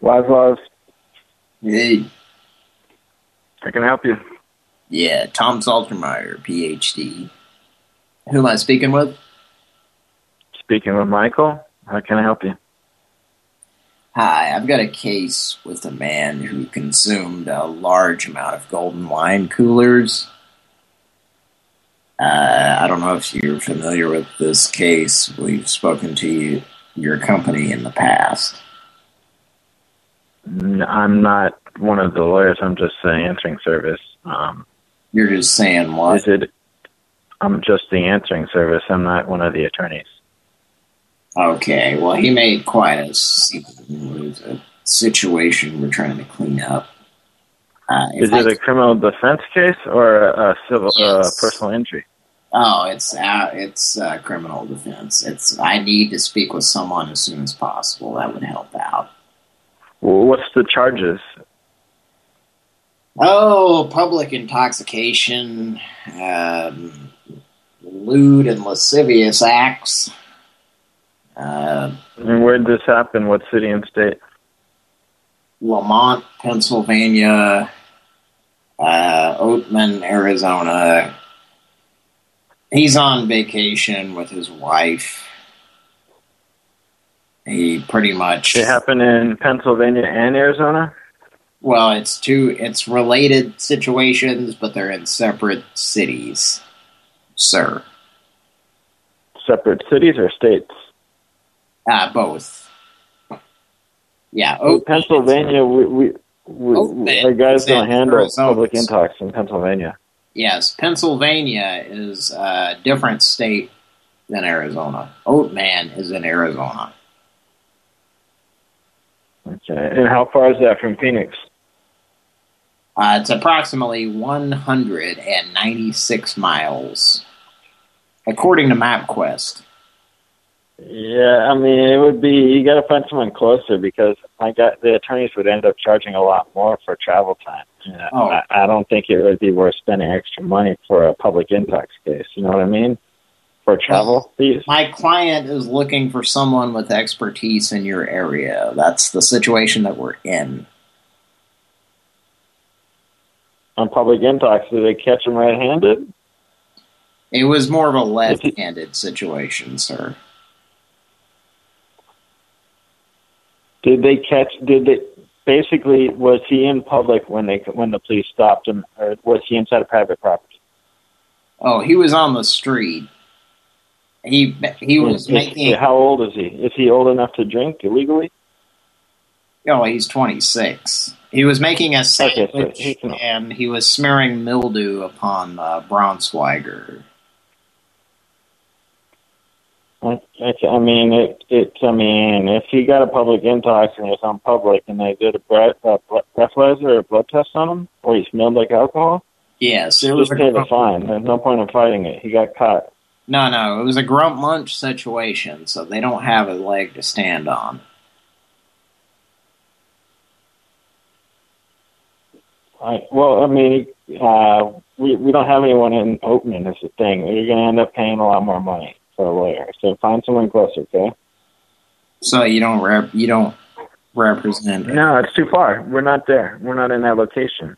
Wazlov. Hey. I can help you. Yeah, Tom Saltermeyer, PhD. Who am I speaking with? Speaking with Michael. How can I help you? Hi, I've got a case with a man who consumed a large amount of golden wine coolers. Uh, I don't know if you're familiar with this case. We've spoken to you, your company in the past. I'm not one of the lawyers. I'm just the answering service. Um, You're just saying what? Is it? I'm just the answering service. I'm not one of the attorneys. Okay, well, he made quite a, a situation we're trying to clean up. Uh, Is I it a criminal defense case or a, civil uh, personal injury? Oh, it's uh, it's uh, criminal defense. It's I need to speak with someone as soon as possible. That would help out. What's the charges? Oh, public intoxication, um, lewd and lascivious acts. Uh, And where did this happen? What city and state? Lamont, Pennsylvania, uh, Oatman, Arizona. He's on vacation with his wife. He pretty much. It happened in Pennsylvania and Arizona. Well, it's two. It's related situations, but they're in separate cities, sir. Separate cities or states? Uh, both. Yeah, In Pennsylvania, we, we, we, Oatman our guys don't handle Arizona. public intox in Pennsylvania. Yes, Pennsylvania is a different state than Arizona. Oatman is in Arizona. Okay. And how far is that from Phoenix? Uh, it's approximately 196 miles, according to MapQuest. Yeah, I mean, it would be you got to find someone closer because my guy, the attorneys would end up charging a lot more for travel time. Yeah, Oh. I, I don't think it would be worth spending extra money for a public intox case. You know what I mean? For travel fees. My client is looking for someone with expertise in your area. That's the situation that we're in. On public intox, did they catch him red-handed? It was more of a left-handed situation, sir. Did they catch? Did they? Basically, was he in public when they when the police stopped him, or was he inside a private property? Oh, he was on the street. He he was Is- making. How old is he? Is he old enough to drink illegally? Oh, he's 26. He was making a so sandwich, he can- and he was smearing mildew upon uh, Braunschweiger. I, I mean, it, it. I mean, if he got a public intox and was on public, and they did a breath, uh, breathalyzer or a blood test on him, or he smelled like alcohol, Yes, it just was a pay the fine. There's no point in fighting it. He got caught. No, no, it was a grump munch situation, so they don't have a leg to stand on. I, well, I mean, uh, we we don't have anyone in Oakman. Is the thing. You're going to end up paying a lot more money for a lawyer. So find someone closer, okay? So you don't rep, you don't represent. No, it's too far. We're not there. We're not in that location.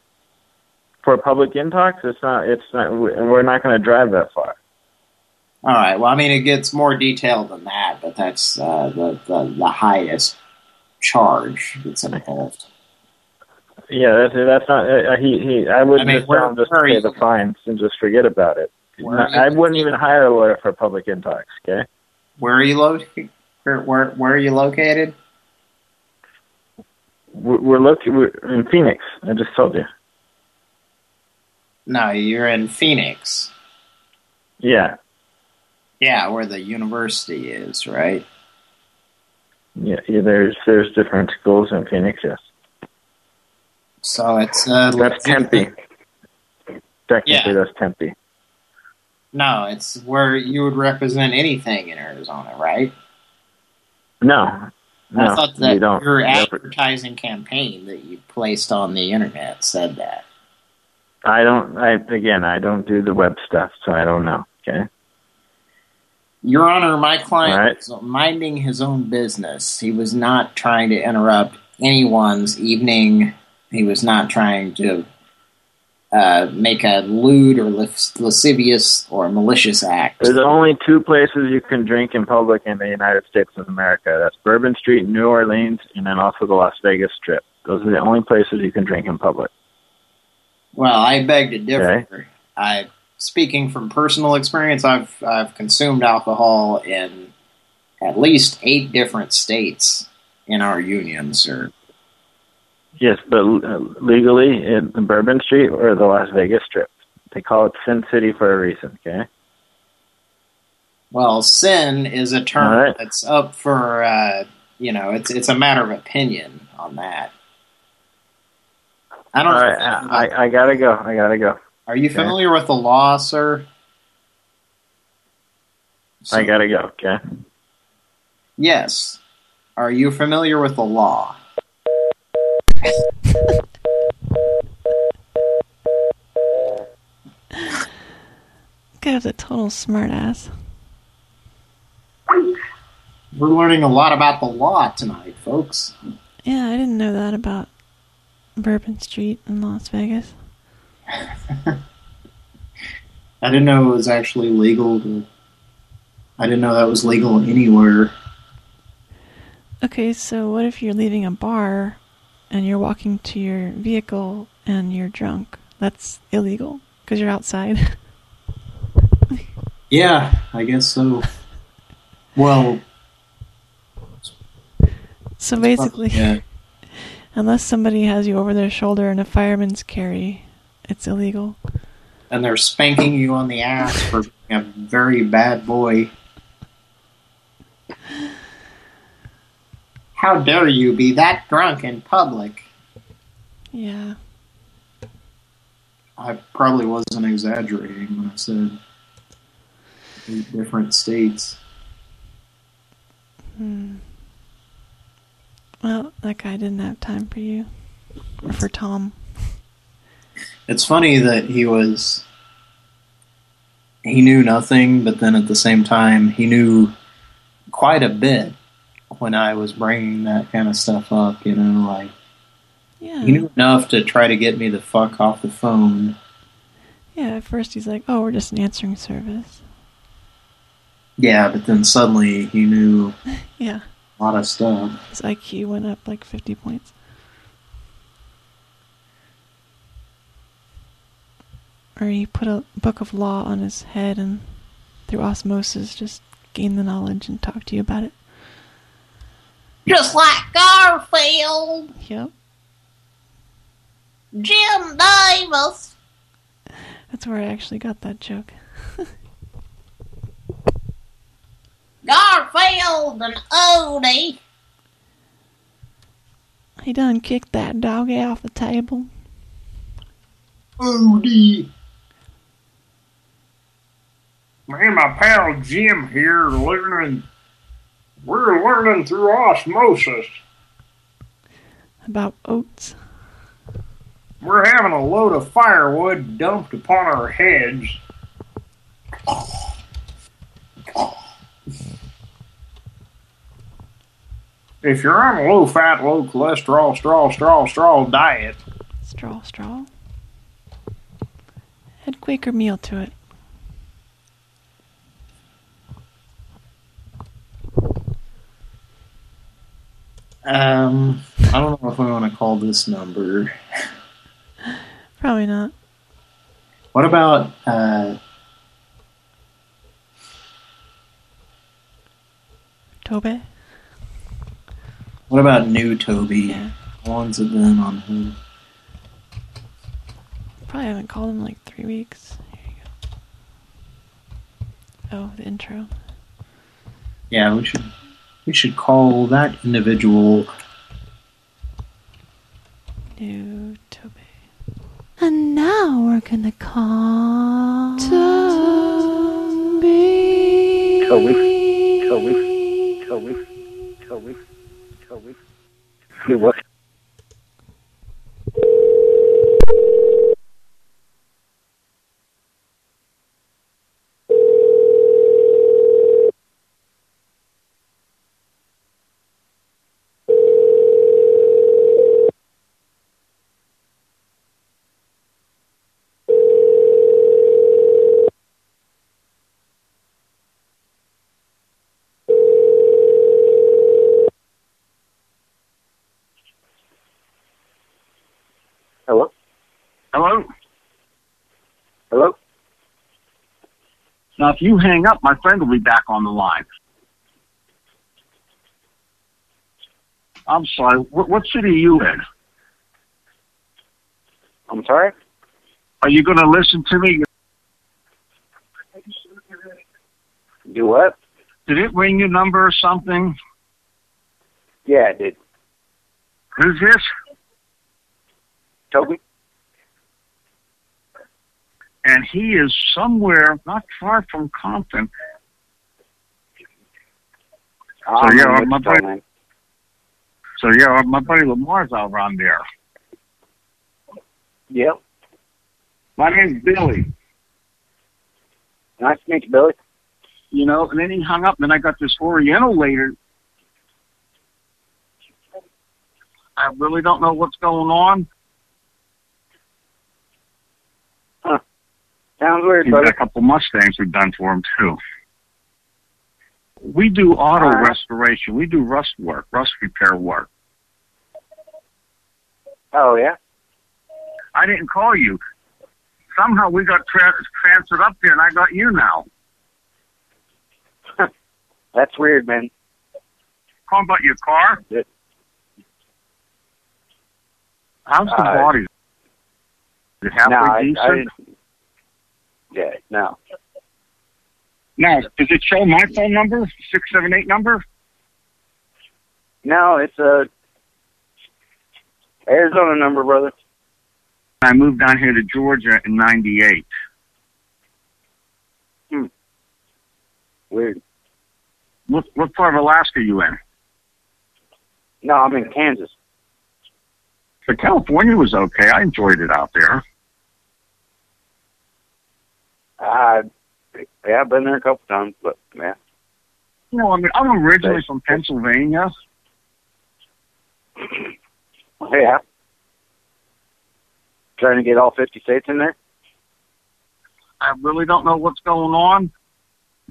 For public intox, it's not. It's not. We're not going to drive that far. All right. Well, I mean, it gets more detailed than that, but that's uh, the, the the highest charge that's involved. Yeah, that's that's not. Uh, he he. I wouldn't I mean, just tell him just pay the fines and just forget about it. You- I wouldn't even hire a lawyer for public intox. Okay. Where are you located? Where, where where are you located? We're, we're located we're in Phoenix. I just told you. No, you're in Phoenix. Yeah. Yeah, where the university is, right? Yeah. yeah there's there's different schools in Phoenix. Yes. So it's uh, That's Tempe. Technically, Yeah. that's Tempe. No, it's where you would represent anything in Arizona, right? No. No, I thought that don't. your advertising campaign that you placed on the internet said that. I don't. I again, I don't do the web stuff, so I don't know. Okay. Your Honor, my client right. was minding his own business. He was not trying to interrupt anyone's evening. He was not trying to uh, make a lewd or lascivious or malicious act. There's only two places you can drink in public in the United States of America. That's Bourbon Street in New Orleans, and then also the Las Vegas Strip. Those are the only places you can drink in public. Well, I beg to differ. I, speaking from personal experience, I've I've consumed alcohol in at least eight different states in our union, sir. Yes, but uh, legally in the Bourbon Street or the Las Vegas Strip. They call it Sin City for a reason, okay? Well, sin is a term right. that's up for uh, you know, it's it's a matter of opinion on that. I don't. All right, I, I, I gotta go. I gotta go. Are you Okay. familiar with the law, sir? I gotta go, okay? Yes. Are you familiar with the law? Guy's a total smartass. We're learning a lot about the law tonight, folks. Yeah, I didn't know that about Bourbon Street in Las Vegas. I didn't know it was actually legal to. I didn't know that was legal anywhere. Okay, so what if you're leaving a bar and you're walking to your vehicle and you're drunk? That's illegal because you're outside. Yeah, I guess so. Well, so basically, yeah. unless somebody has you over their shoulder in a fireman's carry, it's illegal. and they're spanking you on the ass for being a very bad boy. How dare you be that drunk in public? Yeah. I probably wasn't exaggerating when I said eight different states. Hmm. Well, that guy didn't have time for you. Or for Tom. It's funny that he was he knew nothing, but then at the same time he knew quite a bit when I was bringing that kind of stuff up. You know, like Yeah. he knew enough to try to get me the fuck off the phone. Yeah, at first he's like, oh, we're just an answering service. Yeah, but then suddenly he knew Yeah. a lot of stuff. His IQ went up like 50 points. Or he put a book of law on his head and through osmosis just gained the knowledge and talked to you about it. Just like Garfield. Yep. Jim Davis. That's where I actually got that joke. Garfield and Odie. He done kicked that dog off the table. Odie. Me and my pal Jim here learning. We're learning through osmosis. About oats. We're having a load of firewood dumped upon our heads. If you're on a low fat, low cholesterol, straw, straw, straw diet, Straw, straw. Add Quaker meal to it. Um, I don't know if I want to call this number. Probably not. What about uh, Tobe? what about new Toby? How long's it been on him? Probably haven't called him in like three weeks. Here you go. Oh, the intro. Yeah, we should we should call that individual. New Toby. And now we're gonna call Toby. Toby. Toby. Toby. Toby. Toby. Hey, what? Hello? Hello? Now, if you hang up, my friend will be back on the line. I'm sorry. What, what city are you in? I'm sorry? Are you going to listen to me? Do what? Did it ring your number or something? Yeah, it did. Who's this? Toby? And he is somewhere not far from Compton. I So, yeah, my buddy, so yeah, my buddy Lamar's out around there. Yep. My name's Billy. Nice to meet you, Billy. You know, and then he hung up, and then I got this Oriental later. I really don't know what's going on. Sounds weird, He's got a couple Mustangs we've done for him too. We do auto right. restoration. We do rust work, rust repair work. Oh, yeah? I didn't call you. Somehow we got tra- transferred up here, and I got you now. That's weird, man. Calling about your car? How's the Uh, body? Is it halfway no, I, decent? I. Yeah, no. Now, does it show my phone number, six seven eight number? No, it's a Arizona number, brother. I moved down here to Georgia in '98. Hmm. Weird. What what part of Alaska are you in? No, I'm in Kansas. So California was okay. I enjoyed it out there. Uh, yeah, I've been there a couple times, but yeah. You know, I mean, I'm originally from Pennsylvania. Yeah. Trying to get all 50 states in there? I really don't know what's going on.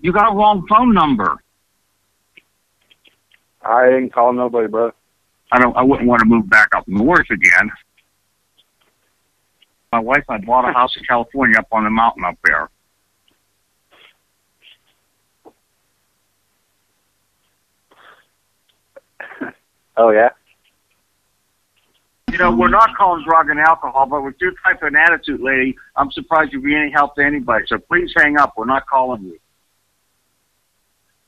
You got a wrong phone number. I didn't call nobody, brother. I don't. I wouldn't want to move back up north again. My wife, and I bought a house in California up on the mountain up there. Oh, yeah? You know, we're not calling drug and alcohol, but with your type of an attitude, lady, I'm surprised you'd be any help to anybody. So please hang up. We're not calling you.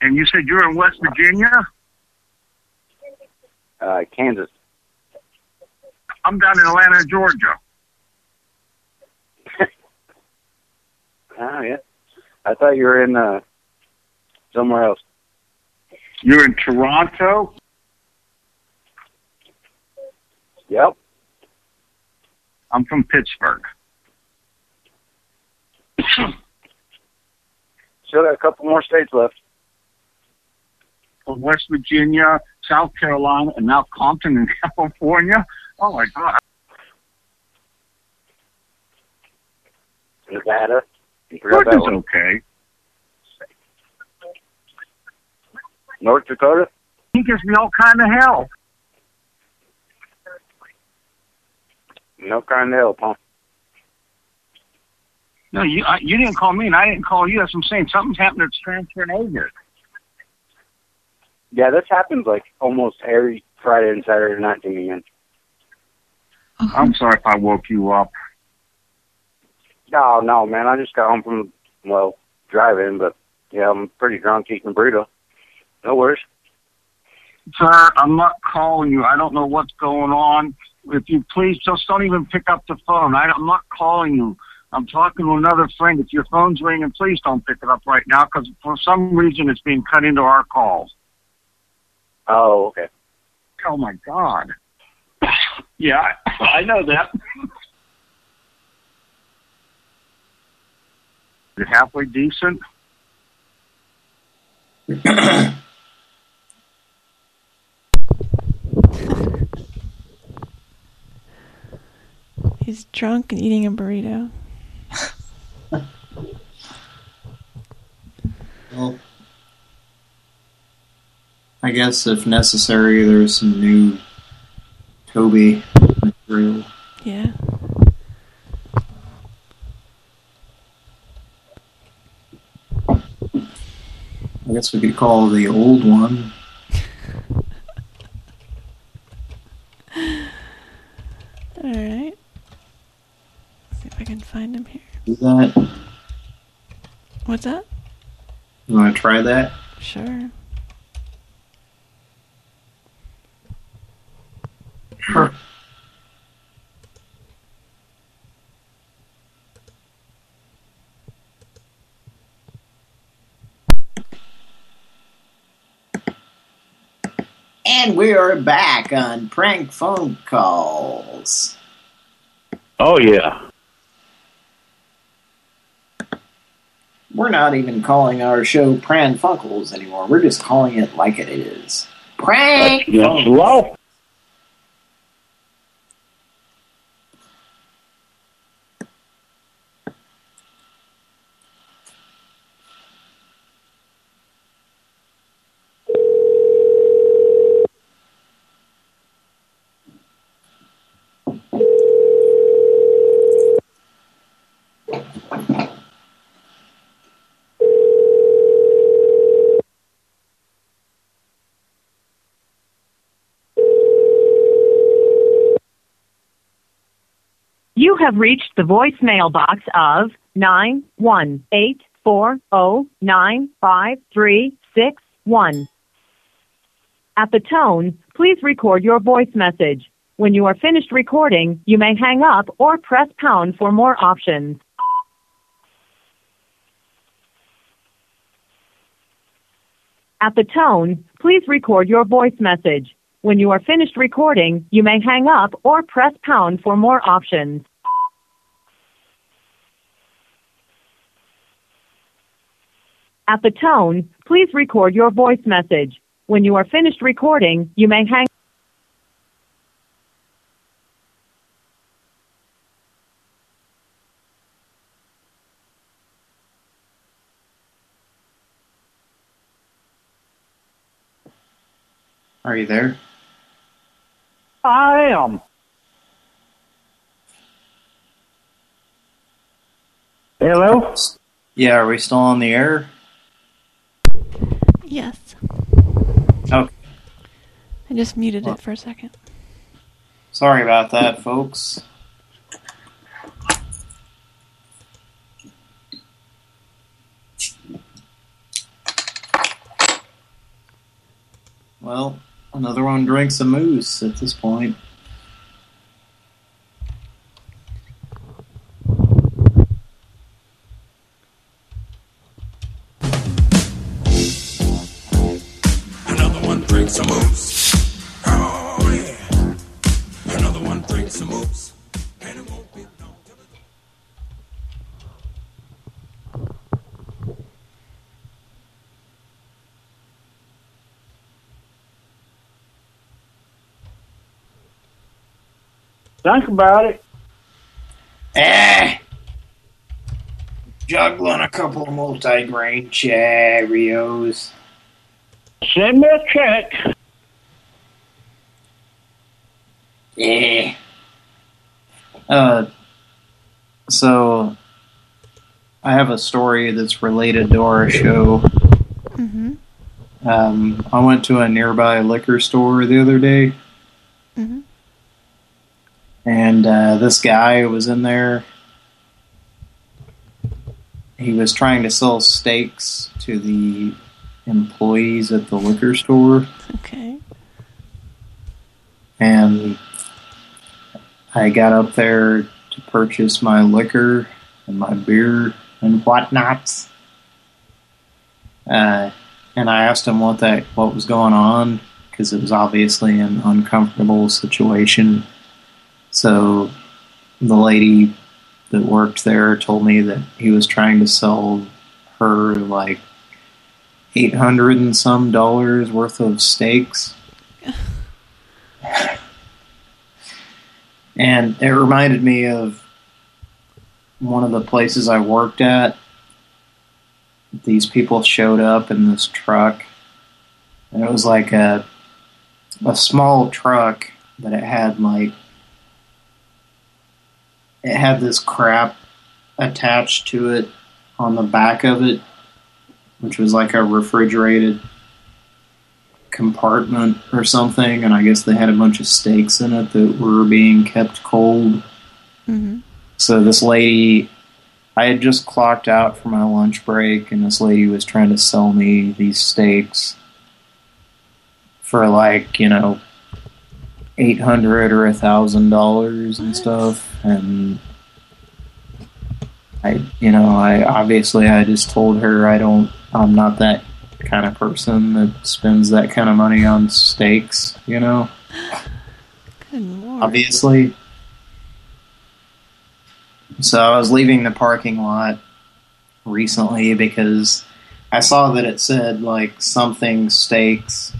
And you said you're in West Virginia? Uh, Kansas. I'm down in Atlanta, Georgia. Oh, yeah. I thought you were in, uh, somewhere else. You're in Toronto? Yep. I'm from Pittsburgh. Still got a couple more states left. From West Virginia, South Carolina, and now Compton in California. Oh my God! Nevada. You forgot that Georgia's okay. North Dakota? He gives me all kind of help. No kind of help, huh? No, you I, you didn't call me, and I didn't call you. That's what I'm saying. Something's happened that's transferring over. Yeah, this happens like almost every Friday and Saturday night to me, man. Uh-huh. I'm sorry if I woke you up. No, no, man. I just got home from, well, driving, but yeah, I'm pretty drunk eating burrito. No worries. Sir, I'm not calling you. I don't know what's going on. If you please just don't even pick up the phone. I, I'm not calling you. I'm talking to another friend. If your phone's ringing, please don't pick it up right now because for some reason it's being cut into our calls. Oh, okay. Oh my God. yeah, I, I know that. Is it halfway decent? He's drunk and eating a burrito. well, I guess if necessary, there's some new Toby material. Yeah. I guess we could call the old one What's that? You want to try that? Sure. Sure. And we are back on prank phone calls. Oh, yeah. We're not even calling our show Pran Funkels anymore. We're just calling it like it is. Prank That's have reached the voicemail box of 91840953661. At the tone, please record your voice message. When you are finished recording, you may hang up or press pound for more options. At the tone, please record your voice message. When you are finished recording, you may hang up or press pound for more options. At the tone, please record your voice message. When you are finished recording, you may hang Are you there? I am. Hello? Yeah, are we still on the air? Yes. Okay. I just muted it for a second. Sorry about that, folks. Well, another one drinks a moose at this point. Think about it. Eh. Juggling a couple of multi-grain Cheerios. Send me a check. Yeah. Uh, so I have a story that's related to our show. Mm-hmm. Um, I went to a nearby liquor store the other day, Mm-hmm. And uh, this guy was in there. He was trying to sell steaks to the employees at the liquor store. Okay. and I got up there to purchase my liquor and my beer and whatnot. Uh, and I asked him what that what was going on because it was obviously an uncomfortable situation. So the lady that worked there told me that he was trying to sell her like eight hundred and some dollars worth of steaks. And it reminded me of one of the places I worked at. These people showed up in this truck. And it was like a a small truck, but it had like it had this crap attached to it on the back of it. which was like a refrigerated compartment or something, and I guess they had a bunch of steaks in it that were being kept cold. Mm-hmm. So this lady, I had just clocked out for my lunch break, and this lady was trying to sell me these steaks for like, you know, eight hundred or a thousand dollars and stuff, and I, you know, I obviously I just told her I don't, I'm not that kind of person that spends that kind of money on steaks, you know. Good lord. Obviously. So I was leaving the parking lot recently because I saw that it said like something steaks,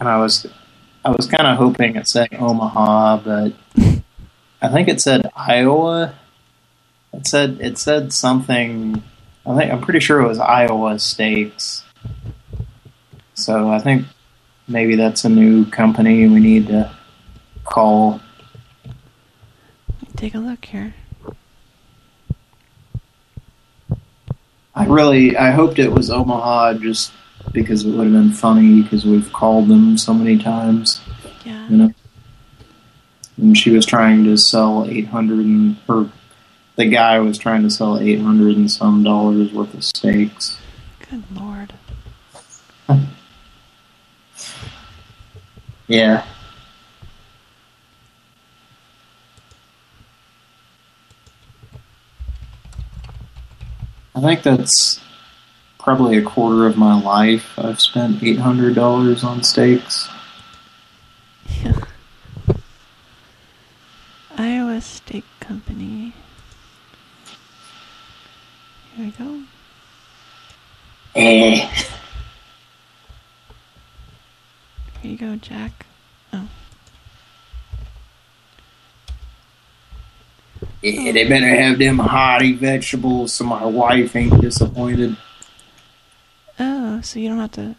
and I was I was kind of hoping it said Omaha, but I think it said Iowa. It said it said something. I think I'm pretty sure it was Iowa Steaks. So I think maybe that's a new company we need to call. Take a look here. I really I hoped it was Omaha just because it would have been funny because we've called them so many times. Yeah. You know. And she was trying to sell 800 and or the guy was trying to sell 800 and some dollars worth of steaks. Good lord. Yeah. I think that's probably a quarter of my life. I've spent $800 on steaks. Iowa Steak Company. Here we go. Eh. Here you go, Jack. Oh. Yeah, they better have them hearty vegetables so my wife ain't disappointed. Oh, so you don't have to.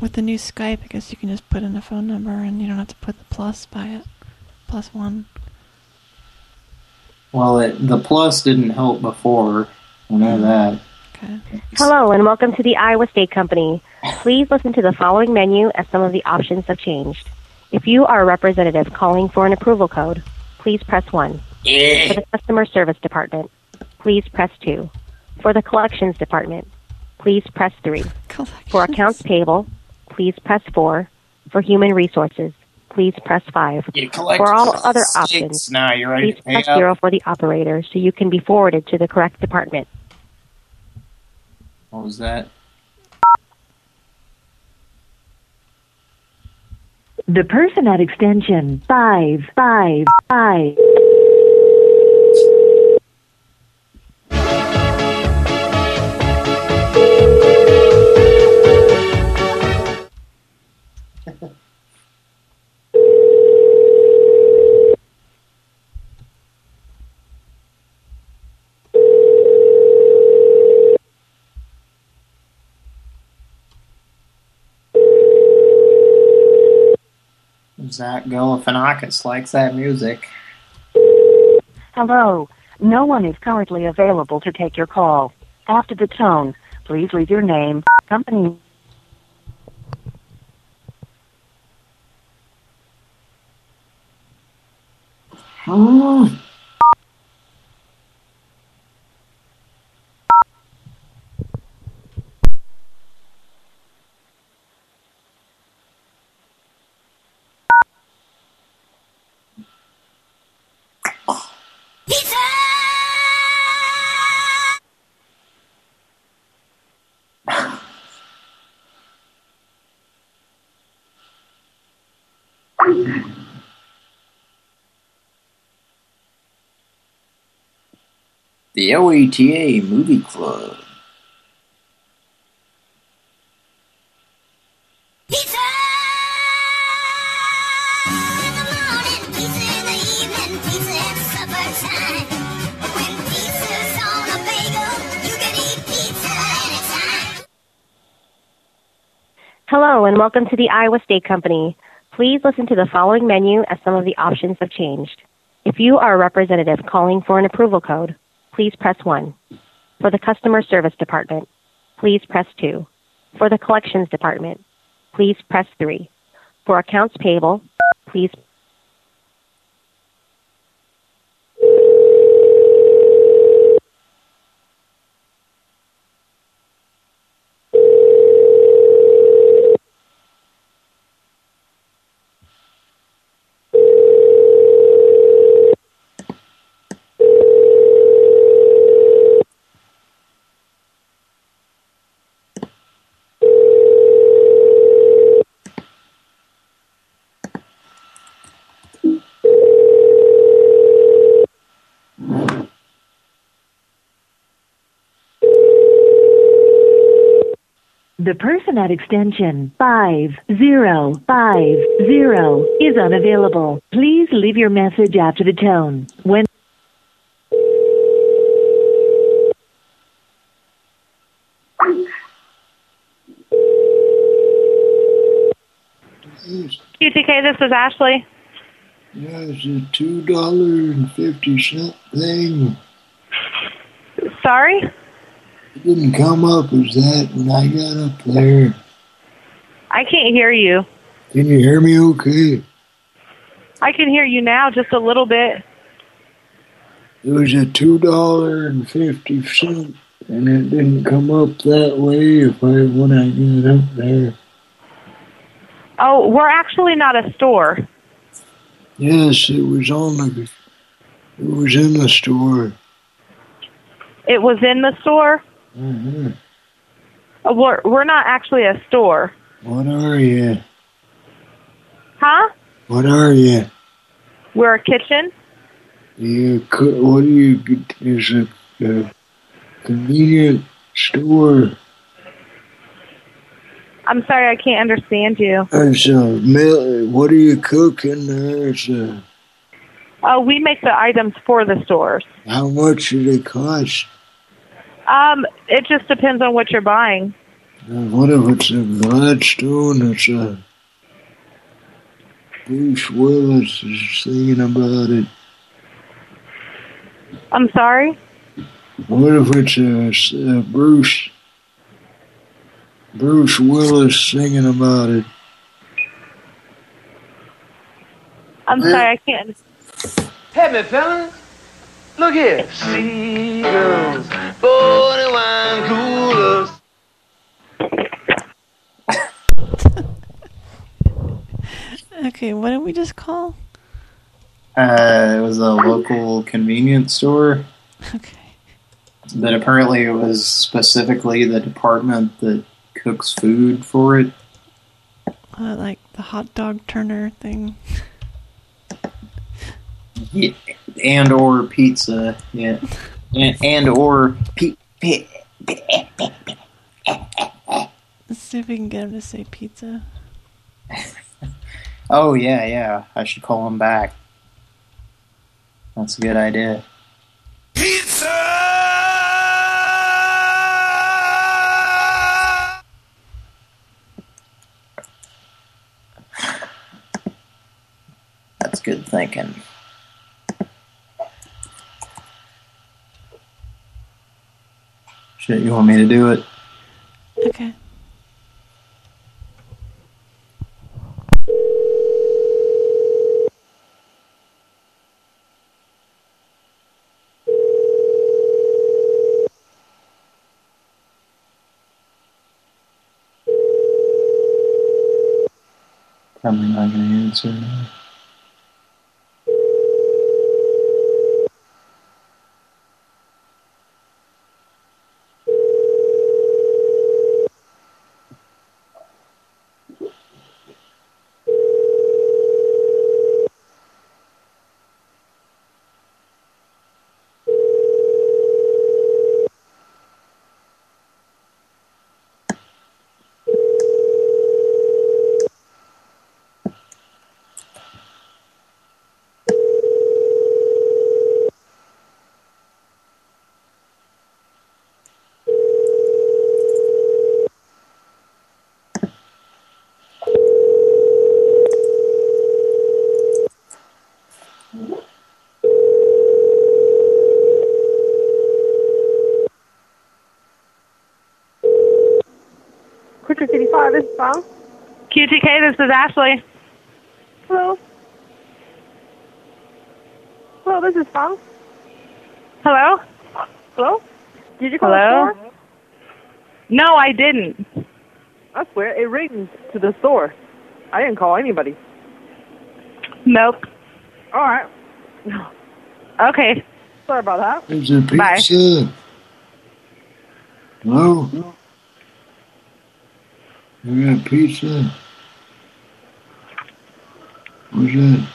With the new Skype, I guess you can just put in a phone number and you don't have to put the plus by it. Plus one. Well, it, the plus didn't help before. I know hmm. that. Okay. Hello, and welcome to the Iowa Steak Company. Please listen to the following menu as some of the options have changed. If you are a representative calling for an approval code, please press 1. For the customer service department, please press 2. For the collections department, please press 3. For accounts payable, please press 4. For human resources, please press 5. For all other steaks options, now. You ready please press up? 0 for the operator so you can be forwarded to the correct department. What was that? The person at extension 555. Zach Galifianakis likes that music. Hello. No one is currently available to take your call. After the tone, please leave your name, company. Hmm. The OETA Movie Club. Pizza! Hello, and welcome to the Iowa Steak Company. Please listen to the following menu as some of the options have changed. If you are a representative calling for an approval code, please press 1. For the customer service department, please press 2. For the collections department, please press 3. For accounts payable, please The person at extension 5050 is unavailable. Please leave your message after the tone. When QTK, this is Ashley. Yeah, it's a two dollar and fifty cent thing. Sorry? It didn't come up as that when I got up there. I can't hear you. Can you hear me okay? I can hear you now just a little bit. It was a two dollar and fifty cent and it didn't come up that way if I when I got up there. Oh, we're actually not a store. Yes, it was on the it was in the store. It was in the store. Hmm Uh, We're we're not actually a store. What are you? Huh? What are you? We're a kitchen. You cook, what do you is a, a convenient store? I'm sorry, I can't understand you. It's a mil- what are you cooking there? It's a, Oh, we make the items for the stores. how much do they cost? Um, it just depends on what you're buying. Uh, what if it's a Gladstone? It's a Bruce Willis is singing about it. I'm sorry. What if it's a, s- a Bruce Bruce Willis singing about it? I'm sorry, I can't. Help me, fellas. Look here. Seagulls, bowling wine coolers. Okay, what did we just call? Uh, it was a local convenience store. Okay. But apparently it was specifically the department that cooks food for it. Uh, like the hot dog turner thing. Yeah, and or pizza, yeah, and, and or pe- pe- Let's see if we can get him to say pizza. Oh yeah, yeah. I should call him back. That's a good idea. Pizza! That's good thinking. Shit, you want me to do it? Okay. Probably not gonna answer now. QTK, this is Ashley. Hello? Hello, this is Fong. Hello? Hello? Did you call Hello? the store? No, I didn't. I swear, it rings to the store. I didn't call anybody. Nope. All right. Okay. Sorry about that. There's a pizza. Hello? You got pizza? What's that?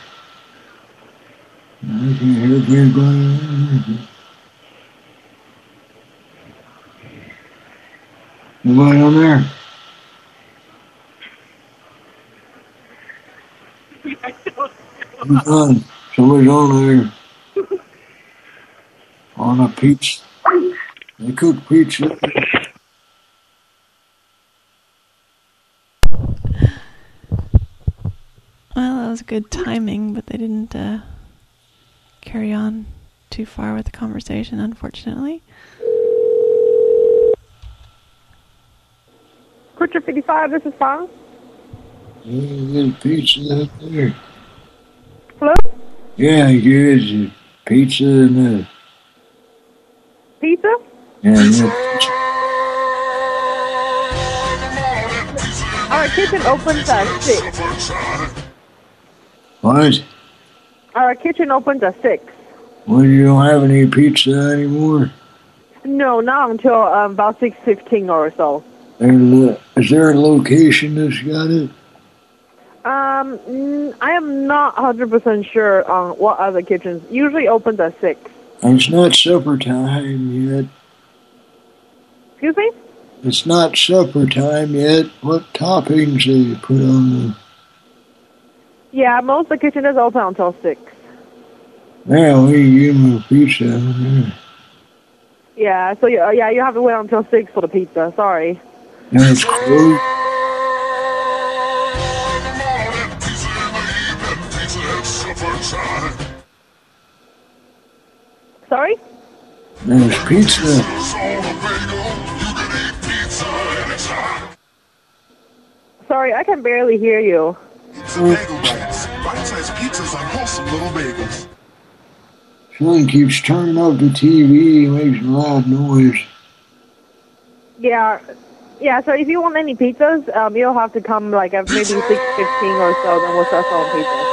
I can't hear very good. Anybody on there? On? Somebody's on there. On a peach. They cook pizza. Well, that was good timing, but they didn't uh, carry on too far with the conversation, unfortunately. Quarter 55, this is Fong. There's pizza up there. Hello? Yeah, here's a pizza and a Pizza? and a Our kitchen opens at 6. What? Our kitchen opens at 6. Well, you don't have any pizza anymore. No, not until um, about 6.15 or so. There's a- Is there a location that's got it? Um, I am not 100% sure on what other kitchens. Usually opens at 6. It's not supper time yet. Excuse me? It's not supper time yet. What toppings do you put on the... Yeah, most of the kitchen is open until 6. Yeah, we them a pizza. Yeah. So yeah, uh, yeah, you have to wait until 6 for the pizza. Sorry. It's closed. Sorry? There's pizza. Sorry, I can barely hear you. Bite-sized pizzas on wholesome little bagels. Son keeps turning up the TV, makes a loud noise. Yeah, yeah. So if you want any pizzas, um, you'll have to come like at maybe 6.15 or so, then we'll start selling pizzas.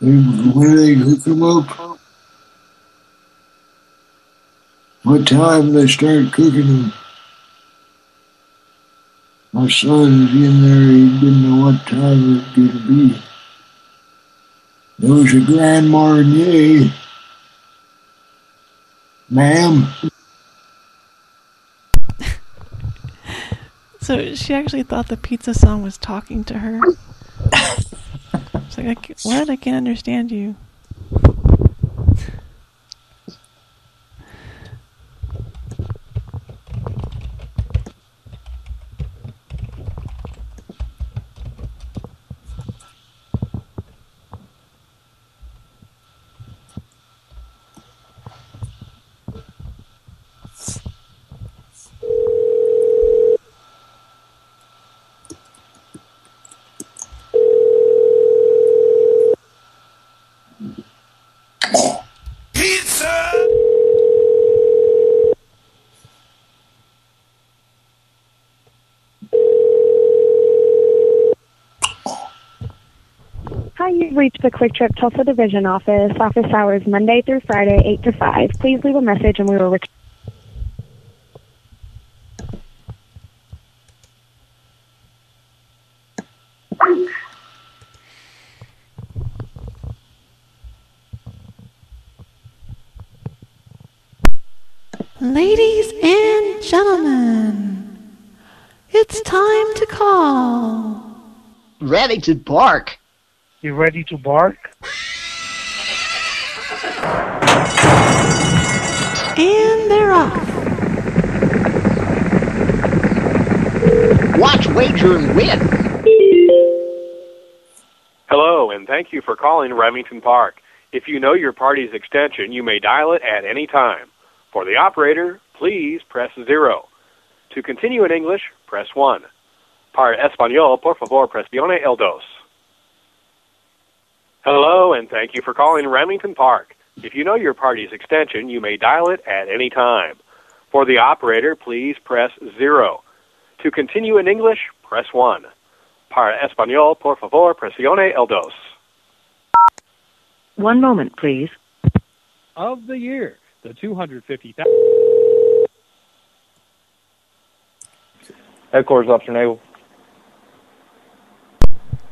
When do they hook them up? What time they start cooking them? My son was in there, he didn't know what time it was going to be. There was a Grand Marnier. Ma'am? So she actually thought the pizza song was talking to her. She's like, what? I can't understand you. Hi, you've reached the QuikTrip Tulsa Division office. Office hours Monday through Friday, 8 to 5. Please leave a message and we will return. Ladies and gentlemen, it's time to call. Ready to bark. You ready to bark? And they're off. Watch, wager, and win. Hello, and thank you for calling Remington Park. If you know your party's extension, you may dial it at any time. For the operator, please press zero. To continue in English, press one. Para español, por favor, presione el dos. Hello, and thank you for calling Remington Park. If you know your party's extension, you may dial it at any time. For the operator, please press zero. To continue in English, press one. Para español, por favor, presione el dos. One moment, please. Of the year, the 250,000. Headquarters, Officer Naval.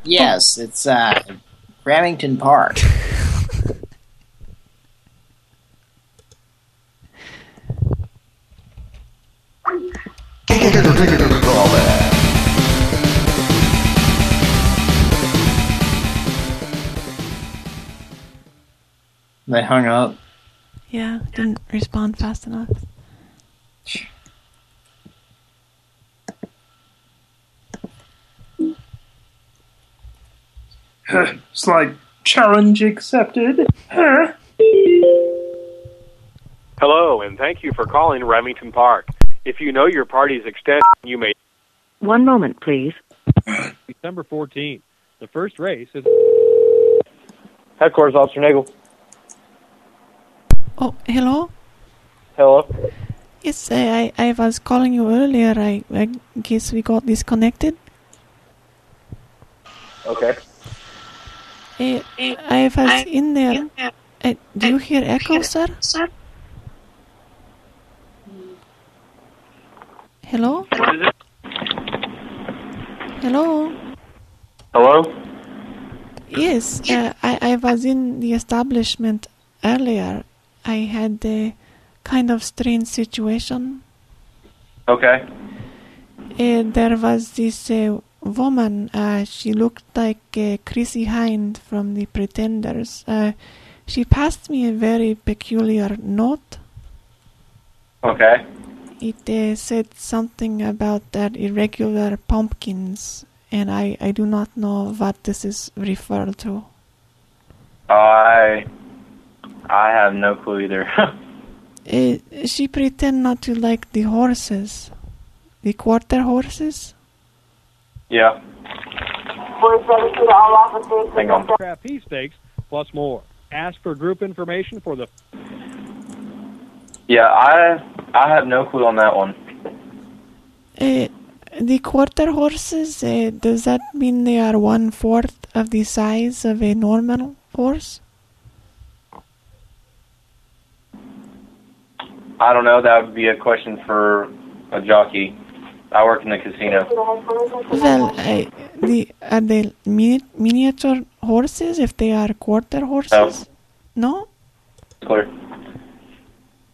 Yes, it's uh, Remington Park. They hung up. Yeah, didn't respond fast enough. it's like challenge accepted. Huh? Hello, and thank you for calling Remington Park. If you know your party's extension, you may. One moment, please. December 14th. The first race is. Headquarters, Officer Nagel. Oh, hello? Hello. Yes, I, I I was calling you earlier. I, I guess we got disconnected. Okay. Eh, I was in there. Uh, do you hear echo, sir? Hello? Hello? Hello? Yes, uh, I, I was in the establishment earlier. I had a kind of strange situation. Okay. Uh, there was this uh, woman. Uh, she looked like uh, Chrissie Hynde from The Pretenders. Uh, she passed me a very peculiar note. Okay. It uh, said something about that irregular pumpkins, and I, I do not know what this is referred to. I I have no clue either. Uh, she pretend not to like the horses, the quarter horses. Yeah. Hang on. Trapeze stakes plus more. Ask for group information for the. Yeah, I I have no clue on that one. Uh, the quarter horses, uh, does that mean they are one fourth of the size of a normal horse? I don't know. That would be a question for a jockey. I work in the casino. Well, I, the are they mini- miniature horses if they are quarter horses? No. Clear.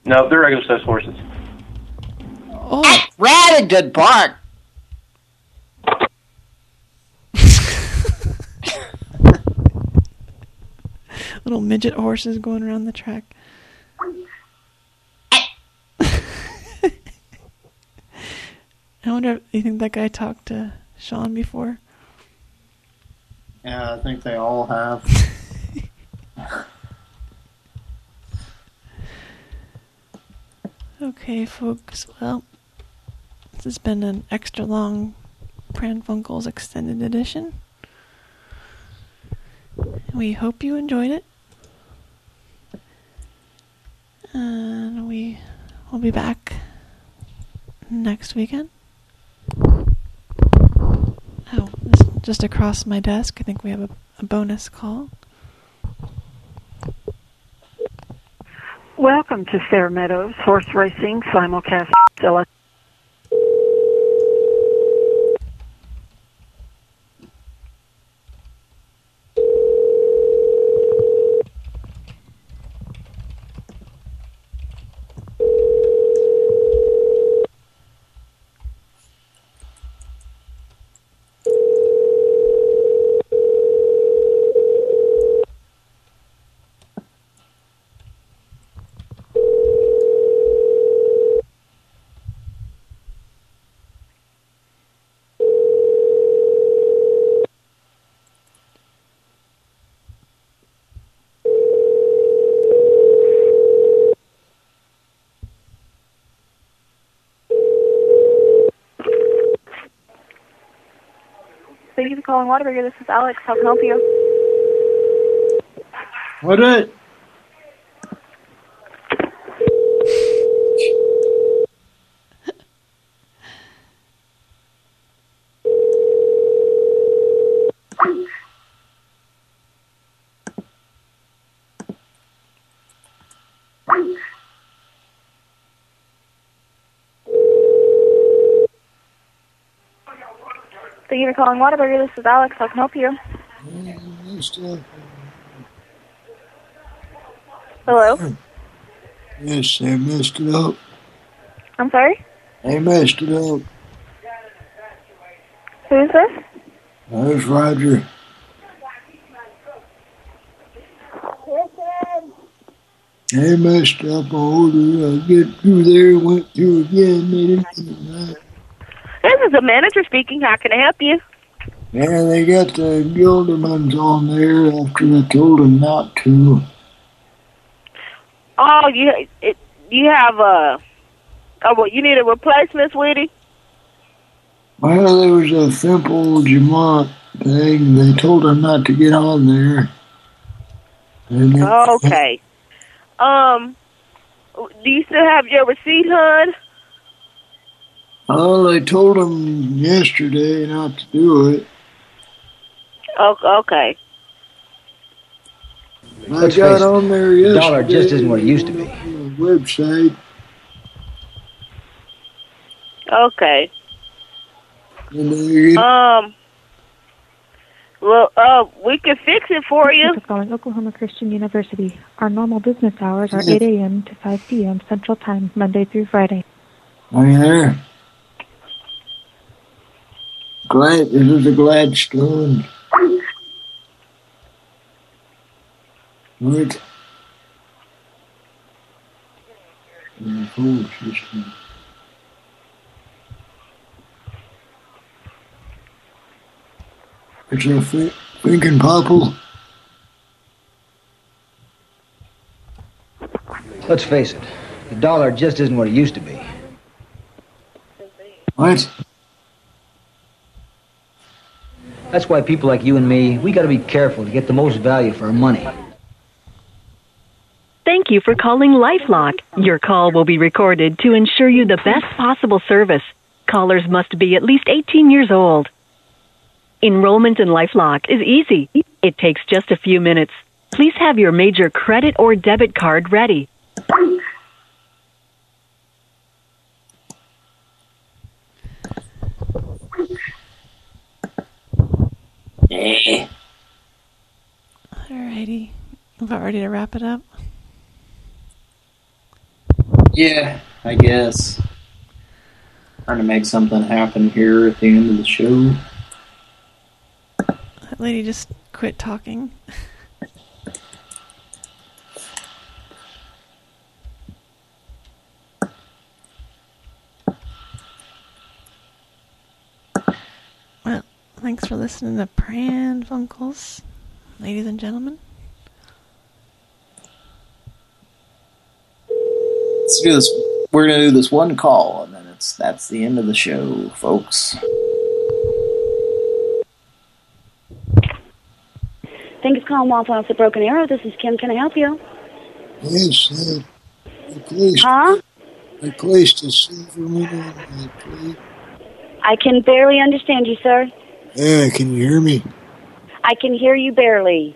No, they're regular sized horses. Oh, good Park. little midget horses going around the track. I wonder if you think that guy talked to Sean before. Yeah, I think they all have. Okay, folks. Well, this has been an extra long Pran Funkels extended edition. We hope you enjoyed it. And we will be back next weekend. Oh, just across my desk, I think we have a, a bonus call. Welcome to Fair Meadows Horse Racing Simulcast. Calling Whataburger. This is Alex. How can I help you? What it? You for calling Whataburger. This is Alex. How can I help you? Hello? Yes, they messed it up. I'm sorry? They messed it up. Who is this? There's Roger. They messed up my order. I get through there, went through again. They didn't get it right. The manager speaking. How can I help you? Yeah, they got the Gildermans on there after I told them not to. Oh, you it, you have a oh, what you need a replacement, sweetie? Well, there was a Simple Jamont thing. They told them not to get on there. Okay. Um, do you still have your receipt, hon? Well, they told him yesterday not to do it. Oh, okay. I Let's got face on there the yesterday. dollar just isn't what it used to be. Website. Okay. And they, Um. Well, uh, we can fix it for you. Thank you for calling Oklahoma Christian University. Our normal business hours are 8 a.m. to 5 p.m. Central Time, Monday through Friday. are you there? Glad, this is a Gladstone. What? The phone system. It's a thinking popple. Let's face it, the dollar just isn't what it used to be. What? That's why people like you and me, we gotta be careful to get the most value for our money. Thank you for calling LifeLock. Your call will be recorded to ensure you the best possible service. Callers must be at least 18 years old. Enrollment in LifeLock is easy. It takes just a few minutes. Please have your major credit or debit card ready. About ready to wrap it up? Yeah, I guess. Trying to make something happen here at the end of the show. That lady just quit talking. Well, thanks for listening to Pran Funkels, ladies and gentlemen. Let's do this. We're gonna do this one call, and then it's that's the end of the show, folks. Thank you for calling Waffle House at Broken Arrow. This is Kim. Can I help you? Yes, uh, I placed, Huh? I placed a Silverman on my plate. I can barely understand you, sir. Yeah, can you hear me? I can hear you barely.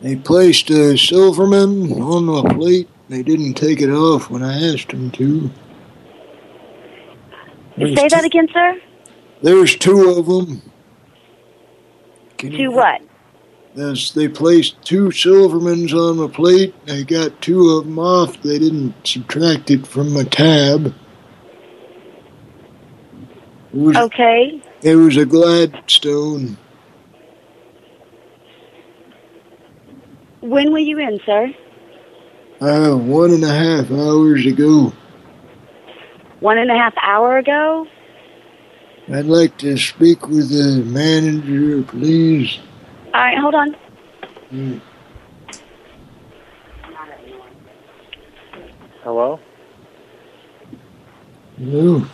They placed a Silverman on my plate. They didn't take it off when I asked them to. There's Say that again, sir. There's two of them. To what? Yes, they placed two Silvermans on my plate. They got two of them off. They didn't subtract it from my tab. It was, Okay. it was a Gladstone. When were you in, sir? Uh, one and a half hours ago. One and a half hour ago? I'd like to speak with the manager, please. All right, hold on. Hmm. Hello? Hello,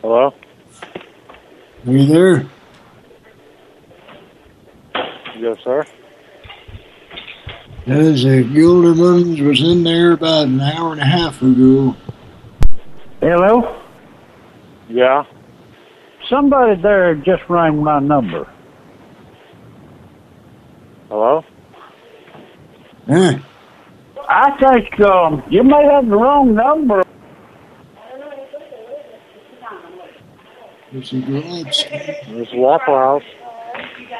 Hello? are you there? Yes, sir. There's a Gilderman's was in there about an hour and a half ago. Hello? Yeah. Somebody there just rang my number. Hello? Huh? I think um, you may have the wrong number. There's a garage. There's Waffle House.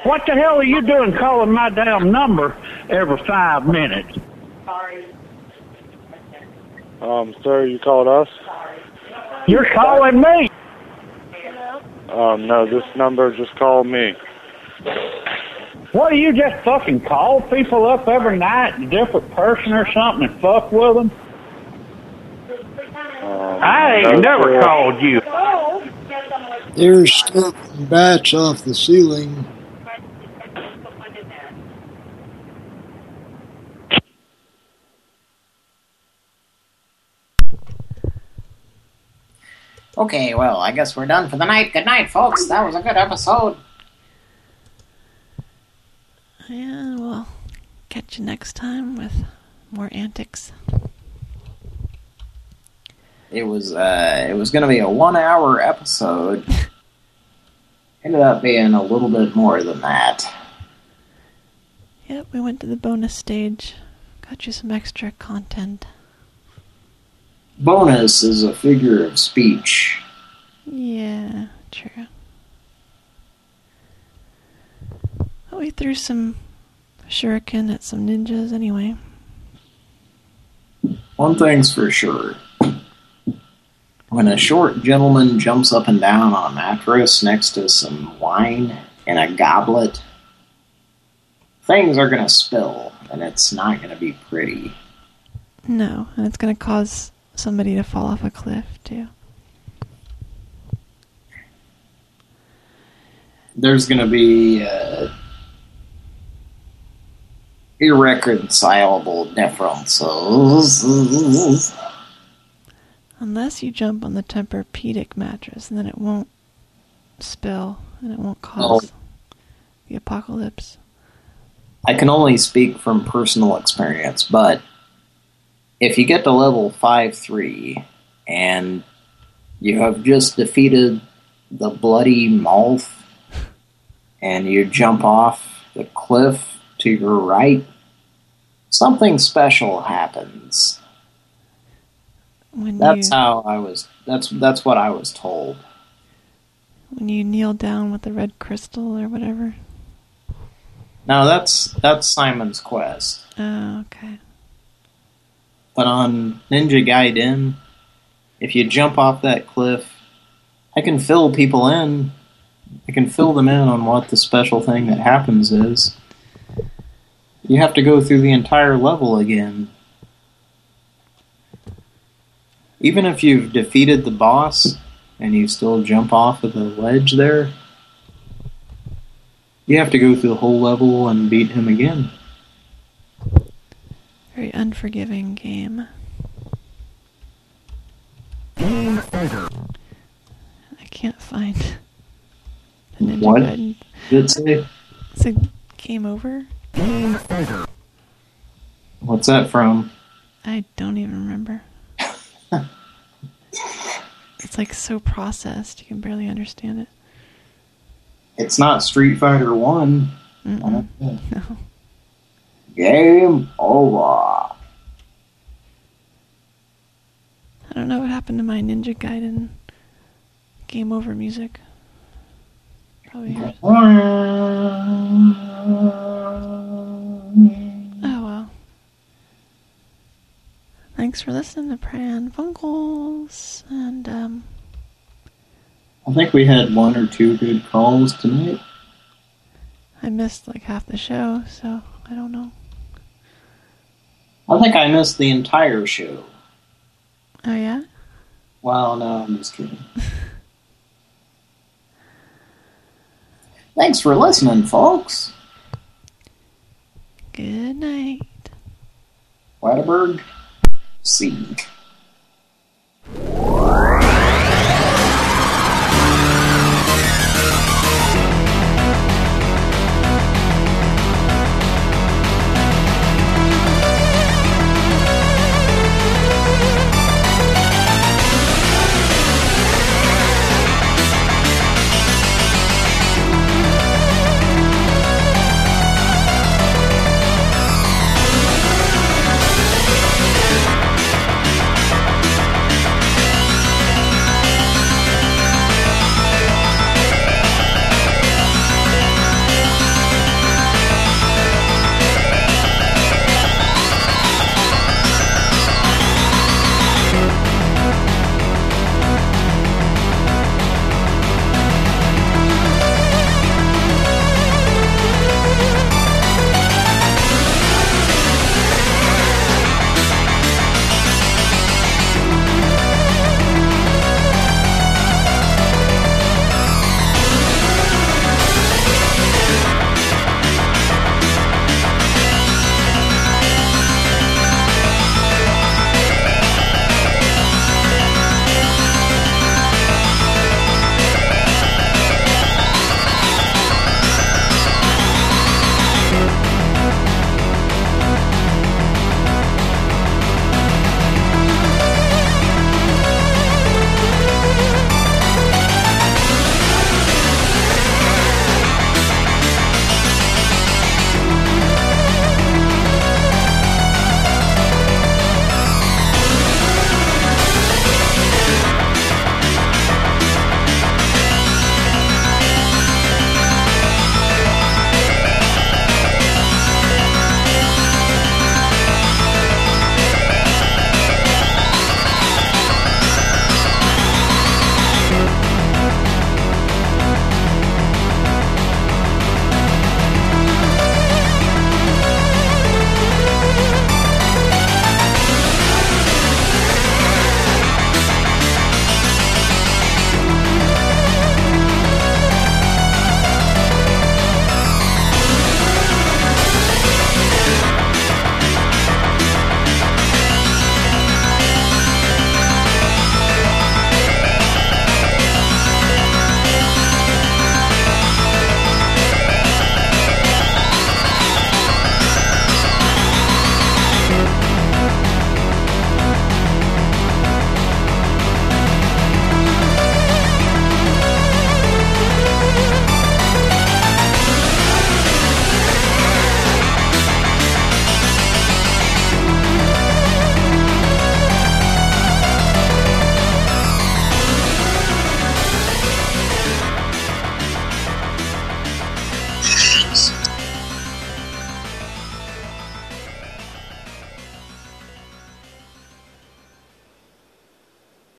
What the hell are you doing calling my damn number every five minutes? Sorry. Um, sir, you called us? You're calling me. Um, no, this number just called me. What do you just fucking call people up every night, a different person or something, and fuck with them? Um, I ain't no, never sir. called you. They're stuffing bats off the ceiling. Okay, well, I guess we're done for the night. Good night, folks. That was a good episode. Yeah, well, catch you next time with more antics. It was uh, it was going to be a one-hour episode. Ended up being a little bit more than that. Yep, we went to the bonus stage. Got you some extra content. Bonus is a figure of speech. Yeah, true. Well, we threw some shuriken at some ninjas anyway. One thing's for sure. When a short gentleman jumps up and down on a mattress next to some wine in a goblet, things are going to spill, and it's not going to be pretty. No, and it's going to cause somebody to fall off a cliff, too. There's going to be uh, irreconcilable differences. Unless you jump on the Tempur-Pedic mattress, and then it won't spill, and it won't cause the apocalypse. I can only speak from personal experience, but if you get to level 5-3 and you have just defeated the bloody Malth and you jump off the cliff to your right, something special happens. When That's you how I was that's that's what I was told. when you kneel down with the red crystal or whatever. Now that's that's Simon's quest. Oh, okay. But on Ninja Gaiden, if you jump off that cliff, I can fill people in. I can fill them in on what the special thing that happens is. You have to go through the entire level again. Even if you've defeated the boss and you still jump off of the ledge there, you have to go through the whole level and beat him again. Very unforgiving game. game I can't find the Ninja What? Gaiden. Did it say? It's a game over. What's that from? I don't even remember. it's like so processed, you can barely understand it. It's not Street Fighter One. Mm-mm. No. Game over. I don't know what happened to my Ninja Gaiden game over music. Probably yours. Oh well. Thanks for listening to Pran Funkels and um I think we had one or two good calls tonight. I missed like half the show, so I don't know. I think I missed the entire show. Oh, yeah? Well, no, I'm just kidding. Thanks for listening, folks. Good night. Whataburg, Sieg.